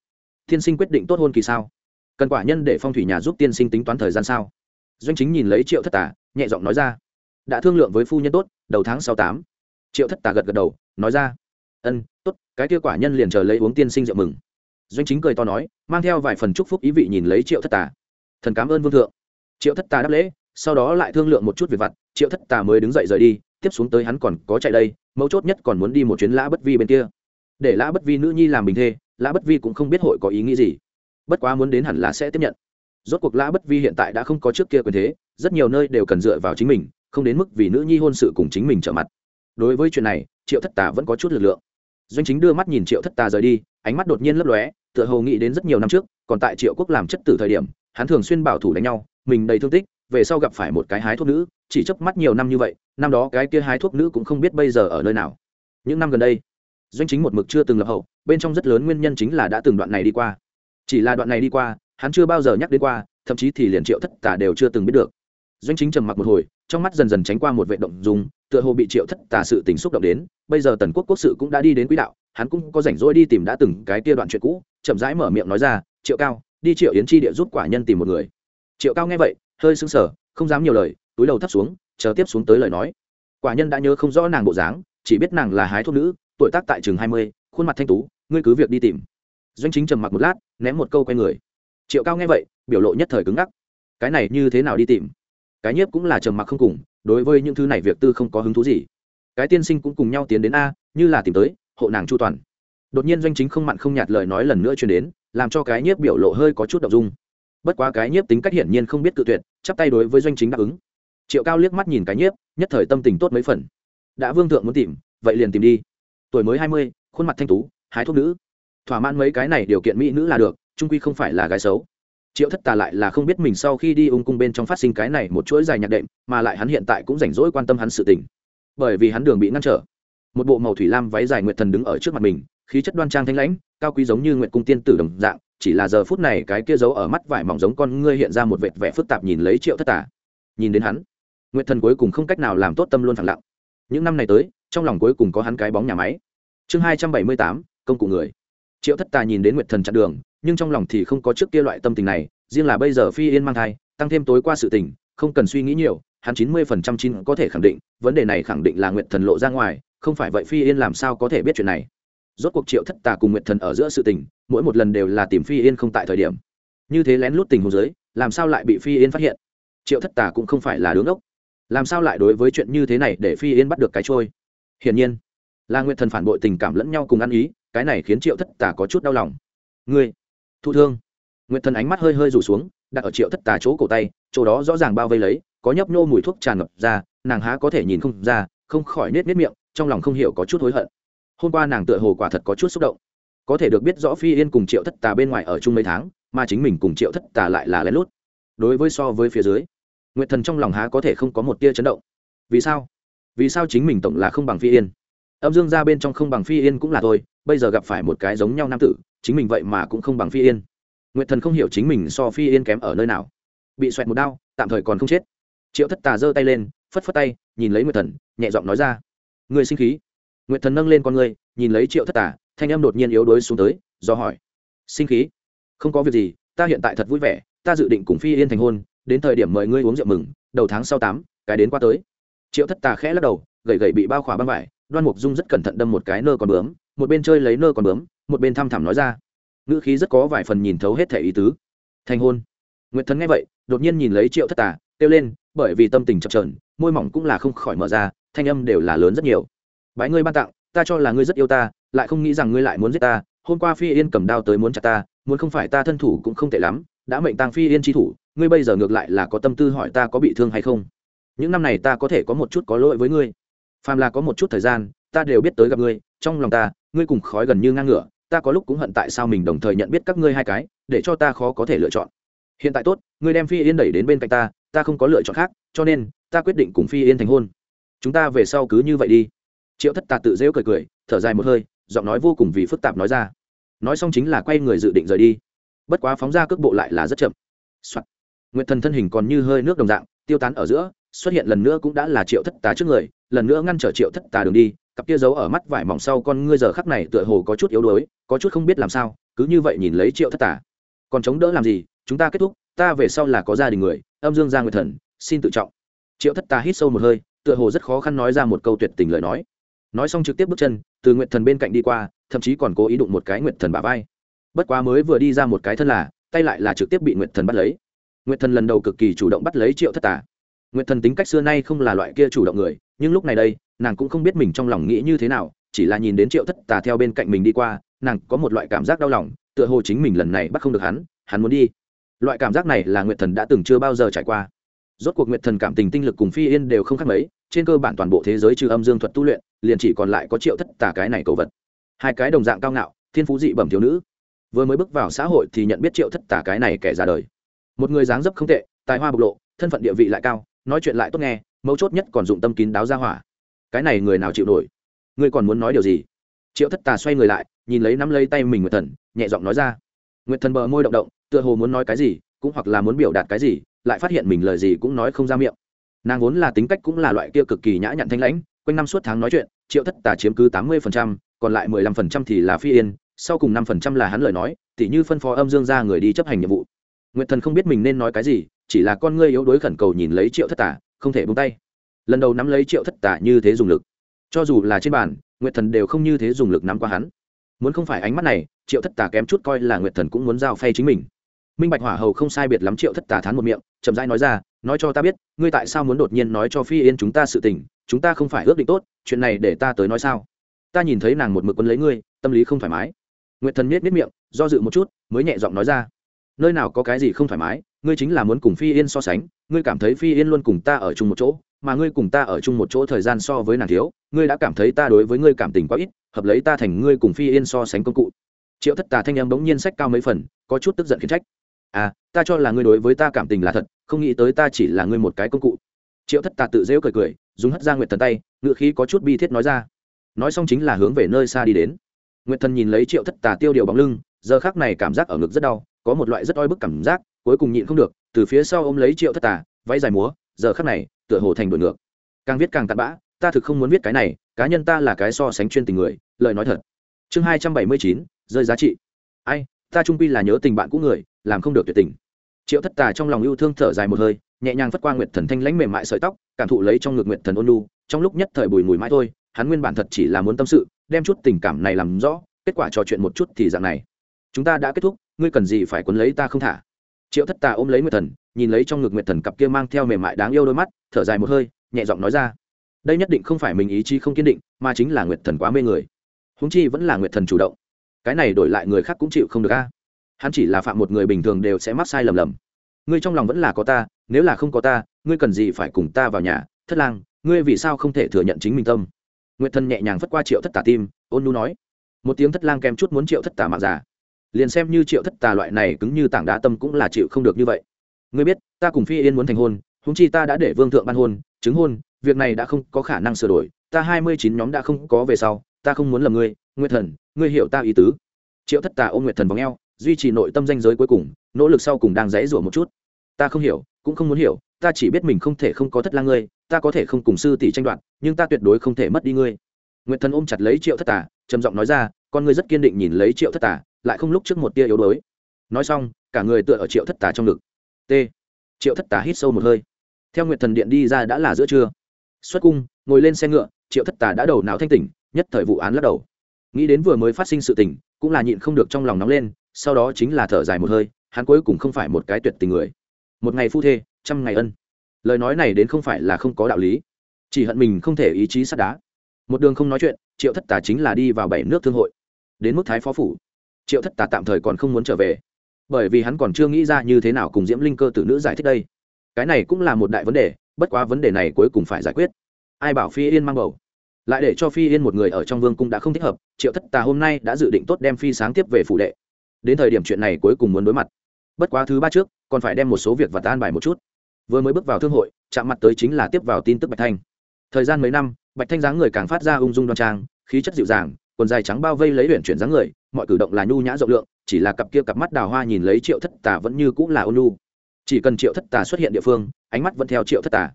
Tiên sinh quyết định tốt hôn kỳ sao? Cần quả nhân để phong thủy nhà giúp tiên sinh tính toán thời gian sao? Doanh chính nhìn lấy triệu thất tà, nhẹ giọng nói ra. Đã thương lượng với phu nhân tốt, đầu tháng sáu tám. Triệu thất tà gật gật đầu, nói ra. Ân, tốt, cái kia quả nhân liền chờ lấy uống tiên sinh rượu mừng. Doanh chính cười to nói, mang theo vài phần chúc phúc ý vị nhìn lấy triệu thất tà. Thần cảm ơn vương thượng. Triệu thất tà đáp lễ sau đó lại thương lượng một chút về vặt, triệu thất tà mới đứng dậy rời đi, tiếp xuống tới hắn còn có chạy đây, mấu chốt nhất còn muốn đi một chuyến lã bất vi bên kia. Để lã bất vi nữ nhi làm bình thê, lã bất vi cũng không biết hội có ý nghĩ gì. Bất quá muốn đến hẳn là sẽ tiếp nhận. Rốt cuộc lã bất vi hiện tại đã không có trước kia quyền thế, rất nhiều nơi đều cần dựa vào chính mình, không đến mức vì nữ nhi hôn sự cùng chính mình trở mặt. Đối với chuyện này, triệu thất tà vẫn có chút lực lượng. Doanh chính đưa mắt nhìn triệu thất tà rời đi, ánh mắt đột nhiên lấp lóe, tựa hồ nghĩ đến rất nhiều năm trước, còn tại triệu quốc làm chất tử thời điểm, hắn thường xuyên bảo thủ đánh nhau, mình đầy thương tích về sau gặp phải một cái hái thuốc nữ, chỉ chớp mắt nhiều năm như vậy, năm đó cái kia hái thuốc nữ cũng không biết bây giờ ở nơi nào. Những năm gần đây, doanh chính một mực chưa từng lập hậu, bên trong rất lớn nguyên nhân chính là đã từng đoạn này đi qua. Chỉ là đoạn này đi qua, hắn chưa bao giờ nhắc đến qua, thậm chí thì liền triệu thất tả đều chưa từng biết được. Doanh chính trầm mặc một hồi, trong mắt dần dần tránh qua một vệ động dùng tựa hồ bị triệu thất tả sự tình xúc động đến, bây giờ tần quốc quốc sự cũng đã đi đến quỹ đạo, hắn cũng có rảnh rỗi đi tìm đã từng cái kia đoạn chuyện cũ, chậm rãi mở miệng nói ra, triệu cao, đi triệu yến chi địa giúp quả nhân tìm một người. Triệu cao nghe vậy hơi sững sờ, không dám nhiều lời, túi đầu thấp xuống, chờ tiếp xuống tới lời nói. Quả nhân đã nhớ không rõ nàng bộ dáng, chỉ biết nàng là hái thuốc nữ, tuổi tác tại chừng hai mươi, khuôn mặt thanh tú, ngươi cứ việc đi tìm. Doanh chính trầm mặc một lát, ném một câu quay người. Triệu cao nghe vậy, biểu lộ nhất thời cứng ngắc. Cái này như thế nào đi tìm? Cái nhiếp cũng là trầm mặc không cùng, đối với những thứ này việc tư không có hứng thú gì. Cái tiên sinh cũng cùng nhau tiến đến a, như là tìm tới, hộ nàng chu toàn. Đột nhiên doanh chính không mặn không nhạt lời nói lần nữa truyền đến, làm cho cái nhiếp biểu lộ hơi có chút đ ộ n g dung. Bất quá cái nhiếp tính cách hiển nhiên không biết cự tuyệt chắp tay đối với doanh chính đáp ứng. Triệu cao liếc mắt nhìn cái nhiếp, nhất thời tâm tình tốt mấy phần. Đã vương thượng muốn tìm, vậy liền tìm đi. Tuổi mới hai mươi, khuôn mặt thanh tú, hái thuốc nữ. Thỏa mãn mấy cái này điều kiện mỹ nữ là được, trung quy không phải là gái xấu. Triệu thất tà lại là không biết mình sau khi đi ung cung bên trong phát sinh cái này một chuỗi dài nhạc đệm, mà lại hắn hiện tại cũng rảnh rỗi quan tâm hắn sự tình. Bởi vì hắn đường bị ngăn trở. Một bộ màu thủy lam váy dài nguyệt thần đứng ở trước mặt mình, khí chất đoan trang thanh lãnh, cao quý giống như nguyện cung tiên tử đồng dạng chỉ là giờ phút này cái kia giấu ở mắt vải mỏng giống con ngươi hiện ra một vệt vẻ phức tạp nhìn lấy triệu thất tà. Nhìn đến hắn, nguyệt thần cuối cùng không cách nào làm tốt tâm luôn phẳng lặng. Những năm này tới, trong lòng cuối cùng có hắn cái bóng nhà máy. Chương hai trăm bảy mươi tám, công cụ người. Triệu thất tà nhìn đến nguyệt thần chặn đường, nhưng trong lòng thì không có trước kia loại tâm tình này, riêng là bây giờ phi yên mang thai, tăng thêm tối qua sự tình, không cần suy nghĩ nhiều, hắn chín mươi phần trăm chín có thể khẳng định, vấn đề này khẳng định là nguyệt thần lộ ra ngoài, không phải vậy phi yên làm sao có thể biết chuyện này. Rốt cuộc triệu thất tà cùng nguyệt thần ở giữa sự tình mỗi một lần đều là tìm phi yên không tại thời điểm. Như thế lén lút tình hồ dưới, làm sao lại bị phi yên phát hiện? Triệu thất tà cũng không phải là đứng ốc làm sao lại đối với chuyện như thế này để phi yên bắt được cái trôi? Hiển nhiên là nguyện thần phản bội tình cảm lẫn nhau cùng ăn ý, cái này khiến triệu thất tà có chút đau lòng. Ngươi, thụ thương. Nguyện thần ánh mắt hơi hơi rủ xuống, đặt ở triệu thất tà chỗ cổ tay, chỗ đó rõ ràng bao vây lấy, có nhấp nô mùi thuốc tràn ngập ra, nàng há có thể nhìn không ra, không khỏi nết nết miệng, trong lòng không hiểu có chút hối hận. Hôm qua nàng tựa hồ quả thật có chút xúc động có thể được biết rõ phi yên cùng triệu thất tà bên ngoài ở chung mấy tháng, mà chính mình cùng triệu thất tà lại là lén lút. Đối với so với phía dưới, nguyệt thần trong lòng há có thể không có một tia chấn động. Vì sao? Vì sao chính mình tổng là không bằng phi yên? Âm dương ra bên trong không bằng phi yên cũng là thôi, bây giờ gặp phải một cái giống nhau nam tử, chính mình vậy mà cũng không bằng phi yên. Nguyệt thần không hiểu chính mình so phi yên kém ở nơi nào. Bị xoẹt một đau, tạm thời còn không chết. Triệu thất tà giơ tay lên, phất phất tay, nhìn lấy nguyệt thần, nhẹ giọng nói ra. Người sinh khí. Nguyệt thần nâng lên con người nhìn lấy triệu thất tà thanh âm đột nhiên yếu đuối xuống tới, do hỏi, sinh khí? Không có việc gì, ta hiện tại thật vui vẻ, ta dự định cùng phi yên thành hôn, đến thời điểm mời ngươi uống rượu mừng, đầu tháng sau tám, cái đến qua tới. Triệu thất tà khẽ lắc đầu gậy gậy bị bao khỏa băng vải, đoan mục dung rất cẩn thận đâm một cái nơ còn bướm, một bên chơi lấy nơ còn bướm, một bên thăm thẳm nói ra, ngữ khí rất có vài phần nhìn thấu hết thể ý tứ. Thành hôn? Nguyệt thần nghe vậy, đột nhiên nhìn lấy triệu thất tà, kêu lên, bởi vì tâm tình chập trờn môi mỏng cũng là không khỏi mở ra, thanh âm đều là lớn rất nhiều. Bái ngươi ban tặng, ta cho là ngươi rất yêu ta lại không nghĩ rằng ngươi lại muốn giết ta, hôm qua phi yên cầm đao tới muốn chặt ta, muốn không phải ta thân thủ cũng không tệ lắm, đã mệnh tang phi yên tri thủ, ngươi bây giờ ngược lại là có tâm tư hỏi ta có bị thương hay không? Những năm này ta có thể có một chút có lỗi với ngươi. Phàm là có một chút thời gian, ta đều biết tới gặp ngươi, trong lòng ta, ngươi cùng khói gần như ngang ngửa, ta có lúc cũng hận tại sao mình đồng thời nhận biết các ngươi hai cái, để cho ta khó có thể lựa chọn. Hiện tại tốt, ngươi đem phi yên đẩy đến bên cạnh ta ta không có lựa chọn khác, cho nên, ta quyết định cùng phi yên thành hôn. Chúng ta về sau cứ như vậy đi. Triệu thất ta tự dễu cười cười, thở dài một hơi giọng nói vô cùng vì phức tạp nói ra. Nói xong chính là quay người dự định rời đi. Bất quá phóng ra cước bộ lại là rất chậm、Soạn. nguyệt thần thân hình còn như hơi nước đồng dạng, tiêu tán ở giữa, xuất hiện lần nữa cũng đã là triệu thất tà trước người, lần nữa ngăn trở triệu thất tà đường đi, cặp kia giấu ở mắt vải mỏng sau con ngươi giờ khắc này tựa hồ có chút yếu đuối, có chút không biết làm sao, cứ như vậy nhìn lấy triệu thất tà. Còn chống đỡ làm gì? Chúng ta kết thúc, ta về sau là có gia đình người, âm dương gia nguyệt thần, xin tự trọng. Triệu thất tà hít sâu một hơi, tựa hồ rất khó khăn nói ra một câu tuyệt tình lời nói nói xong trực tiếp bước chân, từ nguyện thần bên cạnh đi qua, thậm chí còn cố ý đụng một cái nguyện thần bả vai. Bất quá mới vừa đi ra một cái thân là, tay lại là trực tiếp bị nguyện thần bắt lấy. Nguyện thần lần đầu cực kỳ chủ động bắt lấy triệu thất tà. Nguyện thần tính cách xưa nay không là loại kia chủ động người, nhưng lúc này đây, nàng cũng không biết mình trong lòng nghĩ như thế nào, chỉ là nhìn đến triệu thất tà theo bên cạnh mình đi qua, nàng có một loại cảm giác đau lòng, tựa hồ chính mình lần này bắt không được hắn hắn muốn đi. Loại cảm giác này là nguyệt thần đã từng chưa bao giờ trải qua. Rốt cuộc nguyệt thần cảm tình tinh lực cùng phi yên đều không khác mấy, trên cơ bản toàn bộ thế giới trừ âm dương thuật tu luyện liền chỉ còn lại có triệu thất tà cái này cầu vật. Hai cái đồng dạng cao ngạo, thiên phú dị bẩm thiếu nữ. Vừa mới bước vào xã hội thì nhận biết triệu thất tà cái này kẻ ra đời. Một người dáng dấp không tệ, tài hoa bộc lộ, thân phận địa vị lại cao, nói chuyện lại tốt nghe, mấu chốt nhất còn dụng tâm kín đáo ra hỏa. Cái này người nào chịu nổi? Ngươi còn muốn nói điều gì? Triệu thất tà xoay người lại, nhìn lấy nắm lấy tay mình nguyệt thần, nhẹ giọng nói ra. Nguyệt thần bờ môi động động, tựa hồ muốn nói cái gì, cũng hoặc là muốn biểu đạt cái gì, lại phát hiện mình lời gì cũng nói không ra miệng. Nàng vốn là tính cách cũng là loại kia cực kỳ nhã nhặn thanh lãnh quanh năm suốt tháng nói chuyện, triệu thất tà chiếm cứ tám mươi còn lại mười lăm phần trăm thì là phi yên, sau cùng năm phần trăm là hắn lời nói, tỉ như phân phó âm dương ra người đi chấp hành nhiệm vụ. Nguyệt thần không biết mình nên nói cái gì, chỉ là con ngươi yếu đuối khẩn cầu nhìn lấy triệu thất tà, không thể bung tay. Lần đầu nắm lấy triệu thất tà như thế dùng lực. Cho dù là trên bàn, nguyệt thần đều không như thế dùng lực nắm qua hắn. Muốn không phải ánh mắt này, triệu thất tà kém chút coi là nguyệt thần cũng muốn giao phay chính mình. Minh bạch hỏa hầu không sai biệt lắm, triệu thất tà thán một miệng, chậm rãi nói ra nói cho ta biết, ngươi tại sao muốn đột nhiên nói cho phi yên chúng ta sự tình, chúng ta không phải ước định tốt, chuyện này để ta tới nói sao? Ta nhìn thấy nàng một mực quân lấy ngươi, tâm lý không thoải mái. Nguyệt thần miết miết miệng, do dự một chút, mới nhẹ giọng nói ra. Nơi nào có cái gì không thoải mái, ngươi chính là muốn cùng phi yên so sánh, ngươi cảm thấy phi yên luôn cùng ta ở chung một chỗ, mà ngươi cùng ta ở chung một chỗ thời gian so với nàng thiếu, ngươi đã cảm thấy ta đối với ngươi cảm tình quá ít, hợp lấy ta thành ngươi cùng phi yên so sánh công cụ. Triệu thất tà thanh em bỗng nhiên sách cao mấy phần, có chút tức giận khiến trách. À ta cho là ngươi đối với ta cảm tình là thật không nghĩ tới ta chỉ là ngươi một cái công cụ. Triệu thất tà tự dễu cười cười, dùng hất ra nguyệt thần tay, ngựa khí có chút bi thiết nói ra. Nói xong chính là hướng về nơi xa đi đến. Nguyệt thần nhìn lấy triệu thất tà tiêu điều bóng lưng, giờ khác này cảm giác ở ngực rất đau, có một loại rất oi bức cảm giác, cuối cùng nhịn không được, từ phía sau ôm lấy triệu thất tà, váy dài múa, giờ khác này, tựa hồ thành đội ngược. Càng viết càng tạt bã, ta thực không muốn viết cái này, cá nhân ta là cái so sánh chuyên tình người, lời nói thật. Chương hai trăm bảy mươi chín, rơi giá trị. Ai, ta trung pi là nhớ tình bạn cũ người, làm không được tuyệt tình triệu thất tà trong lòng yêu thương thở dài một hơi, nhẹ nhàng phất qua nguyệt thần thanh lãnh mềm mại sợi tóc, cảm thụ lấy trong ngực nguyệt thần ôn lu trong lúc nhất thời bùi mùi mãi thôi, hắn nguyên bản thật chỉ là muốn tâm sự, đem chút tình cảm này làm rõ, kết quả trò chuyện một chút thì dạng này. Chúng ta đã kết thúc, ngươi cần gì phải quấn lấy ta không thả? Triệu thất tà ôm lấy nguyệt thần, nhìn lấy trong ngực nguyệt thần cặp kia mang theo mềm mại đáng yêu đôi mắt, thở dài một hơi, nhẹ giọng nói ra. Đây nhất định không phải mình ý chí không kiên định, mà chính là nguyệt thần quá mê người. Húng chi vẫn là nguyệt thần chủ động. Cái này đổi lại người khác cũng chịu không được a hắn chỉ là phạm một người bình thường đều sẽ mắc sai lầm lầm. Ngươi trong lòng vẫn là có ta, nếu là không có ta, ngươi cần gì phải cùng ta vào nhà? Thất lang, ngươi vì sao không thể thừa nhận chính mình tâm? Nguyệt thần nhẹ nhàng phất qua triệu thất tả tim, ôn nu nói. Một tiếng thất lang kèm chút muốn triệu thất tả mạng già liền xem như triệu thất tà loại này cứng như tảng đá tâm cũng là chịu không được như vậy. Ngươi biết, ta cùng phi yên muốn thành hôn húng chi ta đã để vương thượng ban hôn, chứng hôn, việc này đã không có khả năng sửa đổi, ta hai mươi chín nhóm đã không có về sau, ta không muốn lầm ngươi, nguyệt thần, ngươi hiểu ta ý tứ. Triệu thất tà ôm nguyệt thần v ò duy trì nội tâm danh giới cuối cùng, nỗ lực sau cùng đang dãy rủa một chút. Ta không hiểu, cũng không muốn hiểu, ta chỉ biết mình không thể không có thất lang ngươi, ta có thể không cùng sư tỷ tranh đoạt, nhưng ta tuyệt đối không thể mất đi ngươi. Nguyệt thần ôm chặt lấy triệu thất tà, trầm giọng nói ra, con ngươi rất kiên định nhìn lấy triệu thất tà, lại không lúc trước một tia yếu đuối. Nói xong, cả người tựa ở triệu thất tà trong ngực. T. Triệu thất tà hít sâu một hơi. Theo nguyệt thần điện đi ra đã là giữa trưa. Xuất cung, ngồi lên xe ngựa, triệu thất tà đã đầu não thanh tỉnh, nhất thời vụ án lắc đầu. Nghĩ đến vừa mới phát sinh sự tình, cũng là nhịn không được trong lòng nóng lên sau đó chính là thở dài một hơi, hắn cuối cùng không phải một cái tuyệt tình người. Một ngày phu thê, trăm ngày ân. Lời nói này đến không phải là không có đạo lý. Chỉ hận mình không thể ý chí sắt đá. Một đường không nói chuyện, triệu thất tà chính là đi vào bảy nước thương hội. Đến mức thái phó phủ, triệu thất tà tạm thời còn không muốn trở về. Bởi vì hắn còn chưa nghĩ ra như thế nào cùng diễm linh cơ tử nữ giải thích đây. Cái này cũng là một đại vấn đề, bất quá vấn đề này cuối cùng phải giải quyết. Ai bảo phi yên mang bầu? Lại để cho phi yên một người ở trong vương cung đã không thích hợp, triệu thất tà hôm nay đã dự định tốt đem phi sáng tiếp về phủ đệ đến thời điểm chuyện này cuối cùng muốn đối mặt. Bất quá thứ ba trước, còn phải đem một số việc và tan bài một chút. Vừa mới bước vào thương hội, chạm mặt tới chính là tiếp vào tin tức bạch thanh. Thời gian mấy năm, bạch thanh dáng người càng phát ra ung dung đoan trang, khí chất dịu dàng, quần dài trắng bao vây lấy luyện chuyển dáng người, mọi cử động là nhu nhã rộng lượng, chỉ là cặp kia cặp mắt đào hoa nhìn lấy triệu thất tà vẫn như cũng là ôn nhu. Chỉ cần triệu thất tà xuất hiện địa phương, ánh mắt vẫn theo triệu thất tà.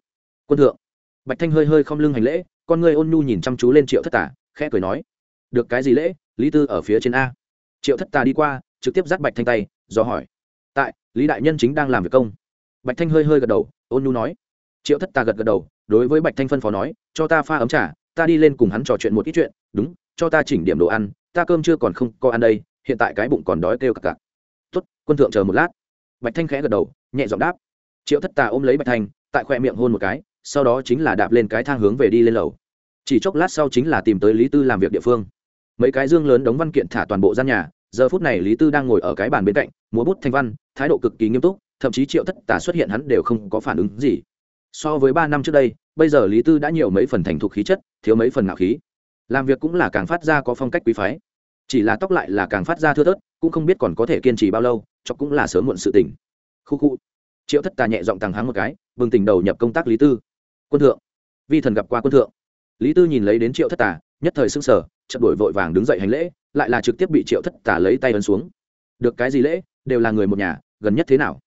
Quân thượng. Bạch thanh hơi hơi không lưng hành lễ, con người ôn nhu nhìn chăm chú lên triệu thất tà, khẽ cười nói, được cái gì lễ, lý tư ở phía trên a. Triệu thất tà đi qua trực tiếp dắt bạch thanh tay, do hỏi. Tại, lý đại nhân chính đang làm việc công. Bạch thanh hơi hơi gật đầu, ôn nhu nói. Triệu thất ta gật gật đầu, đối với bạch thanh phân phó nói, cho ta pha ấm trà, ta đi lên cùng hắn trò chuyện một ít chuyện. Đúng, cho ta chỉnh điểm đồ ăn, ta cơm chưa còn không có ăn đây, hiện tại cái bụng còn đói kêu cặc cặc tuất quân thượng chờ một lát. Bạch thanh khẽ gật đầu, nhẹ giọng đáp. Triệu thất tà ôm lấy bạch thanh, tại khoe miệng hôn một cái, sau đó chính là đạp lên cái thang hướng về đi lên lầu. Chỉ chốc lát sau chính là tìm tới lý tư làm việc địa phương. Mấy cái dương lớn đóng văn kiện thả toàn bộ gian nhà giờ phút này lý tư đang ngồi ở cái bàn bên cạnh, múa bút thanh văn, thái độ cực kỳ nghiêm túc, thậm chí triệu thất Tả xuất hiện hắn đều không có phản ứng gì. So với ba năm trước đây, bây giờ lý tư đã nhiều mấy phần thành thục khí chất, thiếu mấy phần ngạo khí. Làm việc cũng là càng phát ra có phong cách quý phái. Chỉ là tóc lại là càng phát ra thưa thớt, cũng không biết còn có thể kiên trì bao lâu, cho cũng là sớm muộn sự tỉnh khu khu. Triệu thất tà nhẹ giọng tàng háng một cái, bừng tỉnh đầu nhập công tác lý tư. Quân thượng. Vi thần gặp qua quân thượng. Lý tư nhìn lấy đến triệu thất tà nhất thời s ư n g sở chật đổi vội vàng đứng dậy hành lễ lại là trực tiếp bị triệu thất tà lấy tay ấn xuống. Được cái gì lễ, đều là người một nhà, gần nhất thế nào?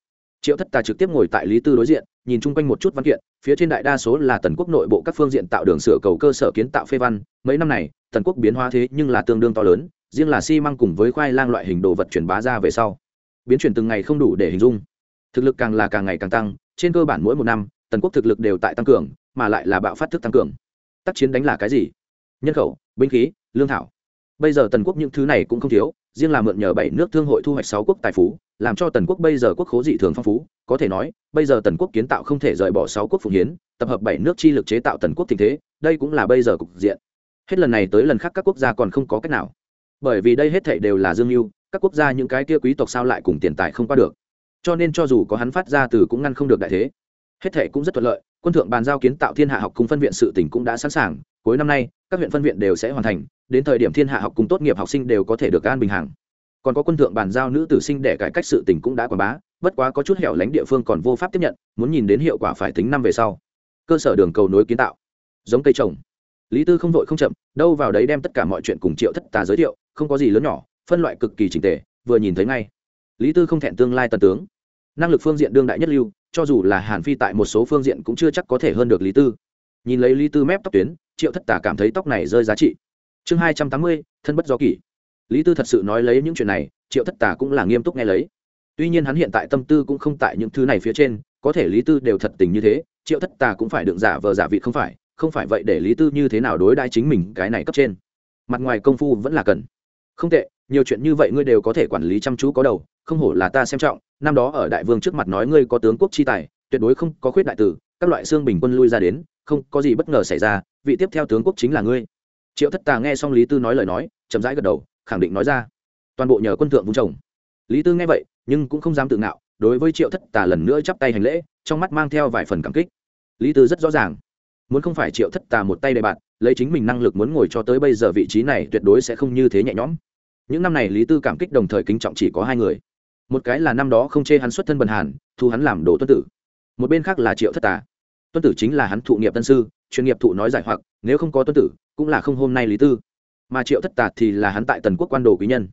Triệu thất tà trực tiếp ngồi tại lý tư đối diện, nhìn chung quanh một chút văn kiện, phía trên đại đa số là tần quốc nội bộ các phương diện tạo đường sửa cầu cơ sở kiến tạo phê văn. Mấy năm này, tần quốc biến hóa thế nhưng là tương đương to lớn, riêng là xi măng cùng với khoai lang loại hình đồ vật truyền bá ra về sau, biến chuyển từng ngày không đủ để hình dung. Thực lực càng là càng ngày càng tăng, trên cơ bản mỗi một năm, tần quốc thực lực đều tại tăng cường, mà lại là bạo phát thức tăng cường. Tác chiến đánh là cái gì? Nhân khẩu, binh khí, lương thảo bây giờ tần quốc những thứ này cũng không thiếu, riêng là mượn nhờ bảy nước thương hội thu hoạch sáu quốc tài phú, làm cho tần quốc bây giờ quốc khố dị thường phong phú. Có thể nói, bây giờ tần quốc kiến tạo không thể rời bỏ sáu quốc phụng hiến, tập hợp bảy nước chi lực chế tạo tần quốc tình thế, đây cũng là bây giờ cục diện. Hết lần này tới lần khác các quốc gia còn không có cách nào. Bởi vì đây hết thảy đều là dương mưu, các quốc gia những cái kia quý tộc sao lại cùng tiền tài không qua được. Cho nên cho dù có hắn phát ra từ cũng ngăn không được đại thế. Hết thảy cũng rất thuận lợi, quân thượng bàn giao kiến tạo thiên hạ học cung phân viện sự tỉnh cũng đã sẵn sàng, cuối năm nay, các huyện phân viện đều sẽ hoàn thành đến thời điểm thiên hạ học cùng tốt nghiệp học sinh đều có thể được an bình hàng. Còn có quân thượng bàn giao nữ tử sinh để cải cách sự tỉnh cũng đã quảng bá, bất quá có chút hẻo lánh địa phương còn vô pháp tiếp nhận, muốn nhìn đến hiệu quả phải tính năm về sau. Cơ sở đường cầu nối kiến tạo. Giống cây trồng. Lý tư không vội không chậm, đâu vào đấy đem tất cả mọi chuyện cùng triệu thất tà giới thiệu, không có gì lớn nhỏ, phân loại cực kỳ trình tề, vừa nhìn thấy ngay. Lý tư không thẹn tương lai tần tướng. Năng lực phương diện đương đại nhất lưu, cho dù là hàn phi tại một số phương diện cũng chưa chắc có thể hơn được lý tư. Nhìn lấy lý tư mép tóc tuyến, triệu thất tả cảm thấy tóc này rơi giá trị chương hai trăm tám mươi, thân bất do kỷ. Lý tư thật sự nói lấy những chuyện này, triệu thất tả cũng là nghiêm túc nghe lấy. Tuy nhiên hắn hiện tại tâm tư cũng không tại những thứ này phía trên, có thể lý tư đều thật tình như thế, triệu thất tà cũng phải đựng giả vờ giả vị không phải không phải vậy để lý tư như thế nào đối đãi chính mình cái này cấp trên. Mặt ngoài công phu vẫn là cần. Không tệ, nhiều chuyện như vậy ngươi đều có thể quản lý chăm chú có đầu, không hổ là ta xem trọng, năm đó ở đại vương trước mặt nói ngươi có tướng quốc chi tài, tuyệt đối không có khuyết đại tử, các loại xương bình quân lui ra đến, không có gì bất ngờ xảy ra, vị tiếp theo tướng quốc chính là ngươi triệu thất tà nghe xong lý tư nói lời nói, chậm rãi gật đầu, khẳng định nói ra. Toàn bộ nhờ quân thượng vung chồng. Lý tư nghe vậy, nhưng cũng không dám tự ngạo, đối với triệu thất tà lần nữa chắp tay hành lễ, trong mắt mang theo vài phần cảm kích. Lý tư rất rõ ràng, muốn không phải triệu thất tà một tay đề bạn, lấy chính mình năng lực muốn ngồi cho tới bây giờ vị trí này tuyệt đối sẽ không như thế nhẹ nhõm. Những năm này lý tư cảm kích đồng thời kính trọng chỉ có hai người. Một cái là năm đó không chê hắn xuất thân bần hàn, thu hắn làm đồ tuân tử. Một bên khác là triệu thất tà. Tuân tử chính là hắn thụ nghiệp tân sư, chuyên nghiệp thụ nói giải hoặc nếu không có tuân tử, cũng là không hôm nay lý tư. Mà triệu thất tà thì là hắn tại tần quốc quan đồ quý nhân.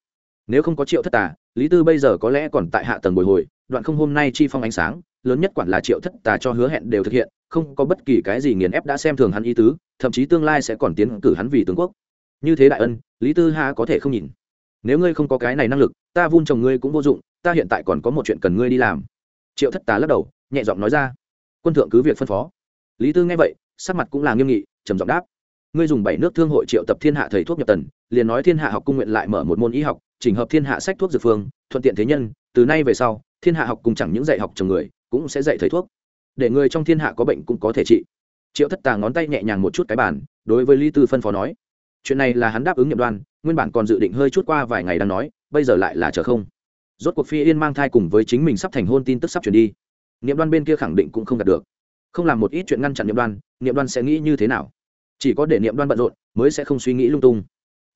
Nếu không có triệu thất tà, lý tư bây giờ có lẽ còn tại hạ tầng bồi hồi, đoạn không hôm nay chi phong ánh sáng, lớn nhất quản là triệu thất tà cho hứa hẹn đều thực hiện, không có bất kỳ cái gì nghiền ép đã xem thường hắn ý tứ, thậm chí tương lai sẽ còn tiến cử hắn vì tướng quốc. Như thế đại ân, lý tư ha có thể không nhìn. Nếu ngươi không có cái này năng lực, ta vun chồng ngươi cũng vô dụng, ta hiện tại còn có một chuyện cần ngươi đi làm. Triệu thất tà lắc đầu, nhẹ giọng nói ra. Quân thượng cứ việc phân phó. Lý tư nghe vậy, sắc mặt cũng là nghiêm nghị trầm giọng đáp. Ngươi dùng bảy nước thương hội triệu tập thiên hạ thầy thuốc nhập tần, liền nói thiên hạ học cung nguyện lại mở một môn y học, chỉnh hợp thiên hạ sách thuốc dược phương, thuận tiện thế nhân, từ nay về sau, thiên hạ học cùng chẳng những dạy học chồng người, cũng sẽ dạy thầy thuốc. Để người trong thiên hạ có bệnh cũng có thể trị. Triệu thất tà ngón tay nhẹ nhàng một chút cái bàn, đối với lý tư phân phó nói. Chuyện này là hắn đáp ứng nhậm đoan nguyên bản còn dự định hơi chút qua vài ngày đang nói, bây giờ lại là chờ không. Rốt cuộc phi yên mang thai cùng với chính mình sắp thành hôn tin tức sắp chuyển đi. Niệm đoan bên kia khẳng định cũng không đạt được. Không làm một ít chuyện ngăn chặn niệm đoan niệm đoan sẽ nghĩ như thế nào? Chỉ có để niệm đoan bận rộn mới sẽ không suy nghĩ lung tung.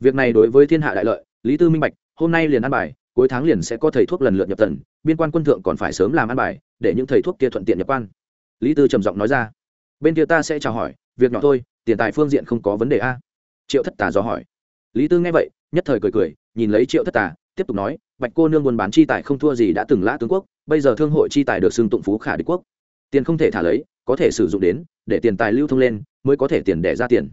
Việc này đối với thiên hạ đại lợi, lý tư minh bạch, hôm nay liền ăn bài, cuối tháng liền sẽ có thầy thuốc lần lượt nhập tần, biên quan quân thượng còn phải sớm làm ăn bài, để những thầy thuốc kia thuận tiện nhập quan. Lý tư trầm giọng nói ra. Bên kia ta sẽ chào hỏi, việc nhỏ thôi, tiền tài phương diện không có vấn đề a. Triệu thất tà do hỏi. Lý tư nghe vậy, nhất thời cười cười, nhìn lấy triệu thất tà, tiếp tục nói, bạch cô nương buôn bán chi tài không thua gì đã từng lã tướng quốc, bây giờ thương hội chi tài được xưng tụng phú khả đế quốc tiền không thể thả lấy, có thể sử dụng đến, để tiền tài lưu thông lên, mới có thể tiền đẻ ra tiền.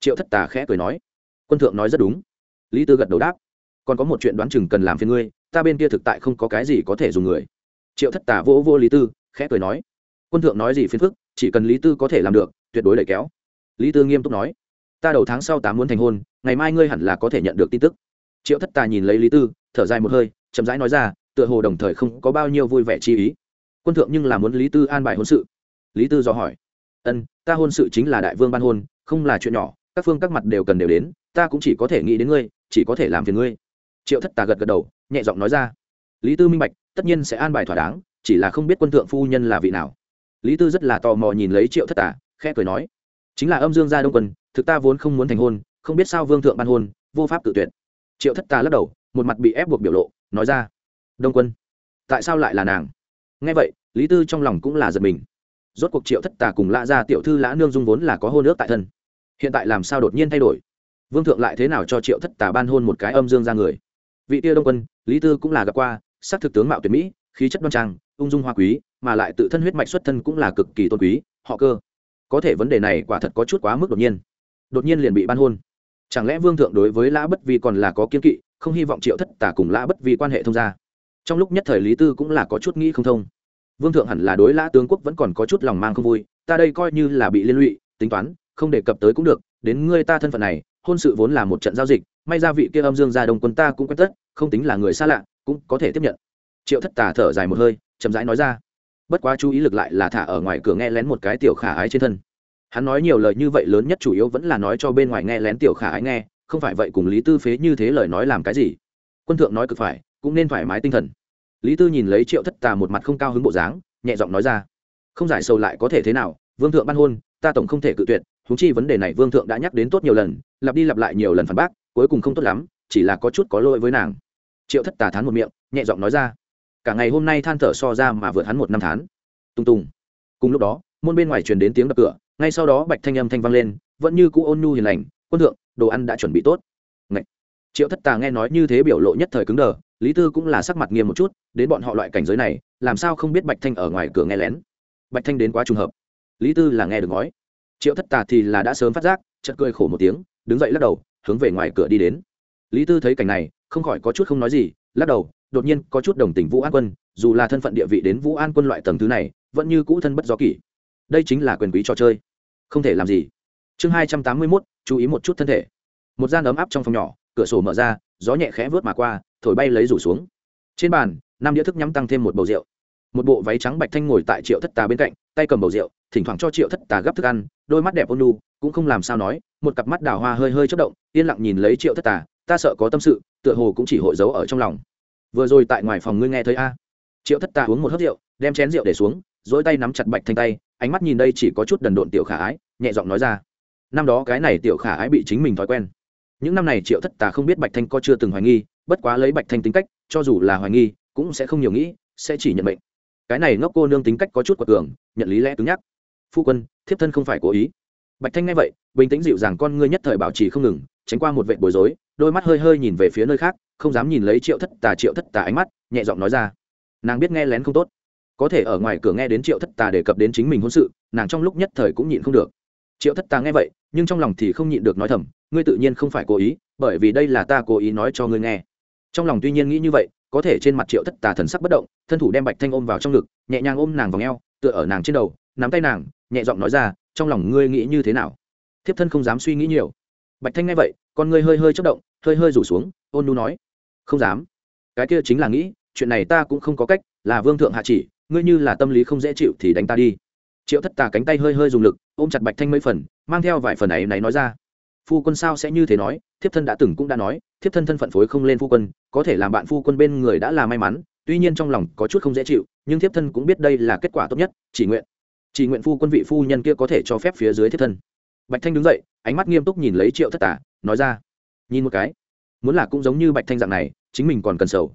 Triệu thất tà khẽ cười nói. Quân thượng nói rất đúng. Lý tư gật đầu đáp. Còn có một chuyện đoán chừng cần làm phiền ngươi, ta bên kia thực tại không có cái gì có thể dùng người. Triệu thất tà vỗ vô lý tư, khẽ cười nói. Quân thượng nói gì phiền phức, chỉ cần lý tư có thể làm được, tuyệt đối đẩy kéo. Lý tư nghiêm túc nói. Ta đầu tháng sau tám muốn thành hôn, ngày mai ngươi hẳn là có thể nhận được tin tức. Triệu thất tà nhìn lấy lý tư, thở dài một hơi, chậm rãi nói ra, tựa hồ đồng thời không có bao nhiêu vui vẻ chi ý quân thượng nhưng là muốn lý tư an bài hôn sự. Lý tư dò hỏi, ân, ta hôn sự chính là đại vương ban hôn, không là chuyện nhỏ, các phương các mặt đều cần đều đến, ta cũng chỉ có thể nghĩ đến ngươi, chỉ có thể làm phiền ngươi. Triệu thất tà gật gật đầu, nhẹ giọng nói ra, lý tư minh bạch, tất nhiên sẽ an bài thỏa đáng, chỉ là không biết quân thượng phu nhân là vị nào. Lý tư rất là tò mò nhìn lấy triệu thất tà, khẽ cười nói, chính là âm dương gia đông quân, thực ta vốn không muốn thành hôn, không biết sao vương thượng ban hôn, vô pháp tự tuyệt. Triệu thất tà lắc đầu, một mặt bị ép buộc biểu lộ, nói ra, đông quân, tại sao lại là nàng? Nghe vậy lý tư trong lòng cũng là giật mình. Rốt cuộc triệu thất tà cùng lã gia tiểu thư lã nương dung vốn là có hôn ước tại thân. Hiện tại làm sao đột nhiên thay đổi? Vương thượng lại thế nào cho triệu thất tà ban hôn một cái âm dương ra người? Vị tia đông quân, lý tư cũng là gặp qua sắc thực tướng mạo tuyệt mỹ, khí chất đoan trang, ung dung hoa quý, mà lại tự thân huyết mạch xuất thân cũng là cực kỳ tôn quý, họ cơ. Có thể vấn đề này quả thật có chút quá mức đột nhiên. Đột nhiên liền bị ban hôn. Chẳng lẽ vương thượng đối với lã bất vi còn là có kiên kỵ, không hy vọng triệu thất tả cùng lã bất vi quan hệ thông gia? Trong lúc nhất thời lý tư cũng là có chút nghĩ không thông vương thượng hẳn là đối lã tướng quốc vẫn còn có chút lòng mang không vui, ta đây coi như là bị liên lụy, tính toán, không đề cập tới cũng được, đến ngươi ta thân phận này, hôn sự vốn là một trận giao dịch, may ra vị kia âm dương gia đông quân ta cũng quen tất, không tính là người xa lạ, cũng có thể tiếp nhận. Triệu thất tà thở dài một hơi, chậm rãi nói ra. Bất quá chú ý lực lại là thả ở ngoài cửa nghe lén một cái tiểu khả ái trên thân. Hắn nói nhiều lời như vậy lớn nhất chủ yếu vẫn là nói cho bên ngoài nghe lén tiểu khả ái nghe, không phải vậy cùng lý tư phế như thế lời nói làm cái gì. Quân thượng nói cực phải, cũng nên thoải mái tinh thần lý tư nhìn lấy triệu thất tà một mặt không cao hứng bộ dáng, nhẹ giọng nói ra, không giải sầu lại có thể thế nào, vương thượng ban hôn, ta tổng không thể cự tuyệt húng chi vấn đề này vương thượng đã nhắc đến tốt nhiều lần, lặp đi lặp lại nhiều lần phản bác, cuối cùng không tốt lắm, chỉ là có chút có lỗi với nàng. Triệu thất tà thán một miệng, nhẹ giọng nói ra, cả ngày hôm nay than thở so ra mà vượt hắn một năm tháng. Tung tùng. Cùng lúc đó, môn bên ngoài truyền đến tiếng đập cửa, ngay sau đó bạch thanh âm thanh vang lên, vẫn như cũ ôn nhu hiền lành, quân thượng, đồ ăn đã chuẩn bị tốt triệu thất tà nghe nói như thế biểu lộ nhất thời cứng đờ, lý tư cũng là sắc mặt nghiêm một chút, đến bọn họ loại cảnh giới này, làm sao không biết bạch thanh ở ngoài cửa nghe lén? Bạch thanh đến quá trùng hợp. Lý tư là nghe được nói triệu thất tà thì là đã sớm phát giác chật cười khổ một tiếng, đứng dậy lắc đầu, hướng về ngoài cửa đi đến. Lý tư thấy cảnh này, không khỏi có chút không nói gì, lắc đầu, đột nhiên có chút đồng tình vũ an quân, dù là thân phận địa vị đến vũ an quân loại tầng thứ này, vẫn như cũ thân bất do kỷ. Đây chính là quyền quý trò chơi. Không thể làm gì. Chương hai trăm tám mươi mốt, chú ý một chút thân thể. Một gian ấm áp trong phòng nhỏ cửa sổ mở ra, gió nhẹ khẽ vớt mà qua, thổi bay lấy rủ xuống. Trên bàn, năm đĩa thức nhắm tăng thêm một bầu rượu. Một bộ váy trắng bạch thanh ngồi tại triệu thất tà bên cạnh, tay cầm bầu rượu, thỉnh thoảng cho triệu thất tà gấp thức ăn, đôi mắt đẹp ôn lu cũng không làm sao nói, một cặp mắt đào hoa hơi hơi chất động, yên lặng nhìn lấy triệu thất tà, ta sợ có tâm sự, tựa hồ cũng chỉ hội giấu ở trong lòng. Vừa rồi tại ngoài phòng ngươi nghe thấy a? Triệu thất tà uống một hớt rượu, đem chén rượu để xuống dỗi tay nắm chặt bạch thanh tay, ánh mắt nhìn đây chỉ có chút đần độn tiểu khả ái, nhẹ giọng nói ra. Năm đó cái này tiểu khả ái bị chính mình thói quen những năm này triệu thất tà không biết bạch thanh có chưa từng hoài nghi, bất quá lấy bạch thanh tính cách, cho dù là hoài nghi, cũng sẽ không nhiều nghĩ, sẽ chỉ nhận mệnh. Cái này ngốc cô nương tính cách có chút quật cường, nhận lý lẽ cứng nhắc. Phu quân, thiếp thân không phải cố ý. Bạch thanh nghe vậy, bình tĩnh dịu dàng con ngươi nhất thời bảo trì không ngừng, tránh qua một vệ bối rối, đôi mắt hơi hơi nhìn về phía nơi khác, không dám nhìn lấy triệu thất tà, triệu thất tà ánh mắt, nhẹ giọng nói ra. Nàng biết nghe lén không tốt. Có thể ở ngoài cửa nghe đến triệu thất tà đề cập đến chính mình hôn sự, nàng trong lúc nhất thời cũng nhịn không được triệu thất tà nghe vậy, nhưng trong lòng thì không nhịn được nói thầm, ngươi tự nhiên không phải cố ý, bởi vì đây là ta cố ý nói cho ngươi nghe. Trong lòng tuy nhiên nghĩ như vậy, có thể trên mặt triệu thất tà thần sắc bất động, thân thủ đem bạch thanh ôm vào trong ngực, nhẹ nhàng ôm nàng vào ngheo tựa ở nàng trên đầu, nắm tay nàng, nhẹ giọng nói ra, trong lòng ngươi nghĩ như thế nào? Thiếp thân không dám suy nghĩ nhiều. Bạch thanh nghe vậy, con ngươi hơi hơi chất động, hơi hơi rủ xuống, ôn nu nói, không dám. Cái kia chính là nghĩ, chuyện này ta cũng không có cách, là vương thượng hạ chỉ, ngươi như là tâm lý không dễ chịu thì đánh ta đi. Triệu thất tà cánh tay hơi hơi dùng lực ôm chặt bạch thanh mấy phần, mang theo vài phần ấy này nói ra. Phu quân sao sẽ như thế nói? Thiếp thân đã từng cũng đã nói, thiếp thân thân phận phối không lên phu quân, có thể làm bạn phu quân bên người đã là may mắn, tuy nhiên trong lòng có chút không dễ chịu, nhưng thiếp thân cũng biết đây là kết quả tốt nhất, chỉ nguyện chỉ nguyện phu quân vị phu nhân kia có thể cho phép phía dưới thiếp thân. Bạch thanh đứng dậy, ánh mắt nghiêm túc nhìn lấy triệu thất tả nói ra, nhìn một cái, muốn là cũng giống như bạch thanh dạng này, chính mình còn cần sầu.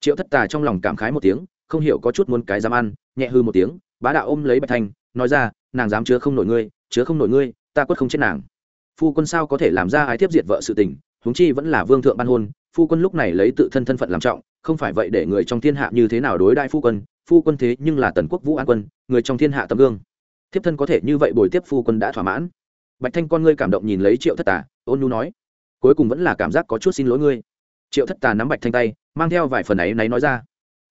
Triệu thất tà trong lòng cảm khái một tiếng, không hiểu có chút muốn cái dám ăn, nhẹ hư một tiếng, bá đạo ôm lấy bạch thanh nói ra, nàng dám chứa không nổi ngươi, chứa không nổi ngươi, ta quất không chết nàng. Phu quân sao có thể làm ra ái thiếp diệt vợ sự tình, huống chi vẫn là vương thượng ban hôn, phu quân lúc này lấy tự thân thân phận làm trọng, không phải vậy để người trong thiên hạ như thế nào đối đại phu quân phu quân thế nhưng là tần quốc vũ an quân, người trong thiên hạ tấm gương. Thiếp thân có thể như vậy bồi tiếp phu quân đã thỏa mãn. Bạch thanh con ngươi cảm động nhìn lấy triệu thất tà, ôn nhu nói, cuối cùng vẫn là cảm giác có chút xin lỗi ngươi. Triệu thất tà nắm bạch thanh tay, mang theo vài phần ấy náy nói ra,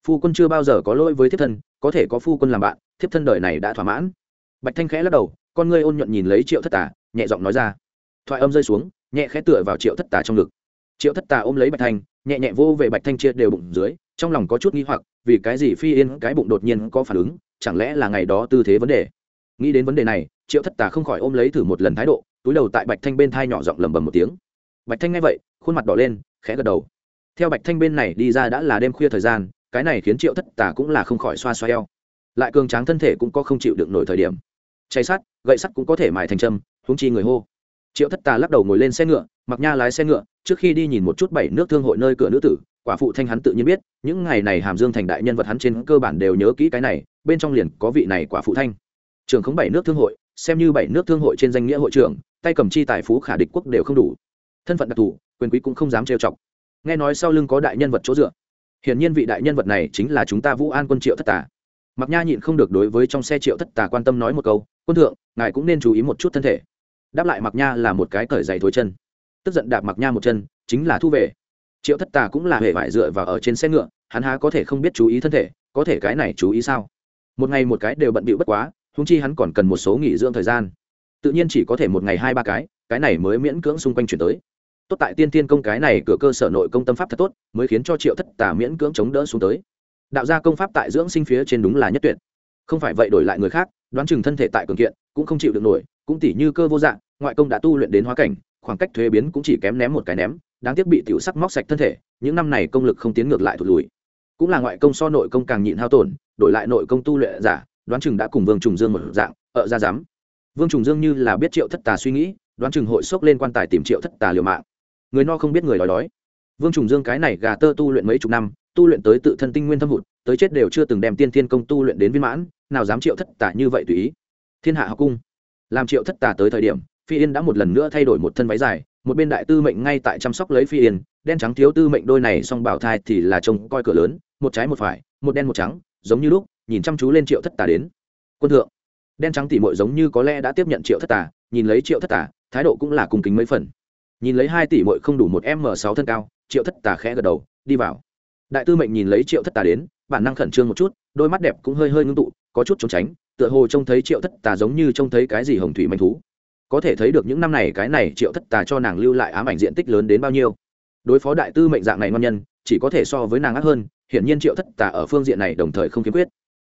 phu quân chưa bao giờ có lỗi với thiếp thân, có thể có phu quân làm bạn thiếp thân đời này đã thỏa mãn. Bạch thanh khẽ lắc đầu, con ngươi ôn nhuận nhìn lấy triệu thất tà, nhẹ giọng nói ra. Thoại âm rơi xuống, nhẹ khẽ tựa vào triệu thất tà trong ngực. Triệu thất tà ôm lấy bạch thanh, nhẹ nhẹ vô về bạch thanh chia đều bụng dưới, trong lòng có chút nghi hoặc, vì cái gì phi yên cái bụng đột nhiên có phản ứng, chẳng lẽ là ngày đó tư thế vấn đề? Nghĩ đến vấn đề này, triệu thất tà không khỏi ôm lấy thử một lần thái độ, túi đầu tại bạch thanh bên thai nhỏ giọng lầm bầm một tiếng. Bạch thanh nghe vậy, khuôn mặt đỏ lên, khẽ gật đầu. Theo bạch thanh bên này đi ra đã là đêm khuya thời gian, cái này khiến triệu thất tà cũng là không khỏi xoa xoa eo lại cường tráng thân thể cũng có không chịu được nổi thời điểm. Cháy sắt, gậy sắt cũng có thể mài thành châm húng chi người hô. Triệu thất tà lắc đầu ngồi lên xe ngựa, mặc nha lái xe ngựa, trước khi đi nhìn một chút bảy nước thương hội nơi cửa nữ tử, quả phụ thanh hắn tự nhiên biết, những ngày này hàm dương thành đại nhân vật hắn trên cơ bản đều nhớ kỹ cái này, bên trong liền có vị này quả phụ thanh. Trường không bảy nước thương hội, xem như bảy nước thương hội trên danh nghĩa hội trưởng, tay cầm chi tài phú khả địch quốc đều không đủ. Thân phận đặc thù, quyền quý cũng không dám trêu chọc. Nghe nói sau lưng có đại nhân vật chỗ dựa. Hiển nhiên vị đại nhân vật này chính là chúng ta vũ an quân triệu thất tà mặc nha nhịn không được đối với trong xe triệu thất tà quan tâm nói một câu, quân thượng, ngài cũng nên chú ý một chút thân thể. Đáp lại mặc nha là một cái cởi dày thối chân. Tức giận đạp mặc nha một chân, chính là thu về. Triệu thất tà cũng là hệ vải dựa vào ở trên xe ngựa, hắn há có thể không biết chú ý thân thể, có thể cái này chú ý sao? Một ngày một cái đều bận bịu bất quá húng chi hắn còn cần một số nghỉ dưỡng thời gian. Tự nhiên chỉ có thể một ngày hai ba cái cái này mới miễn cưỡng xung quanh chuyển tới. Tốt tại tiên tiên công cái này cửa cơ sở nội công tâm pháp thật tốt, mới khiến cho triệu thất tà miễn cưỡng chống đỡ xuống tới đạo gia công pháp tại dưỡng sinh phía trên đúng là nhất tuyệt. Không phải vậy đổi lại người khác, đoán chừng thân thể tại cường kiện, cũng không chịu được nổi, cũng tỉ như cơ vô dạng ngoại công đã tu luyện đến hóa cảnh, khoảng cách thuế biến cũng chỉ kém ném một cái ném, đáng tiếc bị tiểu sắc móc sạch thân thể, những năm này công lực không tiến ngược lại thụt lùi. Cũng là ngoại công so nội công càng nhịn hao tổn, đổi lại nội công tu luyện giả, đoán chừng đã cùng vương trùng dương một dạng, ở ra dám vương trùng dương như là biết triệu thất tà suy nghĩ, đoán chừng hội sốc lên quan tài tìm triệu thất tà liều mạng. Người no không biết người đói đói. Vương trùng dương cái này gà tơ tu luyện mấy chục năm tu luyện tới tự thân tinh nguyên thâm hụt, tới chết đều chưa từng đem tiên thiên công tu luyện đến viên mãn, nào dám triệu thất tả như vậy tùy ý. Thiên hạ học cung, làm triệu thất tả tới thời điểm, phi yên đã một lần nữa thay đổi một thân váy dài, một bên đại tư mệnh ngay tại chăm sóc lấy phi yên, đen trắng thiếu tư mệnh đôi này song bảo thai thì là trông coi cửa lớn, một trái một phải, một đen một trắng, giống như lúc, nhìn chăm chú lên triệu thất tả đến. Quân thượng, đen trắng tỉ mội giống như có lẽ đã tiếp nhận triệu thất tả nhìn lấy triệu thất tả thái độ cũng là cùng kính mấy phần. Nhìn lấy hai tỷ mội không đủ một m sáu thân cao, triệu thất tả khẽ gật đầu, đi vào đại tư mệnh nhìn lấy triệu thất tà đến, bản năng khẩn trương một chút, đôi mắt đẹp cũng hơi hơi ngưng tụ, có chút trốn tránh, tựa hồ trông thấy triệu thất tà giống như trông thấy cái gì hồng thủy manh thú. Có thể thấy được những năm này cái này triệu thất tà cho nàng lưu lại ám ảnh diện tích lớn đến bao nhiêu. Đối phó đại tư mệnh dạng này ngon nhân, chỉ có thể so với nàng ác hơn, hiển nhiên triệu thất tà ở phương diện này đồng thời không kiếm quyết.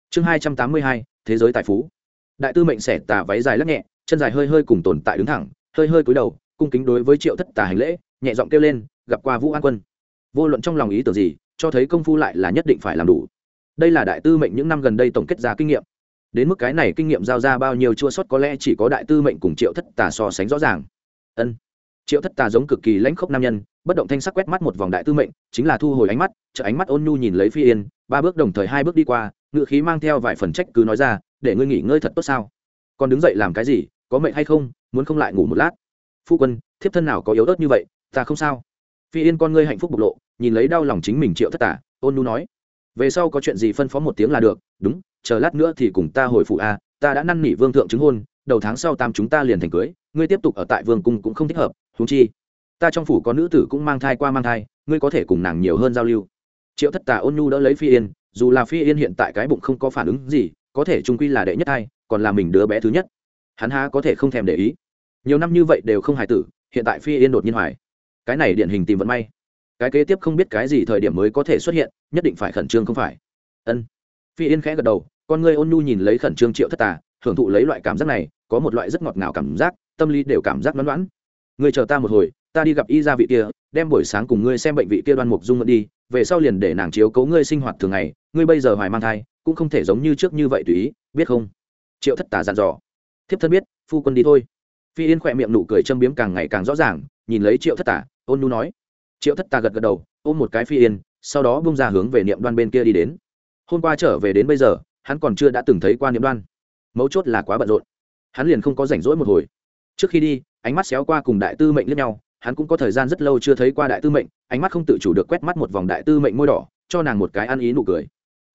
Chương hai trăm tám mươi hai, thế giới tài phú. Đại tư mệnh xẻ tà váy dài lắc nhẹ, chân dài hơi hơi cùng tồn tại đứng thẳng, hơi hơi cúi đầu, cung kính đối với triệu thất tà hành lễ, nhẹ giọng kêu lên, gặp qua vũ an quân. Vô luận trong lòng ý tưởng gì cho thấy công phu lại là nhất định phải làm đủ. Đây là đại tư mệnh những năm gần đây tổng kết ra kinh nghiệm. Đến mức cái này kinh nghiệm giao ra bao nhiêu chua sót có lẽ chỉ có đại tư mệnh cùng triệu thất tà so sánh rõ ràng. Ân. Triệu thất tà giống cực kỳ lãnh khốc nam nhân, bất động thanh sắc quét mắt một vòng đại tư mệnh, chính là thu hồi ánh mắt, chợ ánh mắt ôn nhu nhìn lấy phi yên, ba bước đồng thời hai bước đi qua ngự khí mang theo vài phần trách cứ nói ra, để ngươi nghỉ ngơi thật tốt sao? Còn đứng dậy làm cái gì, có mệnh hay không, muốn không lại ngủ một lát? Phu quân, thiếp thân nào có yếu ớt như vậy, ta không sao phi yên con ngươi hạnh phúc bộc lộ, nhìn lấy đau lòng chính mình triệu thất tả, ôn nu nói, về sau có chuyện gì phân phó một tiếng là được, đúng, chờ lát nữa thì cùng ta hồi phụ a, ta đã năn nỉ vương thượng chứng hôn, đầu tháng sau tam chúng ta liền thành cưới, ngươi tiếp tục ở tại vương cung cũng không thích hợp húng chi, ta trong phủ có nữ tử cũng mang thai qua mang thai, ngươi có thể cùng nàng nhiều hơn giao lưu. Triệu thất tà ôn nhu đỡ lấy phi yên, dù là phi yên hiện tại cái bụng không có phản ứng gì, có thể trung quy là đệ nhất thai, còn là mình đứa bé thứ nhất. Hắn há có thể không thèm để ý. Nhiều năm như vậy đều không hài tử, hiện tại phi yên đột nhiên hoài cái này điển hình tìm vận may. Cái kế tiếp không biết cái gì thời điểm mới có thể xuất hiện, nhất định phải khẩn trương không phải. Ân. Phi yên khẽ gật đầu, con ngươi ôn nhu nhìn lấy khẩn trương triệu thất tà, hưởng thụ lấy loại cảm giác này, có một loại rất ngọt ngào cảm giác, tâm lý đều cảm giác đoán loãn người chờ ta một hồi, ta đi gặp y gia vị kia, đem buổi sáng cùng ngươi xem bệnh vị kia đoan mục dung đi, về sau liền để nàng chiếu cấu ngươi sinh hoạt thường ngày, ngươi bây giờ hoài mang thai, cũng không thể giống như trước như vậy tùy ý, biết không? Triệu thất tà dặn dò. Thiếp thân biết, phu quân đi thôi. Phi yên khỏe miệng nụ cười châm biếm càng ngày càng rõ ràng, nhìn lấy triệu thất tà ôn nu nói. Triệu thất tà gật gật đầu, ôm một cái phi yên, sau đó bung ra hướng về niệm đoan bên kia đi đến. Hôm qua trở về đến bây giờ, hắn còn chưa đã từng thấy qua niệm đoan. Mấu chốt là quá bận rộn. Hắn liền không có rảnh rỗi một hồi. Trước khi đi, ánh mắt xéo qua cùng đại tư mệnh lẫn nhau, hắn cũng có thời gian rất lâu chưa thấy qua đại tư mệnh, ánh mắt không tự chủ được quét mắt một vòng đại tư mệnh môi đỏ, cho nàng một cái ăn ý nụ cười.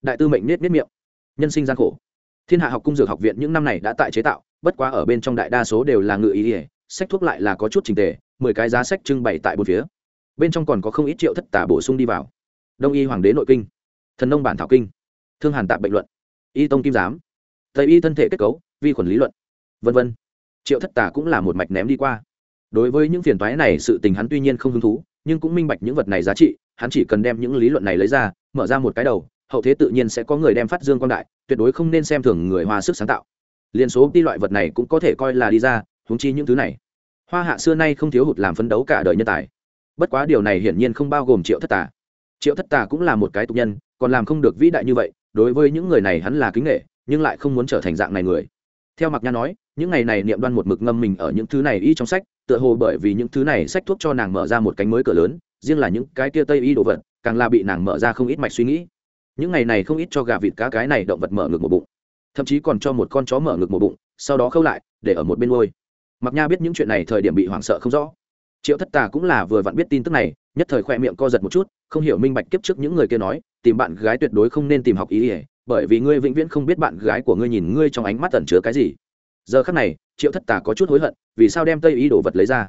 Đại tư mệnh nết nết miệng. Nhân sinh gian khổ. Thiên hạ học cung dược học viện những năm này đã tại chế tạo, bất quá ở bên trong đại đa số đều là ngự ý ỉa sách thuốc lại là có chút trình tề mười cái giá sách trưng bày tại bốn phía. Bên trong còn có không ít triệu thất tả bổ sung đi vào. Đông y hoàng đế nội kinh, thần nông bản thảo kinh, thương hàn tạp bệnh luận, y tông kim giám, tây y thân thể kết cấu, vi khuẩn lý luận v v triệu thất tả cũng là một mạch ném đi qua. Đối với những phiền toái này sự tình hắn tuy nhiên không hứng thú, nhưng cũng minh bạch những vật này giá trị, hắn chỉ cần đem những lý luận này lấy ra, mở ra một cái đầu, hậu thế tự nhiên sẽ có người đem phát dương quan đại, tuyệt đối không nên xem thường người hoa sức sáng tạo. Liên số đi loại vật này cũng có thể coi là đi ra húng chi những thứ này hoa hạ xưa nay không thiếu hụt làm phấn đấu cả đời nhân tài. Bất quá điều này hiển nhiên không bao gồm triệu thất tà. Triệu thất tà cũng là một cái tục nhân, còn làm không được vĩ đại như vậy, đối với những người này hắn là kính nghệ nhưng lại không muốn trở thành dạng này người. Theo mặc nha nói, những ngày này niệm đoan một mực ngâm mình ở những thứ này y trong sách, tựa hồ bởi vì những thứ này sách thuốc cho nàng mở ra một cánh mới cửa lớn, riêng là những cái kia tây y đồ vật, càng là bị nàng mở ra không ít mạch suy nghĩ. Những ngày này không ít cho gà vịt cá cái này động vật mở ngực một bụng, thậm chí còn cho một con chó mở ngực một bụng, sau đó khâu lại, để ở một bên ngôi mặc nha biết những chuyện này thời điểm bị hoảng sợ không rõ. Triệu thất tà cũng là vừa vặn biết tin tức này, nhất thời khoe miệng co giật một chút, không hiểu minh bạch kiếp trước những người kia nói, tìm bạn gái tuyệt đối không nên tìm học ý ỉa bởi vì ngươi vĩnh viễn không biết bạn gái của ngươi nhìn ngươi trong ánh mắt tẩn chứa cái gì. Giờ khắc này, triệu thất tà có chút hối hận, vì sao đem tây y đồ vật lấy ra?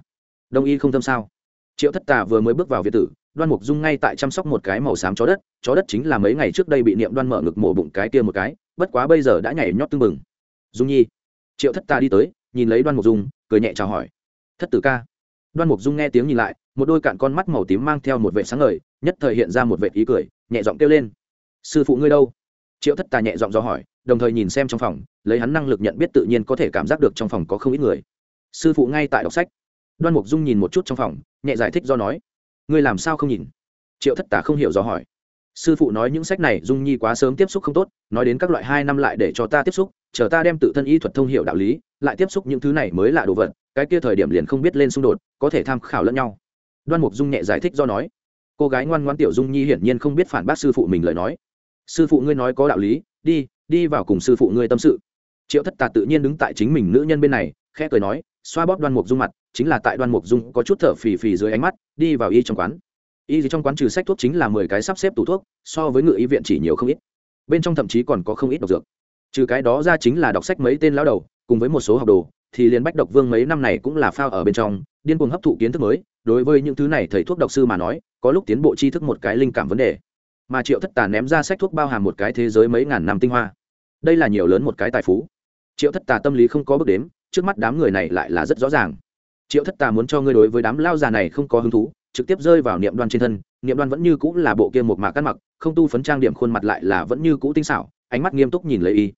Đông y không thâm sao? Triệu thất tà vừa mới bước vào việt tử, đoan mục dung ngay tại chăm sóc một cái màu xám chó đất chó đất chính là mấy ngày trước đây bị niệm đoan mở ngực mổ bụng cái kia một cái, bất quá bây giờ đã nhảy nhót tưng bừng. Dung nhi. Triệu thất tà đi tới, nhìn lấy đoan mục dung cười nhẹ chào hỏi. Thất tử ca. Đoan mục dung nghe tiếng nhìn lại, một đôi cạn con mắt màu tím mang theo một vệ sáng ngời, nhất thời hiện ra một vệ ý cười, nhẹ giọng kêu lên. Sư phụ ngươi đâu? Triệu thất tà nhẹ giọng do hỏi, đồng thời nhìn xem trong phòng, lấy hắn năng lực nhận biết tự nhiên có thể cảm giác được trong phòng có không ít người. Sư phụ ngay tại đọc sách. Đoan mục dung nhìn một chút trong phòng, nhẹ giải thích do nói. Ngươi làm sao không nhìn? Triệu thất tà không hiểu do hỏi. Sư phụ nói những sách này dung nhi quá sớm tiếp xúc không tốt, nói đến các loại hai năm lại để cho ta tiếp xúc chờ ta đem tự thân y thuật thông hiệu đạo lý, lại tiếp xúc những thứ này mới là đồ vật, cái kia thời điểm liền không biết lên xung đột, có thể tham khảo lẫn nhau. Đoan mục dung nhẹ giải thích do nói. Cô gái ngoan ngoan tiểu dung nhi hiển nhiên không biết phản bác sư phụ mình lời nói. Sư phụ ngươi nói có đạo lý, đi đi vào cùng sư phụ ngươi tâm sự. Triệu thất tà tự nhiên đứng tại chính mình nữ nhân bên này, khẽ cười nói, xoa bóp đoan mục dung mặt, chính là tại đoan mục dung có chút thở phì phì dưới ánh mắt, đi vào y trong quán. Y gì trong quán trừ sách thuốc chính là mười cái sắp xếp tủ thuốc, so với ngự y viện chỉ nhiều không ít. Bên trong thậm chí còn có không ít độc dược trừ cái đó ra chính là đọc sách mấy tên lão đầu, cùng với một số học đồ, thì liền bách độc vương mấy năm này cũng là phao ở bên trong, điên cuồng hấp thụ kiến thức mới. Đối với những thứ này thầy thuốc độc sư mà nói, có lúc tiến bộ tri thức một cái linh cảm vấn đề. Mà triệu thất tà ném ra sách thuốc bao hàm một cái thế giới mấy ngàn năm tinh hoa. Đây là nhiều lớn một cái tài phú. Triệu thất tà tâm lý không có bước đếm, trước mắt đám người này lại là rất rõ ràng. Triệu thất tà muốn cho ngươi đối với đám lao già này không có hứng thú, trực tiếp rơi vào niệm đoan trên thân. Niệm đoan vẫn như cũ là bộ kia một mạc cắt mặc, không tu phấn trang điểm khuôn mặt lại là vẫn như cũ tinh xảo, ánh mắt nghiêm túc nhìn lấy y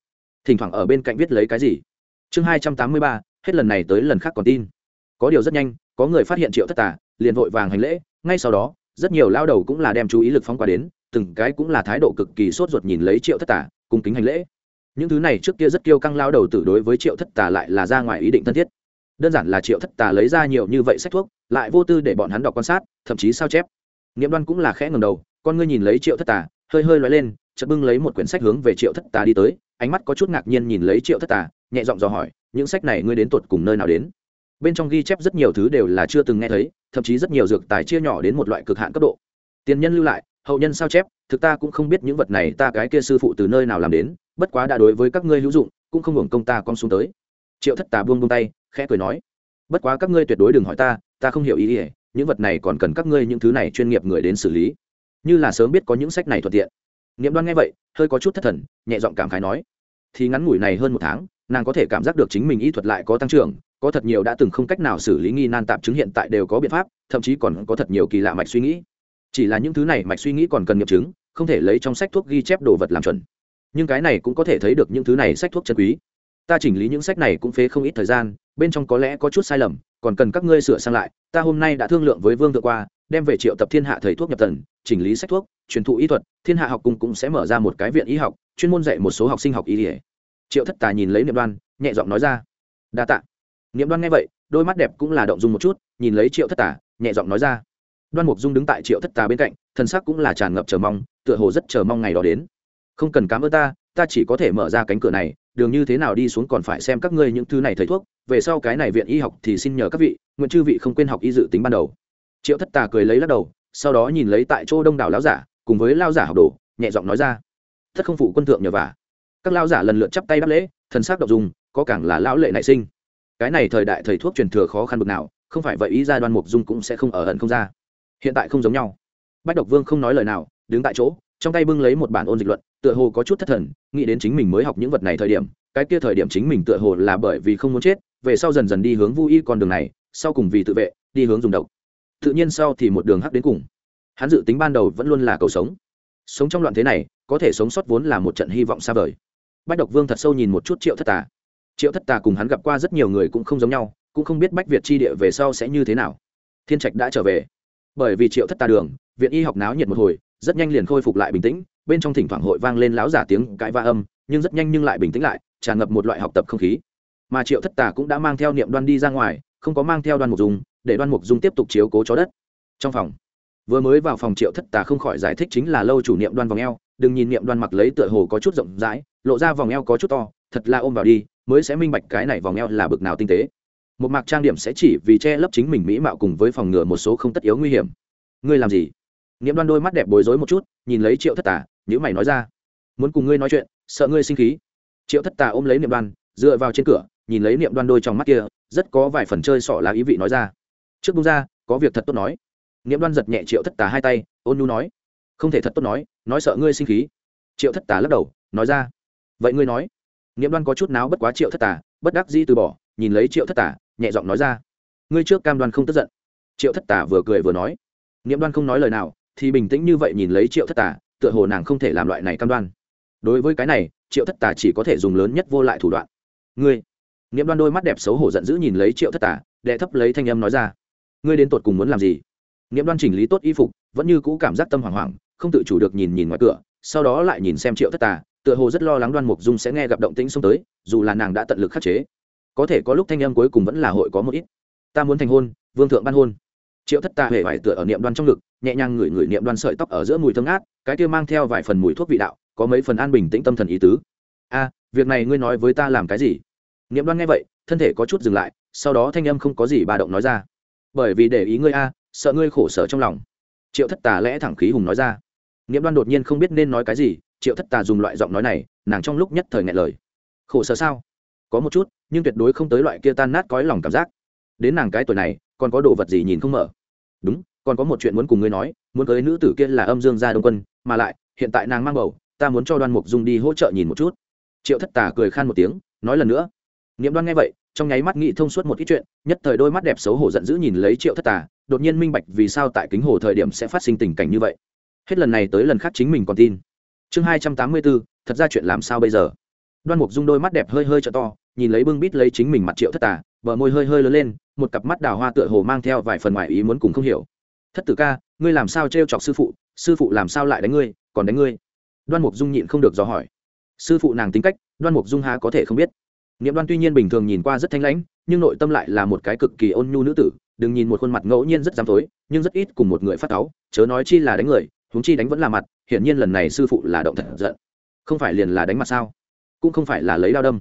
thỉnh thoảng ở bên cạnh viết lấy cái gì. Chương hai trăm tám mươi ba, hết lần này tới lần khác còn tin. Có điều rất nhanh, có người phát hiện triệu thất tà, liền vội vàng hành lễ, ngay sau đó, rất nhiều lao đầu cũng là đem chú ý lực phóng qua đến, từng cái cũng là thái độ cực kỳ sốt ruột nhìn lấy triệu thất tà, cung kính hành lễ. Những thứ này trước kia rất kiêu căng lao đầu tử đối với triệu thất tà lại là ra ngoài ý định thân thiết. Đơn giản là triệu thất tà lấy ra nhiều như vậy sách thuốc, lại vô tư để bọn hắn đọc quan sát, thậm chí sao chép. Nghiệm đoan cũng là khẽ ngầm đầu, con ngươi nhìn lấy triệu thất tà, hơi hơi loay lên, chợt bưng lấy một quyển sách hướng về triệu thất tà đi tới ánh mắt có chút ngạc nhiên nhìn lấy triệu thất tà, nhẹ giọng dò hỏi, những sách này ngươi đến tột cùng nơi nào đến? Bên trong ghi chép rất nhiều thứ đều là chưa từng nghe thấy, thậm chí rất nhiều dược tài chia nhỏ đến một loại cực hạn cấp độ. Tiền nhân lưu lại, hậu nhân sao chép, thực ta cũng không biết những vật này ta cái kia sư phụ từ nơi nào làm đến, bất quá đã đối với các ngươi hữu dụng, cũng không hưởng công ta con xuống tới. Triệu thất tà buông buông tay, khẽ cười nói, bất quá các ngươi tuyệt đối đừng hỏi ta ta không hiểu ý ỉa những vật này còn cần các ngươi những thứ này chuyên nghiệp người đến xử lý. Như là sớm biết có những sách này thuận tiện nghiệm đoan nghe vậy, hơi có chút thất thần, nhẹ giọng cảm khái nói, thì ngắn ngủi này hơn một tháng, nàng có thể cảm giác được chính mình y thuật lại có tăng trưởng, có thật nhiều đã từng không cách nào xử lý nghi nan tạp chứng hiện tại đều có biện pháp, thậm chí còn có thật nhiều kỳ lạ mạch suy nghĩ. Chỉ là những thứ này mạch suy nghĩ còn cần nghiệm chứng, không thể lấy trong sách thuốc ghi chép đồ vật làm chuẩn. Nhưng cái này cũng có thể thấy được những thứ này sách thuốc chân quý. Ta chỉnh lý những sách này cũng phế không ít thời gian, bên trong có lẽ có chút sai lầm, còn cần các ngươi sửa sang lại, ta hôm nay đã thương lượng với vương thượng qua, đem về triệu tập thiên hạ thầy thuốc nhập tần chỉnh lý sách thuốc truyền thụ y thuật, thiên hạ học cung cũng sẽ mở ra một cái viện y học, chuyên môn dạy một số học sinh học y ỉa triệu thất tà nhìn lấy niệm đoan, nhẹ giọng nói ra, đa tạ. Niệm đoan nghe vậy, đôi mắt đẹp cũng là động dung một chút, nhìn lấy triệu thất tà nhẹ giọng nói ra, đoan mục dung đứng tại triệu thất tà bên cạnh thân sắc cũng là tràn ngập chờ mong, tựa hồ rất chờ mong ngày đó đến. Không cần cám ơn ta ta chỉ có thể mở ra cánh cửa này, đường như thế nào đi xuống còn phải xem các ngươi những thứ này thầy thuốc, về sau cái này viện y học thì xin nhờ các vị, nguyện chư vị không quên học y dự tính ban đầu. Triệu thất tà cười lấy lắc đầu, sau đó nhìn lấy tại chỗ đông đảo láo giả cùng với lao giả học đồ, nhẹ giọng nói ra. Thất không phụ quân thượng nhờ vả. Các lao giả lần lượt chắp tay đáp lễ, thần sắc độc dùng có càng là lão lệ nảy sinh. Cái này thời đại thầy thuốc truyền thừa khó khăn bực nào, không phải vậy ý ra đoan mục dung cũng sẽ không ở ẩn không ra. Hiện tại không giống nhau. Bách độc vương không nói lời nào, đứng tại chỗ, trong tay bưng lấy một bản ôn dịch luận, tựa hồ có chút thất thần, nghĩ đến chính mình mới học những vật này thời điểm, cái kia thời điểm chính mình tựa hồ là bởi vì không muốn chết, về sau dần dần đi hướng vô y con đường này, sau cùng vì tự vệ, đi hướng dùng độc. Tự nhiên sau thì một đường hắc đến cùng hắn dự tính ban đầu vẫn luôn là cầu sống. Sống trong loạn thế này, có thể sống sót vốn là một trận hy vọng xa vời. Bách độc vương thật sâu nhìn một chút triệu thất tà. Triệu thất tà cùng hắn gặp qua rất nhiều người cũng không giống nhau, cũng không biết bách việt tri địa về sau sẽ như thế nào. Thiên trạch đã trở về. Bởi vì triệu thất tà đường, viện y học náo nhiệt một hồi, rất nhanh liền khôi phục lại bình tĩnh, bên trong thỉnh thoảng hội vang lên láo giả tiếng cãi va âm, nhưng rất nhanh nhưng lại bình tĩnh lại, tràn ngập một loại học tập không khí. Mà triệu thất tà cũng đã mang theo niệm đoan đi ra ngoài, không có mang theo đoan mục dung, để đoan mục dung tiếp tục chiếu cố chó đất. Trong phòng vừa mới vào phòng triệu thất tà không khỏi giải thích chính là lâu chủ niệm đoan vòng eo, đừng nhìn niệm đoan mặc lấy tựa hồ có chút rộng rãi, lộ ra vòng eo có chút to, thật là ôm vào đi, mới sẽ minh bạch cái này vòng eo là bực nào tinh tế. Một mạc trang điểm sẽ chỉ vì che lấp chính mình mỹ mạo cùng với phòng ngừa một số không tất yếu nguy hiểm. Ngươi làm gì? Niệm đoan đôi mắt đẹp bối rối một chút, nhìn lấy triệu thất tà nhữ mày nói ra. Muốn cùng ngươi nói chuyện, sợ ngươi sinh khí. Triệu thất tà ôm lấy niệm đoan, dựa vào trên cửa, nhìn lấy niệm đoan đôi trong mắt kia, rất có vài phần chơi sỏ lá ý vị nói ra. Trước bung ra, có việc thật tốt nói nghiễm đoan giật nhẹ triệu thất tà hai tay, ôn nhu nói, không thể thật tốt nói nói sợ ngươi sinh khí. Triệu thất tà lắc đầu, nói ra, vậy ngươi nói. Nghiễm đoan có chút náo bất quá triệu thất tà, bất đắc dĩ từ bỏ, nhìn lấy triệu thất tà, nhẹ giọng nói ra, ngươi trước cam đoan không tức giận. Triệu thất tà vừa cười vừa nói nghiễm đoan không nói lời nào, thì bình tĩnh như vậy nhìn lấy triệu thất tà, tựa hồ nàng không thể làm loại này cam đoan. Đối với cái này, triệu thất tà chỉ có thể dùng lớn nhất vô lại thủ đoạn. Ngươi? Nghiễm đoan đôi mắt đẹp xấu hổ giận dữ nhìn lấy triệu thất tà, đệ thấp lấy thanh âm nói ra, ngươi đến tột cùng muốn làm gì? Niệm đoan chỉnh lý tốt y phục, vẫn như cũ cảm giác tâm hoảng hoảng, không tự chủ được nhìn nhìn ngoài cửa, sau đó lại nhìn xem triệu thất tà, tựa hồ rất lo lắng đoan mục dung sẽ nghe gặp động tĩnh xông tới, dù là nàng đã tận lực khắc chế. Có thể có lúc thanh âm cuối cùng vẫn là hội có một ít. Ta muốn thành hôn, vương thượng ban hôn. Triệu thất tà hề vải tựa ở niệm đoan trong ngực, nhẹ nhàng ngửi ngửi niệm đoan sợi tóc ở giữa mùi thơm ngát, cái kia mang theo vài phần mùi thuốc vị đạo, có mấy phần an bình tĩnh tâm thần ý tứ. A, việc này ngươi nói với ta làm cái gì? Niệm đoan nghe vậy, thân thể có chút dừng lại, sau đó thanh âm không có gì bà động nói ra. Bởi vì để ý ngươi a sợ ngươi khổ sở trong lòng. Triệu thất tà lẽ thẳng khí hùng nói ra. Nghiệm đoan đột nhiên không biết nên nói cái gì, triệu thất tà dùng loại giọng nói này, nàng trong lúc nhất thời ngại lời. Khổ sở sao? Có một chút, nhưng tuyệt đối không tới loại kia tan nát cõi lòng cảm giác. Đến nàng cái tuổi này, còn có đồ vật gì nhìn không mở? Đúng, còn có một chuyện muốn cùng ngươi nói, muốn cưới nữ tử kia là âm dương gia đông quân, mà lại, hiện tại nàng mang bầu, ta muốn cho đoan mục dung đi hỗ trợ nhìn một chút. Triệu thất tà cười khan một tiếng, nói lần nữa. Nghiệm đoan nghe vậy trong nháy mắt nghĩ thông suốt một ít chuyện, nhất thời đôi mắt đẹp xấu hổ giận dữ nhìn lấy triệu thất tà, đột nhiên minh bạch vì sao tại kính hồ thời điểm sẽ phát sinh tình cảnh như vậy. Hết lần này tới lần khác chính mình còn tin. Chương hai trăm tám mươi bốn, thật ra chuyện làm sao bây giờ? Đoan mục dung đôi mắt đẹp hơi hơi t to, nhìn lấy bưng bít lấy chính mình mặt triệu thất tà, bờ môi hơi hơi lớn lên, một cặp mắt đào hoa tựa hồ mang theo vài phần ngoài ý muốn cùng không hiểu. Thất tử ca, ngươi làm sao t chọc sư phụ? Sư phụ làm sao lại đánh ngươi? Còn đánh ngươi? Đoan mục dung nhịn không được dò hỏi. Sư phụ nàng tính cách, đoan mục dung há có thể không biết niệm đoan tuy nhiên bình thường nhìn qua rất thanh lãnh, nhưng nội tâm lại là một cái cực kỳ ôn nhu nữ tử, đừng nhìn một khuôn mặt ngẫu nhiên rất dám tối nhưng rất ít cùng một người phát cáu, chớ nói chi là đánh người, huống chi đánh vẫn là mặt, hiển nhiên lần này sư phụ là động thật giận. Không phải liền là đánh mặt sao? Cũng không phải là lấy đao đâm.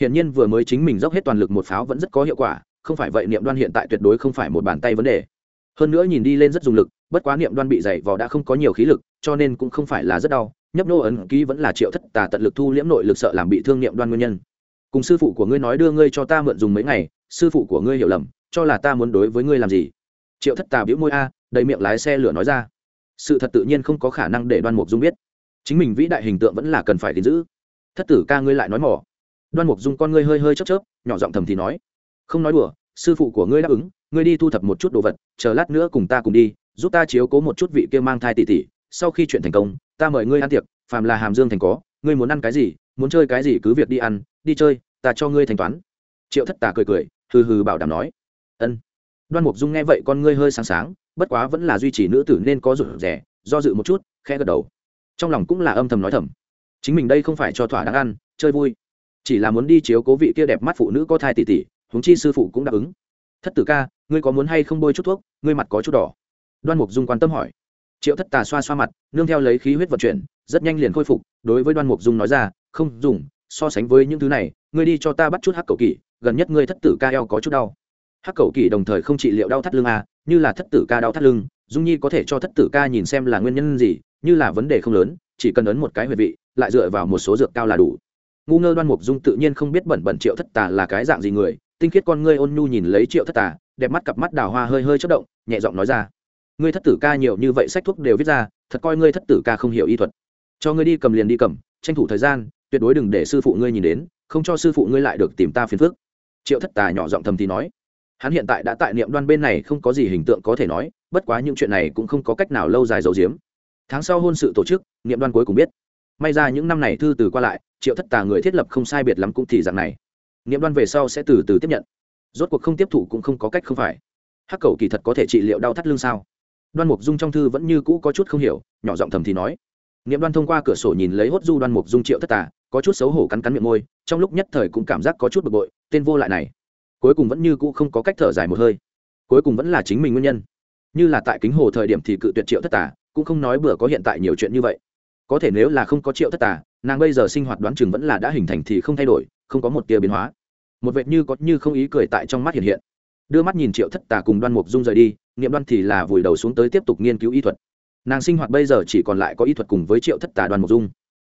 Hiển nhiên vừa mới chính mình dốc hết toàn lực một pháo vẫn rất có hiệu quả, không phải vậy niệm đoan hiện tại tuyệt đối không phải một bàn tay vấn đề. Hơn nữa nhìn đi lên rất dùng lực, bất quá niệm đoan bị dày vò đã không có nhiều khí lực, cho nên cũng không phải là rất đau, nhấp nô ấn ký vẫn là triệu thất tà tận lực thu liễm nội lực sợ làm bị thương niệm đoan nguyên nhân cùng sư phụ của ngươi nói đưa ngươi cho ta mượn dùng mấy ngày, sư phụ của ngươi hiểu lầm, cho là ta muốn đối với ngươi làm gì? Triệu thất tà biễu môi a, đầy miệng lái xe lửa nói ra. Sự thật tự nhiên không có khả năng để đoan mục dung biết. Chính mình vĩ đại hình tượng vẫn là cần phải gìn giữ. Thất tử ca ngươi lại nói mỏ. Đoan mục dung con ngươi hơi hơi chớp chớp, nhỏ giọng thầm thì nói. Không nói đùa, sư phụ của ngươi đáp ứng, ngươi đi thu thập một chút đồ vật, chờ lát nữa cùng ta cùng đi, giúp ta chiếu cố một chút vị kia mang thai tỷ tỷ, sau khi chuyện thành công, ta mời ngươi ăn tiệc, phàm là hàm dương thành có, ngươi muốn ăn cái gì muốn chơi cái gì cứ việc đi ăn, đi chơi, ta cho ngươi thanh toán. Triệu thất tà cười cười, hừ hừ bảo đảm nói. Ân. Đoan mục dung nghe vậy con ngươi hơi sáng sáng, bất quá vẫn là duy trì nữ tử nên có rủi rẻ do dự một chút, khẽ gật đầu. Trong lòng cũng là âm thầm nói thầm. Chính mình đây không phải cho thỏa đáng ăn, chơi vui. Chỉ là muốn đi chiếu cố vị kia đẹp mắt phụ nữ có thai tỷ tỷ, huống chi sư phụ cũng đáp ứng. Thất tử ca, ngươi có muốn hay không bôi chút thuốc, ngươi mặt có chút đỏ. Đoan mục dung quan tâm hỏi. Triệu thất tà xoa xoa mặt, nương theo lấy khí huyết vận chuyển, rất nhanh liền khôi phục, đối với đoan mục dung nói ra không dùng so sánh với những thứ này ngươi đi cho ta bắt chút hắc cầu kỳ gần nhất ngươi thất tử ca eo có chút đau. Hắc cầu kỳ đồng thời không trị liệu đau thắt lưng à, như là thất tử ca đau thắt lưng dung nhi có thể cho thất tử ca nhìn xem là nguyên nhân gì như là vấn đề không lớn chỉ cần ấn một cái huyệt vị lại dựa vào một số dược cao là đủ. Ngu ngơ đoan mục dung tự nhiên không biết bẩn bẩn triệu thất tà là cái dạng gì người tinh khiết con ngươi ôn nhu nhìn lấy triệu thất tà đẹp mắt cặp mắt đào hoa hơi hơi chất động nhẹ giọng nói ra. Ngươi thất tử ca nhiều như vậy sách thuốc đều viết ra thật coi ngươi thất tử ca không hiểu y thuật. Cho ngươi đi cầm liền đi cầm tranh thủ thời gian tuyệt đối đừng để sư phụ ngươi nhìn đến, không cho sư phụ ngươi lại được tìm ta phiền phức. Triệu thất tà nhỏ giọng thầm thì nói. Hắn hiện tại đã tại niệm đoan bên này không có gì hình tượng có thể nói, bất quá những chuyện này cũng không có cách nào lâu dài giấu giếm. Tháng sau hôn sự tổ chức, niệm đoan cuối cùng biết. May ra những năm này thư từ qua lại, triệu thất tà người thiết lập không sai biệt lắm cũng thì dạng này. Niệm đoan về sau sẽ từ từ tiếp nhận. Rốt cuộc không tiếp thủ cũng không có cách không phải. Hắc cầu kỳ thật có thể trị liệu đau thắt lưng sao? Đoan mục dung trong thư vẫn như cũ có chút không hiểu, nhỏ giọng thầm thì nói. Niệm đoan thông qua cửa sổ nhìn lấy hốt du đoan mục dung triệu thất tà có chút xấu hổ cắn cắn miệng môi, trong lúc nhất thời cũng cảm giác có chút bực bội, tên vô lại này. Cuối cùng vẫn như cũ không có cách thở dài một hơi. Cuối cùng vẫn là chính mình nguyên nhân. Như là tại kính hồ thời điểm thì cự tuyệt triệu thất tà, cũng không nói bừa có hiện tại nhiều chuyện như vậy. Có thể nếu là không có triệu thất tà, nàng bây giờ sinh hoạt đoán chừng vẫn là đã hình thành thì không thay đổi, không có một tia biến hóa. Một vệt như có như không ý cười tại trong mắt hiện hiện. Đưa mắt nhìn triệu thất tà cùng đoan mục dung rời đi nghiệm đoan thì là vùi đầu xuống tới tiếp tục nghiên cứu y thuật. Nàng sinh hoạt bây giờ chỉ còn lại có y thuật cùng với triệu thất tà đoan mục dung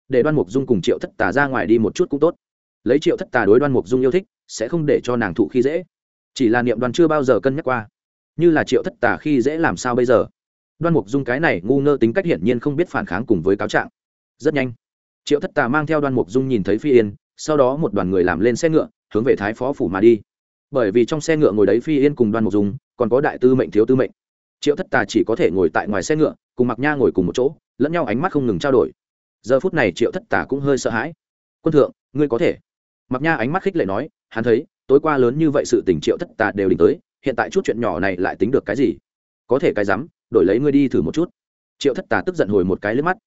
để đoan mục dung cùng triệu thất tà ra ngoài đi một chút cũng tốt. Lấy triệu thất tà đối đoan mục dung yêu thích, sẽ không để cho nàng thụ khi dễ. Chỉ là niệm đoan chưa bao giờ cân nhắc qua. Như là triệu thất tà khi dễ làm sao bây giờ? Đoan mục dung cái này ngu ngơ tính cách hiển nhiên không biết phản kháng cùng với cáo trạng. Rất nhanh, triệu thất tà mang theo đoan mục dung nhìn thấy phi yên, sau đó một đoàn người làm lên xe ngựa, hướng về thái phó phủ mà đi. Bởi vì trong xe ngựa ngồi đấy phi yên cùng đoan mục dung, còn có đại tư mệnh thiếu tư mệnh. Triệu thất tà chỉ có thể ngồi tại ngoài xe ngựa, cùng mặc nha ngồi cùng một chỗ, lẫn nhau ánh mắt không ngừng trao đổi giờ phút này triệu thất tả cũng hơi sợ hãi. Quân thượng, ngươi có thể. Mặc nha ánh mắt khích lệ nói, hắn thấy, tối qua lớn như vậy sự tình triệu thất tả đều đỉnh tới, hiện tại chút chuyện nhỏ này lại tính được cái gì? Có thể cái dám, đổi lấy ngươi đi thử một chút. Triệu thất tả tức giận hồi một cái lướt mắt.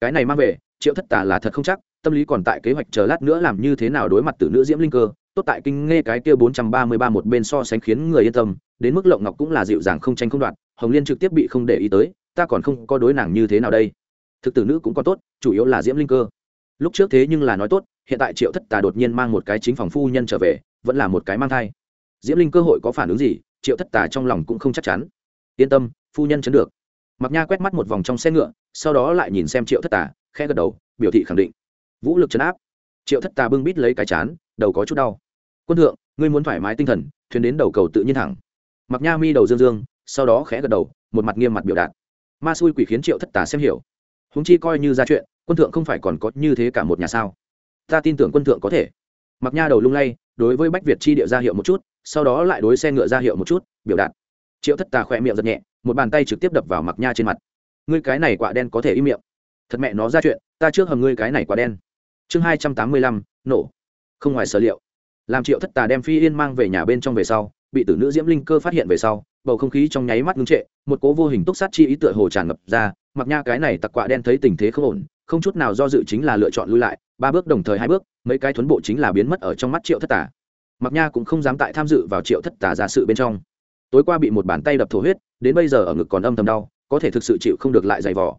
Cái này mang về, triệu thất tả là thật không chắc, tâm lý còn tại kế hoạch chờ lát nữa làm như thế nào đối mặt từ nữ diễm linh cơ. Tốt tại kinh nghe cái kia bốn trăm ba mươi ba một bên so sánh khiến người yên tâm, đến mức lộng ngọc cũng là dịu dàng không tranh không đoạt, hồng liên trực tiếp bị không để ý tới, ta còn không có đối nàng như thế nào đây thực tử nữ cũng còn tốt, chủ yếu là diễm linh cơ. Lúc trước thế nhưng là nói tốt, hiện tại triệu thất tà đột nhiên mang một cái chính phòng phu nhân trở về, vẫn là một cái mang thai. Diễm linh cơ hội có phản ứng gì, triệu thất tà trong lòng cũng không chắc chắn. Yên tâm, phu nhân chấn được. Mặc nha quét mắt một vòng trong xe ngựa, sau đó lại nhìn xem triệu thất tà khe gật đầu, biểu thị khẳng định. Vũ lực chấn áp. Triệu thất tà bưng bít lấy cái chán, đầu có chút đau. Quân thượng, ngươi muốn thoải mái tinh thần, thuyền đến đầu cầu tự nhiên thẳng. Mặc nha mi đầu dương dương, sau đó khẽ gật đầu, một mặt nghiêm mặt biểu đạt. Ma xui quỷ khiến triệu thất tà xem hiểu húng chi coi như ra chuyện, quân thượng không phải còn có như thế cả một nhà sao? Ta tin tưởng quân thượng có thể. Mặc nha đầu lung lay, đối với bách việt chi địa ra hiệu một chút, sau đó lại đối xe ngựa ra hiệu một chút, biểu đạt. Triệu thất tà khỏe miệng giật nhẹ, một bàn tay trực tiếp đập vào mặc nha trên mặt. Ngươi cái này quả đen có thể im miệng. Thật mẹ nó ra chuyện, ta trước hầm ngươi cái này quả đen. Chương hai trăm tám mươi lăm, nổ. Không ngoài sở liệu. Làm triệu thất tà đem phi yên mang về nhà bên trong về sau bị tử nữ diễm linh cơ phát hiện về sau, bầu không khí trong nháy mắt ngưng trệ, một cố vô hình túc sát chi ý tựa hồ tràn ngập ra, mặc nha cái này tặc quạ đen thấy tình thế không ổn, không chút nào do dự chính là lựa chọn lui lại, ba bước đồng thời hai bước, mấy cái thuấn bộ chính là biến mất ở trong mắt triệu thất tà. Mặc nha cũng không dám tại tham dự vào triệu thất tà ra sự bên trong. Tối qua bị một bàn tay đập thổ huyết, đến bây giờ ở ngực còn âm thầm đau, có thể thực sự chịu không được lại dày vỏ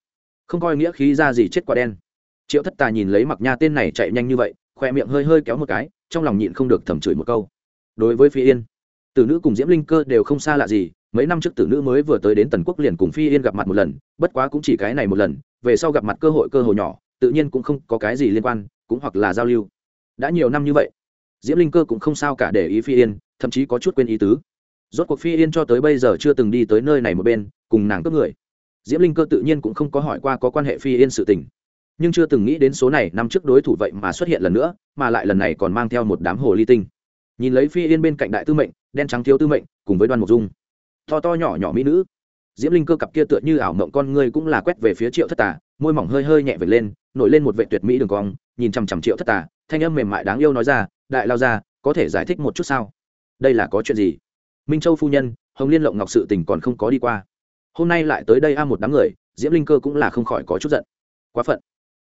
không coi nghĩa khí ra gì chết quả đen. Triệu thất tà nhìn lấy mặc nha tên này chạy nhanh như vậy, khoe miệng hơi hơi kéo một cái, trong lòng nhịn không được thầm chửi một câu. Đối với phi yên tử nữ cùng diễm linh cơ đều không xa lạ gì, mấy năm trước tử nữ mới vừa tới đến tần quốc liền cùng phi yên gặp mặt một lần, bất quá cũng chỉ cái này một lần, về sau gặp mặt cơ hội cơ hội nhỏ, tự nhiên cũng không có cái gì liên quan, cũng hoặc là giao lưu. Đã nhiều năm như vậy, diễm linh cơ cũng không sao cả để ý phi yên, thậm chí có chút quên ý tứ. Rốt cuộc phi yên cho tới bây giờ chưa từng đi tới nơi này một bên, cùng nàng cướp người. Diễm linh cơ tự nhiên cũng không có hỏi qua có quan hệ phi yên sự tình. Nhưng chưa từng nghĩ đến số này năm trước đối thủ vậy mà xuất hiện lần nữa, mà lại lần này còn mang theo một đám hồ ly tinh nhìn lấy phi yên bên cạnh đại tư mệnh, đen trắng thiếu tư mệnh, cùng với đoan mục dung. To to nhỏ nhỏ mỹ nữ. Diễm linh cơ cặp kia tựa như ảo mộng con người cũng là quét về phía triệu thất tà, môi mỏng hơi hơi nhẹ về lên, nổi lên một vệ tuyệt mỹ đường cong, nhìn chằm chằm triệu thất tà, thanh âm mềm mại đáng yêu nói ra, đại lao ra có thể giải thích một chút sao? Đây là có chuyện gì? Minh châu phu nhân, hồng liên lộng ngọc sự tình còn không có đi qua. Hôm nay lại tới đây a một đám người, diễm linh cơ cũng là không khỏi có chút giận. Quá phận,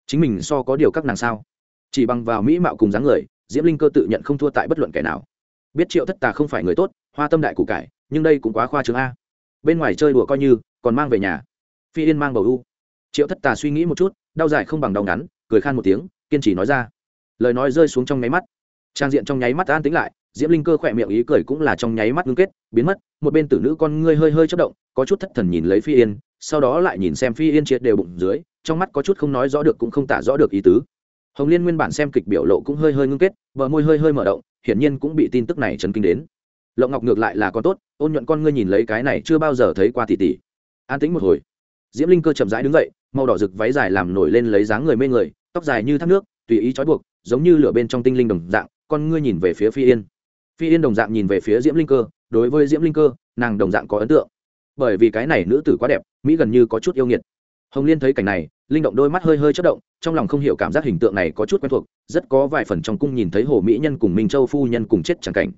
chính mình so có điều các nàng sao? Chỉ bằng vào mỹ mạo cùng dáng người diễm linh cơ tự nhận không thua tại bất luận kẻ nào biết triệu thất tà không phải người tốt hoa tâm đại củ cải nhưng đây cũng quá khoa trương a bên ngoài chơi đùa coi như còn mang về nhà phi yên mang bầu u triệu thất tà suy nghĩ một chút đau dài không bằng đau ngắn cười khan một tiếng kiên trì nói ra lời nói rơi xuống trong nháy mắt trang diện trong nháy mắt an tính lại diễm linh cơ khỏe miệng ý cười cũng là trong nháy mắt ngưng kết biến mất một bên tử nữ con ngươi hơi hơi chất động có chút thất thần nhìn lấy phi yên sau đó lại nhìn xem phi yên triệt đều bụng dưới trong mắt có chút không nói rõ được cũng không tả rõ được ý tứ hồng liên nguyên bản xem kịch biểu lộ cũng hơi hơi ngưng kết, bờ môi hơi hơi mở động, hiển nhiên cũng bị tin tức này chấn kinh đến. Lộng ngọc ngược lại là con tốt, ôn nhuận con ngươi nhìn lấy cái này chưa bao giờ thấy qua tỷ tỷ. An tĩnh một hồi, diễm linh cơ chậm rãi đứng dậy, màu đỏ rực váy dài làm nổi lên lấy dáng người mê người, tóc dài như thác nước, tùy ý trói buộc, giống như lửa bên trong tinh linh đồng dạng, con ngươi nhìn về phía phi yên. Phi yên đồng dạng nhìn về phía diễm linh cơ, đối với diễm linh cơ, nàng đồng dạng có ấn tượng. Bởi vì cái này nữ tử quá đẹp, mỹ gần như có chút yêu nghiệt. Hồng liên thấy cảnh này linh động đôi mắt hơi hơi chất động, trong lòng không hiểu cảm giác hình tượng này có chút quen thuộc, rất có vài phần trong cung nhìn thấy hồ mỹ nhân cùng minh châu phu nhân cùng chết chẳng cảnh.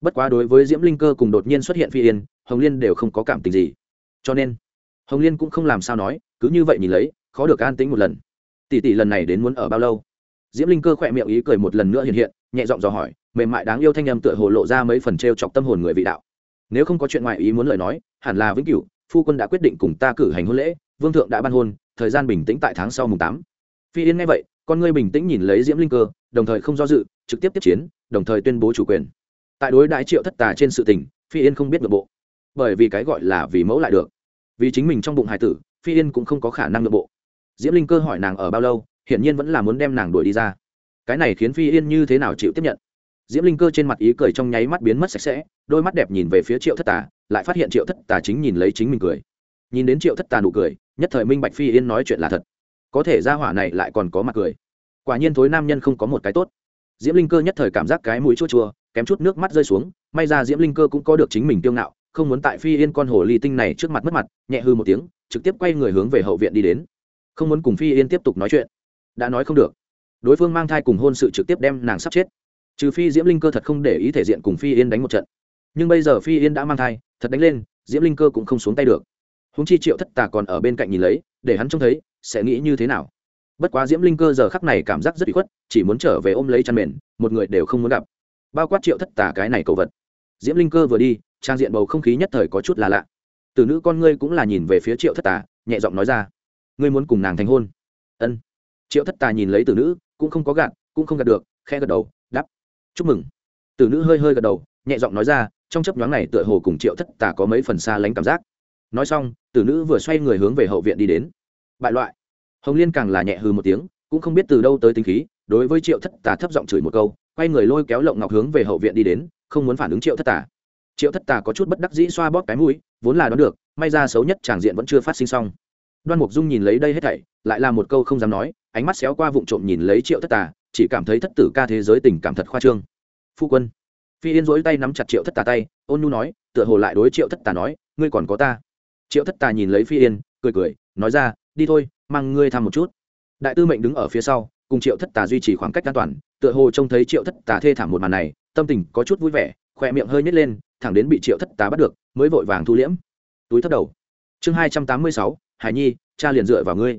Bất quá đối với diễm linh cơ cùng đột nhiên xuất hiện phi yên, hồng liên đều không có cảm tình gì. Cho nên, hồng liên cũng không làm sao nói, cứ như vậy nhìn lấy, khó được an tĩnh một lần. Tỷ tỷ lần này đến muốn ở bao lâu? Diễm linh cơ khỏe miệng ý cười một lần nữa hiện hiện, nhẹ giọng dò hỏi, mềm mại đáng yêu thanh âm tựa hồ lộ ra mấy phần t r e o chọc tâm hồn người vị đạo. Nếu không có chuyện ngoại ý muốn lời nói, hẳn là vĩnh cửu, phu quân đã quyết định cùng ta cử hành hôn lễ vương thượng đã ban hôn, thời gian bình tĩnh tại tháng sau mùng tám. Phi yên nghe vậy, con ngươi bình tĩnh nhìn lấy diễm linh cơ, đồng thời không do dự, trực tiếp tiếp chiến, đồng thời tuyên bố chủ quyền. Tại đối đại triệu thất tà trên sự tình, phi yên không biết nội bộ. Bởi vì cái gọi là vì mẫu lại được. Vì chính mình trong bụng hải tử, phi yên cũng không có khả năng nội bộ. Diễm linh cơ hỏi nàng ở bao lâu, hiển nhiên vẫn là muốn đem nàng đuổi đi ra. Cái này khiến phi yên như thế nào chịu tiếp nhận? Diễm linh cơ trên mặt ý cười trong nháy mắt biến mất sạch sẽ, đôi mắt đẹp nhìn về phía triệu thất tà, lại phát hiện triệu thất tà chính nhìn lấy chính mình cười. Nhìn đến triệu thất tà nụ cười nhất thời minh bạch phi yên nói chuyện là thật. Có thể ra hỏa này lại còn có mặt cười. Quả nhiên thối nam nhân không có một cái tốt. Diễm linh cơ nhất thời cảm giác cái mũi chua chua, kém chút nước mắt rơi xuống, may ra diễm linh cơ cũng có được chính mình tiêu ngạo, không muốn tại phi yên con hồ ly tinh này trước mặt mất mặt, nhẹ hư một tiếng, trực tiếp quay người hướng về hậu viện đi đến. Không muốn cùng phi yên tiếp tục nói chuyện. Đã nói không được. Đối phương mang thai cùng hôn sự trực tiếp đem nàng sắp chết. Trừ phi diễm linh cơ thật không để ý thể diện cùng phi yên đánh một trận. Nhưng bây giờ phi yên đã mang thai, thật đánh lên, diễm linh cơ cũng không xuống tay được húng chi triệu thất tà còn ở bên cạnh nhìn lấy, để hắn trông thấy, sẽ nghĩ như thế nào. Bất quá diễm linh cơ giờ khắc này cảm giác rất bị khuất, chỉ muốn trở về ôm lấy chăn mền, một người đều không muốn gặp. Bao quát triệu thất tà cái này cầu vật. Diễm linh cơ vừa đi, trang diện bầu không khí nhất thời có chút là lạ. Từ nữ con ngươi cũng là nhìn về phía triệu thất tà, nhẹ giọng nói ra, ngươi muốn cùng nàng thành hôn? Ân. Triệu thất tà nhìn lấy từ nữ, cũng không có gạt, cũng không gạt được khe gật đầu đắp chúc mừng. Từ nữ hơi hơi gật đầu, nhẹ giọng nói ra, trong chấp nhoáng này tựa hồ cùng triệu thất tà có mấy phần xa lánh cảm giác nói xong, tử nữ vừa xoay người hướng về hậu viện đi đến. Bại loại. Hồng liên càng là nhẹ hư một tiếng, cũng không biết từ đâu tới tính khí, đối với triệu thất tà thấp giọng chửi một câu, quay người lôi kéo lộng ngọc hướng về hậu viện đi đến, không muốn phản ứng triệu thất tà. Triệu thất tà có chút bất đắc dĩ xoa bóp cái mũi, vốn là đoán được, may ra xấu nhất tràng diện vẫn chưa phát sinh xong. Đoan mục dung nhìn lấy đây hết thảy, lại là một câu không dám nói, ánh mắt xéo qua vụng trộm nhìn lấy triệu thất tà, chỉ cảm thấy thất tử ca thế giới tình cảm thật khoa trương. Phu quân. Phi yên dỗi tay nắm chặt triệu thất tà tay, ôn nhu nói, tựa hồ lại đối triệu thất tà nói, ngươi còn có ta triệu thất tà nhìn lấy phi yên, cười cười, nói ra, đi thôi, mang ngươi thăm một chút. Đại tư mệnh đứng ở phía sau, cùng triệu thất tà duy trì khoảng cách an toàn, tựa hồ trông thấy triệu thất tà thê thảm một màn này, tâm tình có chút vui vẻ, khỏe miệng hơi nhét lên, thẳng đến bị triệu thất tà bắt được, mới vội vàng thu liễm. Túi thất đầu. Chương hai trăm tám mươi sáu, hải nhi, cha liền dựa vào ngươi.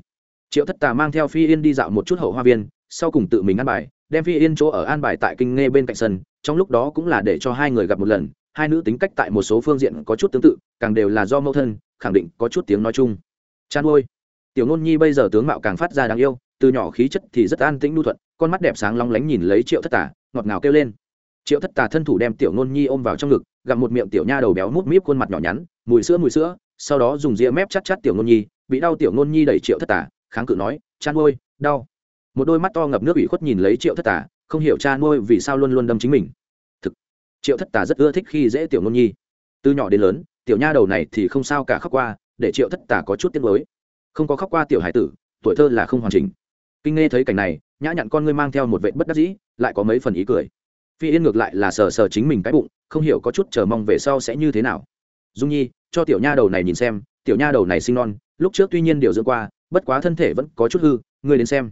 Triệu thất tà mang theo phi yên đi dạo một chút hậu hoa viên, sau cùng tự mình ăn bài, đem phi yên chỗ ở an bài tại kinh nghe bên cạnh sân, trong lúc đó cũng là để cho hai người gặp một lần hai nữ tính cách tại một số phương diện có chút tương tự, càng đều là do mẫu thân, khẳng định có chút tiếng nói chung. Chăn ôi tiểu ngôn nhi bây giờ tướng mạo càng phát ra đáng yêu, từ nhỏ khí chất thì rất an tĩnh nu thuận, con mắt đẹp sáng long lánh nhìn lấy triệu thất tà, ngọt ngào kêu lên. Triệu thất tà thân thủ đem tiểu ngôn nhi ôm vào trong ngực, gặm một miệng tiểu nha đầu béo mút míp khuôn mặt nhỏ nhắn, mùi sữa mùi sữa, sau đó dùng ria mép chắt chắt tiểu ngôn nhi, bị đau tiểu ngôn nhi đẩy triệu thất tà, kháng cự nói, chan ôi đau. Một đôi mắt to ngập nước ủy khuất nhìn lấy triệu thất tà, không hiểu cha nuôi vì sao luôn luôn đâm chính mình triệu thất tà rất ưa thích khi dễ tiểu ngôn nhi. Từ nhỏ đến lớn, tiểu nha đầu này thì không sao cả khóc qua, để triệu thất tà có chút tiếc mới không có khóc qua tiểu hải tử, tuổi thơ là không hoàn chỉnh. Kinh nghe thấy cảnh này, nhã nhặn con ngươi mang theo một vệ bất đắc dĩ, lại có mấy phần ý cười. Phi yên ngược lại là sờ sờ chính mình cái bụng, không hiểu có chút chờ mong về sau sẽ như thế nào. Dung nhi, cho tiểu nha đầu này nhìn xem, tiểu nha đầu này sinh non, lúc trước tuy nhiên điều dưỡng qua, bất quá thân thể vẫn có chút hư, ngươi đến xem.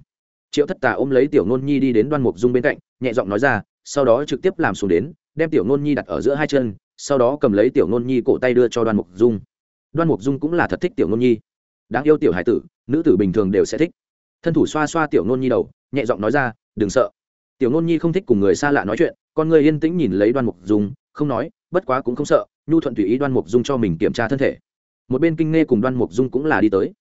Triệu thất tà ôm lấy tiểu nôn nhi đi đến đoan mục dung bên cạnh, nhẹ giọng nói ra, sau đó trực tiếp làm xuống đến đem tiểu nôn nhi đặt ở giữa hai chân, sau đó cầm lấy tiểu nôn nhi cổ tay đưa cho đoan mục dung. Đoan mục dung cũng là thật thích tiểu nôn nhi. Đáng yêu tiểu hải tử, nữ tử bình thường đều sẽ thích. Thân thủ xoa xoa tiểu nôn nhi đầu, nhẹ giọng nói ra, đừng sợ. Tiểu nôn nhi không thích cùng người xa lạ nói chuyện, con người yên tĩnh nhìn lấy đoan mục dung, không nói, bất quá cũng không sợ, nhu thuận tùy ý đoan mục dung cho mình kiểm tra thân thể. Một bên kinh nghe cùng đoan mục dung cũng là đi tới.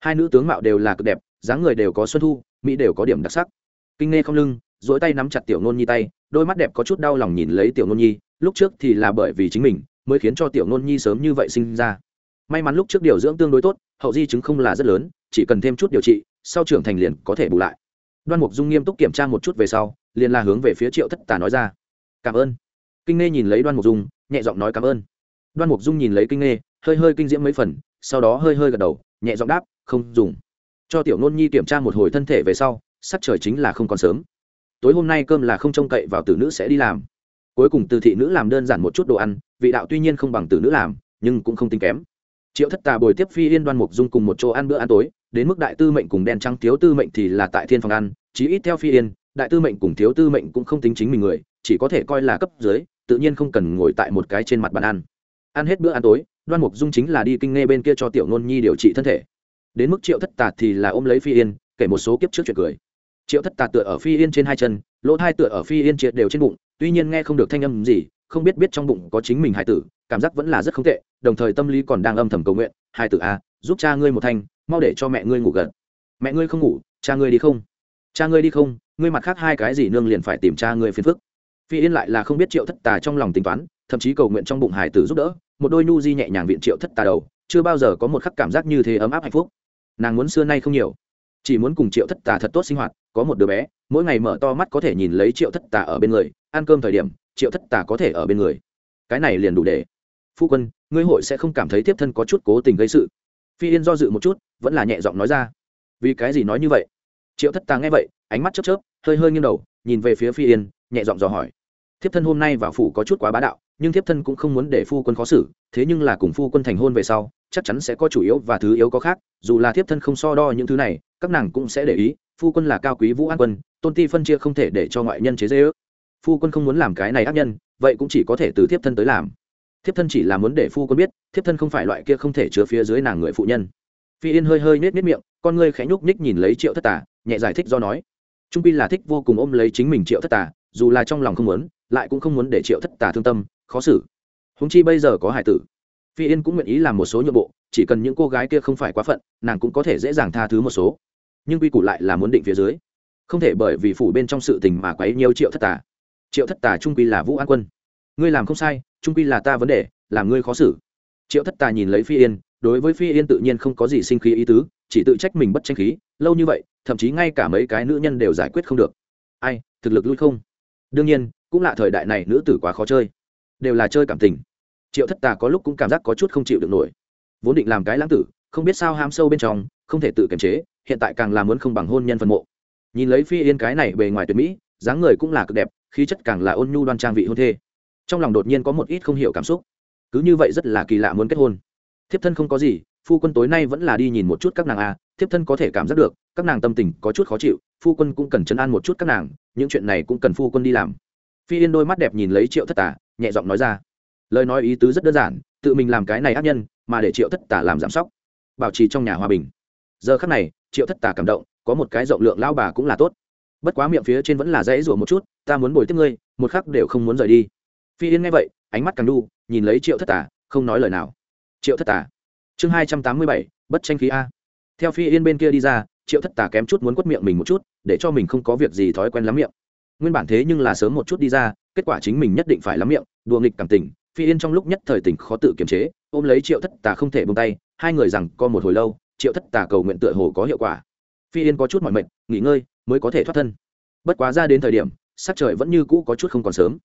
Hai nữ tướng mạo đều là cực đẹp, dáng người đều có xuân thu, mỹ đều có điểm đặc sắc. Kinh nghe không lưng dỗi tay nắm chặt tiểu nôn nhi tay, đôi mắt đẹp có chút đau lòng nhìn lấy tiểu nôn nhi, lúc trước thì là bởi vì chính mình mới khiến cho tiểu nôn nhi sớm như vậy sinh ra. May mắn lúc trước điều dưỡng tương đối tốt, hậu di chứng không là rất lớn, chỉ cần thêm chút điều trị, sau trưởng thành liền có thể bù lại. Đoan mục dung nghiêm túc kiểm tra một chút về sau, liền là hướng về phía triệu thất tà nói ra. Cảm ơn. Kinh nghe nhìn lấy đoan mục dung, nhẹ giọng nói cảm ơn. Đoan mục dung nhìn lấy kinh nghe hơi hơi kinh diễm mấy phần, sau đó hơi hơi gật đầu, nhẹ giọng đáp, không dùng. Cho tiểu nôn nhi kiểm tra một hồi thân thể về sau, sắc trời chính là không còn sớm tối hôm nay cơm là không trông cậy vào tử nữ sẽ đi làm. Cuối cùng từ thị nữ làm đơn giản một chút đồ ăn, vị đạo tuy nhiên không bằng tử nữ làm, nhưng cũng không tính kém. Triệu thất tà bồi tiếp phi yên đoan mục dung cùng một chỗ ăn bữa ăn tối, đến mức đại tư mệnh cùng đen trắng thiếu tư mệnh thì là tại thiên phòng ăn, chí ít theo phi yên, đại tư mệnh cùng thiếu tư mệnh cũng không tính chính mình người, chỉ có thể coi là cấp dưới, tự nhiên không cần ngồi tại một cái trên mặt bàn ăn. Ăn hết bữa ăn tối, đoan mục dung chính là đi kinh nghe bên kia cho tiểu nôn nhi điều trị thân thể. Đến mức triệu thất tà thì là ôm lấy phi yên, kể một số kiếp trước chuyện cười triệu thất tà tựa ở phi yên trên hai chân, lỗ thai tựa ở phi yên triệt đều trên bụng, tuy nhiên nghe không được thanh âm gì, không biết biết trong bụng có chính mình hải tử, cảm giác vẫn là rất không tệ, đồng thời tâm lý còn đang âm thầm cầu nguyện hải tử a giúp cha ngươi một thanh, mau để cho mẹ ngươi ngủ gần mẹ ngươi không ngủ, cha ngươi đi không. Cha ngươi đi không, ngươi mặt khác hai cái gì nương liền phải tìm cha ngươi phiền phức. Phi yên lại là không biết triệu thất tà trong lòng tính toán, thậm chí cầu nguyện trong bụng hải tử giúp đỡ, một đôi nu di nhẹ nhàng viện triệu thất tà đầu, chưa bao giờ có một khắc cảm giác như thế ấm áp hạnh phúc. Nàng muốn xưa nay không nhiều chỉ muốn cùng triệu thất tà thật tốt sinh hoạt, có một đứa bé, mỗi ngày mở to mắt có thể nhìn lấy triệu thất tà ở bên người, ăn cơm thời điểm, triệu thất tà có thể ở bên người. Cái này liền đủ để. Phu quân, ngươi hội sẽ không cảm thấy tiếp thân có chút cố tình gây sự. Phi yên do dự một chút, vẫn là nhẹ giọng nói ra. Vì cái gì nói như vậy? Triệu thất tà nghe vậy, ánh mắt chớp chớp, hơi hơi nghiêng đầu, nhìn về phía phi yên, nhẹ giọng dò hỏi. Thiếp thân hôm nay vào phủ có chút quá bá đạo, nhưng thiếp thân cũng không muốn để phu quân khó xử, thế nhưng là cùng phu quân thành hôn về sau, chắc chắn sẽ có chủ yếu và thứ yếu có khác, dù là thiếp thân không so đo những thứ này các nàng cũng sẽ để ý, phu quân là cao quý vũ an quân, tôn ti phân chia không thể để cho ngoại nhân chế dễ ước. Phu quân không muốn làm cái này ác nhân, vậy cũng chỉ có thể từ thiếp thân tới làm. Thiếp thân chỉ là muốn để phu quân biết, thiếp thân không phải loại kia không thể chứa phía dưới nàng người phụ nhân. Phi yên hơi hơi nết nết miệng, con ngươi khẽ nhúc nhích nhìn lấy triệu thất tà, nhẹ giải thích do nói. Trung pi là thích vô cùng ôm lấy chính mình triệu thất tà, dù là trong lòng không muốn, lại cũng không muốn để triệu thất tà thương tâm, khó xử. Húng chi bây giờ có hải tử. Phi yên cũng nguyện ý làm một số nhượng bộ, chỉ cần những cô gái kia không phải quá phận, nàng cũng có thể dễ dàng tha thứ một số nhưng quy củ lại là muốn định phía dưới. Không thể bởi vì phủ bên trong sự tình mà quấy nhiều triệu thất tà. Triệu thất tà trung quy là vũ an quân. Ngươi làm không sai, trung quy là ta vấn đề, làm ngươi khó xử. Triệu thất tà nhìn lấy phi yên, đối với phi yên tự nhiên không có gì sinh khí ý tứ, chỉ tự trách mình bất tranh khí, lâu như vậy, thậm chí ngay cả mấy cái nữ nhân đều giải quyết không được. Ai, thực lực lui không? Đương nhiên, cũng là thời đại này nữ tử quá khó chơi. Đều là chơi cảm tình. Triệu thất tà có lúc cũng cảm giác có chút không chịu được nổi. Vốn định làm cái lãng tử, không biết sao ham sâu bên trong, không thể tự kiềm chế hiện tại càng là muốn không bằng hôn nhân phân mộ. Nhìn lấy phi yên cái này bề ngoài tuyệt mỹ dáng người cũng là cực đẹp khí chất càng là ôn nhu đoan trang vị hôn thê. Trong lòng đột nhiên có một ít không hiểu cảm xúc. Cứ như vậy rất là kỳ lạ muốn kết hôn. Thiếp thân không có gì phu quân tối nay vẫn là đi nhìn một chút các nàng a à, thiếp thân có thể cảm giác được các nàng tâm tình có chút khó chịu phu quân cũng cần chấn an một chút các nàng những chuyện này cũng cần phu quân đi làm. Phi yên đôi mắt đẹp nhìn lấy triệu thất tả nhẹ giọng nói ra. Lời nói ý tứ rất đơn giản tự mình làm cái này ác nhân mà để triệu thất tả làm giảm sóc. Bảo trì trong nhà hòa bình giờ khắc này, triệu thất tà cảm động, có một cái rộng lượng lao bà cũng là tốt. Bất quá miệng phía trên vẫn là dãy rủa một chút, ta muốn bồi tiếp ngươi, một khắc đều không muốn rời đi. Phi yên nghe vậy, ánh mắt càng đu, nhìn lấy triệu thất tà, không nói lời nào. Triệu thất tà, chương hai trăm tám mươi bảy, bất tranh khí a. Theo phi yên bên kia đi ra, triệu thất tà kém chút muốn quất miệng mình một chút, để cho mình không có việc gì thói quen lắm miệng. Nguyên bản thế nhưng là sớm một chút đi ra, kết quả chính mình nhất định phải lắm miệng, đùa nghịch cảm tình, phi yên trong lúc nhất thời tình khó tự kiềm chế, ôm lấy triệu thất tà không thể bông tay, hai người rằng co một hồi lâu triệu thất tà cầu nguyện tựa hồ có hiệu quả. Phi yên có chút mọi mệt, nghỉ ngơi mới có thể thoát thân. Bất quá ra đến thời điểm, sắc trời vẫn như cũ có chút không còn sớm.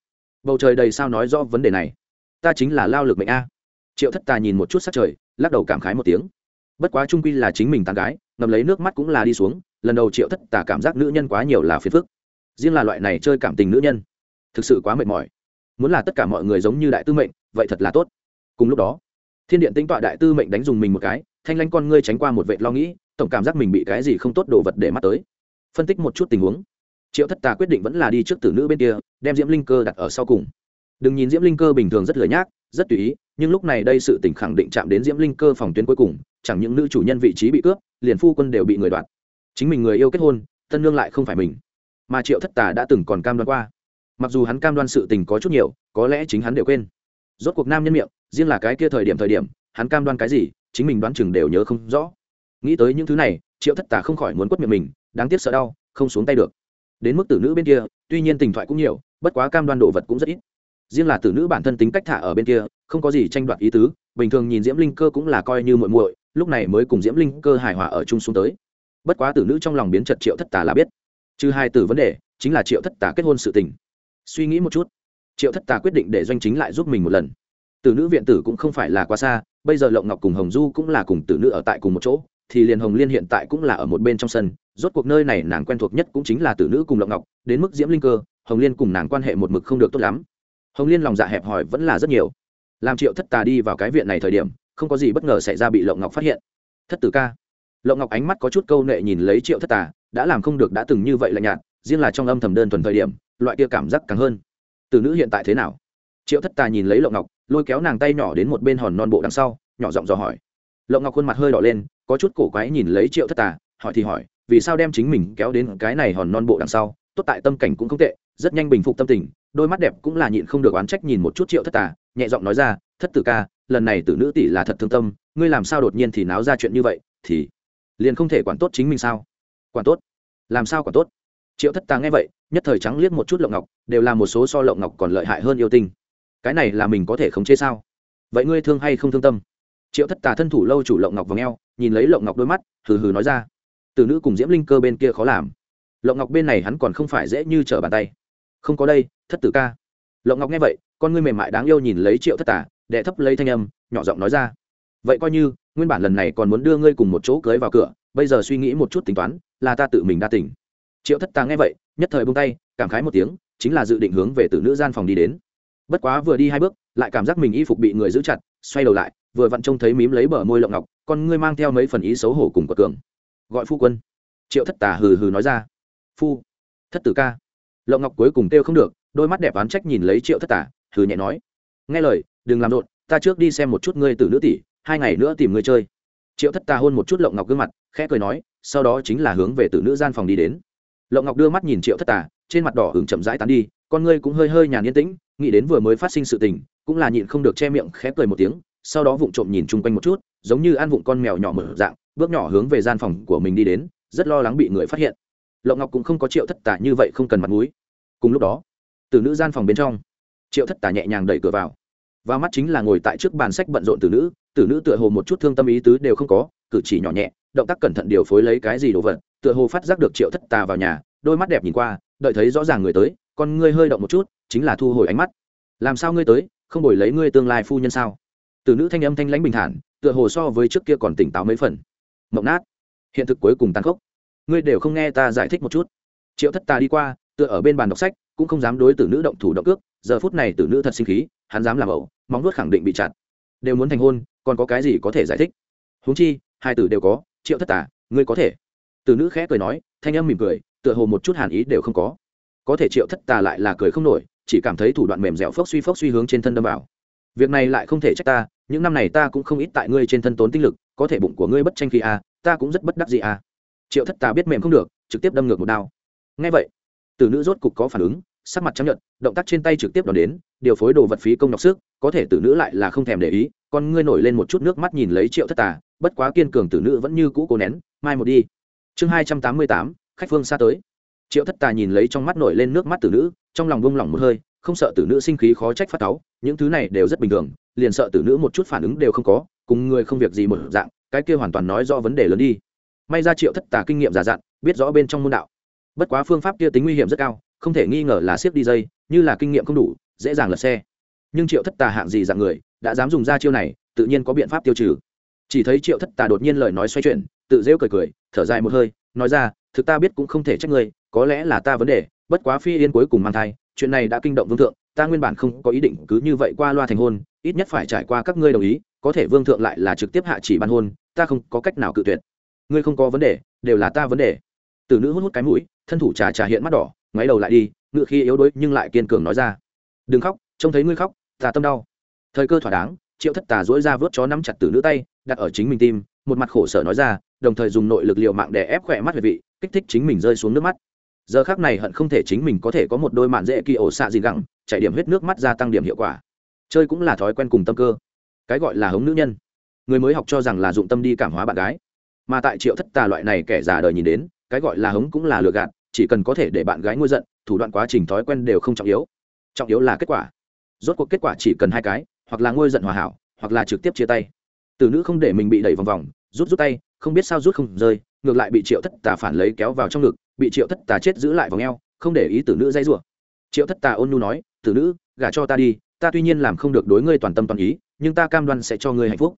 Bầu trời đầy sao nói rõ vấn đề này. Ta chính là lao lực mệnh a. Triệu thất tà nhìn một chút sắc trời, lắc đầu cảm khái một tiếng. Bất quá trung quy là chính mình tàn gái, ngầm lấy nước mắt cũng là đi xuống, lần đầu triệu thất tà cảm giác nữ nhân quá nhiều là phiền phức. Riêng là loại này chơi cảm tình nữ nhân, thực sự quá mệt mỏi. Muốn là tất cả mọi người giống như đại tư mệnh, vậy thật là tốt. Cùng lúc đó thiên điện tính tọa đại tư mệnh đánh dùng mình một cái, thanh lanh con ngươi tránh qua một vệ lo nghĩ, tổng cảm giác mình bị cái gì không tốt đồ vật để mắt tới. Phân tích một chút tình huống. Triệu thất tà quyết định vẫn là đi trước tử nữ bên kia, đem diễm linh cơ đặt ở sau cùng. Đừng nhìn diễm linh cơ bình thường rất lười nhác, rất tùy ý, nhưng lúc này đây sự tỉnh khẳng định chạm đến diễm linh cơ phòng tuyến cuối cùng, chẳng những nữ chủ nhân vị trí bị cướp, liền phu quân đều bị người đoạt. Chính mình người yêu kết hôn, tân lương lại không phải mình. Mà triệu thất tà đã từng còn cam đoan qua. Mặc dù hắn cam đoan sự tình có chút nhiều, có lẽ chính hắn đều quên rốt cuộc nam nhân miệng, riêng là cái kia thời điểm thời điểm, hắn cam đoan cái gì, chính mình đoán chừng đều nhớ không rõ. Nghĩ tới những thứ này, triệu thất tà không khỏi muốn quất miệng mình, đáng tiếc sợ đau, không xuống tay được. Đến mức tử nữ bên kia, tuy nhiên tình thoại cũng nhiều, bất quá cam đoan đồ vật cũng rất ít. Riêng là tử nữ bản thân tính cách thả ở bên kia, không có gì tranh đoạt ý tứ, bình thường nhìn diễm linh cơ cũng là coi như muội muội, lúc này mới cùng diễm linh cơ hài hòa ở chung xuống tới. Bất quá tử nữ trong lòng biến trật triệu thất tà là biết. Trừ hai từ vấn đề, chính là triệu thất tà kết hôn sự tình. Suy nghĩ một chút triệu thất tà quyết định để doanh chính lại giúp mình một lần. Tử nữ viện tử cũng không phải là quá xa, bây giờ lộng ngọc cùng hồng du cũng là cùng tử nữ ở tại cùng một chỗ, thì liền hồng liên hiện tại cũng là ở một bên trong sân, rốt cuộc nơi này nàng quen thuộc nhất cũng chính là tử nữ cùng lộng ngọc, đến mức diễm linh cơ, hồng liên cùng nàng quan hệ một mực không được tốt lắm. Hồng liên lòng dạ hẹp hòi vẫn là rất nhiều. Làm triệu thất tà đi vào cái viện này thời điểm, không có gì bất ngờ xảy ra bị lộng ngọc phát hiện. Thất tử ca. Lộng ngọc ánh mắt có chút câu nệ nhìn lấy triệu thất tà, đã làm không được đã từng như vậy lạnh nhạt, riêng là trong âm thầm đơn thuần thời điểm, loại kia cảm giác càng hơn từ nữ hiện tại thế nào? Triệu thất tà nhìn lấy lộng ngọc, lôi kéo nàng tay nhỏ đến một bên hòn non bộ đằng sau, nhỏ giọng dò hỏi. Lộng ngọc khuôn mặt hơi đỏ lên, có chút cổ quái nhìn lấy triệu thất tà hỏi thì hỏi, vì sao đem chính mình kéo đến cái này hòn non bộ đằng sau? Tốt tại tâm cảnh cũng không tệ, rất nhanh bình phục tâm tình, đôi mắt đẹp cũng là nhịn không được oán trách nhìn một chút triệu thất tà nhẹ giọng nói ra, thất tử ca, lần này tử nữ tỷ là thật thương tâm, ngươi làm sao đột nhiên thì náo ra chuyện như vậy, thì liền không thể quản tốt chính mình sao? Quản tốt. Làm sao quản tốt? Triệu thất tà nghe vậy nhất thời trắng liếc một chút lộng ngọc, đều là một số so lộng ngọc còn lợi hại hơn yêu tinh. Cái này là mình có thể khống chế sao? Vậy ngươi thương hay không thương tâm? Triệu thất tà thân thủ lâu chủ lộng ngọc vào ngheo nhìn lấy lộng ngọc đôi mắt, hừ hừ nói ra. Từ nữ cùng diễm linh cơ bên kia khó làm. Lộng ngọc bên này hắn còn không phải dễ như trở bàn tay. Không có đây, thất tử ca. Lộng ngọc nghe vậy, con ngươi mềm mại đáng yêu nhìn lấy triệu thất tà, đệ thấp lấy thanh âm, nhỏ giọng nói ra. Vậy coi như, nguyên bản lần này còn muốn đưa ngươi cùng một chỗ cưới vào cửa, bây giờ suy nghĩ một chút tính toán, là ta tự mình đa tỉnh triệu thất tà nghe vậy nhất thời bông tay, cảm khái một tiếng, chính là dự định hướng về từ nữ gian phòng đi đến. Bất quá vừa đi hai bước, lại cảm giác mình y phục bị người giữ chặt, xoay đầu lại, vừa vặn trông thấy mím lấy bờ môi lộng ngọc, con ngươi mang theo mấy phần ý xấu hổ cùng quật cường. Gọi phu quân. Triệu thất tà hừ hừ nói ra. Phu. Thất tử ca. Lộng ngọc cuối cùng kêu không được, đôi mắt đẹp oán trách nhìn lấy triệu thất tà, hừ nhẹ nói. Nghe lời, đừng làm rộn, ta trước đi xem một chút ngươi từ nữ tỷ, hai ngày nữa tìm ngươi chơi. Triệu thất tà hôn một chút lộng ngọc gương mặt, khẽ cười nói, sau đó chính là hướng về từ nữ gian phòng đi đến lộng ngọc đưa mắt nhìn triệu thất tà, trên mặt đỏ hứng chậm rãi tán đi, con ngươi cũng hơi hơi nhàn yên tĩnh, nghĩ đến vừa mới phát sinh sự tình, cũng là nhịn không được che miệng khé cười một tiếng, sau đó vụng trộm nhìn chung quanh một chút, giống như ăn vụng con mèo nhỏ mở dạng, bước nhỏ hướng về gian phòng của mình đi đến, rất lo lắng bị người phát hiện. Lộng ngọc cũng không có triệu thất tà như vậy không cần mặt mũi. Cùng lúc đó, từ nữ gian phòng bên trong, triệu thất tà nhẹ nhàng đẩy cửa vào. Và mắt chính là ngồi tại trước bàn sách bận rộn từ nữ từ nữ tựa hồ một chút thương tâm ý tứ đều không có, cử chỉ nhỏ nhẹ, động tác cẩn thận điều phối lấy cái gì đồ vật tựa hồ phát giác được triệu thất tà vào nhà, đôi mắt đẹp nhìn qua, đợi thấy rõ ràng người tới, con ngươi hơi động một chút, chính là thu hồi ánh mắt. Làm sao ngươi tới, không đổi lấy ngươi tương lai phu nhân sao? Tử nữ thanh âm thanh lãnh bình thản, tựa hồ so với trước kia còn tỉnh táo mấy phần. Mộng nát. Hiện thực cuối cùng tàn khốc. Ngươi đều không nghe ta giải thích một chút. Triệu thất tà đi qua, tựa ở bên bàn đọc sách, cũng không dám đối tử nữ động thủ động cước. giờ phút này tử nữ thật sinh khí, hắn dám làm ẩu, móng nuốt khẳng định bị chặt. Đều muốn thành hôn, còn có cái gì có thể giải thích? Huống chi, hai tử đều có, triệu thất tà, ngươi có thể từ nữ khẽ cười nói thanh âm mỉm cười tựa hồ một chút hàn ý đều không có. Có thể triệu thất tà lại là cười không nổi chỉ cảm thấy thủ đoạn mềm dẻo phốc suy phốc suy hướng trên thân đâm vào. Việc này lại không thể trách ta những năm này ta cũng không ít tại ngươi trên thân tốn tinh lực có thể bụng của ngươi bất tranh khi a à, ta cũng rất bất đắc gì a. À. triệu thất tà biết mềm không được trực tiếp đâm ngược một đao. Ngay vậy từ nữ rốt cục có phản ứng sắc mặt chấp nhận động tác trên tay trực tiếp đón đến điều phối đồ vật phí công nhọc sức có thể tử nữ lại là không thèm để ý con ngươi nổi lên một chút nước mắt nhìn lấy triệu thất tà bất quá kiên cường tử nữ vẫn như cũ cố nén mai một đi chương hai trăm tám mươi tám, khách phương xa tới. Triệu thất tà nhìn lấy trong mắt nổi lên nước mắt tử nữ, trong lòng bông lỏng một hơi, không sợ tử nữ sinh khí khó trách phát táo những thứ này đều rất bình thường, liền sợ tử nữ một chút phản ứng đều không có, cùng người không việc gì một dạng, cái kia hoàn toàn nói rõ vấn đề lớn đi. May ra triệu thất tà kinh nghiệm già dặn biết rõ bên trong môn đạo. Bất quá phương pháp kia tính nguy hiểm rất cao, không thể nghi ngờ là siết đi dây, như là kinh nghiệm không đủ, dễ dàng lật xe. Nhưng triệu thất tà hạng gì dạng người, đã dám dùng ra chiêu này, tự nhiên có biện pháp tiêu trừ. Chỉ thấy triệu thất tà đột nhiên lời nói xoay chuyển tự rêu cười cười, thở dài một hơi, nói ra, thực ta biết cũng không thể trách ngươi, có lẽ là ta vấn đề, bất quá phi yên cuối cùng mang thai, chuyện này đã kinh động vương thượng, ta nguyên bản không có ý định cứ như vậy qua loa thành hôn, ít nhất phải trải qua các ngươi đồng ý, có thể vương thượng lại là trực tiếp hạ chỉ ban hôn, ta không có cách nào cự tuyệt. Ngươi không có vấn đề, đều là ta vấn đề. Từ nữ hút hút cái mũi, thân thủ trà trà hiện mắt đỏ, ngoáy đầu lại đi, ngựa khi yếu đuối nhưng lại kiên cường nói ra, đừng khóc, trông thấy ngươi khóc, ta tâm đau. Thời cơ thỏa đáng, triệu thất tà dỗi ra vớt chó nắm chặt từ nữ tay, đặt ở chính mình tim, một mặt khổ sở nói ra đồng thời dùng nội lực liệu mạng để ép khỏe mắt về vị, kích thích chính mình rơi xuống nước mắt. Giờ khác này hận không thể chính mình có thể có một đôi mạn dễ kỳ ổ xạ gì gẳng chạy điểm huyết nước mắt gia tăng điểm hiệu quả. Chơi cũng là thói quen cùng tâm cơ. Cái gọi là hống nữ nhân. Người mới học cho rằng là dụng tâm đi cảm hóa bạn gái. Mà tại triệu thất tà loại này kẻ già đời nhìn đến, cái gọi là hống cũng là lừa gạt, chỉ cần có thể để bạn gái ngôi giận, thủ đoạn quá trình thói quen đều không trọng yếu. Trọng yếu là kết quả. Rốt cuộc kết quả chỉ cần hai cái, hoặc là ngôi giận hòa hảo, hoặc là trực tiếp chia tay. Từ nữ không để mình bị đẩy vòng vòng, rút rút tay không biết sao rút không rơi, ngược lại bị triệu thất tà phản lấy kéo vào trong ngực, bị triệu thất tà chết giữ lại vòng ngheo không để ý tử nữ dây rủa. Triệu thất tà ôn nu nói, tử nữ, gả cho ta đi, ta tuy nhiên làm không được đối ngươi toàn tâm toàn ý, nhưng ta cam đoan sẽ cho ngươi hạnh phúc.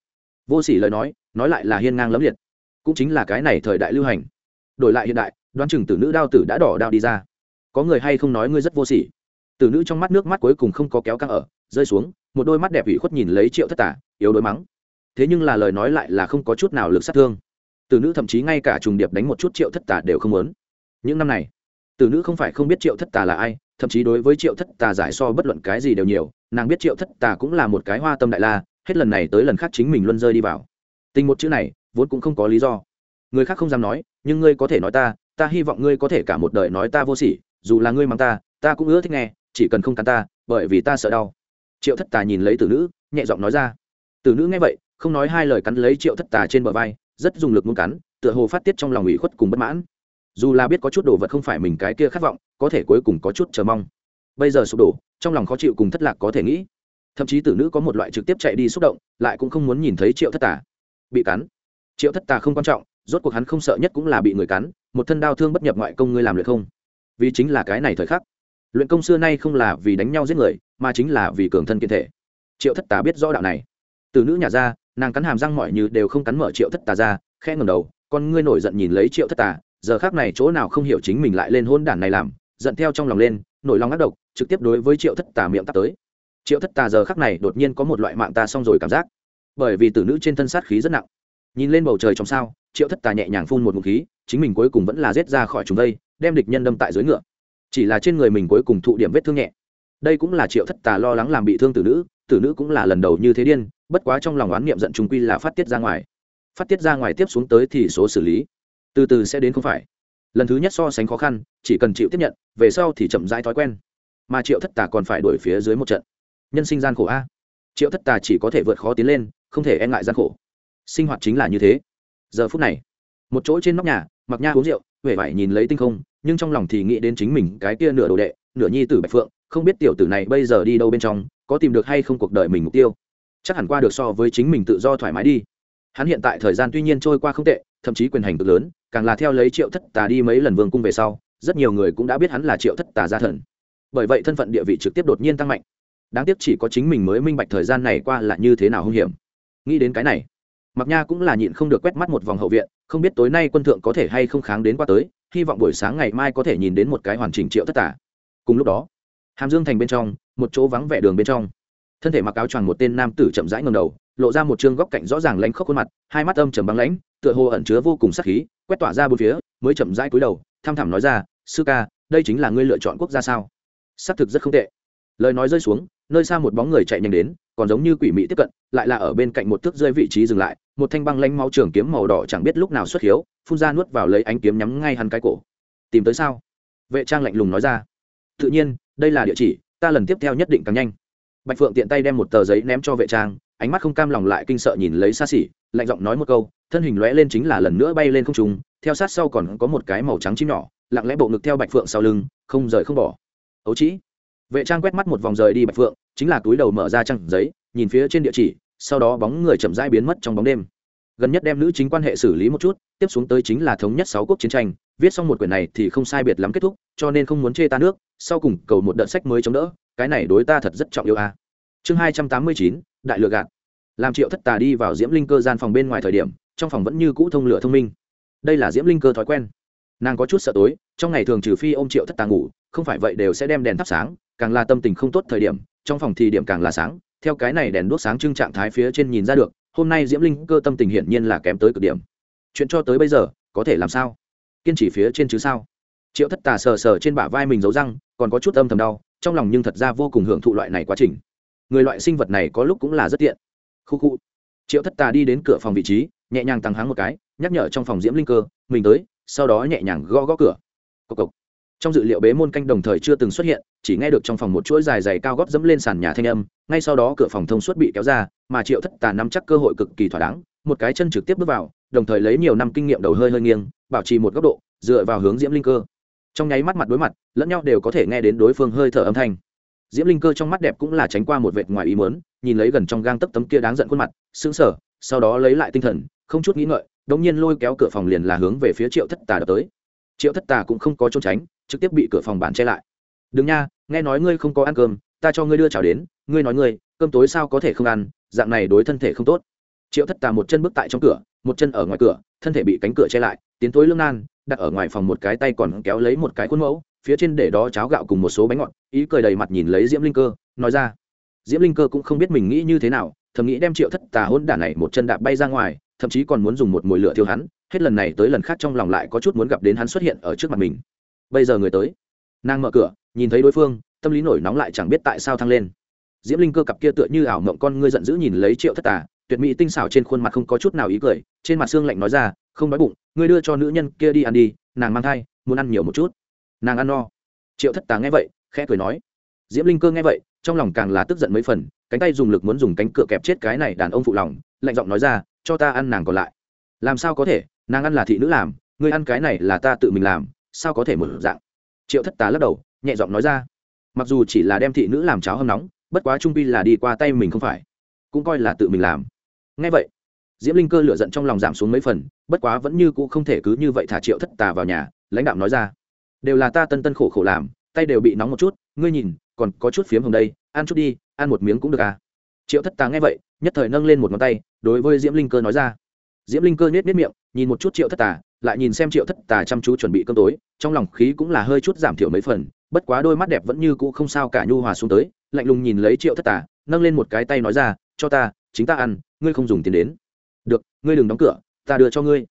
Vô sỉ lời nói nói lại là hiên ngang lẫm liệt. Cũng chính là cái này thời đại lưu hành. Đổi lại hiện đại, đoán chừng tử nữ đao tử đã đỏ đao đi ra. Có người hay không nói ngươi rất vô sỉ? Tử nữ trong mắt nước mắt cuối cùng không có kéo căng ở, rơi xuống, một đôi mắt đẹp ủy khuất nhìn lấy triệu thất tả yếu đôi mắng. Thế nhưng là lời nói lại là không có chút nào lực sát thương tử nữ thậm chí ngay cả trùng điệp đánh một chút triệu thất tà đều không muốn. Những năm này tử nữ không phải không biết triệu thất tà là ai, thậm chí đối với triệu thất tà giải so bất luận cái gì đều nhiều, nàng biết triệu thất tà cũng là một cái hoa tâm đại la, hết lần này tới lần khác chính mình luôn rơi đi vào. Tình một chữ này, vốn cũng không có lý do. Người khác không dám nói, nhưng ngươi có thể nói ta ta hy vọng ngươi có thể cả một đời nói ta vô sỉ, dù là ngươi mang ta ta cũng ưa thích nghe, chỉ cần không cắn ta, bởi vì ta sợ đau. Triệu thất tà nhìn lấy tử nữ, nhẹ giọng nói ra. Tử nữ nghe vậy, không nói hai lời cắn lấy triệu thất tà trên bờ vai rất dùng lực muốn cắn, tựa hồ phát tiết trong lòng ủy khuất cùng bất mãn. Dù là biết có chút đồ vật không phải mình cái kia khát vọng, có thể cuối cùng có chút chờ mong. Bây giờ sụp đổ, trong lòng khó chịu cùng thất lạc có thể nghĩ. Thậm chí tử nữ có một loại trực tiếp chạy đi xúc động, lại cũng không muốn nhìn thấy triệu thất tà bị cắn. Triệu thất tà không quan trọng, rốt cuộc hắn không sợ nhất cũng là bị người cắn, một thân đau thương bất nhập ngoại công ngươi làm luyện không? Vì chính là cái này thời khắc. Luyện công xưa nay không là vì đánh nhau giết người, mà chính là vì cường thân kiên thể. Triệu thất tà biết rõ đạo này. Từ nữ nhà ra nàng cắn hàm răng mọi như đều không cắn mở triệu thất tà ra khe ngầm đầu, con ngươi nổi giận nhìn lấy triệu thất tà, giờ khác này chỗ nào không hiểu chính mình lại lên hôn đản này làm, giận theo trong lòng lên, nổi lòng ác độc, trực tiếp đối với triệu thất tà miệng tắt tới. Triệu thất tà giờ khắc này đột nhiên có một loại mạng ta xong rồi cảm giác. Bởi vì tử nữ trên thân sát khí rất nặng. Nhìn lên bầu trời trong sao, triệu thất tà nhẹ nhàng phun một ngụm khí, chính mình cuối cùng vẫn là rết ra khỏi chúng đây, đem địch nhân đâm tại dưới ngựa. Chỉ là trên người mình cuối cùng thụ điểm vết thương nhẹ. Đây cũng là triệu thất tà lo lắng làm bị thương tử nữ tử nữ cũng là lần đầu như thế điên, bất quá trong lòng oán niệm giận trung quy là phát tiết ra ngoài. Phát tiết ra ngoài tiếp xuống tới thì số xử lý. Từ từ sẽ đến không phải. Lần thứ nhất so sánh khó khăn, chỉ cần chịu tiếp nhận, về sau thì chậm rãi thói quen. Mà triệu thất tà còn phải đuổi phía dưới một trận. Nhân sinh gian khổ a. Triệu thất tà chỉ có thể vượt khó tiến lên, không thể e ngại gian khổ. Sinh hoạt chính là như thế. Giờ phút này, một chỗ trên nóc nhà, mặc nha uống rượu huệ vải nhìn lấy tinh không, nhưng trong lòng thì nghĩ đến chính mình cái kia nửa đồ đệ, nửa nhi tử bạch phượng, không biết tiểu tử này bây giờ đi đâu bên trong có tìm được hay không cuộc đời mình mục tiêu, chắc hẳn qua được so với chính mình tự do thoải mái đi. Hắn hiện tại thời gian tuy nhiên trôi qua không tệ, thậm chí quyền hành cực lớn, càng là theo lấy triệu thất tà đi mấy lần vương cung về sau, rất nhiều người cũng đã biết hắn là triệu thất tà gia thần. Bởi vậy thân phận địa vị trực tiếp đột nhiên tăng mạnh. Đáng tiếc chỉ có chính mình mới minh bạch thời gian này qua là như thế nào hung hiểm. Nghĩ đến cái này mặc nha cũng là nhịn không được quét mắt một vòng hậu viện, không biết tối nay quân thượng có thể hay không kháng đến qua tới, hy vọng buổi sáng ngày mai có thể nhìn đến một cái hoàn chỉnh triệu thất tả cùng lúc đó hàm dương thành bên trong, một chỗ vắng vẻ đường bên trong. Thân thể mặc áo choàng một tên nam tử chậm rãi ngầm đầu, lộ ra một chương góc cạnh rõ ràng lánh khóc khuôn mặt, hai mắt âm trầm băng lãnh, tựa hồ ẩn chứa vô cùng sắc khí, quét tỏa ra bốn phía, mới chậm rãi cúi đầu tham thẳm nói ra, sư ca, đây chính là ngươi lựa chọn quốc gia sao? Xác thực rất không tệ. Lời nói rơi xuống, nơi xa một bóng người chạy nhanh đến, còn giống như quỷ mị tiếp cận, lại là ở bên cạnh một thước rơi vị trí dừng lại, một thanh băng lanh máu trường kiếm màu đỏ chẳng biết lúc nào xuất hiếu, phun ra nuốt vào lấy ánh kiếm nhắm ngay hắn cái cổ. Tìm tới sao? Vệ trang lạnh lùng nói ra. Tự nhiên đây là địa chỉ, ta lần tiếp theo nhất định càng nhanh. Bạch phượng tiện tay đem một tờ giấy ném cho vệ trang, ánh mắt không cam lòng lại kinh sợ nhìn lấy xa xỉ, lạnh giọng nói một câu, thân hình lóe lên chính là lần nữa bay lên không trung, theo sát sau còn có một cái màu trắng chim nhỏ, lặng lẽ bộ ngực theo bạch phượng sau lưng, không rời không bỏ. Ấu trĩ. Vệ trang quét mắt một vòng rời đi bạch phượng, chính là túi đầu mở ra trang giấy, nhìn phía trên địa chỉ, sau đó bóng người chậm rãi biến mất trong bóng đêm. Gần nhất đem nữ chính quan hệ xử lý một chút, tiếp xuống tới chính là thống nhất sáu quốc chiến tranh viết xong một quyển này thì không sai biệt lắm kết thúc, cho nên không muốn chê ta nước, sau cùng cầu một đợt sách mới chống đỡ, cái này đối ta thật rất trọng yêu a. Chương hai trăm tám mươi chín, đại lựa gạt. Làm triệu thất tà đi vào diễm linh cơ gian phòng bên ngoài thời điểm, trong phòng vẫn như cũ thông lửa thông minh. Đây là diễm linh cơ thói quen. Nàng có chút sợ tối, trong ngày thường trừ phi ô m triệu thất tà ngủ, không phải vậy đều sẽ đem đèn thắp sáng, càng là tâm tình không tốt thời điểm, trong phòng thì điểm càng là sáng, theo cái này đèn đốt sáng trưng trạng thái phía trên nhìn ra được, hôm nay diễm linh cơ tâm tình hiển nhiên là kém tới cực điểm. Chuyện cho tới bây giờ, có thể làm sao? Kiên trì phía trên chứ sao? Triệu thất tà sờ sờ trên bả vai mình giấu răng, còn có chút âm thầm đau, trong lòng nhưng thật ra vô cùng hưởng thụ loại này quá trình. Người loại sinh vật này có lúc cũng là rất tiện. Khu khu. Triệu thất tà đi đến cửa phòng vị trí, nhẹ nhàng tăng háng một cái, nhắc nhở trong phòng diễm linh cơ, mình tới, sau đó nhẹ nhàng gõ gõ cửa. Cộc cộc. Trong dự liệu bế môn canh đồng thời chưa từng xuất hiện, chỉ nghe được trong phòng một chuỗi dài dày cao góp dẫm lên sàn nhà thanh âm, ngay sau đó cửa phòng thông suốt bị kéo ra, mà triệu thất tà nắm chắc cơ hội cực kỳ thỏa đáng, một cái chân trực tiếp bước vào đồng thời lấy nhiều năm kinh nghiệm đầu hơi hơi nghiêng, bảo trì một góc độ, dựa vào hướng diễm linh cơ. Trong nháy mắt mặt đối mặt, lẫn nhau đều có thể nghe đến đối phương hơi thở âm thanh. Diễm linh cơ trong mắt đẹp cũng là tránh qua một vệt ngoài ý mớn nhìn lấy gần trong gang tấp tấm kia đáng giận khuôn mặt, sững sờ, sau đó lấy lại tinh thần, không chút nghĩ ngợi, đống nhiên lôi kéo cửa phòng liền là hướng về phía triệu thất tà đập tới. Triệu thất tà cũng không có trốn tránh, trực tiếp bị cửa phòng bản che lại. Đừng nha, nghe nói ngươi không có ăn cơm, ta cho ngươi đưa chào đến, ngươi nói ngươi, cơm tối sao có thể không ăn, dạng này đối thân thể không tốt. Triệu thất tà một chân bước tại trong cửa một chân ở ngoài cửa, thân thể bị cánh cửa che lại, tiến thối lưng nan, đặt ở ngoài phòng một cái tay còn kéo lấy một cái khuôn mẫu, phía trên để đó cháo gạo cùng một số bánh ngọt, ý cười đầy mặt nhìn lấy diễm linh cơ, nói ra, diễm linh cơ cũng không biết mình nghĩ như thế nào, thầm nghĩ đem triệu thất tà hôn đản này một chân đạp bay ra ngoài, thậm chí còn muốn dùng một mồi lửa thiêu hắn, hết lần này tới lần khác trong lòng lại có chút muốn gặp đến hắn xuất hiện ở trước mặt mình. Bây giờ người tới. Nàng mở cửa, nhìn thấy đối phương, tâm lý nổi nóng lại chẳng biết tại sao thăng lên. Diễm linh cơ cặp kia tựa như ảo mộng con ngươi giận dữ nhìn lấy triệu thất tà tuyệt mỹ tinh xảo trên khuôn mặt không có chút nào ý cười, trên mặt xương lạnh nói ra, không đói bụng, ngươi đưa cho nữ nhân kia đi ăn đi, nàng mang thai, muốn ăn nhiều một chút. Nàng ăn no. Triệu thất tà nghe vậy, khẽ cười nói. Diễm linh cơ nghe vậy, trong lòng càng là tức giận mấy phần, cánh tay dùng lực muốn dùng cánh cửa kẹp chết cái này đàn ông phụ lòng, lạnh giọng nói ra, cho ta ăn nàng còn lại. Làm sao có thể? Nàng ăn là thị nữ làm, ngươi ăn cái này là ta tự mình làm, sao có thể một dạng? Triệu thất tà lắc đầu, nhẹ giọng nói ra, mặc dù chỉ là đem thị nữ làm cháo hâm nóng, bất quá trung pi là đi qua tay mình không phải, cũng coi là tự mình làm ngay vậy, diễm linh cơ lựa giận trong lòng giảm xuống mấy phần, bất quá vẫn như cũ không thể cứ như vậy thả triệu thất tà vào nhà, lãnh đạo nói ra, đều là ta tân tân khổ khổ làm, tay đều bị nóng một chút, ngươi nhìn, còn có chút phiếm hồng đây, ăn chút đi, ăn một miếng cũng được à? Triệu thất tà nghe vậy, nhất thời nâng lên một ngón tay, đối với diễm linh cơ nói ra. Diễm linh cơ nhét nhét miệng, nhìn một chút triệu thất tà, lại nhìn xem triệu thất tà chăm chú chuẩn bị cơm tối, trong lòng khí cũng là hơi chút giảm thiểu mấy phần, bất quá đôi mắt đẹp vẫn như cũ không sao cả nhu hòa xuống tới, lạnh lùng nhìn lấy triệu thất tà, nâng lên một cái tay nói ra, cho ta chính ta ăn ngươi không dùng tiền đến. Được ngươi đừng đóng cửa ta đưa cho ngươi.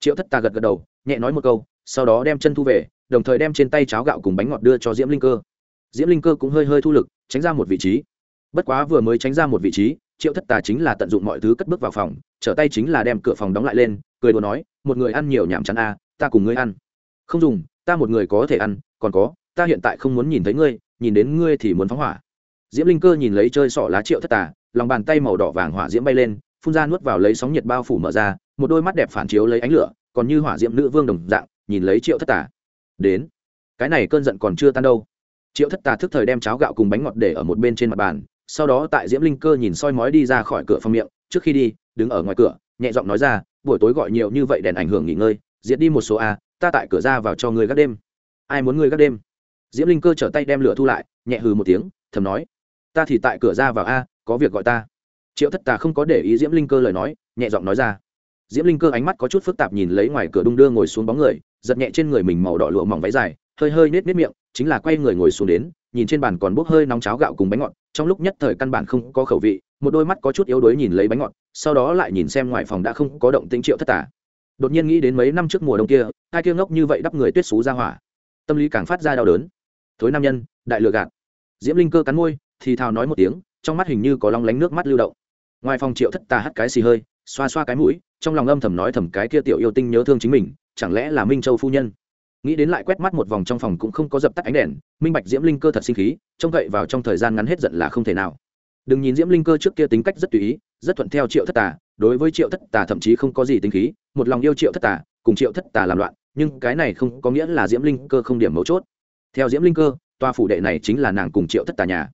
Triệu thất ta gật gật đầu nhẹ nói một câu sau đó đem chân thu về đồng thời đem trên tay cháo gạo cùng bánh ngọt đưa cho diễm linh cơ. Diễm linh cơ cũng hơi hơi thu lực tránh ra một vị trí. Bất quá vừa mới tránh ra một vị trí triệu thất tà chính là tận dụng mọi thứ cất bước vào phòng trở tay chính là đem cửa phòng đóng lại lên cười đùa nói một người ăn nhiều nhảm chán a à, ta cùng ngươi ăn. Không dùng ta một người có thể ăn còn có ta hiện tại không muốn nhìn thấy ngươi nhìn đến ngươi thì muốn phóng hỏa. Diễm linh cơ nhìn lấy chơi sỏ lá triệu thất tà lòng bàn tay màu đỏ vàng hỏa diễm bay lên, phun ra nuốt vào lấy sóng nhiệt bao phủ mở ra, một đôi mắt đẹp phản chiếu lấy ánh lửa, còn như hỏa diễm nữ vương đồng dạng, nhìn lấy triệu thất tà. Đến. Cái này cơn giận còn chưa tan đâu. Triệu thất tà thức thời đem cháo gạo cùng bánh ngọt để ở một bên trên mặt bàn, sau đó tại diễm linh cơ nhìn soi mói đi ra khỏi cửa phòng miệng, trước khi đi, đứng ở ngoài cửa, nhẹ giọng nói ra, buổi tối gọi nhiều như vậy đèn ảnh hưởng nghỉ ngơi, diệt đi một số a, ta tại cửa ra vào cho người gác đêm. Ai muốn người gác đêm? Diễm linh cơ trở tay đem lửa thu lại, nhẹ hừ một tiếng, thầm nói, ta thì tại cửa ra vào a có việc gọi ta. Triệu thất tà không có để ý diễm linh cơ lời nói, nhẹ giọng nói ra. Diễm linh cơ ánh mắt có chút phức tạp nhìn lấy ngoài cửa đung đưa ngồi xuống bóng người, giật nhẹ trên người mình màu đỏ lụa mỏng váy dài, hơi hơi nết nết miệng, chính là quay người ngồi xuống đến, nhìn trên bàn còn bốc hơi nóng cháo gạo cùng bánh ngọt, trong lúc nhất thời căn bản không có khẩu vị, một đôi mắt có chút yếu đuối nhìn lấy bánh ngọt, sau đó lại nhìn xem ngoài phòng đã không có động tĩnh triệu thất tả đột nhiên nghĩ đến mấy năm trước mùa đông kia, hai kia ngốc như vậy đắp người tuyết xú ra hỏa. Tâm lý càng phát ra đau đớn. Thối nam nhân, đại lừa gạt. Diễm linh cơ cắn môi, thì thào nói một tiếng trong mắt hình như có long lánh nước mắt lưu động. Ngoài phòng triệu thất tà hắt cái xì hơi, xoa xoa cái mũi, trong lòng âm thầm nói thầm cái kia tiểu yêu tinh nhớ thương chính mình, chẳng lẽ là minh châu phu nhân? Nghĩ đến lại quét mắt một vòng trong phòng cũng không có dập tắt ánh đèn, minh bạch diễm linh cơ thật sinh khí, trông cậy vào trong thời gian ngắn hết giận là không thể nào. Đừng nhìn diễm linh cơ trước kia tính cách rất tùy ý, rất thuận theo triệu thất tà, đối với triệu thất tà thậm chí không có gì tính khí, một lòng yêu triệu thất tà, cùng triệu thất tà làm loạn, nhưng cái này không có nghĩa là diễm linh cơ không điểm mấu chốt. Theo diễm linh cơ toa phủ đệ này chính là nàng cùng triệu thất tà nhà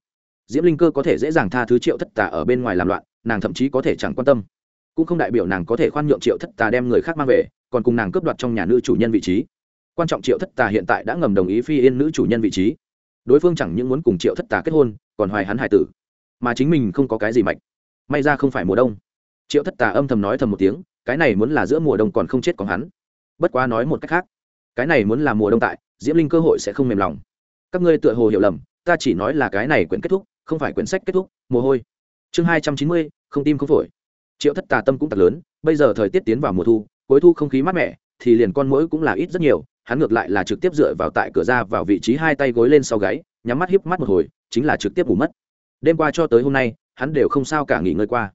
diễm linh cơ có thể dễ dàng tha thứ triệu thất tà ở bên ngoài làm loạn, nàng thậm chí có thể chẳng quan tâm. Cũng không đại biểu nàng có thể khoan nhượng triệu thất tà đem người khác mang về, còn cùng nàng cướp đoạt trong nhà nữ chủ nhân vị trí. Quan trọng triệu thất tà hiện tại đã ngầm đồng ý phi yên nữ chủ nhân vị trí. Đối phương chẳng những muốn cùng triệu thất tà kết hôn, còn hoài hắn hải tử. Mà chính mình không có cái gì mạnh. May ra không phải mùa đông. Triệu thất tà âm thầm nói thầm một tiếng, cái này muốn là giữa mùa đông còn không chết còn hắn. Bất quá nói một cách khác, cái này muốn là mùa đông tại, diễm linh cơ hội sẽ không mềm lòng. Các ngươi tựa hồ hiểu lầm, ta chỉ nói là cái này quyển kết thúc không phải quyển sách kết thúc, mồ hôi. Chương hai trăm chín mươi, không tim không phổi. Triệu thất tà tâm cũng thật lớn, bây giờ thời tiết tiến vào mùa thu, cuối thu không khí mát mẻ, thì liền con mũi cũng là ít rất nhiều, hắn ngược lại là trực tiếp dựa vào tại cửa ra vào vị trí hai tay gối lên sau gáy, nhắm mắt híp mắt một hồi, chính là trực tiếp ngủ mất. Đêm qua cho tới hôm nay, hắn đều không sao cả nghỉ ngơi qua.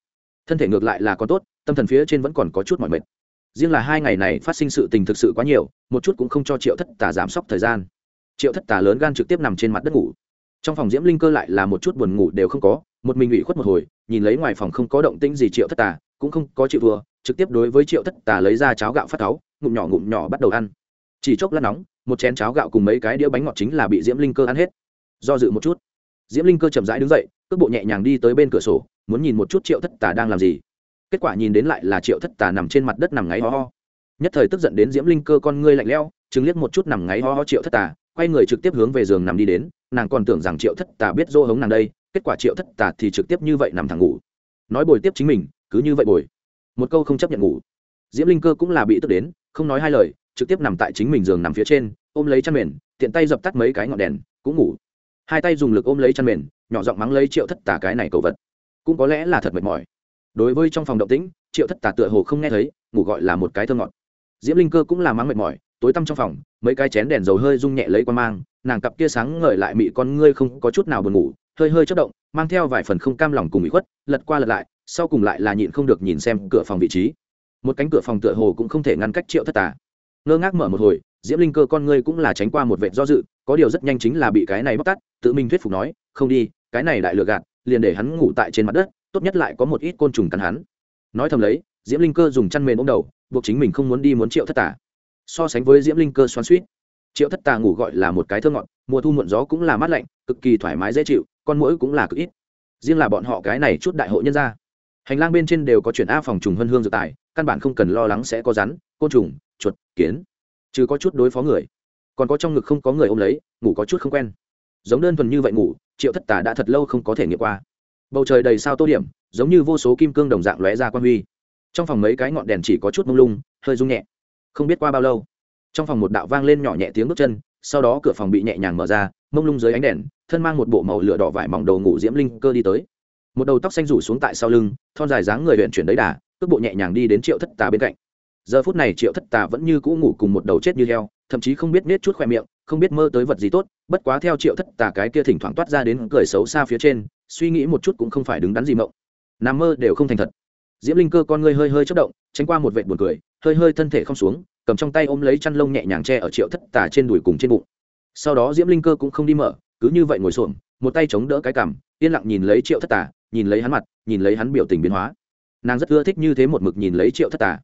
Thân thể ngược lại là còn tốt, tâm thần phía trên vẫn còn có chút mỏi mệt. Riêng là hai ngày này phát sinh sự tình thực sự quá nhiều, một chút cũng không cho triệu thất tà giảm sốc thời gian. Triệu thất tà lớn gan trực tiếp nằm trên mặt đất ngủ trong phòng diễm linh cơ lại là một chút buồn ngủ đều không có một mình ủy khuất một hồi nhìn lấy ngoài phòng không có động tĩnh gì triệu thất tà cũng không có chịu vừa, trực tiếp đối với triệu thất tà lấy ra cháo gạo phát táo ngụm nhỏ ngụm nhỏ bắt đầu ăn. Chỉ chốc lát nóng một chén cháo gạo cùng mấy cái đĩa bánh ngọt chính là bị diễm linh cơ ăn hết. Do dự một chút diễm linh cơ chậm rãi đứng dậy cước bộ nhẹ nhàng đi tới bên cửa sổ muốn nhìn một chút triệu thất tà đang làm gì. Kết quả nhìn đến lại là triệu thất tà nằm trên mặt đất nằm ngáy ho ho. Nhất thời tức giận đến diễm linh cơ con ngươi lạnh leo chứng liếc một chút nằm ngáy ho ho triệu thất tà quay người trực tiếp hướng về giường nằm đi đến, nàng còn tưởng rằng triệu thất tà biết dô hống nàng đây, kết quả triệu thất tà thì trực tiếp như vậy nằm thẳng ngủ. Nói bồi tiếp chính mình, cứ như vậy bồi. Một câu không chấp nhận ngủ. Diễm linh cơ cũng là bị tức đến, không nói hai lời, trực tiếp nằm tại chính mình giường nằm phía trên, ôm lấy chăn mền, tiện tay dập tắt mấy cái ngọn đèn, cũng ngủ. Hai tay dùng lực ôm lấy chăn mền, nhỏ giọng mắng lấy triệu thất tà cái này cầu vật. Cũng có lẽ là thật mệt mỏi. Đối với trong phòng động tĩnh, triệu thất tà tựa hồ không nghe thấy, ngủ gọi là một cái thơ ngọt. Diễm linh cơ cũng là mắng mệt mỏi tối tăm trong phòng, mấy cái chén đèn dầu hơi rung nhẹ lấy qua mang, nàng cặp kia sáng ngời lại mị con ngươi không có chút nào buồn ngủ, hơi hơi chất động, mang theo vài phần không cam lòng cùng bị khuất, lật qua lật lại, sau cùng lại là nhịn không được nhìn xem cửa phòng vị trí. Một cánh cửa phòng tựa hồ cũng không thể ngăn cách triệu thất tà. Ngơ ngác mở một hồi, diễm linh cơ con ngươi cũng là tránh qua một vệ do dự, có điều rất nhanh chính là bị cái này bóc tắt tự mình thuyết phục nói, không đi, cái này đại lừa gạt, liền để hắn ngủ tại trên mặt đất, tốt nhất lại có một ít côn trùng cắn hắn. Nói thầm lấy, diễm linh cơ dùng chăn mền ôm đầu, buộc chính mình không muốn đi muốn triệu thất tà so sánh với diễm linh cơ xoắn suýt. Triệu thất tà ngủ gọi là một cái thơ ngọt, mùa thu muộn gió cũng là mát lạnh, cực kỳ thoải mái dễ chịu, con mũi cũng là cực ít. Riêng là bọn họ cái này chút đại hội nhân ra hành lang bên trên đều có chuyển a phòng trùng hân hương dự tài, căn bản không cần lo lắng sẽ có rắn, côn trùng, chuột, kiến. Chứ có chút đối phó người, còn có trong ngực không có người ôm lấy, ngủ có chút không quen. Giống đơn thuần như vậy ngủ, triệu thất tà đã thật lâu không có thể nghiệm qua. Bầu trời đầy sao tô điểm, giống như vô số kim cương đồng dạng lóe ra quan huy. Trong phòng mấy cái ngọn đèn chỉ có chút mông lung, hơi rung nhẹ không biết qua bao lâu. Trong phòng một đạo vang lên nhỏ nhẹ tiếng bước chân, sau đó cửa phòng bị nhẹ nhàng mở ra, mông lung dưới ánh đèn, thân mang một bộ màu lửa đỏ vải mỏng đầu ngủ diễm linh cơ đi tới. Một đầu tóc xanh rủ xuống tại sau lưng, thon dài dáng người huyện chuyển đấy đà, cước bộ nhẹ nhàng đi đến triệu thất tà bên cạnh. Giờ phút này triệu thất tà vẫn như cũ ngủ cùng một đầu chết như heo, thậm chí không biết nết chút khoe miệng, không biết mơ tới vật gì tốt, bất quá theo triệu thất tà cái kia thỉnh thoảng toát ra đến cười xấu xa phía trên, suy nghĩ một chút cũng không phải đứng đắn gì mộng. Nằm mơ đều không thành thật. Diễm linh cơ con ngươi hơi hơi chất động tránh qua một vệt buồn cười, hơi hơi thân thể không xuống, cầm trong tay ôm lấy chăn lông nhẹ nhàng che ở triệu thất tà trên đùi cùng trên bụng. Sau đó diễm linh cơ cũng không đi mở, cứ như vậy ngồi xổm, một tay chống đỡ cái cằm, yên lặng nhìn lấy triệu thất tà, nhìn lấy hắn mặt, nhìn lấy hắn biểu tình biến hóa. Nàng rất ưa thích như thế một mực nhìn lấy triệu thất tà.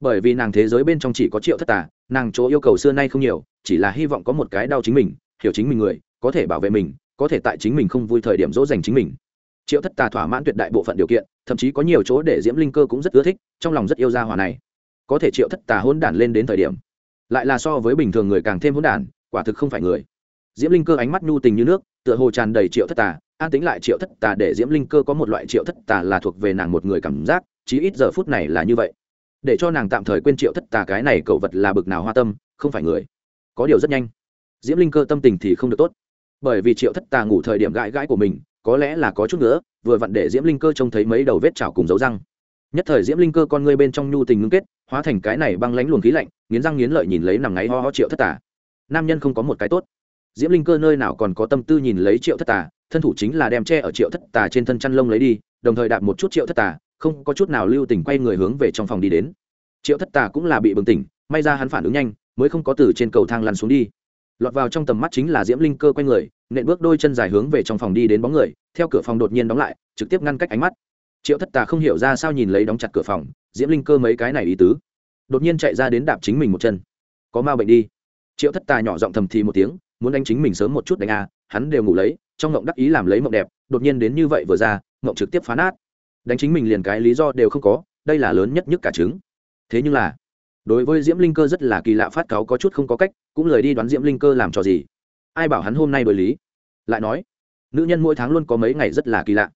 Bởi vì nàng thế giới bên trong chỉ có triệu thất tà, nàng chỗ yêu cầu xưa nay không nhiều, chỉ là hy vọng có một cái đau chính mình, hiểu chính mình người, có thể bảo vệ mình, có thể tại chính mình không vui thời điểm dỗ dành chính mình triệu thất tà thỏa mãn tuyệt đại bộ phận điều kiện, thậm chí có nhiều chỗ để diễm linh cơ cũng rất ưa thích, trong lòng rất yêu gia hòa này. Có thể triệu thất tà hôn đản lên đến thời điểm, lại là so với bình thường người càng thêm hôn đản, quả thực không phải người. Diễm linh cơ ánh mắt nhu tình như nước, tựa hồ tràn đầy triệu thất tà, an tính lại triệu thất tà để diễm linh cơ có một loại triệu thất tà là thuộc về nàng một người cảm giác, chí ít giờ phút này là như vậy. Để cho nàng tạm thời quên triệu thất tà cái này cậu vật là bực nào hoa tâm, không phải người. Có điều rất nhanh, diễm linh cơ tâm tình thì không được tốt. Bởi vì triệu thất tà ngủ thời điểm gãi gãi của mình có lẽ là có chút nữa, vừa vặn để diễm linh cơ trông thấy mấy đầu vết chảo cùng dấu răng. Nhất thời diễm linh cơ con ngươi bên trong nhu tình ngưng kết, hóa thành cái này băng lánh luồng khí lạnh, nghiến răng nghiến lợi nhìn lấy nằm ngáy ho ho triệu thất tà. Nam nhân không có một cái tốt. Diễm linh cơ nơi nào còn có tâm tư nhìn lấy triệu thất tà, thân thủ chính là đem tre ở triệu thất tà trên thân chăn lông lấy đi, đồng thời đạp một chút triệu thất tà, không có chút nào lưu tình quay người hướng về trong phòng đi đến. Triệu thất tà cũng là bị bừng tỉnh, may ra hắn phản ứng nhanh, mới không có từ trên cầu thang lăn xuống đi lọt vào trong tầm mắt chính là diễm linh cơ quay người, nện bước đôi chân dài hướng về trong phòng đi đến bóng người, theo cửa phòng đột nhiên đóng lại, trực tiếp ngăn cách ánh mắt. Triệu thất tà không hiểu ra sao nhìn lấy đóng chặt cửa phòng, diễm linh cơ mấy cái này ý tứ. Đột nhiên chạy ra đến đạp chính mình một chân. Có ma bệnh đi. Triệu thất tà nhỏ giọng thầm thì một tiếng, muốn đánh chính mình sớm một chút đánh a hắn đều ngủ lấy, trong ngộng đắc ý làm lấy mộng đẹp, đột nhiên đến như vậy vừa ra, ngộng trực tiếp phá nát. Đánh chính mình liền cái lý do đều không có, đây là lớn nhất nhất cả trứng. Thế nhưng là, đối với diễm linh cơ rất là kỳ lạ phát cáo có chút không có cách cũng lời đi đoán diễm linh cơ làm trò gì. Ai bảo hắn hôm nay bởi lý? Lại nói, nữ nhân mỗi tháng luôn có mấy ngày rất là kỳ lạ.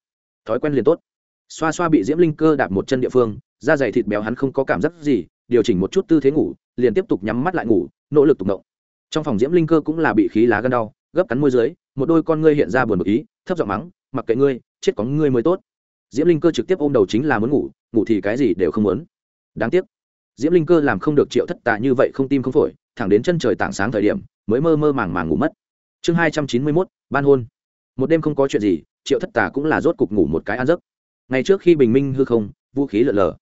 Thói quen liền tốt. Xoa xoa bị diễm linh cơ đạp một chân địa phương, da dày thịt béo hắn không có cảm giác gì, điều chỉnh một chút tư thế ngủ, liền tiếp tục nhắm mắt lại ngủ, nỗ lực tục động trong phòng diễm linh cơ cũng là bị khí lá gân đau, gấp cắn môi dưới, một đôi con ngươi hiện ra buồn bực ý, thấp giọng mắng, mặc kệ ngươi, chết có ngươi mới tốt. Diễm linh cơ trực tiếp ôm đầu chính là muốn ngủ ngủ thì cái gì đều không muốn. Đáng tiếc, diễm linh cơ làm không được triệu thất tạ như vậy không tim không phổi thẳng đến chân trời tảng sáng thời điểm, mới mơ mơ màng màng ngủ mất. Chương hai trăm chín mươi mốt, ban hôn. Một đêm không có chuyện gì, triệu thất tà cũng là rốt cục ngủ một cái ăn giấc. Ngày trước khi bình minh hư không, vũ khí lợn lờ.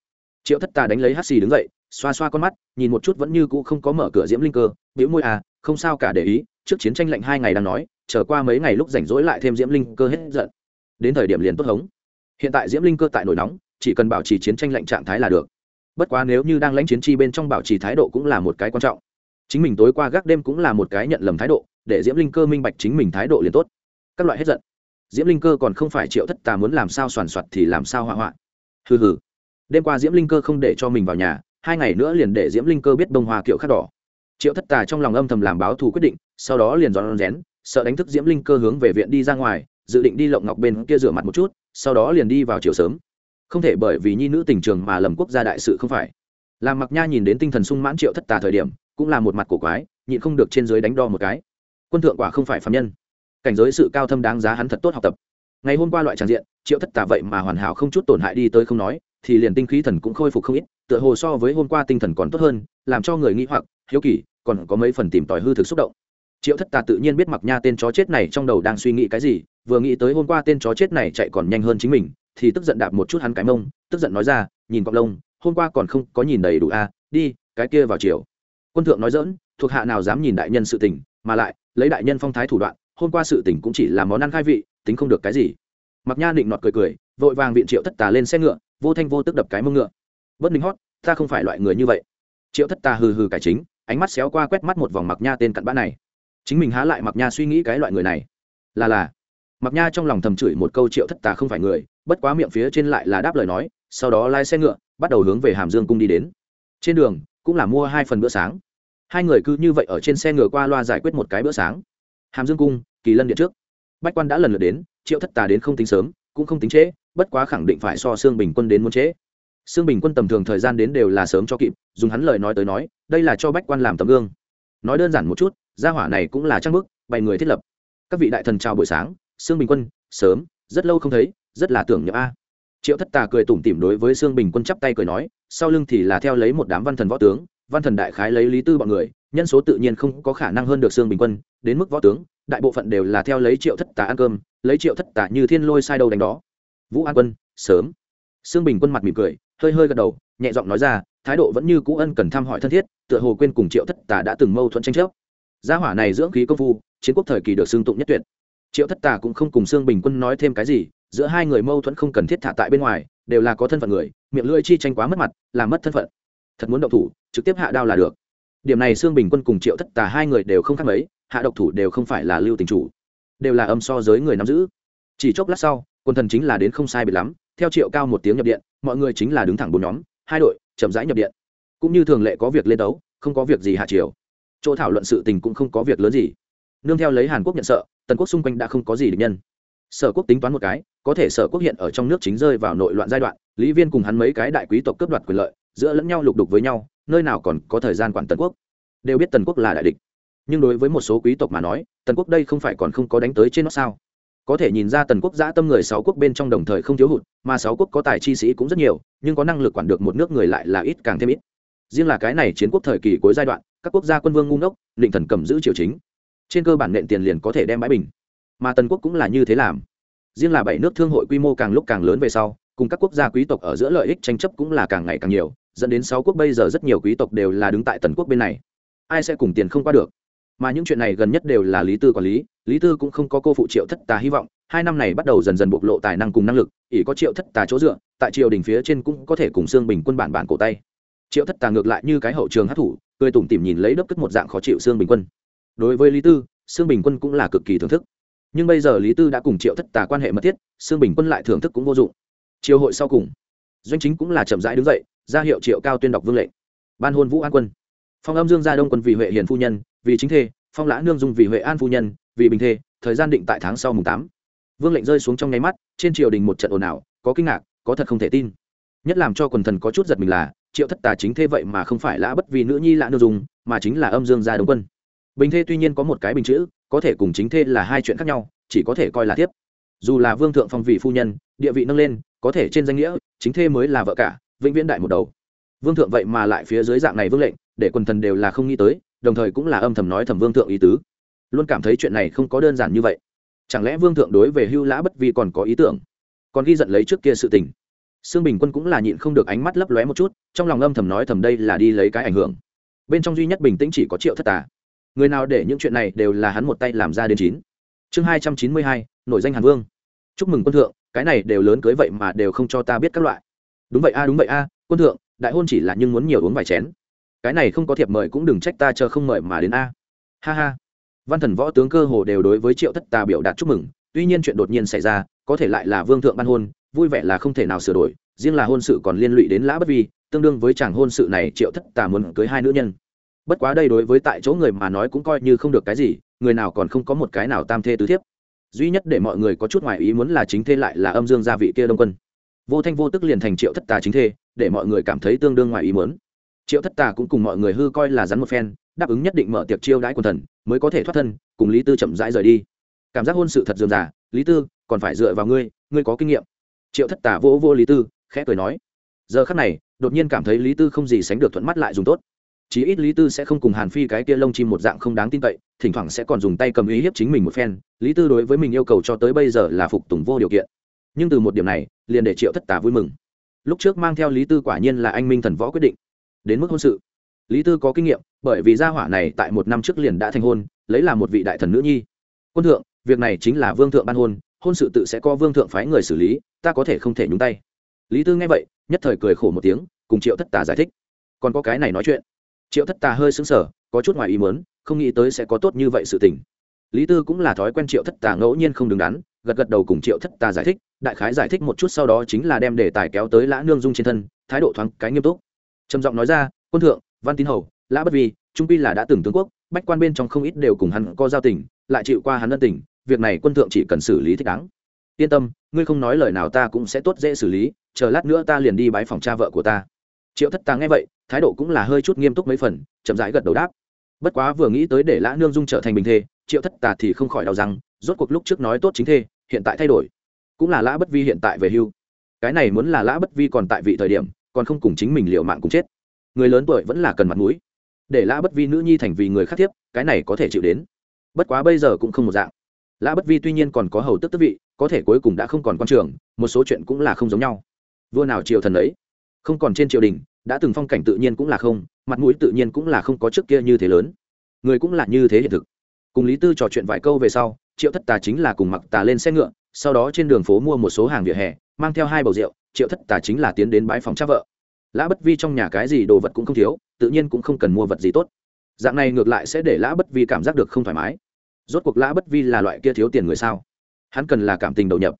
Triệu thất tà đánh lấy hắt xì đứng dậy, xoa xoa con mắt, nhìn một chút vẫn như cũ không có mở cửa diễm linh cơ biểu môi à không sao cả để ý, trước chiến tranh lạnh hai ngày đang nói trở qua mấy ngày lúc rảnh rỗi lại thêm diễm linh cơ hết giận. Đến thời điểm liền tốt hống. Hiện tại diễm linh cơ tại nổi nóng, chỉ cần bảo trì chiến tranh lạnh trạng thái là được. Bất quá nếu như đang lãnh chiến chi bên trong bảo trì thái độ cũng là một cái quan trọng chính mình tối qua gác đêm cũng là một cái nhận lầm thái độ, để diễm linh cơ minh bạch chính mình thái độ liền tốt. Các loại hết giận. Diễm linh cơ còn không phải triệu thất tà muốn làm sao soàn soạt thì làm sao hỏa hoạn hừ hừ. Đêm qua diễm linh cơ không để cho mình vào nhà, hai ngày nữa liền để diễm linh cơ biết bông hoa kiệu khắc đỏ. Triệu thất tà trong lòng âm thầm làm báo thù quyết định, sau đó liền dọn rén, sợ đánh thức diễm linh cơ hướng về viện đi ra ngoài, dự định đi lộng ngọc bên kia rửa mặt một chút, sau đó liền đi vào chiều sớm. Không thể bởi vì nhi nữ tình trường mà lầm quốc gia đại sự không phải. Làm mặc nha nhìn đến tinh thần sung mãn triệu thất tà thời điểm cũng là một mặt cổ quái, nhịn không được trên dưới đánh đo một cái. Quân thượng quả không phải phạm nhân. Cảnh giới sự cao thâm đáng giá hắn thật tốt học tập. Ngày hôm qua loại tràng diện, triệu thất tà vậy mà hoàn hảo không chút tổn hại đi tới không nói, thì liền tinh khí thần cũng khôi phục không ít, tựa hồ so với hôm qua tinh thần còn tốt hơn, làm cho người nghĩ hoặc, hiếu kỳ, còn có mấy phần tìm tòi hư thực xúc động. Triệu thất tà tự nhiên biết mặc nha tên chó chết này trong đầu đang suy nghĩ cái gì, vừa nghĩ tới hôm qua tên chó chết này chạy còn nhanh hơn chính mình, thì tức giận đạp một chút hắn cái mông, tức giận nói ra, nhìn cọc lông, hôm qua còn không có nhìn đầy đủ a đi, cái kia vào chiều quân thượng nói dỡn, thuộc hạ nào dám nhìn đại nhân sự tình, mà lại, lấy đại nhân phong thái thủ đoạn, hôm qua sự tình cũng chỉ là món ăn khai vị, tính không được cái gì. Mặc nha định nọt cười cười, vội vàng viện triệu thất tà lên xe ngựa, vô thanh vô tức đập cái mông ngựa. Bất ninh hót, ta không phải loại người như vậy. Triệu thất tà hừ hừ cải chính, ánh mắt xéo qua quét mắt một vòng mặc nha tên cặn bã này. Chính mình há lại mặc nha suy nghĩ cái loại người này. Là là. Mặc nha trong lòng thầm chửi một câu triệu thất tà không phải người, bất quá miệng phía trên lại là đáp lời nói, sau đó lai xe ngựa, bắt đầu hướng về hàm dương cung đi đến. Trên đường, cũng là mua hai phần bữa sáng hai người cứ như vậy ở trên xe ngựa qua loa giải quyết một cái bữa sáng. Hàm dương cung, kỳ lân điện trước. Bách quan đã lần lượt đến, triệu thất tà đến không tính sớm, cũng không tính trễ, bất quá khẳng định phải so xương bình quân đến muốn trễ. Xương bình quân tầm thường thời gian đến đều là sớm cho kịp, dùng hắn lời nói tới nói, đây là cho bách quan làm tấm gương. Nói đơn giản một chút, gia hỏa này cũng là trang bức, bày người thiết lập. Các vị đại thần chào buổi sáng xương bình quân, sớm, rất lâu không thấy, rất là tưởng nhớ a. Triệu thất tà cười tủm tỉm đối với xương bình quân chắp tay cười nói, sau lưng thì là theo lấy một đám văn thần võ tướng văn thần đại khái lấy lý tư bọn người, nhân số tự nhiên không có khả năng hơn được xương bình quân, đến mức võ tướng, đại bộ phận đều là theo lấy triệu thất tà ăn cơm, lấy triệu thất tà như thiên lôi sai đầu đánh đó. Vũ an quân, sớm. Xương bình quân mặt mỉm cười, hơi hơi gật đầu, nhẹ giọng nói ra, thái độ vẫn như cũ ân cần thăm hỏi thân thiết, tựa hồ quên cùng triệu thất tà đã từng mâu thuẫn tranh chấp. Gia hỏa này dưỡng khí công phu, chiến quốc thời kỳ được xương tụng nhất tuyệt. Triệu thất tà cũng không cùng xương bình quân nói thêm cái gì, giữa hai người mâu thuẫn không cần thiết thả tại bên ngoài, đều là có thân phận người, miệng lưỡi chi tranh quá mất mặt làm mất thân phận thật muốn động thủ, trực tiếp hạ đao là được. Điểm này xương bình quân cùng triệu thất tà hai người đều không khác mấy, hạ độc thủ đều không phải là lưu tình chủ, đều là âm so giới người nắm giữ. Chỉ chốc lát sau, quân thần chính là đến không sai biệt lắm, theo triệu cao một tiếng nhập điện, mọi người chính là đứng thẳng bốn nhóm, hai đội chậm rãi nhập điện. Cũng như thường lệ có việc lên đấu, không có việc gì hạ triều. Chỗ thảo luận sự tình cũng không có việc lớn gì. Nương theo lấy hàn quốc nhận sợ, tần quốc xung quanh đã không có gì địch nhân. Sở quốc tính toán một cái, có thể sở quốc hiện ở trong nước chính rơi vào nội loạn giai đoạn, lý viên cùng hắn mấy cái đại quý tộc cướp đoạt quyền lợi giữa lẫn nhau lục đục với nhau, nơi nào còn có thời gian quản tần quốc. Đều biết tần quốc là đại địch. Nhưng đối với một số quý tộc mà nói, tần quốc đây không phải còn không có đánh tới trên nó sao? Có thể nhìn ra tần quốc giã tâm người sáu quốc bên trong đồng thời không thiếu hụt, mà sáu quốc có tài chi sĩ cũng rất nhiều, nhưng có năng lực quản được một nước người lại là ít càng thêm ít. Riêng là cái này chiến quốc thời kỳ cuối giai đoạn, các quốc gia quân vương ngu ngốc, định thần cầm giữ triều chính. Trên cơ bản nện tiền liền có thể đem bãi bình. Mà tần quốc cũng là như thế làm. Riêng là bảy nước thương hội quy mô càng lúc càng lớn về sau, cùng các quốc gia quý tộc ở giữa lợi ích tranh chấp cũng là càng ngày càng nhiều dẫn đến sáu quốc bây giờ rất nhiều quý tộc đều là đứng tại tần quốc bên này. Ai sẽ cùng tiền không qua được? Mà những chuyện này gần nhất đều là lý tư quản lý. Lý tư cũng không có cô phụ triệu thất tà hy vọng. Hai năm này bắt đầu dần dần bộc lộ tài năng cùng năng lực, ỷ có triệu thất tà chỗ dựa, tại triều đình phía trên cũng có thể cùng xương bình quân bản bản cổ tay. Triệu thất tà ngược lại như cái hậu trường hát thủ cười tủm tỉm nhìn lấy đớp cất một dạng khó chịu xương bình quân. Đối với lý tư xương bình quân cũng là cực kỳ thưởng thức. Nhưng bây giờ lý tư đã cùng triệu thất tà quan hệ mật thiết xương bình quân lại thưởng thức cũng vô dụng. Triều hội sau cùng, doanh chính cũng là chậm rãi đứng dậy ra hiệu triệu cao tuyên đọc vương lệnh. Ban hôn vũ an quân. Phong âm dương gia đông quân vì huệ hiền phu nhân, vì chính thê, phong lã nương dung vì huệ an phu nhân, vì bình thê, thời gian định tại tháng sau mùng tám. Vương lệnh rơi xuống trong nháy mắt, trên triều đình một trận ồn ào, có kinh ngạc, có thật không thể tin. Nhất làm cho quần thần có chút giật mình là, triệu thất tà chính thê vậy mà không phải lã bất vì nữ nhi lã nương dung, mà chính là âm dương gia đông quân. Bình thê tuy nhiên có một cái bình chữ, có thể cùng chính thê là hai chuyện khác nhau, chỉ có thể coi là tiếp. Dù là vương thượng phong vị phu nhân, địa vị nâng lên, có thể trên danh nghĩa, chính thê mới là vợ cả vĩnh viễn đại một đầu. Vương thượng vậy mà lại phía dưới dạng này vương lệnh, để quần thần đều là không nghĩ tới, đồng thời cũng là âm thầm nói thầm vương thượng ý tứ. Luôn cảm thấy chuyện này không có đơn giản như vậy. Chẳng lẽ vương thượng đối về hưu lã bất vi còn có ý tưởng? Còn ghi giận lấy trước kia sự tình. Sương bình quân cũng là nhịn không được ánh mắt lấp lóe một chút, trong lòng âm thầm nói thầm đây là đi lấy cái ảnh hưởng. Bên trong duy nhất bình tĩnh chỉ có triệu thất tà. Người nào để những chuyện này đều là hắn một tay làm ra đến chín. Chương hai trăm chín mươi hai, nổi danh hàn vương. Chúc mừng quân thượng, cái này đều lớn cưới vậy mà đều không cho ta biết các loại đúng vậy a, đúng vậy a, quân thượng, đại hôn chỉ là nhưng muốn nhiều uống vài chén. Cái này không có thiệp mời cũng đừng trách ta chờ không mời mà đến a. Ha ha. Văn thần võ tướng cơ hồ đều đối với triệu thất tà biểu đạt chúc mừng, tuy nhiên chuyện đột nhiên xảy ra, có thể lại là vương thượng ban hôn, vui vẻ là không thể nào sửa đổi, riêng là hôn sự còn liên lụy đến lã bất vi, tương đương với chàng hôn sự này triệu thất tà muốn cưới hai nữ nhân. Bất quá đây đối với tại chỗ người mà nói cũng coi như không được cái gì, người nào còn không có một cái nào tam thê tứ thiếp. Duy nhất để mọi người có chút ngoài ý muốn là chính thê lại là âm dương gia vị kia đông quân vô thanh vô tức liền thành triệu thất tà chính thê, để mọi người cảm thấy tương đương ngoài ý muốn. Triệu thất tà cũng cùng mọi người hư coi là rắn một phen, đáp ứng nhất định mở tiệc chiêu đãi quần thần, mới có thể thoát thân, cùng lý tư chậm rãi rời đi. Cảm giác hôn sự thật dườm già, lý tư, còn phải dựa vào ngươi ngươi có kinh nghiệm. Triệu thất tà vỗ vô lý tư, khẽ cười nói. Giờ khắc này, đột nhiên cảm thấy lý tư không gì sánh được thuận mắt lại dùng tốt. Chí ít lý tư sẽ không cùng hàn phi cái kia lông chim một dạng không đáng tin cậy, thỉnh thoảng sẽ còn dùng tay cầm ý hiếp chính mình một phen. Lý tư đối với mình yêu cầu cho tới bây giờ là phục tùng vô điều kiện nhưng từ một điểm này, liền để triệu thất tà vui mừng. Lúc trước mang theo lý tư quả nhiên là anh minh thần võ quyết định. Đến mức hôn sự. Lý tư có kinh nghiệm, bởi vì gia hỏa này tại một năm trước liền đã thành hôn, lấy là một vị đại thần nữ nhi. Quân thượng, việc này chính là vương thượng ban hôn hôn sự tự sẽ có vương thượng phái người xử lý, ta có thể không thể nhúng tay. Lý tư nghe vậy, nhất thời cười khổ một tiếng, cùng triệu thất tà giải thích. Còn có cái này nói chuyện. Triệu thất tà hơi xứng sở có chút ngoài ý muốn, không nghĩ tới sẽ có tốt như vậy sự tình lý tư cũng là thói quen triệu thất tà ngẫu nhiên không đứng đắn, gật gật đầu cùng triệu thất tà giải thích, đại khái giải thích một chút sau đó chính là đem đề tài kéo tới lã nương dung trên thân, thái độ thoáng cái nghiêm túc. Trầm giọng nói ra, quân thượng, văn tín hầu, lã bất vi, trung pi là đã từng tướng quốc, bách quan bên trong không ít đều cùng hắn có giao tình, lại chịu qua hắn ân tình, việc này quân thượng chỉ cần xử lý thích đáng. Yên tâm, ngươi không nói lời nào ta cũng sẽ tốt dễ xử lý, chờ lát nữa ta liền đi bái phòng cha vợ của ta. Triệu thất tà nghe vậy, thái độ cũng là hơi chút nghiêm túc mấy phần, chậm rãi gật đầu đáp. Bất quá vừa nghĩ tới để lã nương dung trở thành bình thê triệu thất tà thì không khỏi đau rằng rốt cuộc lúc trước nói tốt chính thê, hiện tại thay đổi. Cũng là lã bất vi hiện tại về hưu. Cái này muốn là lã bất vi còn tại vị thời điểm, còn không cùng chính mình liệu mạng cùng chết. Người lớn tuổi vẫn là cần mặt mũi. Để lã bất vi nữ nhi thành vì người khác thiếp, cái này có thể chịu đến. Bất quá bây giờ cũng không một dạng. Lã bất vi tuy nhiên còn có hầu tức tức vị, có thể cuối cùng đã không còn quan trường, một số chuyện cũng là không giống nhau. Vua nào triều thần ấy, không còn trên triều đình, đã từng phong cảnh tự nhiên cũng là không, mặt mũi tự nhiên cũng là không có trước kia như thế lớn. Người cũng là như thế hiện thực cùng lý tư trò chuyện vài câu về sau, triệu thất tà chính là cùng mặc tà lên xe ngựa, sau đó trên đường phố mua một số hàng vỉa hè, mang theo hai bầu rượu, triệu thất tà chính là tiến đến bãi phòng cha vợ. Lã bất vi trong nhà cái gì đồ vật cũng không thiếu, tự nhiên cũng không cần mua vật gì tốt. Dạng này ngược lại sẽ để lã bất vi cảm giác được không thoải mái. Rốt cuộc lã bất vi là loại kia thiếu tiền người sao? Hắn cần là cảm tình đầu nhập.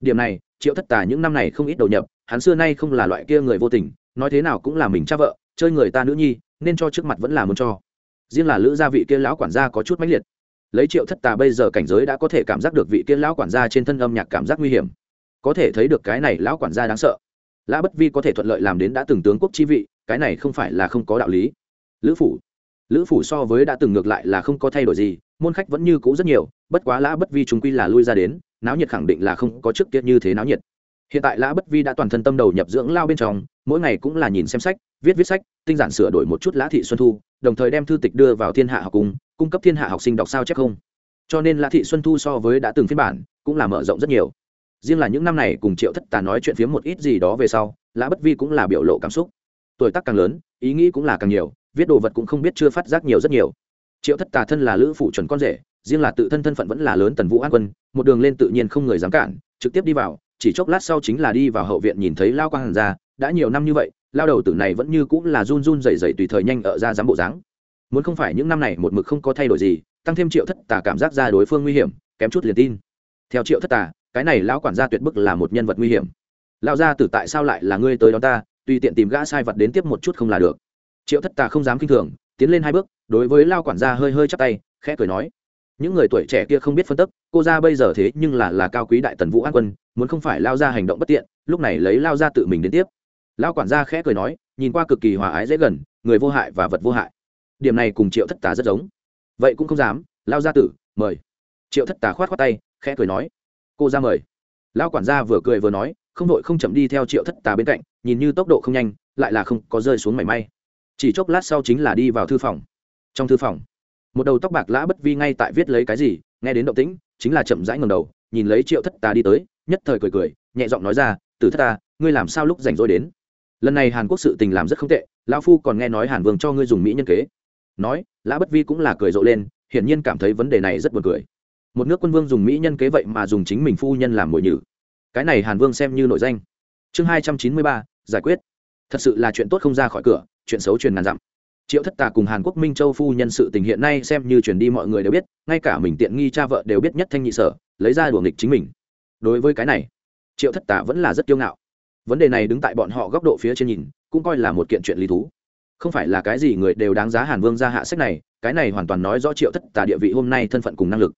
Điểm này, triệu thất tà những năm này không ít đầu nhập, hắn xưa nay không là loại kia người vô tình, nói thế nào cũng là mình cha vợ, chơi người ta nữ nhi, nên cho trước mặt vẫn là muốn cho. Riêng là lữ gia vị kia lão quản gia có chút mãnh liệt lấy triệu thất tà bây giờ cảnh giới đã có thể cảm giác được vị kia lão quản gia trên thân âm nhạc cảm giác nguy hiểm. Có thể thấy được cái này lão quản gia đáng sợ. Lã bất vi có thể thuận lợi làm đến đã từng tướng quốc chi vị, cái này không phải là không có đạo lý. Lữ phủ. Lữ phủ so với đã từng ngược lại là không có thay đổi gì, môn khách vẫn như cũ rất nhiều, bất quá lã bất vi chúng quy là lui ra đến, náo nhiệt khẳng định là không có trước kia như thế náo nhiệt. Hiện tại lã bất vi đã toàn thân tâm đầu nhập dưỡng lao bên trong, mỗi ngày cũng là nhìn xem sách, viết viết sách, tinh giản sửa đổi một chút lã thị xuân thu đồng thời đem thư tịch đưa vào thiên hạ học cung cung cấp thiên hạ học sinh đọc sao chắc không. Cho nên lã thị xuân thu so với đã từng phiên bản, cũng là mở rộng rất nhiều. Riêng là những năm này cùng triệu thất tà nói chuyện phiếm một ít gì đó về sau, lã bất vi cũng là biểu lộ cảm xúc. Tuổi tác càng lớn, ý nghĩ cũng là càng nhiều, viết đồ vật cũng không biết chưa phát giác nhiều rất nhiều. Triệu thất tà thân là lữ phụ chuẩn con rể, riêng là tự thân thân phận vẫn là lớn tần vũ an quân, một đường lên tự nhiên không người dám cản, trực tiếp đi vào, chỉ chốc lát sau chính là đi vào hậu viện nhìn thấy lao quang hàn ra đã nhiều năm như vậy lao đầu tử này vẫn như cũng là run run rẩy rẩy tùy thời nhanh ở ra dám bộ dáng. Muốn không phải những năm này một mực không có thay đổi gì, tăng thêm triệu thất tà cảm giác ra đối phương nguy hiểm, kém chút liền tin. Theo triệu thất tà, cái này lão quản gia tuyệt bức là một nhân vật nguy hiểm. Lão gia tử tại sao lại là ngươi tới đó ta, tùy tiện tìm gã sai vật đến tiếp một chút không là được. Triệu thất tà không dám kinh thường, tiến lên hai bước, đối với lao quản gia hơi hơi chắp tay, khẽ cười nói. Những người tuổi trẻ kia không biết phân tức, cô ra bây giờ thế nhưng là là cao quý đại tần vũ an quân, muốn không phải lao ra hành động bất tiện, lúc này lấy lao ra tự mình đến tiếp. Lão quản gia khẽ cười nói, nhìn qua cực kỳ hòa ái dễ gần, người vô hại và vật vô hại. Điểm này cùng triệu thất tà rất giống. Vậy cũng không dám lao gia tử, mời. Triệu thất tà khoát khoát tay, khẽ cười nói. Cô ra mời. Lão quản gia vừa cười vừa nói, không đội không chậm đi theo triệu thất tà bên cạnh, nhìn như tốc độ không nhanh, lại là không có rơi xuống mảy may. Chỉ chốc lát sau chính là đi vào thư phòng. Trong thư phòng, một đầu tóc bạc lã bất vi ngay tại viết lấy cái gì, nghe đến động tĩnh, chính là chậm rãi ngầm đầu, nhìn lấy triệu thất tà đi tới, nhất thời cười cười, nhẹ giọng nói ra từ thất ta ngươi làm sao lúc rảnh rỗi đến? Lần này hàn quốc sự tình làm rất không tệ lão phu còn nghe nói hàn vương cho ngươi dùng mỹ nhân kế nói lã bất vi cũng là cười rộ lên hiển nhiên cảm thấy vấn đề này rất buồn cười một nước quân vương dùng mỹ nhân kế vậy mà dùng chính mình phu nhân làm mồi nhử cái này hàn vương xem như nội danh chương hai trăm chín mươi ba giải quyết thật sự là chuyện tốt không ra khỏi cửa chuyện xấu truyền ngàn dặm triệu thất tà cùng hàn quốc minh châu phu nhân sự tình hiện nay xem như truyền đi mọi người đều biết ngay cả mình tiện nghi cha vợ đều biết nhất thanh nhị sở lấy ra đùa nghịch chính mình đối với cái này triệu thất tà vẫn là rất kiêu ngạo vấn đề này đứng tại bọn họ góc độ phía trên nhìn, cũng coi là một kiện chuyện lý thú. Không phải là cái gì người đều đáng giá hàn vương ra hạ sách này, cái này hoàn toàn nói rõ triệu thất tà địa vị hôm nay thân phận cùng năng lực.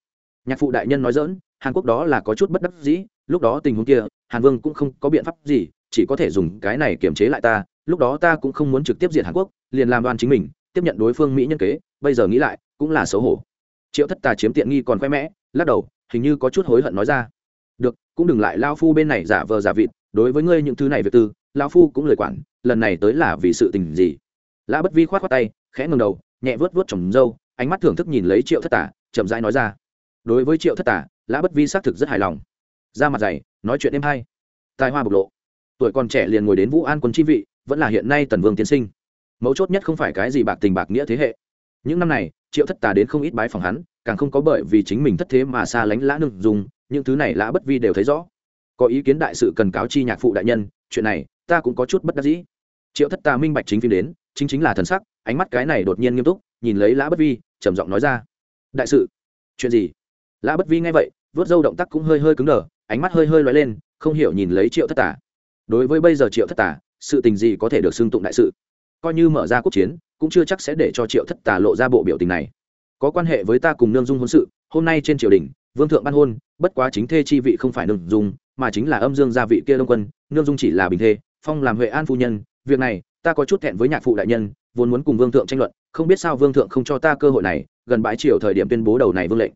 Nhạc phụ đại nhân nói dỡn hàn quốc đó là có chút bất đắc dĩ, lúc đó tình huống kia, hàn vương cũng không có biện pháp gì, chỉ có thể dùng cái này kiềm chế lại ta, lúc đó ta cũng không muốn trực tiếp diện hàn quốc, liền làm đoan chính mình, tiếp nhận đối phương mỹ nhân kế, bây giờ nghĩ lại, cũng là xấu hổ. Triệu thất tà chiếm tiện nghi còn khoe mẽ, lắc đầu, hình như có chút hối hận nói ra được, cũng đừng lại lao phu bên này giả vờ giả vịt, đối với ngươi những thứ này việc tư, lao phu cũng lời quản, lần này tới là vì sự tình gì? Lã bất vi khoát khoát tay, khẽ ngầm đầu, nhẹ vớt vớt trồng dâu, ánh mắt thưởng thức nhìn lấy triệu thất tà chậm rãi nói ra. Đối với triệu thất tà lã bất vi xác thực rất hài lòng. Ra mặt dày, nói chuyện êm hay. Tài hoa bộc lộ. Tuổi còn trẻ liền ngồi đến vũ an quân chi vị, vẫn là hiện nay tần vương tiến sinh. Mấu chốt nhất không phải cái gì bạc tình bạc nghĩa thế hệ. Những năm này, triệu thất tà đến không ít bái phòng hắn, càng không có bởi vì chính mình thất thế mà xa lánh lã nương dùng những thứ này lã bất vi đều thấy rõ. Có ý kiến đại sự cần cáo chi nhạc phụ đại nhân, chuyện này, ta cũng có chút bất đắc dĩ. Triệu thất ta minh bạch chính phim đến, chính chính là thần sắc, ánh mắt cái này đột nhiên nghiêm túc, nhìn lấy lã bất vi, trầm giọng nói ra. Đại sự? Chuyện gì? Lã bất vi nghe vậy vớt dâu động tác cũng hơi hơi cứng đờ, ánh mắt hơi hơi loay lên, không hiểu nhìn lấy triệu thất tả đối với bây giờ triệu thất tả sự tình gì có thể được xưng tụng đại sự? Coi như mở ra quốc chiến, cũng chưa chắc sẽ để cho triệu thất tả lộ ra bộ biểu tình này. Có quan hệ với ta cùng nương dung hôn sự, hôm nay trên triều đình, vương thượng ban hôn bất quá chính thê chi vị không phải nương dung, mà chính là âm dương gia vị kia đông quân, nương dung chỉ là bình thê, phong làm huệ an phu nhân. Việc này, ta có chút thẹn với nhạc phụ đại nhân, vốn muốn cùng vương thượng tranh luận, không biết sao vương thượng không cho ta cơ hội này, gần bãi triều thời điểm tuyên bố đầu này vương lệnh.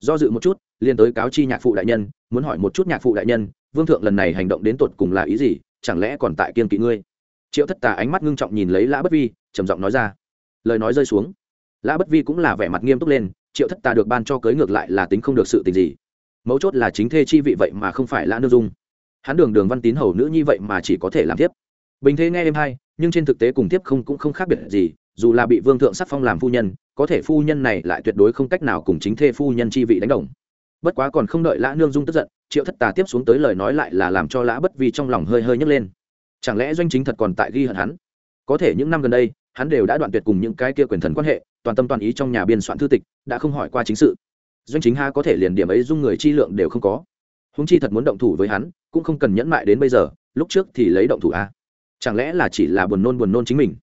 Do dự một chút liên tới cáo chi nhạc phụ đại nhân, muốn hỏi một chút nhạc phụ đại nhân, vương thượng lần này hành động đến tột cùng là ý gì, chẳng lẽ còn tại kiên kỵ ngươi? Triệu thất tà ánh mắt ngưng trọng nhìn lấy lã bất vi, trầm giọng nói ra. Lời nói rơi xuống. Lã bất vi cũng là vẻ mặt nghiêm túc lên, triệu thất tà được ban cho cưới ngược lại là tính không được sự tình gì mấu chốt là chính thê chi vị vậy mà không phải lã nương dung. Hắn đường đường văn tín hầu nữ như vậy mà chỉ có thể làm tiếp. Bình thế nghe em hay, nhưng trên thực tế cùng tiếp không cũng không khác biệt gì, dù là bị vương thượng sắc phong làm phu nhân, có thể phu nhân này lại tuyệt đối không cách nào cùng chính thê phu nhân chi vị đánh đồng. Bất quá còn không đợi lã nương dung tức giận, triệu thất tà tiếp xuống tới lời nói lại là làm cho lã bất vi trong lòng hơi hơi nhấc lên. Chẳng lẽ doanh chính thật còn tại ghi hận hắn? Có thể những năm gần đây, hắn đều đã đoạn tuyệt cùng những cái kia quyền thần quan hệ, toàn tâm toàn ý trong nhà biên soạn thư tịch, đã không hỏi qua chính sự doanh chính ha có thể liền điểm ấy dung người chi lượng đều không có. Húng chi thật muốn động thủ với hắn, cũng không cần nhẫn mại đến bây giờ, lúc trước thì lấy động thủ a. Chẳng lẽ là chỉ là buồn nôn buồn nôn chính mình?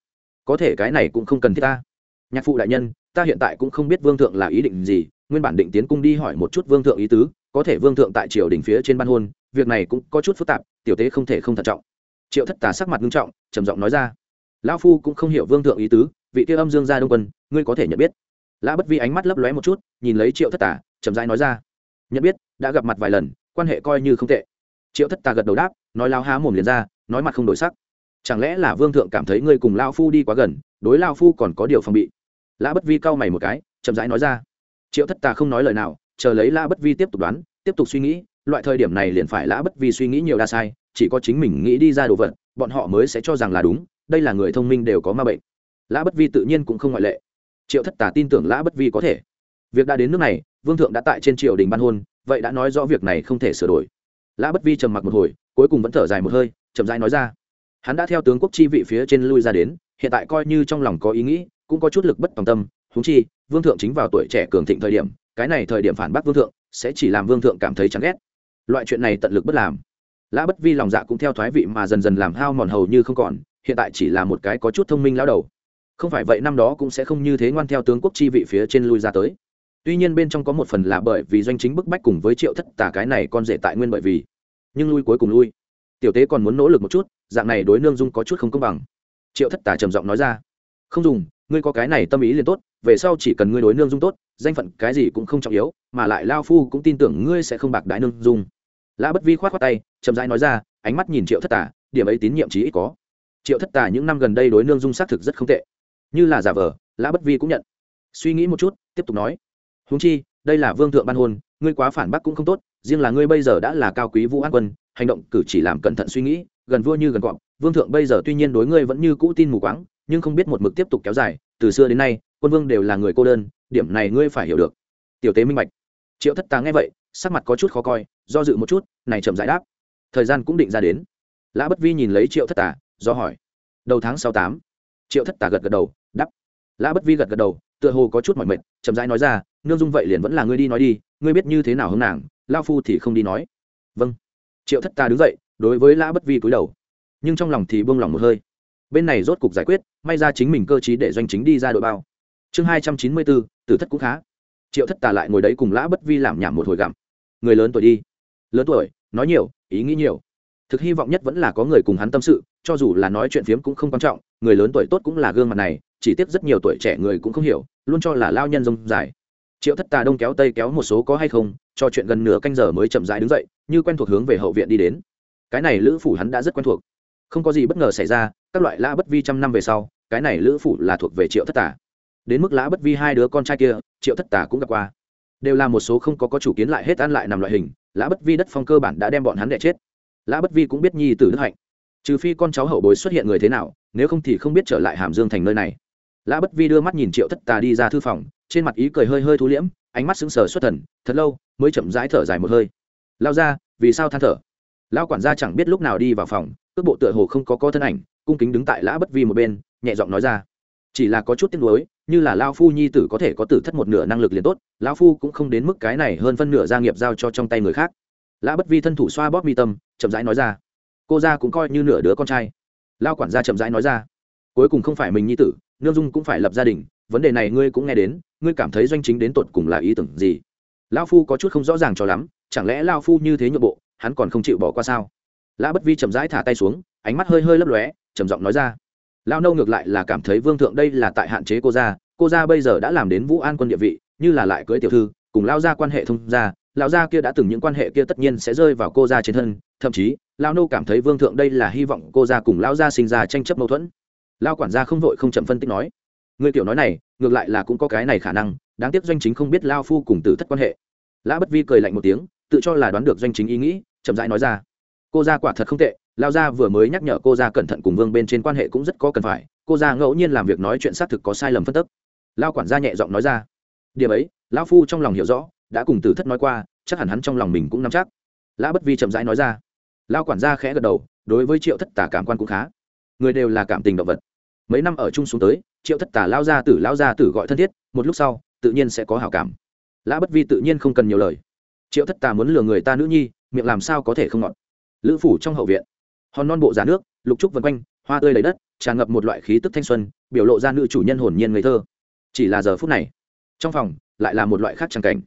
Có thể cái này cũng không cần thiết ta. Nhạc phụ đại nhân, ta hiện tại cũng không biết vương thượng là ý định gì, nguyên bản định tiến cung đi hỏi một chút vương thượng ý tứ, có thể vương thượng tại triều đình phía trên ban hôn, việc này cũng có chút phức tạp, tiểu tế không thể không thận trọng. Triệu thất tà sắc mặt nghiêm trọng, trầm giọng nói ra. Lão phu cũng không hiểu vương thượng ý tứ, vị kia âm dương gia đông quân, ngươi có thể nhận biết lã bất vi ánh mắt lấp lóe một chút, nhìn lấy triệu thất tà, chậm rãi nói ra. Nhận biết, đã gặp mặt vài lần, quan hệ coi như không tệ. Triệu thất tà gật đầu đáp, nói lao há mồm liền ra, nói mặt không đổi sắc. Chẳng lẽ là vương thượng cảm thấy ngươi cùng lao phu đi quá gần, đối lao phu còn có điều phòng bị? Lã bất vi cau mày một cái, chậm rãi nói ra. Triệu thất tà không nói lời nào, chờ lấy lã bất vi tiếp tục đoán, tiếp tục suy nghĩ, loại thời điểm này liền phải lã bất vi suy nghĩ nhiều đa sai, chỉ có chính mình nghĩ đi ra đồ vật, bọn họ mới sẽ cho rằng là đúng, đây là người thông minh đều có ma bệnh. Lã bất vi tự nhiên cũng không ngoại lệ triệu thất tà tin tưởng lã bất vi có thể. Việc đã đến nước này, vương thượng đã tại trên triều đình ban hôn, vậy đã nói rõ việc này không thể sửa đổi. Lã bất vi trầm mặc một hồi, cuối cùng vẫn thở dài một hơi, chậm rãi nói ra. Hắn đã theo tướng quốc chi vị phía trên lui ra đến, hiện tại coi như trong lòng có ý nghĩ, cũng có chút lực bất tòng tâm húng chi, vương thượng chính vào tuổi trẻ cường thịnh thời điểm, cái này thời điểm phản bác vương thượng, sẽ chỉ làm vương thượng cảm thấy chán ghét. Loại chuyện này tận lực bất làm. Lã bất vi lòng dạ cũng theo thoái vị mà dần dần làm hao mòn hầu như không còn, hiện tại chỉ là một cái có chút thông minh lão đầu không phải vậy năm đó cũng sẽ không như thế ngoan theo tướng quốc chi vị phía trên lui ra tới. Tuy nhiên bên trong có một phần là bởi vì doanh chính bức bách cùng với triệu thất tả cái này con rể tại nguyên bởi vì. Nhưng lui cuối cùng lui. Tiểu tế còn muốn nỗ lực một chút, dạng này đối nương dung có chút không công bằng. Triệu thất tả trầm giọng nói ra. Không dùng, ngươi có cái này tâm ý liền tốt, về sau chỉ cần ngươi đối nương dung tốt, danh phận cái gì cũng không trọng yếu, mà lại lao phu cũng tin tưởng ngươi sẽ không bạc đái nương dung. Lã bất vi khoát khoát tay, chậm rãi nói ra, ánh mắt nhìn triệu thất tả điểm ấy tín nhiệm chí ít có. Triệu thất tả những năm gần đây đối nương dung xác thực rất không tệ như là giả vờ, lã bất vi cũng nhận. Suy nghĩ một chút, tiếp tục nói húng chi, đây là vương thượng ban hôn, ngươi quá phản bác cũng không tốt, riêng là ngươi bây giờ đã là cao quý vũ an quân, hành động cử chỉ làm cẩn thận suy nghĩ, gần vua như gần cọp, vương thượng bây giờ tuy nhiên đối ngươi vẫn như cũ tin mù quáng, nhưng không biết một mực tiếp tục kéo dài, từ xưa đến nay, quân vương đều là người cô đơn, điểm này ngươi phải hiểu được. Tiểu tế minh bạch. Triệu thất tà nghe vậy, sắc mặt có chút khó coi, do dự một chút, này chậm giải đáp. Thời gian cũng định ra đến. Lã bất vi nhìn lấy triệu thất tà, do hỏi, đầu tháng sáu tám? Triệu thất tà gật gật đầu lã bất vi gật gật đầu, tựa hồ có chút mỏi mệt, chậm rãi nói ra, nương dung vậy liền vẫn là ngươi đi nói đi, ngươi biết như thế nào hướng nàng lao phu thì không đi nói. Vâng. Triệu thất ta đứng dậy, đối với lã bất vi cúi đầu, nhưng trong lòng thì buông lỏng một hơi. Bên này rốt cục giải quyết, may ra chính mình cơ t để doanh chính đi ra đội bao. Chương hai trăm chín mươi bốn, tử thất cũng khá. Triệu thất tà lại ngồi đấy cùng lã bất vi làm nhảm một hồi gặm. Người lớn tuổi đi. Lớn tuổi, nói nhiều, ý nghĩ nhiều. Thực hy vọng nhất vẫn là có người cùng hắn tâm sự, cho dù là nói chuyện phiếm cũng không quan trọng, người lớn tuổi tốt cũng là gương mặt này chỉ tiếc rất nhiều tuổi trẻ người cũng không hiểu, luôn cho là lao nhân rông dài. Triệu thất tà đông kéo tây kéo một số có hay không, cho chuyện gần nửa canh giờ mới chậm rãi đứng dậy, như quen thuộc hướng về hậu viện đi đến. Cái này lữ phủ hắn đã rất quen thuộc. Không có gì bất ngờ xảy ra, các loại lã bất vi trăm năm về sau, cái này lữ phủ là thuộc về triệu thất tà. Đến mức lã bất vi hai đứa con trai kia, triệu thất tà cũng gặp qua. Đều là một số không có có chủ kiến lại hết ăn lại nằm loại hình, lã bất vi đất phong cơ bản đã đem bọn hắn đẻ chết. Lã bất vi cũng biết nhi tử đức hạnh. Trừ phi con cháu hậu bối xuất hiện người thế nào, nếu không thì không biết trở lại hàm dương thành nơi này lã bất vi đưa mắt nhìn triệu thất tà đi ra thư phòng, trên mặt ý cười hơi hơi thu liễm, ánh mắt sững sờ xuất thần, thật lâu mới chậm rãi thở dài một hơi. Lao ra vì sao than thở? Lao quản gia chẳng biết lúc nào đi vào phòng, cước bộ tựa hồ không có có thân ảnh, cung kính đứng tại lã bất vi một bên, nhẹ giọng nói ra. Chỉ là có chút tiếc nuối, như là lao phu nhi tử có thể có tử thất một nửa năng lực liền tốt lao phu cũng không đến mức cái này hơn phân nửa gia nghiệp giao cho trong tay người khác. Lã bất vi thân thủ xoa bóp mi tâm, chậm rãi nói ra. Cô ra cũng coi như nửa đứa con trai. Lao quản gia chậm rãi nói ra. Cuối cùng không phải mình nhi tử nương dung cũng phải lập gia đình, vấn đề này ngươi cũng nghe đến, ngươi cảm thấy doanh chính đến tột cùng là ý tưởng gì? Lao phu có chút không rõ ràng cho lắm, chẳng lẽ lao phu như thế nhượng bộ, hắn còn không chịu bỏ qua sao? Lã bất vi chậm rãi thả tay xuống, ánh mắt hơi hơi lấp lóe, trầm giọng nói ra. Lao nâu ngược lại là cảm thấy vương thượng đây là tại hạn chế cô gia cô gia bây giờ đã làm đến vũ an quân địa vị, như là lại cưới tiểu thư, cùng lao ra quan hệ thông gia, lão gia kia đã từng những quan hệ kia tất nhiên sẽ rơi vào cô gia trên thân, thậm chí lao nô cảm thấy vương thượng đây là hy vọng cô gia cùng lao gia sinh ra tranh chấp mâu thuẫn lao quản gia không vội không chậm phân tích nói. Người tiểu nói này, ngược lại là cũng có cái này khả năng, đáng tiếc doanh chính không biết lao phu cùng tử thất quan hệ. Lã bất vi cười lạnh một tiếng, tự cho là đoán được doanh chính ý nghĩ, chậm rãi nói ra. Cô gia quả thật không tệ, lao gia vừa mới nhắc nhở cô gia cẩn thận cùng vương bên trên quan hệ cũng rất có cần phải, cô gia ngẫu nhiên làm việc nói chuyện xác thực có sai lầm phân tức. Lao quản gia nhẹ giọng nói ra. Điểm ấy lão phu trong lòng hiểu rõ, đã cùng tử thất nói qua, chắc hẳn hắn trong lòng mình cũng nắm chắc. Lã bất vi chậm rãi nói ra. Lao quản gia khẽ gật đầu, đối với triệu thất tả cảm quan cũng khá. Người đều là cảm tình động vật mấy năm ở chung xuống tới, triệu thất tả lao gia tử lao gia tử gọi thân thiết, một lúc sau, tự nhiên sẽ có hảo cảm. Lã bất vi tự nhiên không cần nhiều lời. Triệu thất tả muốn lừa người ta nữ nhi, miệng làm sao có thể không ngọt. Lữ phủ trong hậu viện, hòn non bộ giả nước, lục trúc vân quanh, hoa tươi lấy đất, tràn ngập một loại khí tức thanh xuân, biểu lộ ra nữ chủ nhân hồn nhiên ngây thơ. Chỉ là giờ phút này, trong phòng lại là một loại khác tràng cảnh.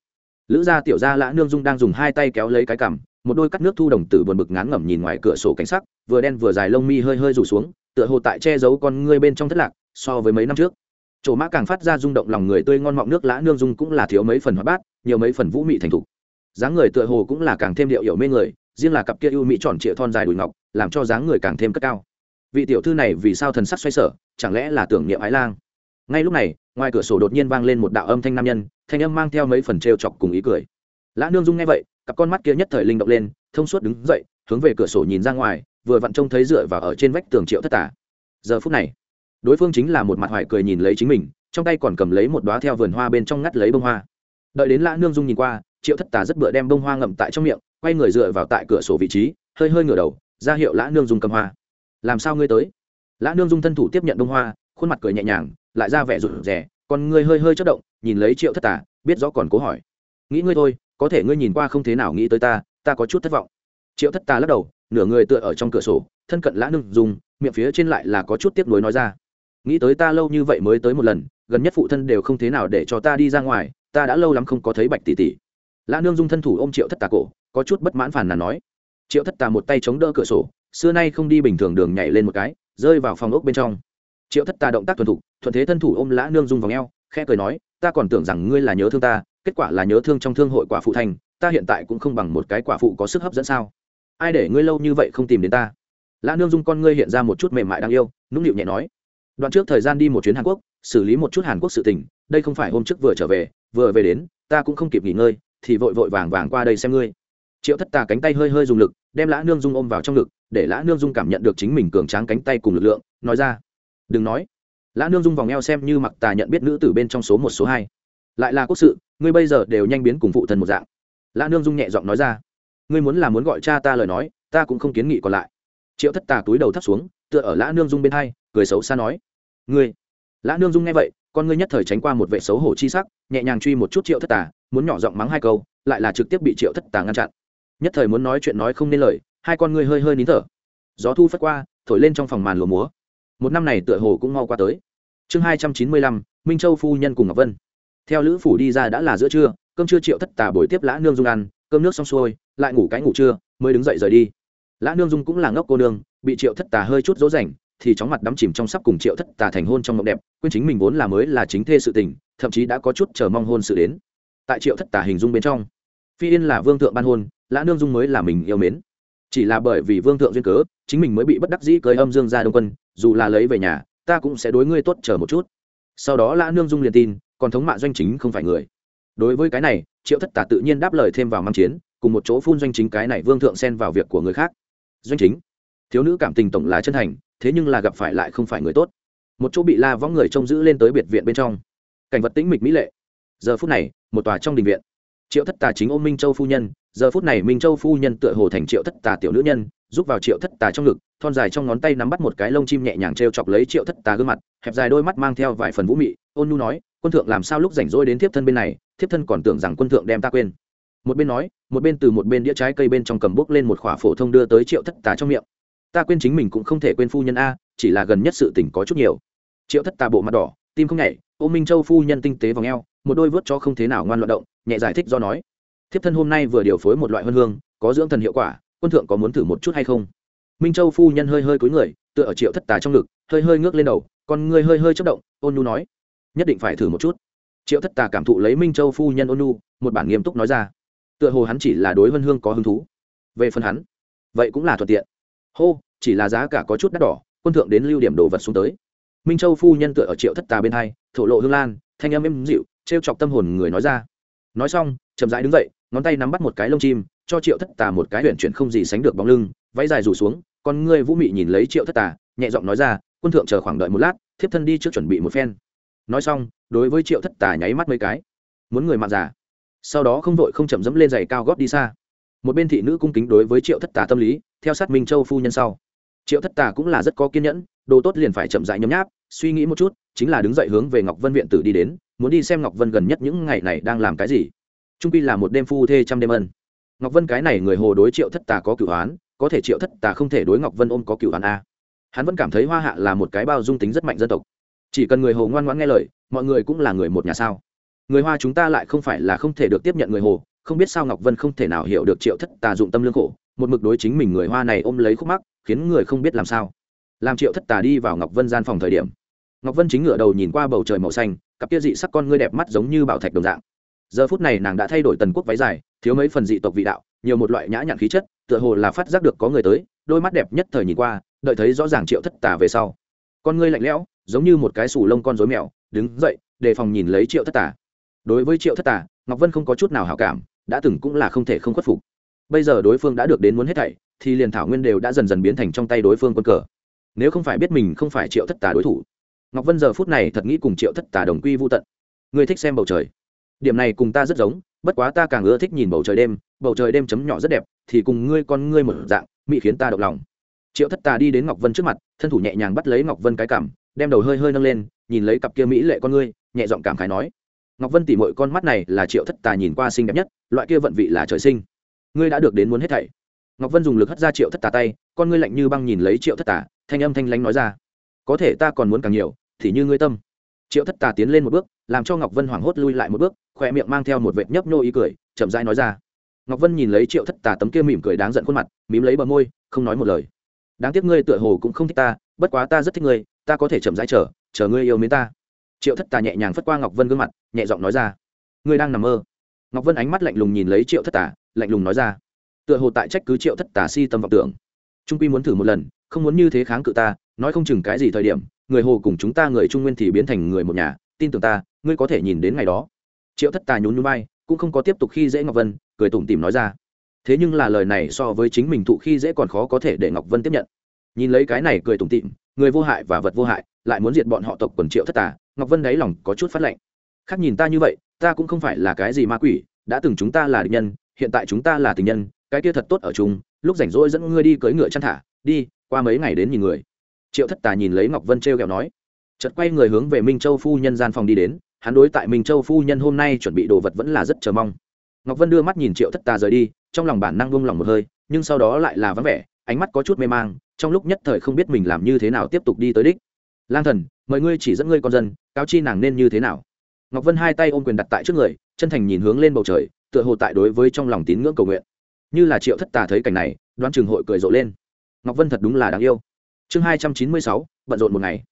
Lữ gia tiểu gia lã nương dung đang dùng hai tay kéo lấy cái cằm, một đôi cắt nước thu đồng tử buồn bực ngán ngẩm nhìn ngoài cửa sổ cảnh sắc, vừa đen vừa dài lông mi hơi hơi rủ xuống tựa hồ tại che giấu con ngươi bên trong thất lạc, so với mấy năm trước. Chỗ mã càng phát ra rung động lòng người tươi ngon mọng nước lã nương dung cũng là thiếu mấy phần hóa bát, nhiều mấy phần vũ mị thành thục. Dáng người tựa hồ cũng là càng thêm điệu hiểu mê người, riêng là cặp kia ưu mỹ tròn trịa thon dài đùi ngọc, làm cho dáng người càng thêm cất cao. Vị tiểu thư này vì sao thần sắc xoay sở, chẳng lẽ là tưởng niệm ái lang? Ngay lúc này, ngoài cửa sổ đột nhiên vang lên một đạo âm thanh nam nhân, thanh âm mang theo mấy phần trêu chọc cùng ý cười. Lã nương dung nghe vậy, cặp con mắt kia nhất thời linh động lên, thông suốt đứng dậy, hướng về cửa sổ nhìn ra ngoài vừa vặn trông thấy dựa vào ở trên vách tường triệu thất tả. Giờ phút này, đối phương chính là một mặt hoài cười nhìn lấy chính mình, trong tay còn cầm lấy một đoá theo vườn hoa bên trong ngắt lấy bông hoa. Đợi đến lã nương dung nhìn qua, triệu thất tà rất bựa đem bông hoa ngậm tại trong miệng, quay người dựa vào tại cửa sổ vị trí, hơi hơi ngửa đầu, ra hiệu lã nương dung cầm hoa. Làm sao ngươi tới? Lã nương dung thân thủ tiếp nhận bông hoa, khuôn mặt cười nhẹ nhàng, lại ra vẻ rụt rè còn ngươi hơi hơi chất động, nhìn lấy triệu thất tà biết rõ còn cố hỏi. Nghĩ ngươi thôi, có thể ngươi nhìn qua không thế nào nghĩ tới ta ta có chút thất vọng. Triệu thất tà lắc đầu nửa người tựa ở trong cửa sổ, thân cận lã nương dung miệng phía trên lại là có chút tiếp nối nói ra. Nghĩ tới ta lâu như vậy mới tới một lần, gần nhất phụ thân đều không thế nào để cho ta đi ra ngoài, ta đã lâu lắm không có thấy bạch tỷ tỷ. Lã nương dung thân thủ ôm triệu thất tà cổ, có chút bất mãn phản nàn nói. Triệu thất tà một tay chống đỡ cửa sổ, xưa nay không đi bình thường đường nhảy lên một cái, rơi vào phòng ốc bên trong. Triệu thất tà động tác thuần thục, thuận thế thân thủ ôm lã nương dung vào ngheo khẽ cười nói, ta còn tưởng rằng ngươi là nhớ thương ta, kết quả là nhớ thương trong thương hội quả phụ thành, ta hiện tại cũng không bằng một cái quả phụ có sức hấp dẫn sao ai để ngươi lâu như vậy không tìm đến ta? Lã nương dung con ngươi hiện ra một chút mềm mại đáng yêu, nũng nịu nhẹ nói. Đoạn trước thời gian đi một chuyến hàn quốc, xử lý một chút hàn quốc sự tình, đây không phải hôm trước vừa trở về, vừa về đến, ta cũng không kịp nghỉ ngơi, thì vội vội vàng vàng qua đây xem ngươi. Triệu thất tà cánh tay hơi hơi dùng lực, đem lã nương dung ôm vào trong ngực, để lã nương dung cảm nhận được chính mình cường tráng cánh tay cùng lực lượng, nói ra. Đừng nói. Lã nương dung vòng eo xem như mặc tà nhận biết nữ từ bên trong số một, số hai. Lại là quốc sự, ngươi bây giờ đều nhanh biến cùng phụ thần một dạng. Lã nương dung nhẹ giọng nói ra ngươi muốn là muốn gọi cha ta lời nói, ta cũng không kiến nghị còn lại. Triệu thất tà túi đầu thắt xuống, tựa ở lã nương dung bên hai, cười xấu xa nói, ngươi. Lã nương dung nghe vậy, con ngươi nhất thời tránh qua một vệ xấu hổ chi sắc, nhẹ nhàng truy một chút triệu thất tà, muốn nhỏ giọng mắng hai câu, lại là trực tiếp bị triệu thất tà ngăn chặn. Nhất thời muốn nói chuyện nói không nên lời, hai con ngươi hơi hơi nín thở. Gió thu phất qua, thổi lên trong phòng màn lùa múa. Một năm này tựa hồ cũng mau qua tới. Chương hai trăm chín mươi lăm, minh châu phu nhân cùng ngọc vân. Theo lữ phủ đi ra đã là giữa trưa, cơm trưa triệu thất tà buổi tiếp lã nương dung ăn cơm nước xong xuôi, lại ngủ cái ngủ trưa, mới đứng dậy rời đi. Lã nương dung cũng là ngốc cô nương, bị triệu thất tà hơi chút dỗ dành, thì chóng mặt đắm chìm trong sắp cùng triệu thất tà thành hôn trong mộng đẹp, quên chính mình vốn là mới là chính thê sự tình, thậm chí đã có chút chờ mong hôn sự đến. Tại triệu thất tà hình dung bên trong, phi yên là vương thượng ban hôn, lã nương dung mới là mình yêu mến. Chỉ là bởi vì vương thượng duyên cớ, chính mình mới bị bất đắc dĩ cưới âm dương ra đông quân, dù là lấy về nhà, ta cũng sẽ đối ngươi tốt chờ một chút. Sau đó lã nương dung liền tin, còn thống mạ doanh chính không phải người. Đối với cái này triệu thất tà tự nhiên đáp lời thêm vào mang chiến, cùng một chỗ phun doanh chính cái này vương thượng xen vào việc của người khác. Doanh chính, thiếu nữ cảm tình tổng là chân thành, thế nhưng là gặp phải lại không phải người tốt. Một chỗ bị la võng người trông giữ lên tới biệt viện bên trong. Cảnh vật tĩnh mịch mỹ lệ. Giờ phút này, một tòa trong đình viện. Triệu thất tà chính ôm minh châu phu nhân, giờ phút này minh châu phu nhân tựa hồ thành triệu thất tà tiểu nữ nhân, giúp vào triệu thất tà trong ngực, thon dài trong ngón tay nắm bắt một cái lông chim nhẹ nhàng t r e o chọc lấy triệu thất tà gương mặt, hẹp dài đôi mắt mang theo vài phần vũ mị, ôn nhu nói quân thượng làm sao lúc rảnh rỗi đến thiếp thân bên này, thiếp thân còn tưởng rằng quân thượng đem ta quên. Một bên nói, một bên từ một bên đĩa trái cây bên trong cầm bút lên một khỏa phổ thông đưa tới triệu thất tà trong miệng. Ta quên chính mình cũng không thể quên phu nhân a, chỉ là gần nhất sự tình có chút nhiều. Triệu thất tà bộ mặt đỏ, tim không nhảy, ô minh châu phu nhân tinh tế v ò một đôi vớt cho không thế nào ngoan loạn động, nhẹ giải thích do nói. Thiếp thân hôm nay vừa điều phối một loại hương hương, có dưỡng thần hiệu quả, quân thượng có muốn thử một chút hay không? Minh châu phu nhân hơi hơi cúi người, tựa ở triệu thất tà trong ngực, hơi hơi ngước lên đầu còn người hơi hơi chất động, ôn nu nói nhất định phải thử một chút. Triệu thất tà cảm thụ lấy minh châu phu nhân ôn nu một bản nghiêm túc nói ra. Tựa hồ hắn chỉ là đối vân hương có hứng thú. Về phần hắn, vậy cũng là thuận tiện. Hô, chỉ là giá cả có chút đắt đỏ, quân thượng đến lưu điểm đồ vật xuống tới. Minh châu phu nhân tựa ở triệu thất tà bên hai, thổ lộ hương lan, thanh âm êm dịu t r e o chọc tâm hồn người nói ra. Nói xong, chậm rãi đứng dậy, ngón tay nắm bắt một cái lông chim, cho triệu thất tà một cái huyện chuyển không gì sánh được bóng lưng, váy dài rủ xuống, con ngươi vũ mị nhìn lấy triệu thất tà, nhẹ giọng nói ra, quân thượng chờ khoảng đợi một lát, thiếp thân đi trước chuẩn bị một phen nói xong, đối với triệu thất tà nháy mắt mấy cái. Muốn người mạng giả sau đó không vội không chậm dẫm lên giày cao góp đi xa. Một bên thị nữ cung kính đối với triệu thất tà tâm lý, theo sát minh châu phu nhân sau. Triệu thất tà cũng là rất có kiên nhẫn, đồ tốt liền phải chậm dại nhấm nháp, suy nghĩ một chút, chính là đứng dậy hướng về ngọc vân viện tử đi đến, muốn đi xem ngọc vân gần nhất những ngày này đang làm cái gì. Trung pi là một đêm phu thê trăm đêm ân. Ngọc vân cái này người hồ đối triệu thất tà có cửu oán, có thể triệu thất tà không thể đối ngọc vân ôm có cửu oán a. Hắn vẫn cảm thấy hoa hạ là một cái bao dung tính rất mạnh dân tộc chỉ cần người hồ ngoan ngoãn nghe lời, mọi người cũng là người một nhà sao? Người hoa chúng ta lại không phải là không thể được tiếp nhận người hồ, không biết sao ngọc vân không thể nào hiểu được triệu thất tà dụng tâm lương khổ, một mực đối chính mình người hoa này ôm lấy khúc mắc, khiến người không biết làm sao. Làm triệu thất tà đi vào ngọc vân gian phòng thời điểm, ngọc vân chính ngửa đầu nhìn qua bầu trời màu xanh, cặp kia dị sắc con ngươi đẹp mắt giống như bảo thạch đồng dạng. Giờ phút này nàng đã thay đổi tần quốc váy dài, thiếu mấy phần dị tộc vị đạo, nhiều một loại nhã nhặn khí chất, tựa hồ là phát giác được có người tới, đôi mắt đẹp nhất thời nhìn qua, đợi thấy rõ ràng triệu thất tà về sau. Con ngươi lạnh lẽo giống như một cái sù lông con rối mèo, đứng dậy, đề phòng nhìn lấy triệu thất tà. Đối với triệu thất tà, ngọc vân không có chút nào hảo cảm, đã từng cũng là không thể không khuất phục. Bây giờ đối phương đã được đến muốn hết thảy, thì liền thảo nguyên đều đã dần dần biến thành trong tay đối phương quân cờ. Nếu không phải biết mình không phải triệu thất tà đối thủ, ngọc vân giờ phút này thật nghĩ cùng triệu thất tà đồng quy vô tận. Người thích xem bầu trời. Điểm này cùng ta rất giống, bất quá ta càng ưa thích nhìn bầu trời đêm, bầu trời đêm chấm nhỏ rất đẹp, thì cùng ngươi con ngươi một dạng, mị khiến ta động lòng. Triệu thất tà đi đến ngọc vân trước mặt, thân thủ nhẹ nhàng bắt lấy ngọc vân cái cảm đem đầu hơi hơi nâng lên, nhìn lấy cặp kia mỹ lệ con ngươi, nhẹ giọng cảm khái nói, ngọc vân tỉ mọi con mắt này là triệu thất tà nhìn qua xinh đẹp nhất, loại kia vận vị là trời sinh. Ngươi đã được đến muốn hết thảy. Ngọc vân dùng lực hất ra triệu thất tà tay, con ngươi lạnh như băng nhìn lấy triệu thất tà, thanh âm thanh lánh nói ra, có thể ta còn muốn càng nhiều, thì như ngươi tâm. Triệu thất tà tiến lên một bước, làm cho ngọc vân hoảng hốt lui lại một bước khoe miệng mang theo một vệt nhấp nhô ý cười, chậm rãi nói ra. Ngọc vân nhìn lấy triệu thất tà tấm kia mỉm cười đáng giận khuôn mặt, mím lấy bờ môi, không nói một lời. Đáng tiếc ngươi tựa hồ cũng không thích ta, bất quá ta rất thích ngươi ta có thể chậm rãi chờ chờ ngươi yêu mến ta. Triệu thất tà nhẹ nhàng phất qua ngọc vân gương mặt, nhẹ giọng nói ra. Ngươi đang nằm mơ. Ngọc vân ánh mắt lạnh lùng nhìn lấy triệu thất tà, lạnh lùng nói ra. Tựa hồ tại trách cứ triệu thất tà si tâm vọng tưởng. Trung quy muốn thử một lần, không muốn như thế kháng cự ta, nói không chừng cái gì thời điểm, người hồ cùng chúng ta người trung nguyên thì biến thành người một nhà, tin tưởng ta, ngươi có thể nhìn đến ngày đó. Triệu thất tà nhún nhún bay cũng không có tiếp tục khi dễ ngọc vân, cười tủm tìm nói ra. Thế nhưng là lời này so với chính mình thụ khi dễ còn khó có thể để ngọc vân tiếp nhận. Nhìn lấy cái này cười tủm tịm người vô hại và vật vô hại, lại muốn diệt bọn họ tộc quần triệu thất tà, ngọc vân đáy lòng có chút phát lạnh. Khác nhìn ta như vậy, ta cũng không phải là cái gì ma quỷ, đã từng chúng ta là địch nhân, hiện tại chúng ta là tình nhân, cái kia thật tốt ở chung, lúc rảnh rỗi dẫn ngươi đi cưỡi ngựa chăn thả, đi, qua mấy ngày đến nhìn người. Triệu thất tà nhìn lấy ngọc vân t r e o kẹo nói. Chợt quay người hướng về minh châu phu nhân gian phòng đi đến, hắn đối tại minh châu phu nhân hôm nay chuẩn bị đồ vật vẫn là rất chờ mong. Ngọc vân đưa mắt nhìn triệu thất tà rời đi, trong lòng bản năng buông lòng một hơi, nhưng sau đó lại là vắng vẻ, ánh mắt có chút mê mang trong lúc nhất thời không biết mình làm như thế nào tiếp tục đi tới đích. Lang thần, mời ngươi chỉ dẫn ngươi con dân, cáo chi nàng nên như thế nào? Ngọc vân hai tay ôm quyền đặt tại trước người, chân thành nhìn hướng lên bầu trời, tựa hồ tại đối với trong lòng tín ngưỡng cầu nguyện. Như là triệu thất tà thấy cảnh này, đoán trường hội cười rộ lên. Ngọc vân thật đúng là đáng yêu. Chương hai trăm chín mươi sáu, bận rộn một ngày.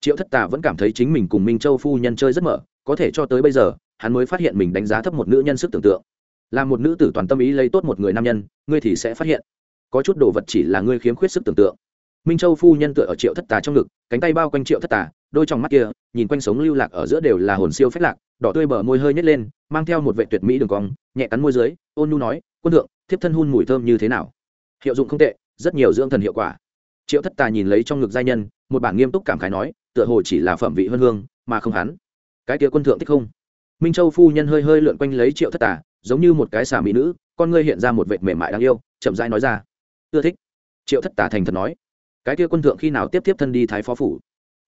Triệu thất tà vẫn cảm thấy chính mình cùng minh châu phu nhân chơi rất mở, có thể cho tới bây giờ, hắn mới phát hiện mình đánh giá thấp một nữ nhân sức tưởng tượng. Là một nữ tử toàn tâm ý lấy tốt một người nam nhân, ngươi thì sẽ phát hiện có chút đồ vật chỉ là ngươi khiếm khuyết sức tưởng tượng. Minh châu phu nhân tựa ở triệu thất tà trong ngực, cánh tay bao quanh triệu thất tà, đôi trong mắt kia, nhìn quanh sống lưu lạc ở giữa đều là hồn siêu phách lạc, đỏ tươi bờ môi hơi nhét lên, mang theo một vệ tuyệt mỹ đường cong, nhẹ cắn môi dưới, ôn nhu nói, quân thượng, thiếp thân hun mùi thơm như thế nào? Hiệu dụng không tệ, rất nhiều dưỡng thần hiệu quả. Triệu thất tà nhìn lấy trong ngực giai nhân, một bản nghiêm túc cảm khái nói, tựa hồ chỉ là phẩm vị hơn hương, mà không hắn. Cái kia quân thượng thích không? Minh châu phu nhân hơi hơi lượn quanh lấy triệu thất tà, giống như một cái xà mỹ nữ, con ngươi hiện ra một vẻ mềm mại đáng yêu, chậm rãi nói ra ưa thích. Triệu thất tà thành thật nói, cái kia quân thượng khi nào tiếp tiếp thân đi thái phó phủ?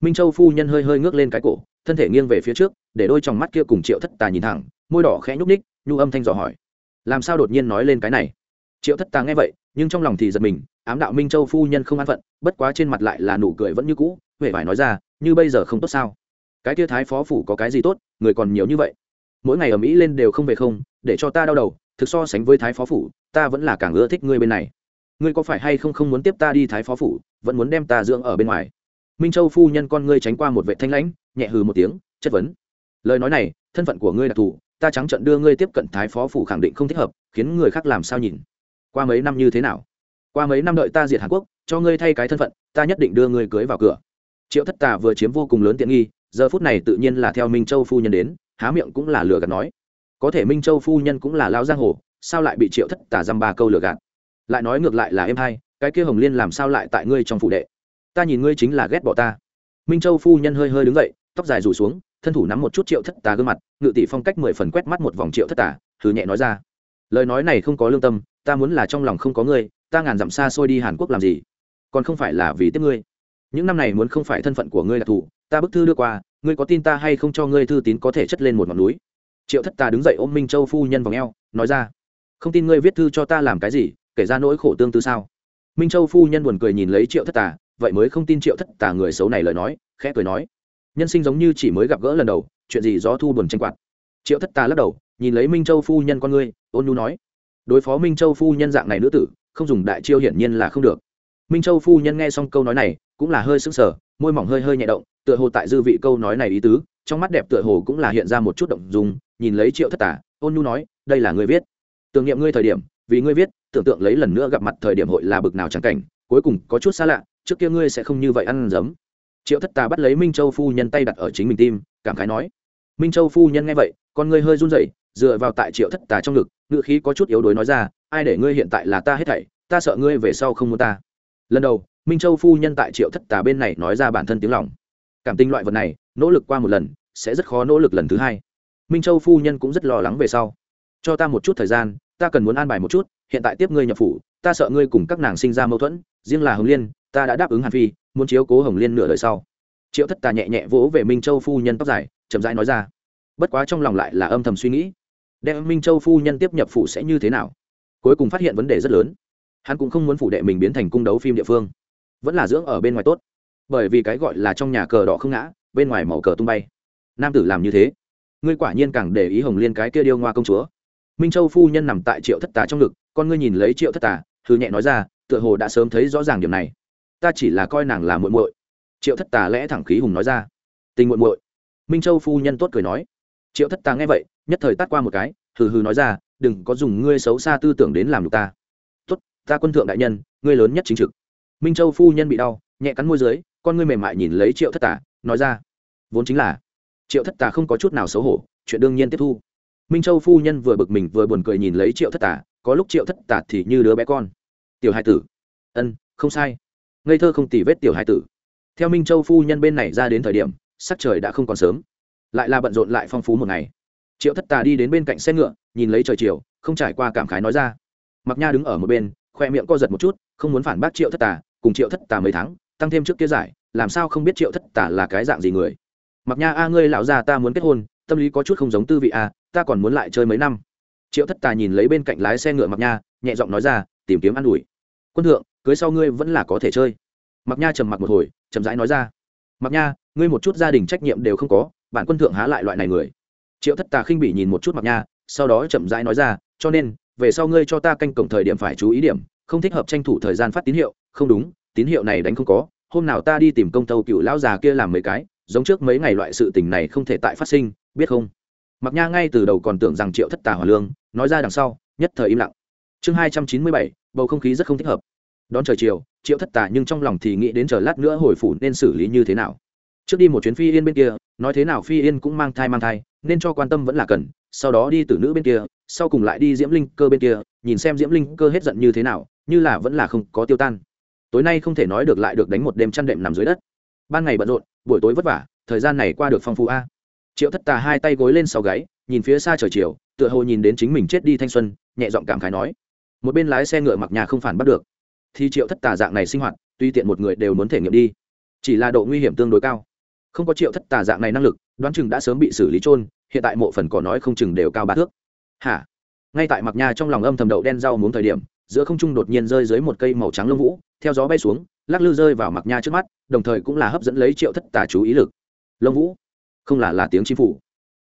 Minh châu phu nhân hơi hơi ngước lên cái cổ, thân thể nghiêng về phía trước, để đôi trong mắt kia cùng triệu thất tà nhìn thẳng, môi đỏ khẽ nhúc ních nhu âm thanh dò hỏi. Làm sao đột nhiên nói lên cái này? Triệu thất tà nghe vậy, nhưng trong lòng thì giật mình, ám đạo minh châu phu nhân không an phận, bất quá trên mặt lại là nụ cười vẫn như cũ huệ phải nói ra, như bây giờ không tốt sao? Cái kia thái phó phủ có cái gì tốt, người còn nhiều như vậy? Mỗi ngày ở mỹ lên đều không về không, để cho ta đau đầu, thực so sánh với thái phó phủ, ta vẫn là càng ưa thích ngươi bên này ngươi có phải hay không không muốn tiếp ta đi thái phó phủ, vẫn muốn đem ta dưỡng ở bên ngoài? Minh châu phu nhân con ngươi tránh qua một vệ thanh lãnh, nhẹ hừ một tiếng, chất vấn. Lời nói này, thân phận của ngươi đặc thù, ta trắng trận đưa ngươi tiếp cận thái phó phủ khẳng định không thích hợp, khiến người khác làm sao nhìn? Qua mấy năm như thế nào? Qua mấy năm đợi ta diệt hàn quốc, cho ngươi thay cái thân phận, ta nhất định đưa ngươi cưới vào cửa. Triệu thất tà vừa chiếm vô cùng lớn tiện nghi, giờ phút này tự nhiên là theo minh châu phu nhân đến, há miệng cũng là lừa gạt nói. Có thể minh châu phu nhân cũng là lao giang hồ, sao lại bị triệu thất tà dăm ba câu lừa gạt? Lại nói ngược lại là em hai, cái kia hồng liên làm sao lại tại ngươi trong phủ đệ? Ta nhìn ngươi chính là ghét bỏ ta. Minh châu phu nhân hơi hơi đứng dậy, tóc dài rủ xuống, thân thủ nắm một chút triệu thất tà gương mặt, ngự tỷ phong cách mười phần quét mắt một vòng triệu thất tà thử nhẹ nói ra. Lời nói này không có lương tâm, ta muốn là trong lòng không có ngươi, ta ngàn dặm xa xôi đi hàn quốc làm gì? Còn không phải là vì tiếp ngươi. Những năm này muốn không phải thân phận của ngươi là thủ, ta bức thư đưa qua, ngươi có tin ta hay không cho ngươi thư tín có thể chất lên một ngọn núi? Triệu thất tà đứng dậy ôm minh châu phu nhân vào ngheo nói ra. Không tin ngươi viết thư cho ta làm cái gì kể ra nỗi khổ tương tư sao? Minh châu phu nhân buồn cười nhìn lấy triệu thất tà, vậy mới không tin triệu thất tà người xấu này lời nói, khẽ cười nói, nhân sinh giống như chỉ mới gặp gỡ lần đầu, chuyện gì gió thu buồn tranh quạt. Triệu thất tà lắc đầu, nhìn lấy minh châu phu nhân con ngươi, ôn nhu nói, đối phó minh châu phu nhân dạng này nữ tử, không dùng đại chiêu hiển nhiên là không được. Minh châu phu nhân nghe xong câu nói này, cũng là hơi sững sờ, môi mỏng hơi hơi nhẹ động, tựa hồ tại dư vị câu nói này ý tứ, trong mắt đẹp tựa hồ cũng là hiện ra một chút động dùng nhìn lấy triệu thất tà, ôn nhu nói, đây là ngươi viết. Tưởng niệm ngươi thời điểm, vì ngươi viết tưởng tượng lấy lần nữa gặp mặt thời điểm hội là bực nào chẳng cảnh, cuối cùng có chút xa lạ, trước kia ngươi sẽ không như vậy ăn giấm. Triệu thất tà bắt lấy minh châu phu nhân tay đặt ở chính mình tim, cảm khái nói, minh châu phu nhân nghe vậy, con ngươi hơi run rẩy, dựa vào tại triệu thất tà trong ngực ngự khí có chút yếu đuối nói ra, ai để ngươi hiện tại là ta hết thảy, ta sợ ngươi về sau không muốn ta. Lần đầu, minh châu phu nhân tại triệu thất tà bên này nói ra bản thân tiếng lòng. Cảm tình loại vật này, nỗ lực qua một lần, sẽ rất khó nỗ lực lần thứ hai. Minh châu phu nhân cũng rất lo lắng về sau. Cho ta một chút thời gian, ta cần muốn an bài một chút hiện tại tiếp ngươi nhập phủ, ta sợ ngươi cùng các nàng sinh ra mâu thuẫn, riêng là hồng liên, ta đã đáp ứng hàn phi, muốn chiếu cố hồng liên nửa đời sau. Triệu thất tà nhẹ nhẹ vỗ về minh châu phu nhân tóc dài, chậm rãi nói ra. Bất quá trong lòng lại là âm thầm suy nghĩ, đem minh châu phu nhân tiếp nhập phủ sẽ như thế nào? Cuối cùng phát hiện vấn đề rất lớn. Hắn cũng không muốn phủ đệ mình biến thành cung đấu phim địa phương. Vẫn là dưỡng ở bên ngoài tốt. Bởi vì cái gọi là trong nhà cờ đỏ không ngã, bên ngoài màu cờ tung bay. Nam tử làm như thế. Ngươi quả nhiên càng để ý hồng liên cái kia điêu ngoa công chúa. Minh châu phu nhân nằm tại triệu thất tà trong ngực con ngươi nhìn lấy triệu thất tà thư nhẹ nói ra, tựa hồ đã sớm thấy rõ ràng điểm này. Ta chỉ là coi nàng là muội muội. Triệu thất tà lẽ thẳng khí hùng nói ra. Tình muội muội. Minh châu phu nhân tốt cười nói. Triệu thất tà nghe vậy, nhất thời tắt qua một cái, hừ hừ nói ra, đừng có dùng ngươi xấu xa tư tưởng đến làm được ta. Tốt, ta quân thượng đại nhân, ngươi lớn nhất chính trực. Minh châu phu nhân bị đau, nhẹ cắn môi dưới, con ngươi mềm mại nhìn lấy triệu thất tà, nói ra. Vốn chính là, triệu thất tà không có chút nào xấu hổ, chuyện đương nhiên tiếp thu. Minh châu phu nhân vừa bực mình vừa buồn cười nhìn lấy triệu thất tà có lúc triệu thất tạt thì như đứa bé con. Tiểu hai tử. Ân, không sai. Ngây thơ không tì vết tiểu hai tử. Theo minh châu phu nhân bên này ra đến thời điểm, sắc trời đã không còn sớm. Lại là bận rộn lại phong phú một ngày. Triệu thất tà đi đến bên cạnh xe ngựa, nhìn lấy trời chiều, không trải qua cảm khái nói ra. Mặc nha đứng ở một bên, khoe miệng co giật một chút, không muốn phản bác triệu thất tà, cùng triệu thất tà mấy tháng, tăng thêm trước kia giải, làm sao không biết triệu thất tà là cái dạng gì người. Mặc nha, a ngươi lão già ta muốn kết hôn, tâm lý có chút không giống tư vị a ta còn muốn lại chơi mấy năm triệu thất tà nhìn lấy bên cạnh lái xe ngựa mặc nha, nhẹ giọng nói ra, tìm kiếm an ủi. Quân thượng, cưới sau ngươi vẫn là có thể chơi. Mặc nha trầm mặc một hồi, chậm rãi nói ra mặc nha, ngươi một chút gia đình trách nhiệm đều không có bản quân thượng há lại loại này người. Triệu thất tà khinh bị nhìn một chút mặc nha, sau đó chậm rãi nói ra, cho nên, về sau ngươi cho ta canh cổng thời điểm phải chú ý điểm, không thích hợp tranh thủ thời gian phát tín hiệu. Không đúng, tín hiệu này đánh không có, hôm nào ta đi tìm công tâu cựu lão già kia làm mấy cái, giống trước mấy ngày loại sự tình này không thể tại phát sinh, biết không? Mặc nha ngay từ đầu còn tưởng rằng triệu thất tà hòa lương, nói ra đằng sau, nhất thời im lặng. Chương hai trăm chín mươi bảy, bầu không khí rất không thích hợp. Đón trời chiều, triệu thất tà nhưng trong lòng thì nghĩ đến chờ lát nữa hồi phủ nên xử lý như thế nào. Trước đi một chuyến phi yên bên kia, nói thế nào phi yên cũng mang thai mang thai, nên cho quan tâm vẫn là cần, sau đó đi từ nữ bên kia, sau cùng lại đi diễm linh cơ bên kia, nhìn xem diễm linh cơ hết giận như thế nào, như là vẫn là không có tiêu tan. Tối nay không thể nói được lại được đánh một đêm chăn đệm nằm dưới đất. Ban ngày bận rộn, buổi tối vất vả, thời gian này qua được phong phú a triệu thất tà hai tay gối lên sau gáy, nhìn phía xa trời chiều, tựa hồ nhìn đến chính mình chết đi thanh xuân, nhẹ giọng cảm khái nói, một bên lái xe ngựa mặc nhà không phản bắt được. Thì triệu thất tà dạng này sinh hoạt, tuy tiện một người đều muốn thể nghiệm đi, chỉ là độ nguy hiểm tương đối cao. Không có triệu thất tà dạng này năng lực, đoán chừng đã sớm bị xử lý trôn hiện tại mộ phần cỏ nói không chừng đều cao ba thước. Hả? Ngay tại mặc nhà trong lòng âm thầm đậu đen rau muốn thời điểm, giữa không trung đột nhiên rơi dưới một cây màu trắng lông vũ, theo gió bay xuống, lắc lư rơi vào mặc nha trước mắt, đồng thời cũng là hấp dẫn lấy triệu thất tà chú ý lực. Lông vũ không là là tiếng chim phủ.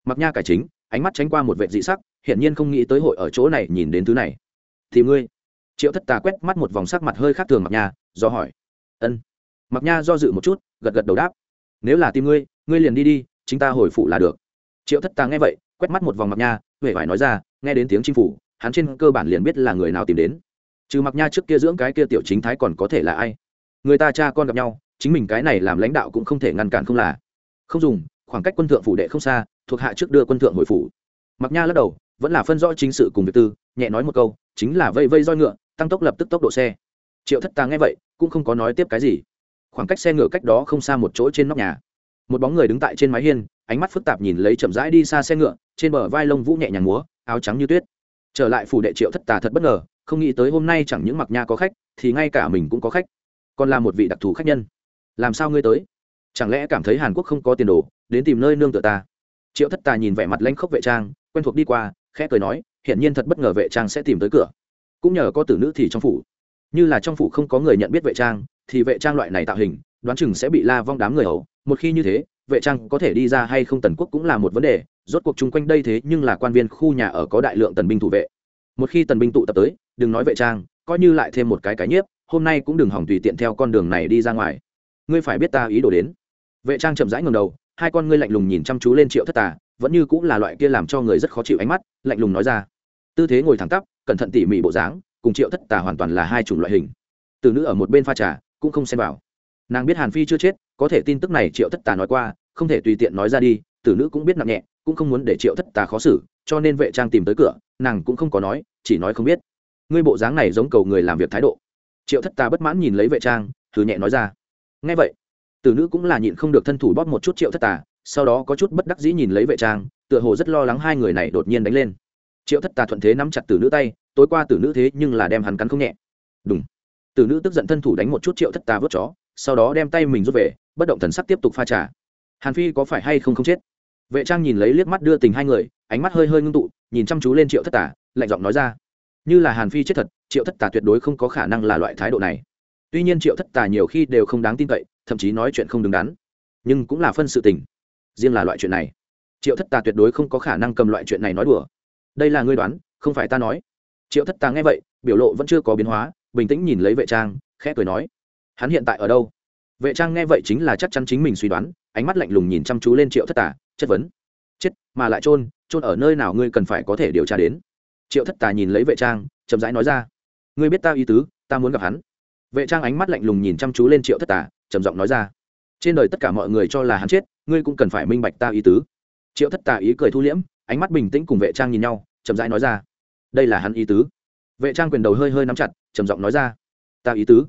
Mặc nha cải chính, ánh mắt tránh qua một vệ dị sắc, hiển nhiên không nghĩ tới hội ở chỗ này nhìn đến thứ này. Thì ngươi? Triệu thất tà quét mắt một vòng sắc mặt hơi khác thường mặc nha, do hỏi. Ân. Mặc nha do dự một chút, gật gật đầu đáp. Nếu là tìm ngươi ngươi liền đi đi, chính ta hồi phụ là được. Triệu thất tà nghe vậy, quét mắt một vòng mặc nha huệ phải nói ra, nghe đến tiếng chim phủ, hắn trên cơ bản liền biết là người nào tìm đến. Trừ mặc nha trước kia dưỡng cái kia tiểu chính thái còn có thể là ai? Người ta cha con gặp nhau, chính mình cái này làm lãnh đạo cũng không thể ngăn cản không là. Không dùng khoảng cách quân thượng phủ đệ không xa, thuộc hạ trước đưa quân thượng hồi phủ. Mặc nha lắc đầu, vẫn là phân rõ chính sự cùng việc tư, nhẹ nói một câu, chính là vây vây roi ngựa, tăng tốc lập tức tốc độ xe. Triệu thất tà nghe vậy, cũng không có nói tiếp cái gì. Khoảng cách xe ngựa cách đó không xa một chỗ trên nóc nhà. Một bóng người đứng tại trên mái hiên, ánh mắt phức tạp nhìn lấy chậm rãi đi xa xe ngựa, trên bờ vai lông vũ nhẹ nhàng múa, áo trắng như tuyết. Trở lại phủ đệ triệu thất tà thật bất ngờ, không nghĩ tới hôm nay chẳng những mặc nha có khách, thì ngay cả mình cũng có khách. Còn là một vị đặc thù khách nhân. Làm sao ngươi tới? Chẳng lẽ cảm thấy hàn quốc không có tiền đồ, đến tìm nơi nương tựa ta? Triệu thất tà nhìn vẻ mặt lanh khốc vệ trang, quen thuộc đi qua, khẽ cười nói hiện nhiên thật bất ngờ vệ trang sẽ tìm tới cửa. Cũng nhờ có tử nữ thì trong phủ. Như là trong phủ không có người nhận biết vệ trang, thì vệ trang loại này tạo hình, đoán chừng sẽ bị la vong đám người hầu. Một khi như thế, vệ trang có thể đi ra hay không tần quốc cũng là một vấn đề. Rốt cuộc chung quanh đây thế nhưng là quan viên khu nhà ở có đại lượng tần binh thủ vệ. Một khi tần binh tụ tập tới, đừng nói vệ trang, coi như lại thêm một cái cái nhiếp, hôm nay cũng đừng hỏng tùy tiện theo con đường này đi ra ngoài. Ngươi phải biết ta ý đồ đến vệ trang chậm rãi ngầm đầu, hai con ngươi lạnh lùng nhìn chăm chú lên triệu thất tà, vẫn như cũng là loại kia làm cho người rất khó chịu ánh mắt, lạnh lùng nói ra. Tư thế ngồi thẳng tắp, cẩn thận tỉ mỉ bộ dáng, cùng triệu thất tà hoàn toàn là hai chủng loại hình. Từ nữ ở một bên pha trà, cũng không xem vào. Nàng biết hàn phi chưa chết, có thể tin tức này triệu thất tà nói qua, không thể tùy tiện nói ra đi tử nữ cũng biết nặng nhẹ, cũng không muốn để triệu thất tà khó xử, cho nên vệ trang tìm tới cửa, nàng cũng không có nói, chỉ nói không biết. Ngươi bộ dáng này giống cầu người làm việc thái độ. Triệu thất tà bất mãn nhìn lấy vệ trang thử nhẹ nói ra. Ngay vậy tử nữ cũng là nhịn không được thân thủ bóp một chút triệu thất tà, sau đó có chút bất đắc dĩ nhìn lấy vệ trang, tựa hồ rất lo lắng hai người này đột nhiên đánh lên. Triệu thất tà thuận thế nắm chặt tử nữ tay, tối qua tử nữ thế nhưng là đem hắn cắn không nhẹ. Đúng tử nữ tức giận thân thủ đánh một chút triệu thất tà vớt chó, sau đó đem tay mình rút về, bất động thần sắc tiếp tục pha trà. Hàn phi có phải hay không không chết? Vệ trang nhìn lấy liếc mắt đưa tình hai người, ánh mắt hơi hơi ngưng tụ, nhìn chăm chú lên triệu thất tà, lạnh giọng nói ra. Như là hàn phi chết thật, triệu thất tà tuyệt đối không có khả năng là loại thái độ này. Tuy nhiên triệu thất tà nhiều khi đều không đáng tin cậy thậm chí nói chuyện không đứng đắn. Nhưng cũng là phân sự tình. Riêng là loại chuyện này, triệu thất tà tuyệt đối không có khả năng cầm loại chuyện này nói đùa. Đây là ngươi đoán, không phải ta nói. Triệu thất tà nghe vậy, biểu lộ vẫn chưa có biến hóa, bình tĩnh nhìn lấy vệ trang, khẽ cười nói, hắn hiện tại ở đâu? Vệ trang nghe vậy chính là chắc chắn chính mình suy đoán, ánh mắt lạnh lùng nhìn chăm chú lên triệu thất tà, chất vấn, chết, mà lại trôn trôn ở nơi nào ngươi cần phải có thể điều tra đến? Triệu thất tà nhìn lấy vệ trang, chậm rãi nói ra, ngươi biết ta ý tứ, ta muốn gặp hắn. Vệ trang ánh mắt lạnh lùng nhìn chăm chú lên triệu thất tà trầm giọng nói ra. Trên đời tất cả mọi người cho là hắn chết, ngươi cũng cần phải minh bạch ta ý tứ. Triệu thất tà ý cười thu liễm, ánh mắt bình tĩnh cùng vệ trang nhìn nhau, chậm rãi nói ra. Đây là hắn ý tứ. Vệ trang quyền đầu hơi hơi nắm chặt, trầm giọng nói ra. Ta ý tứ.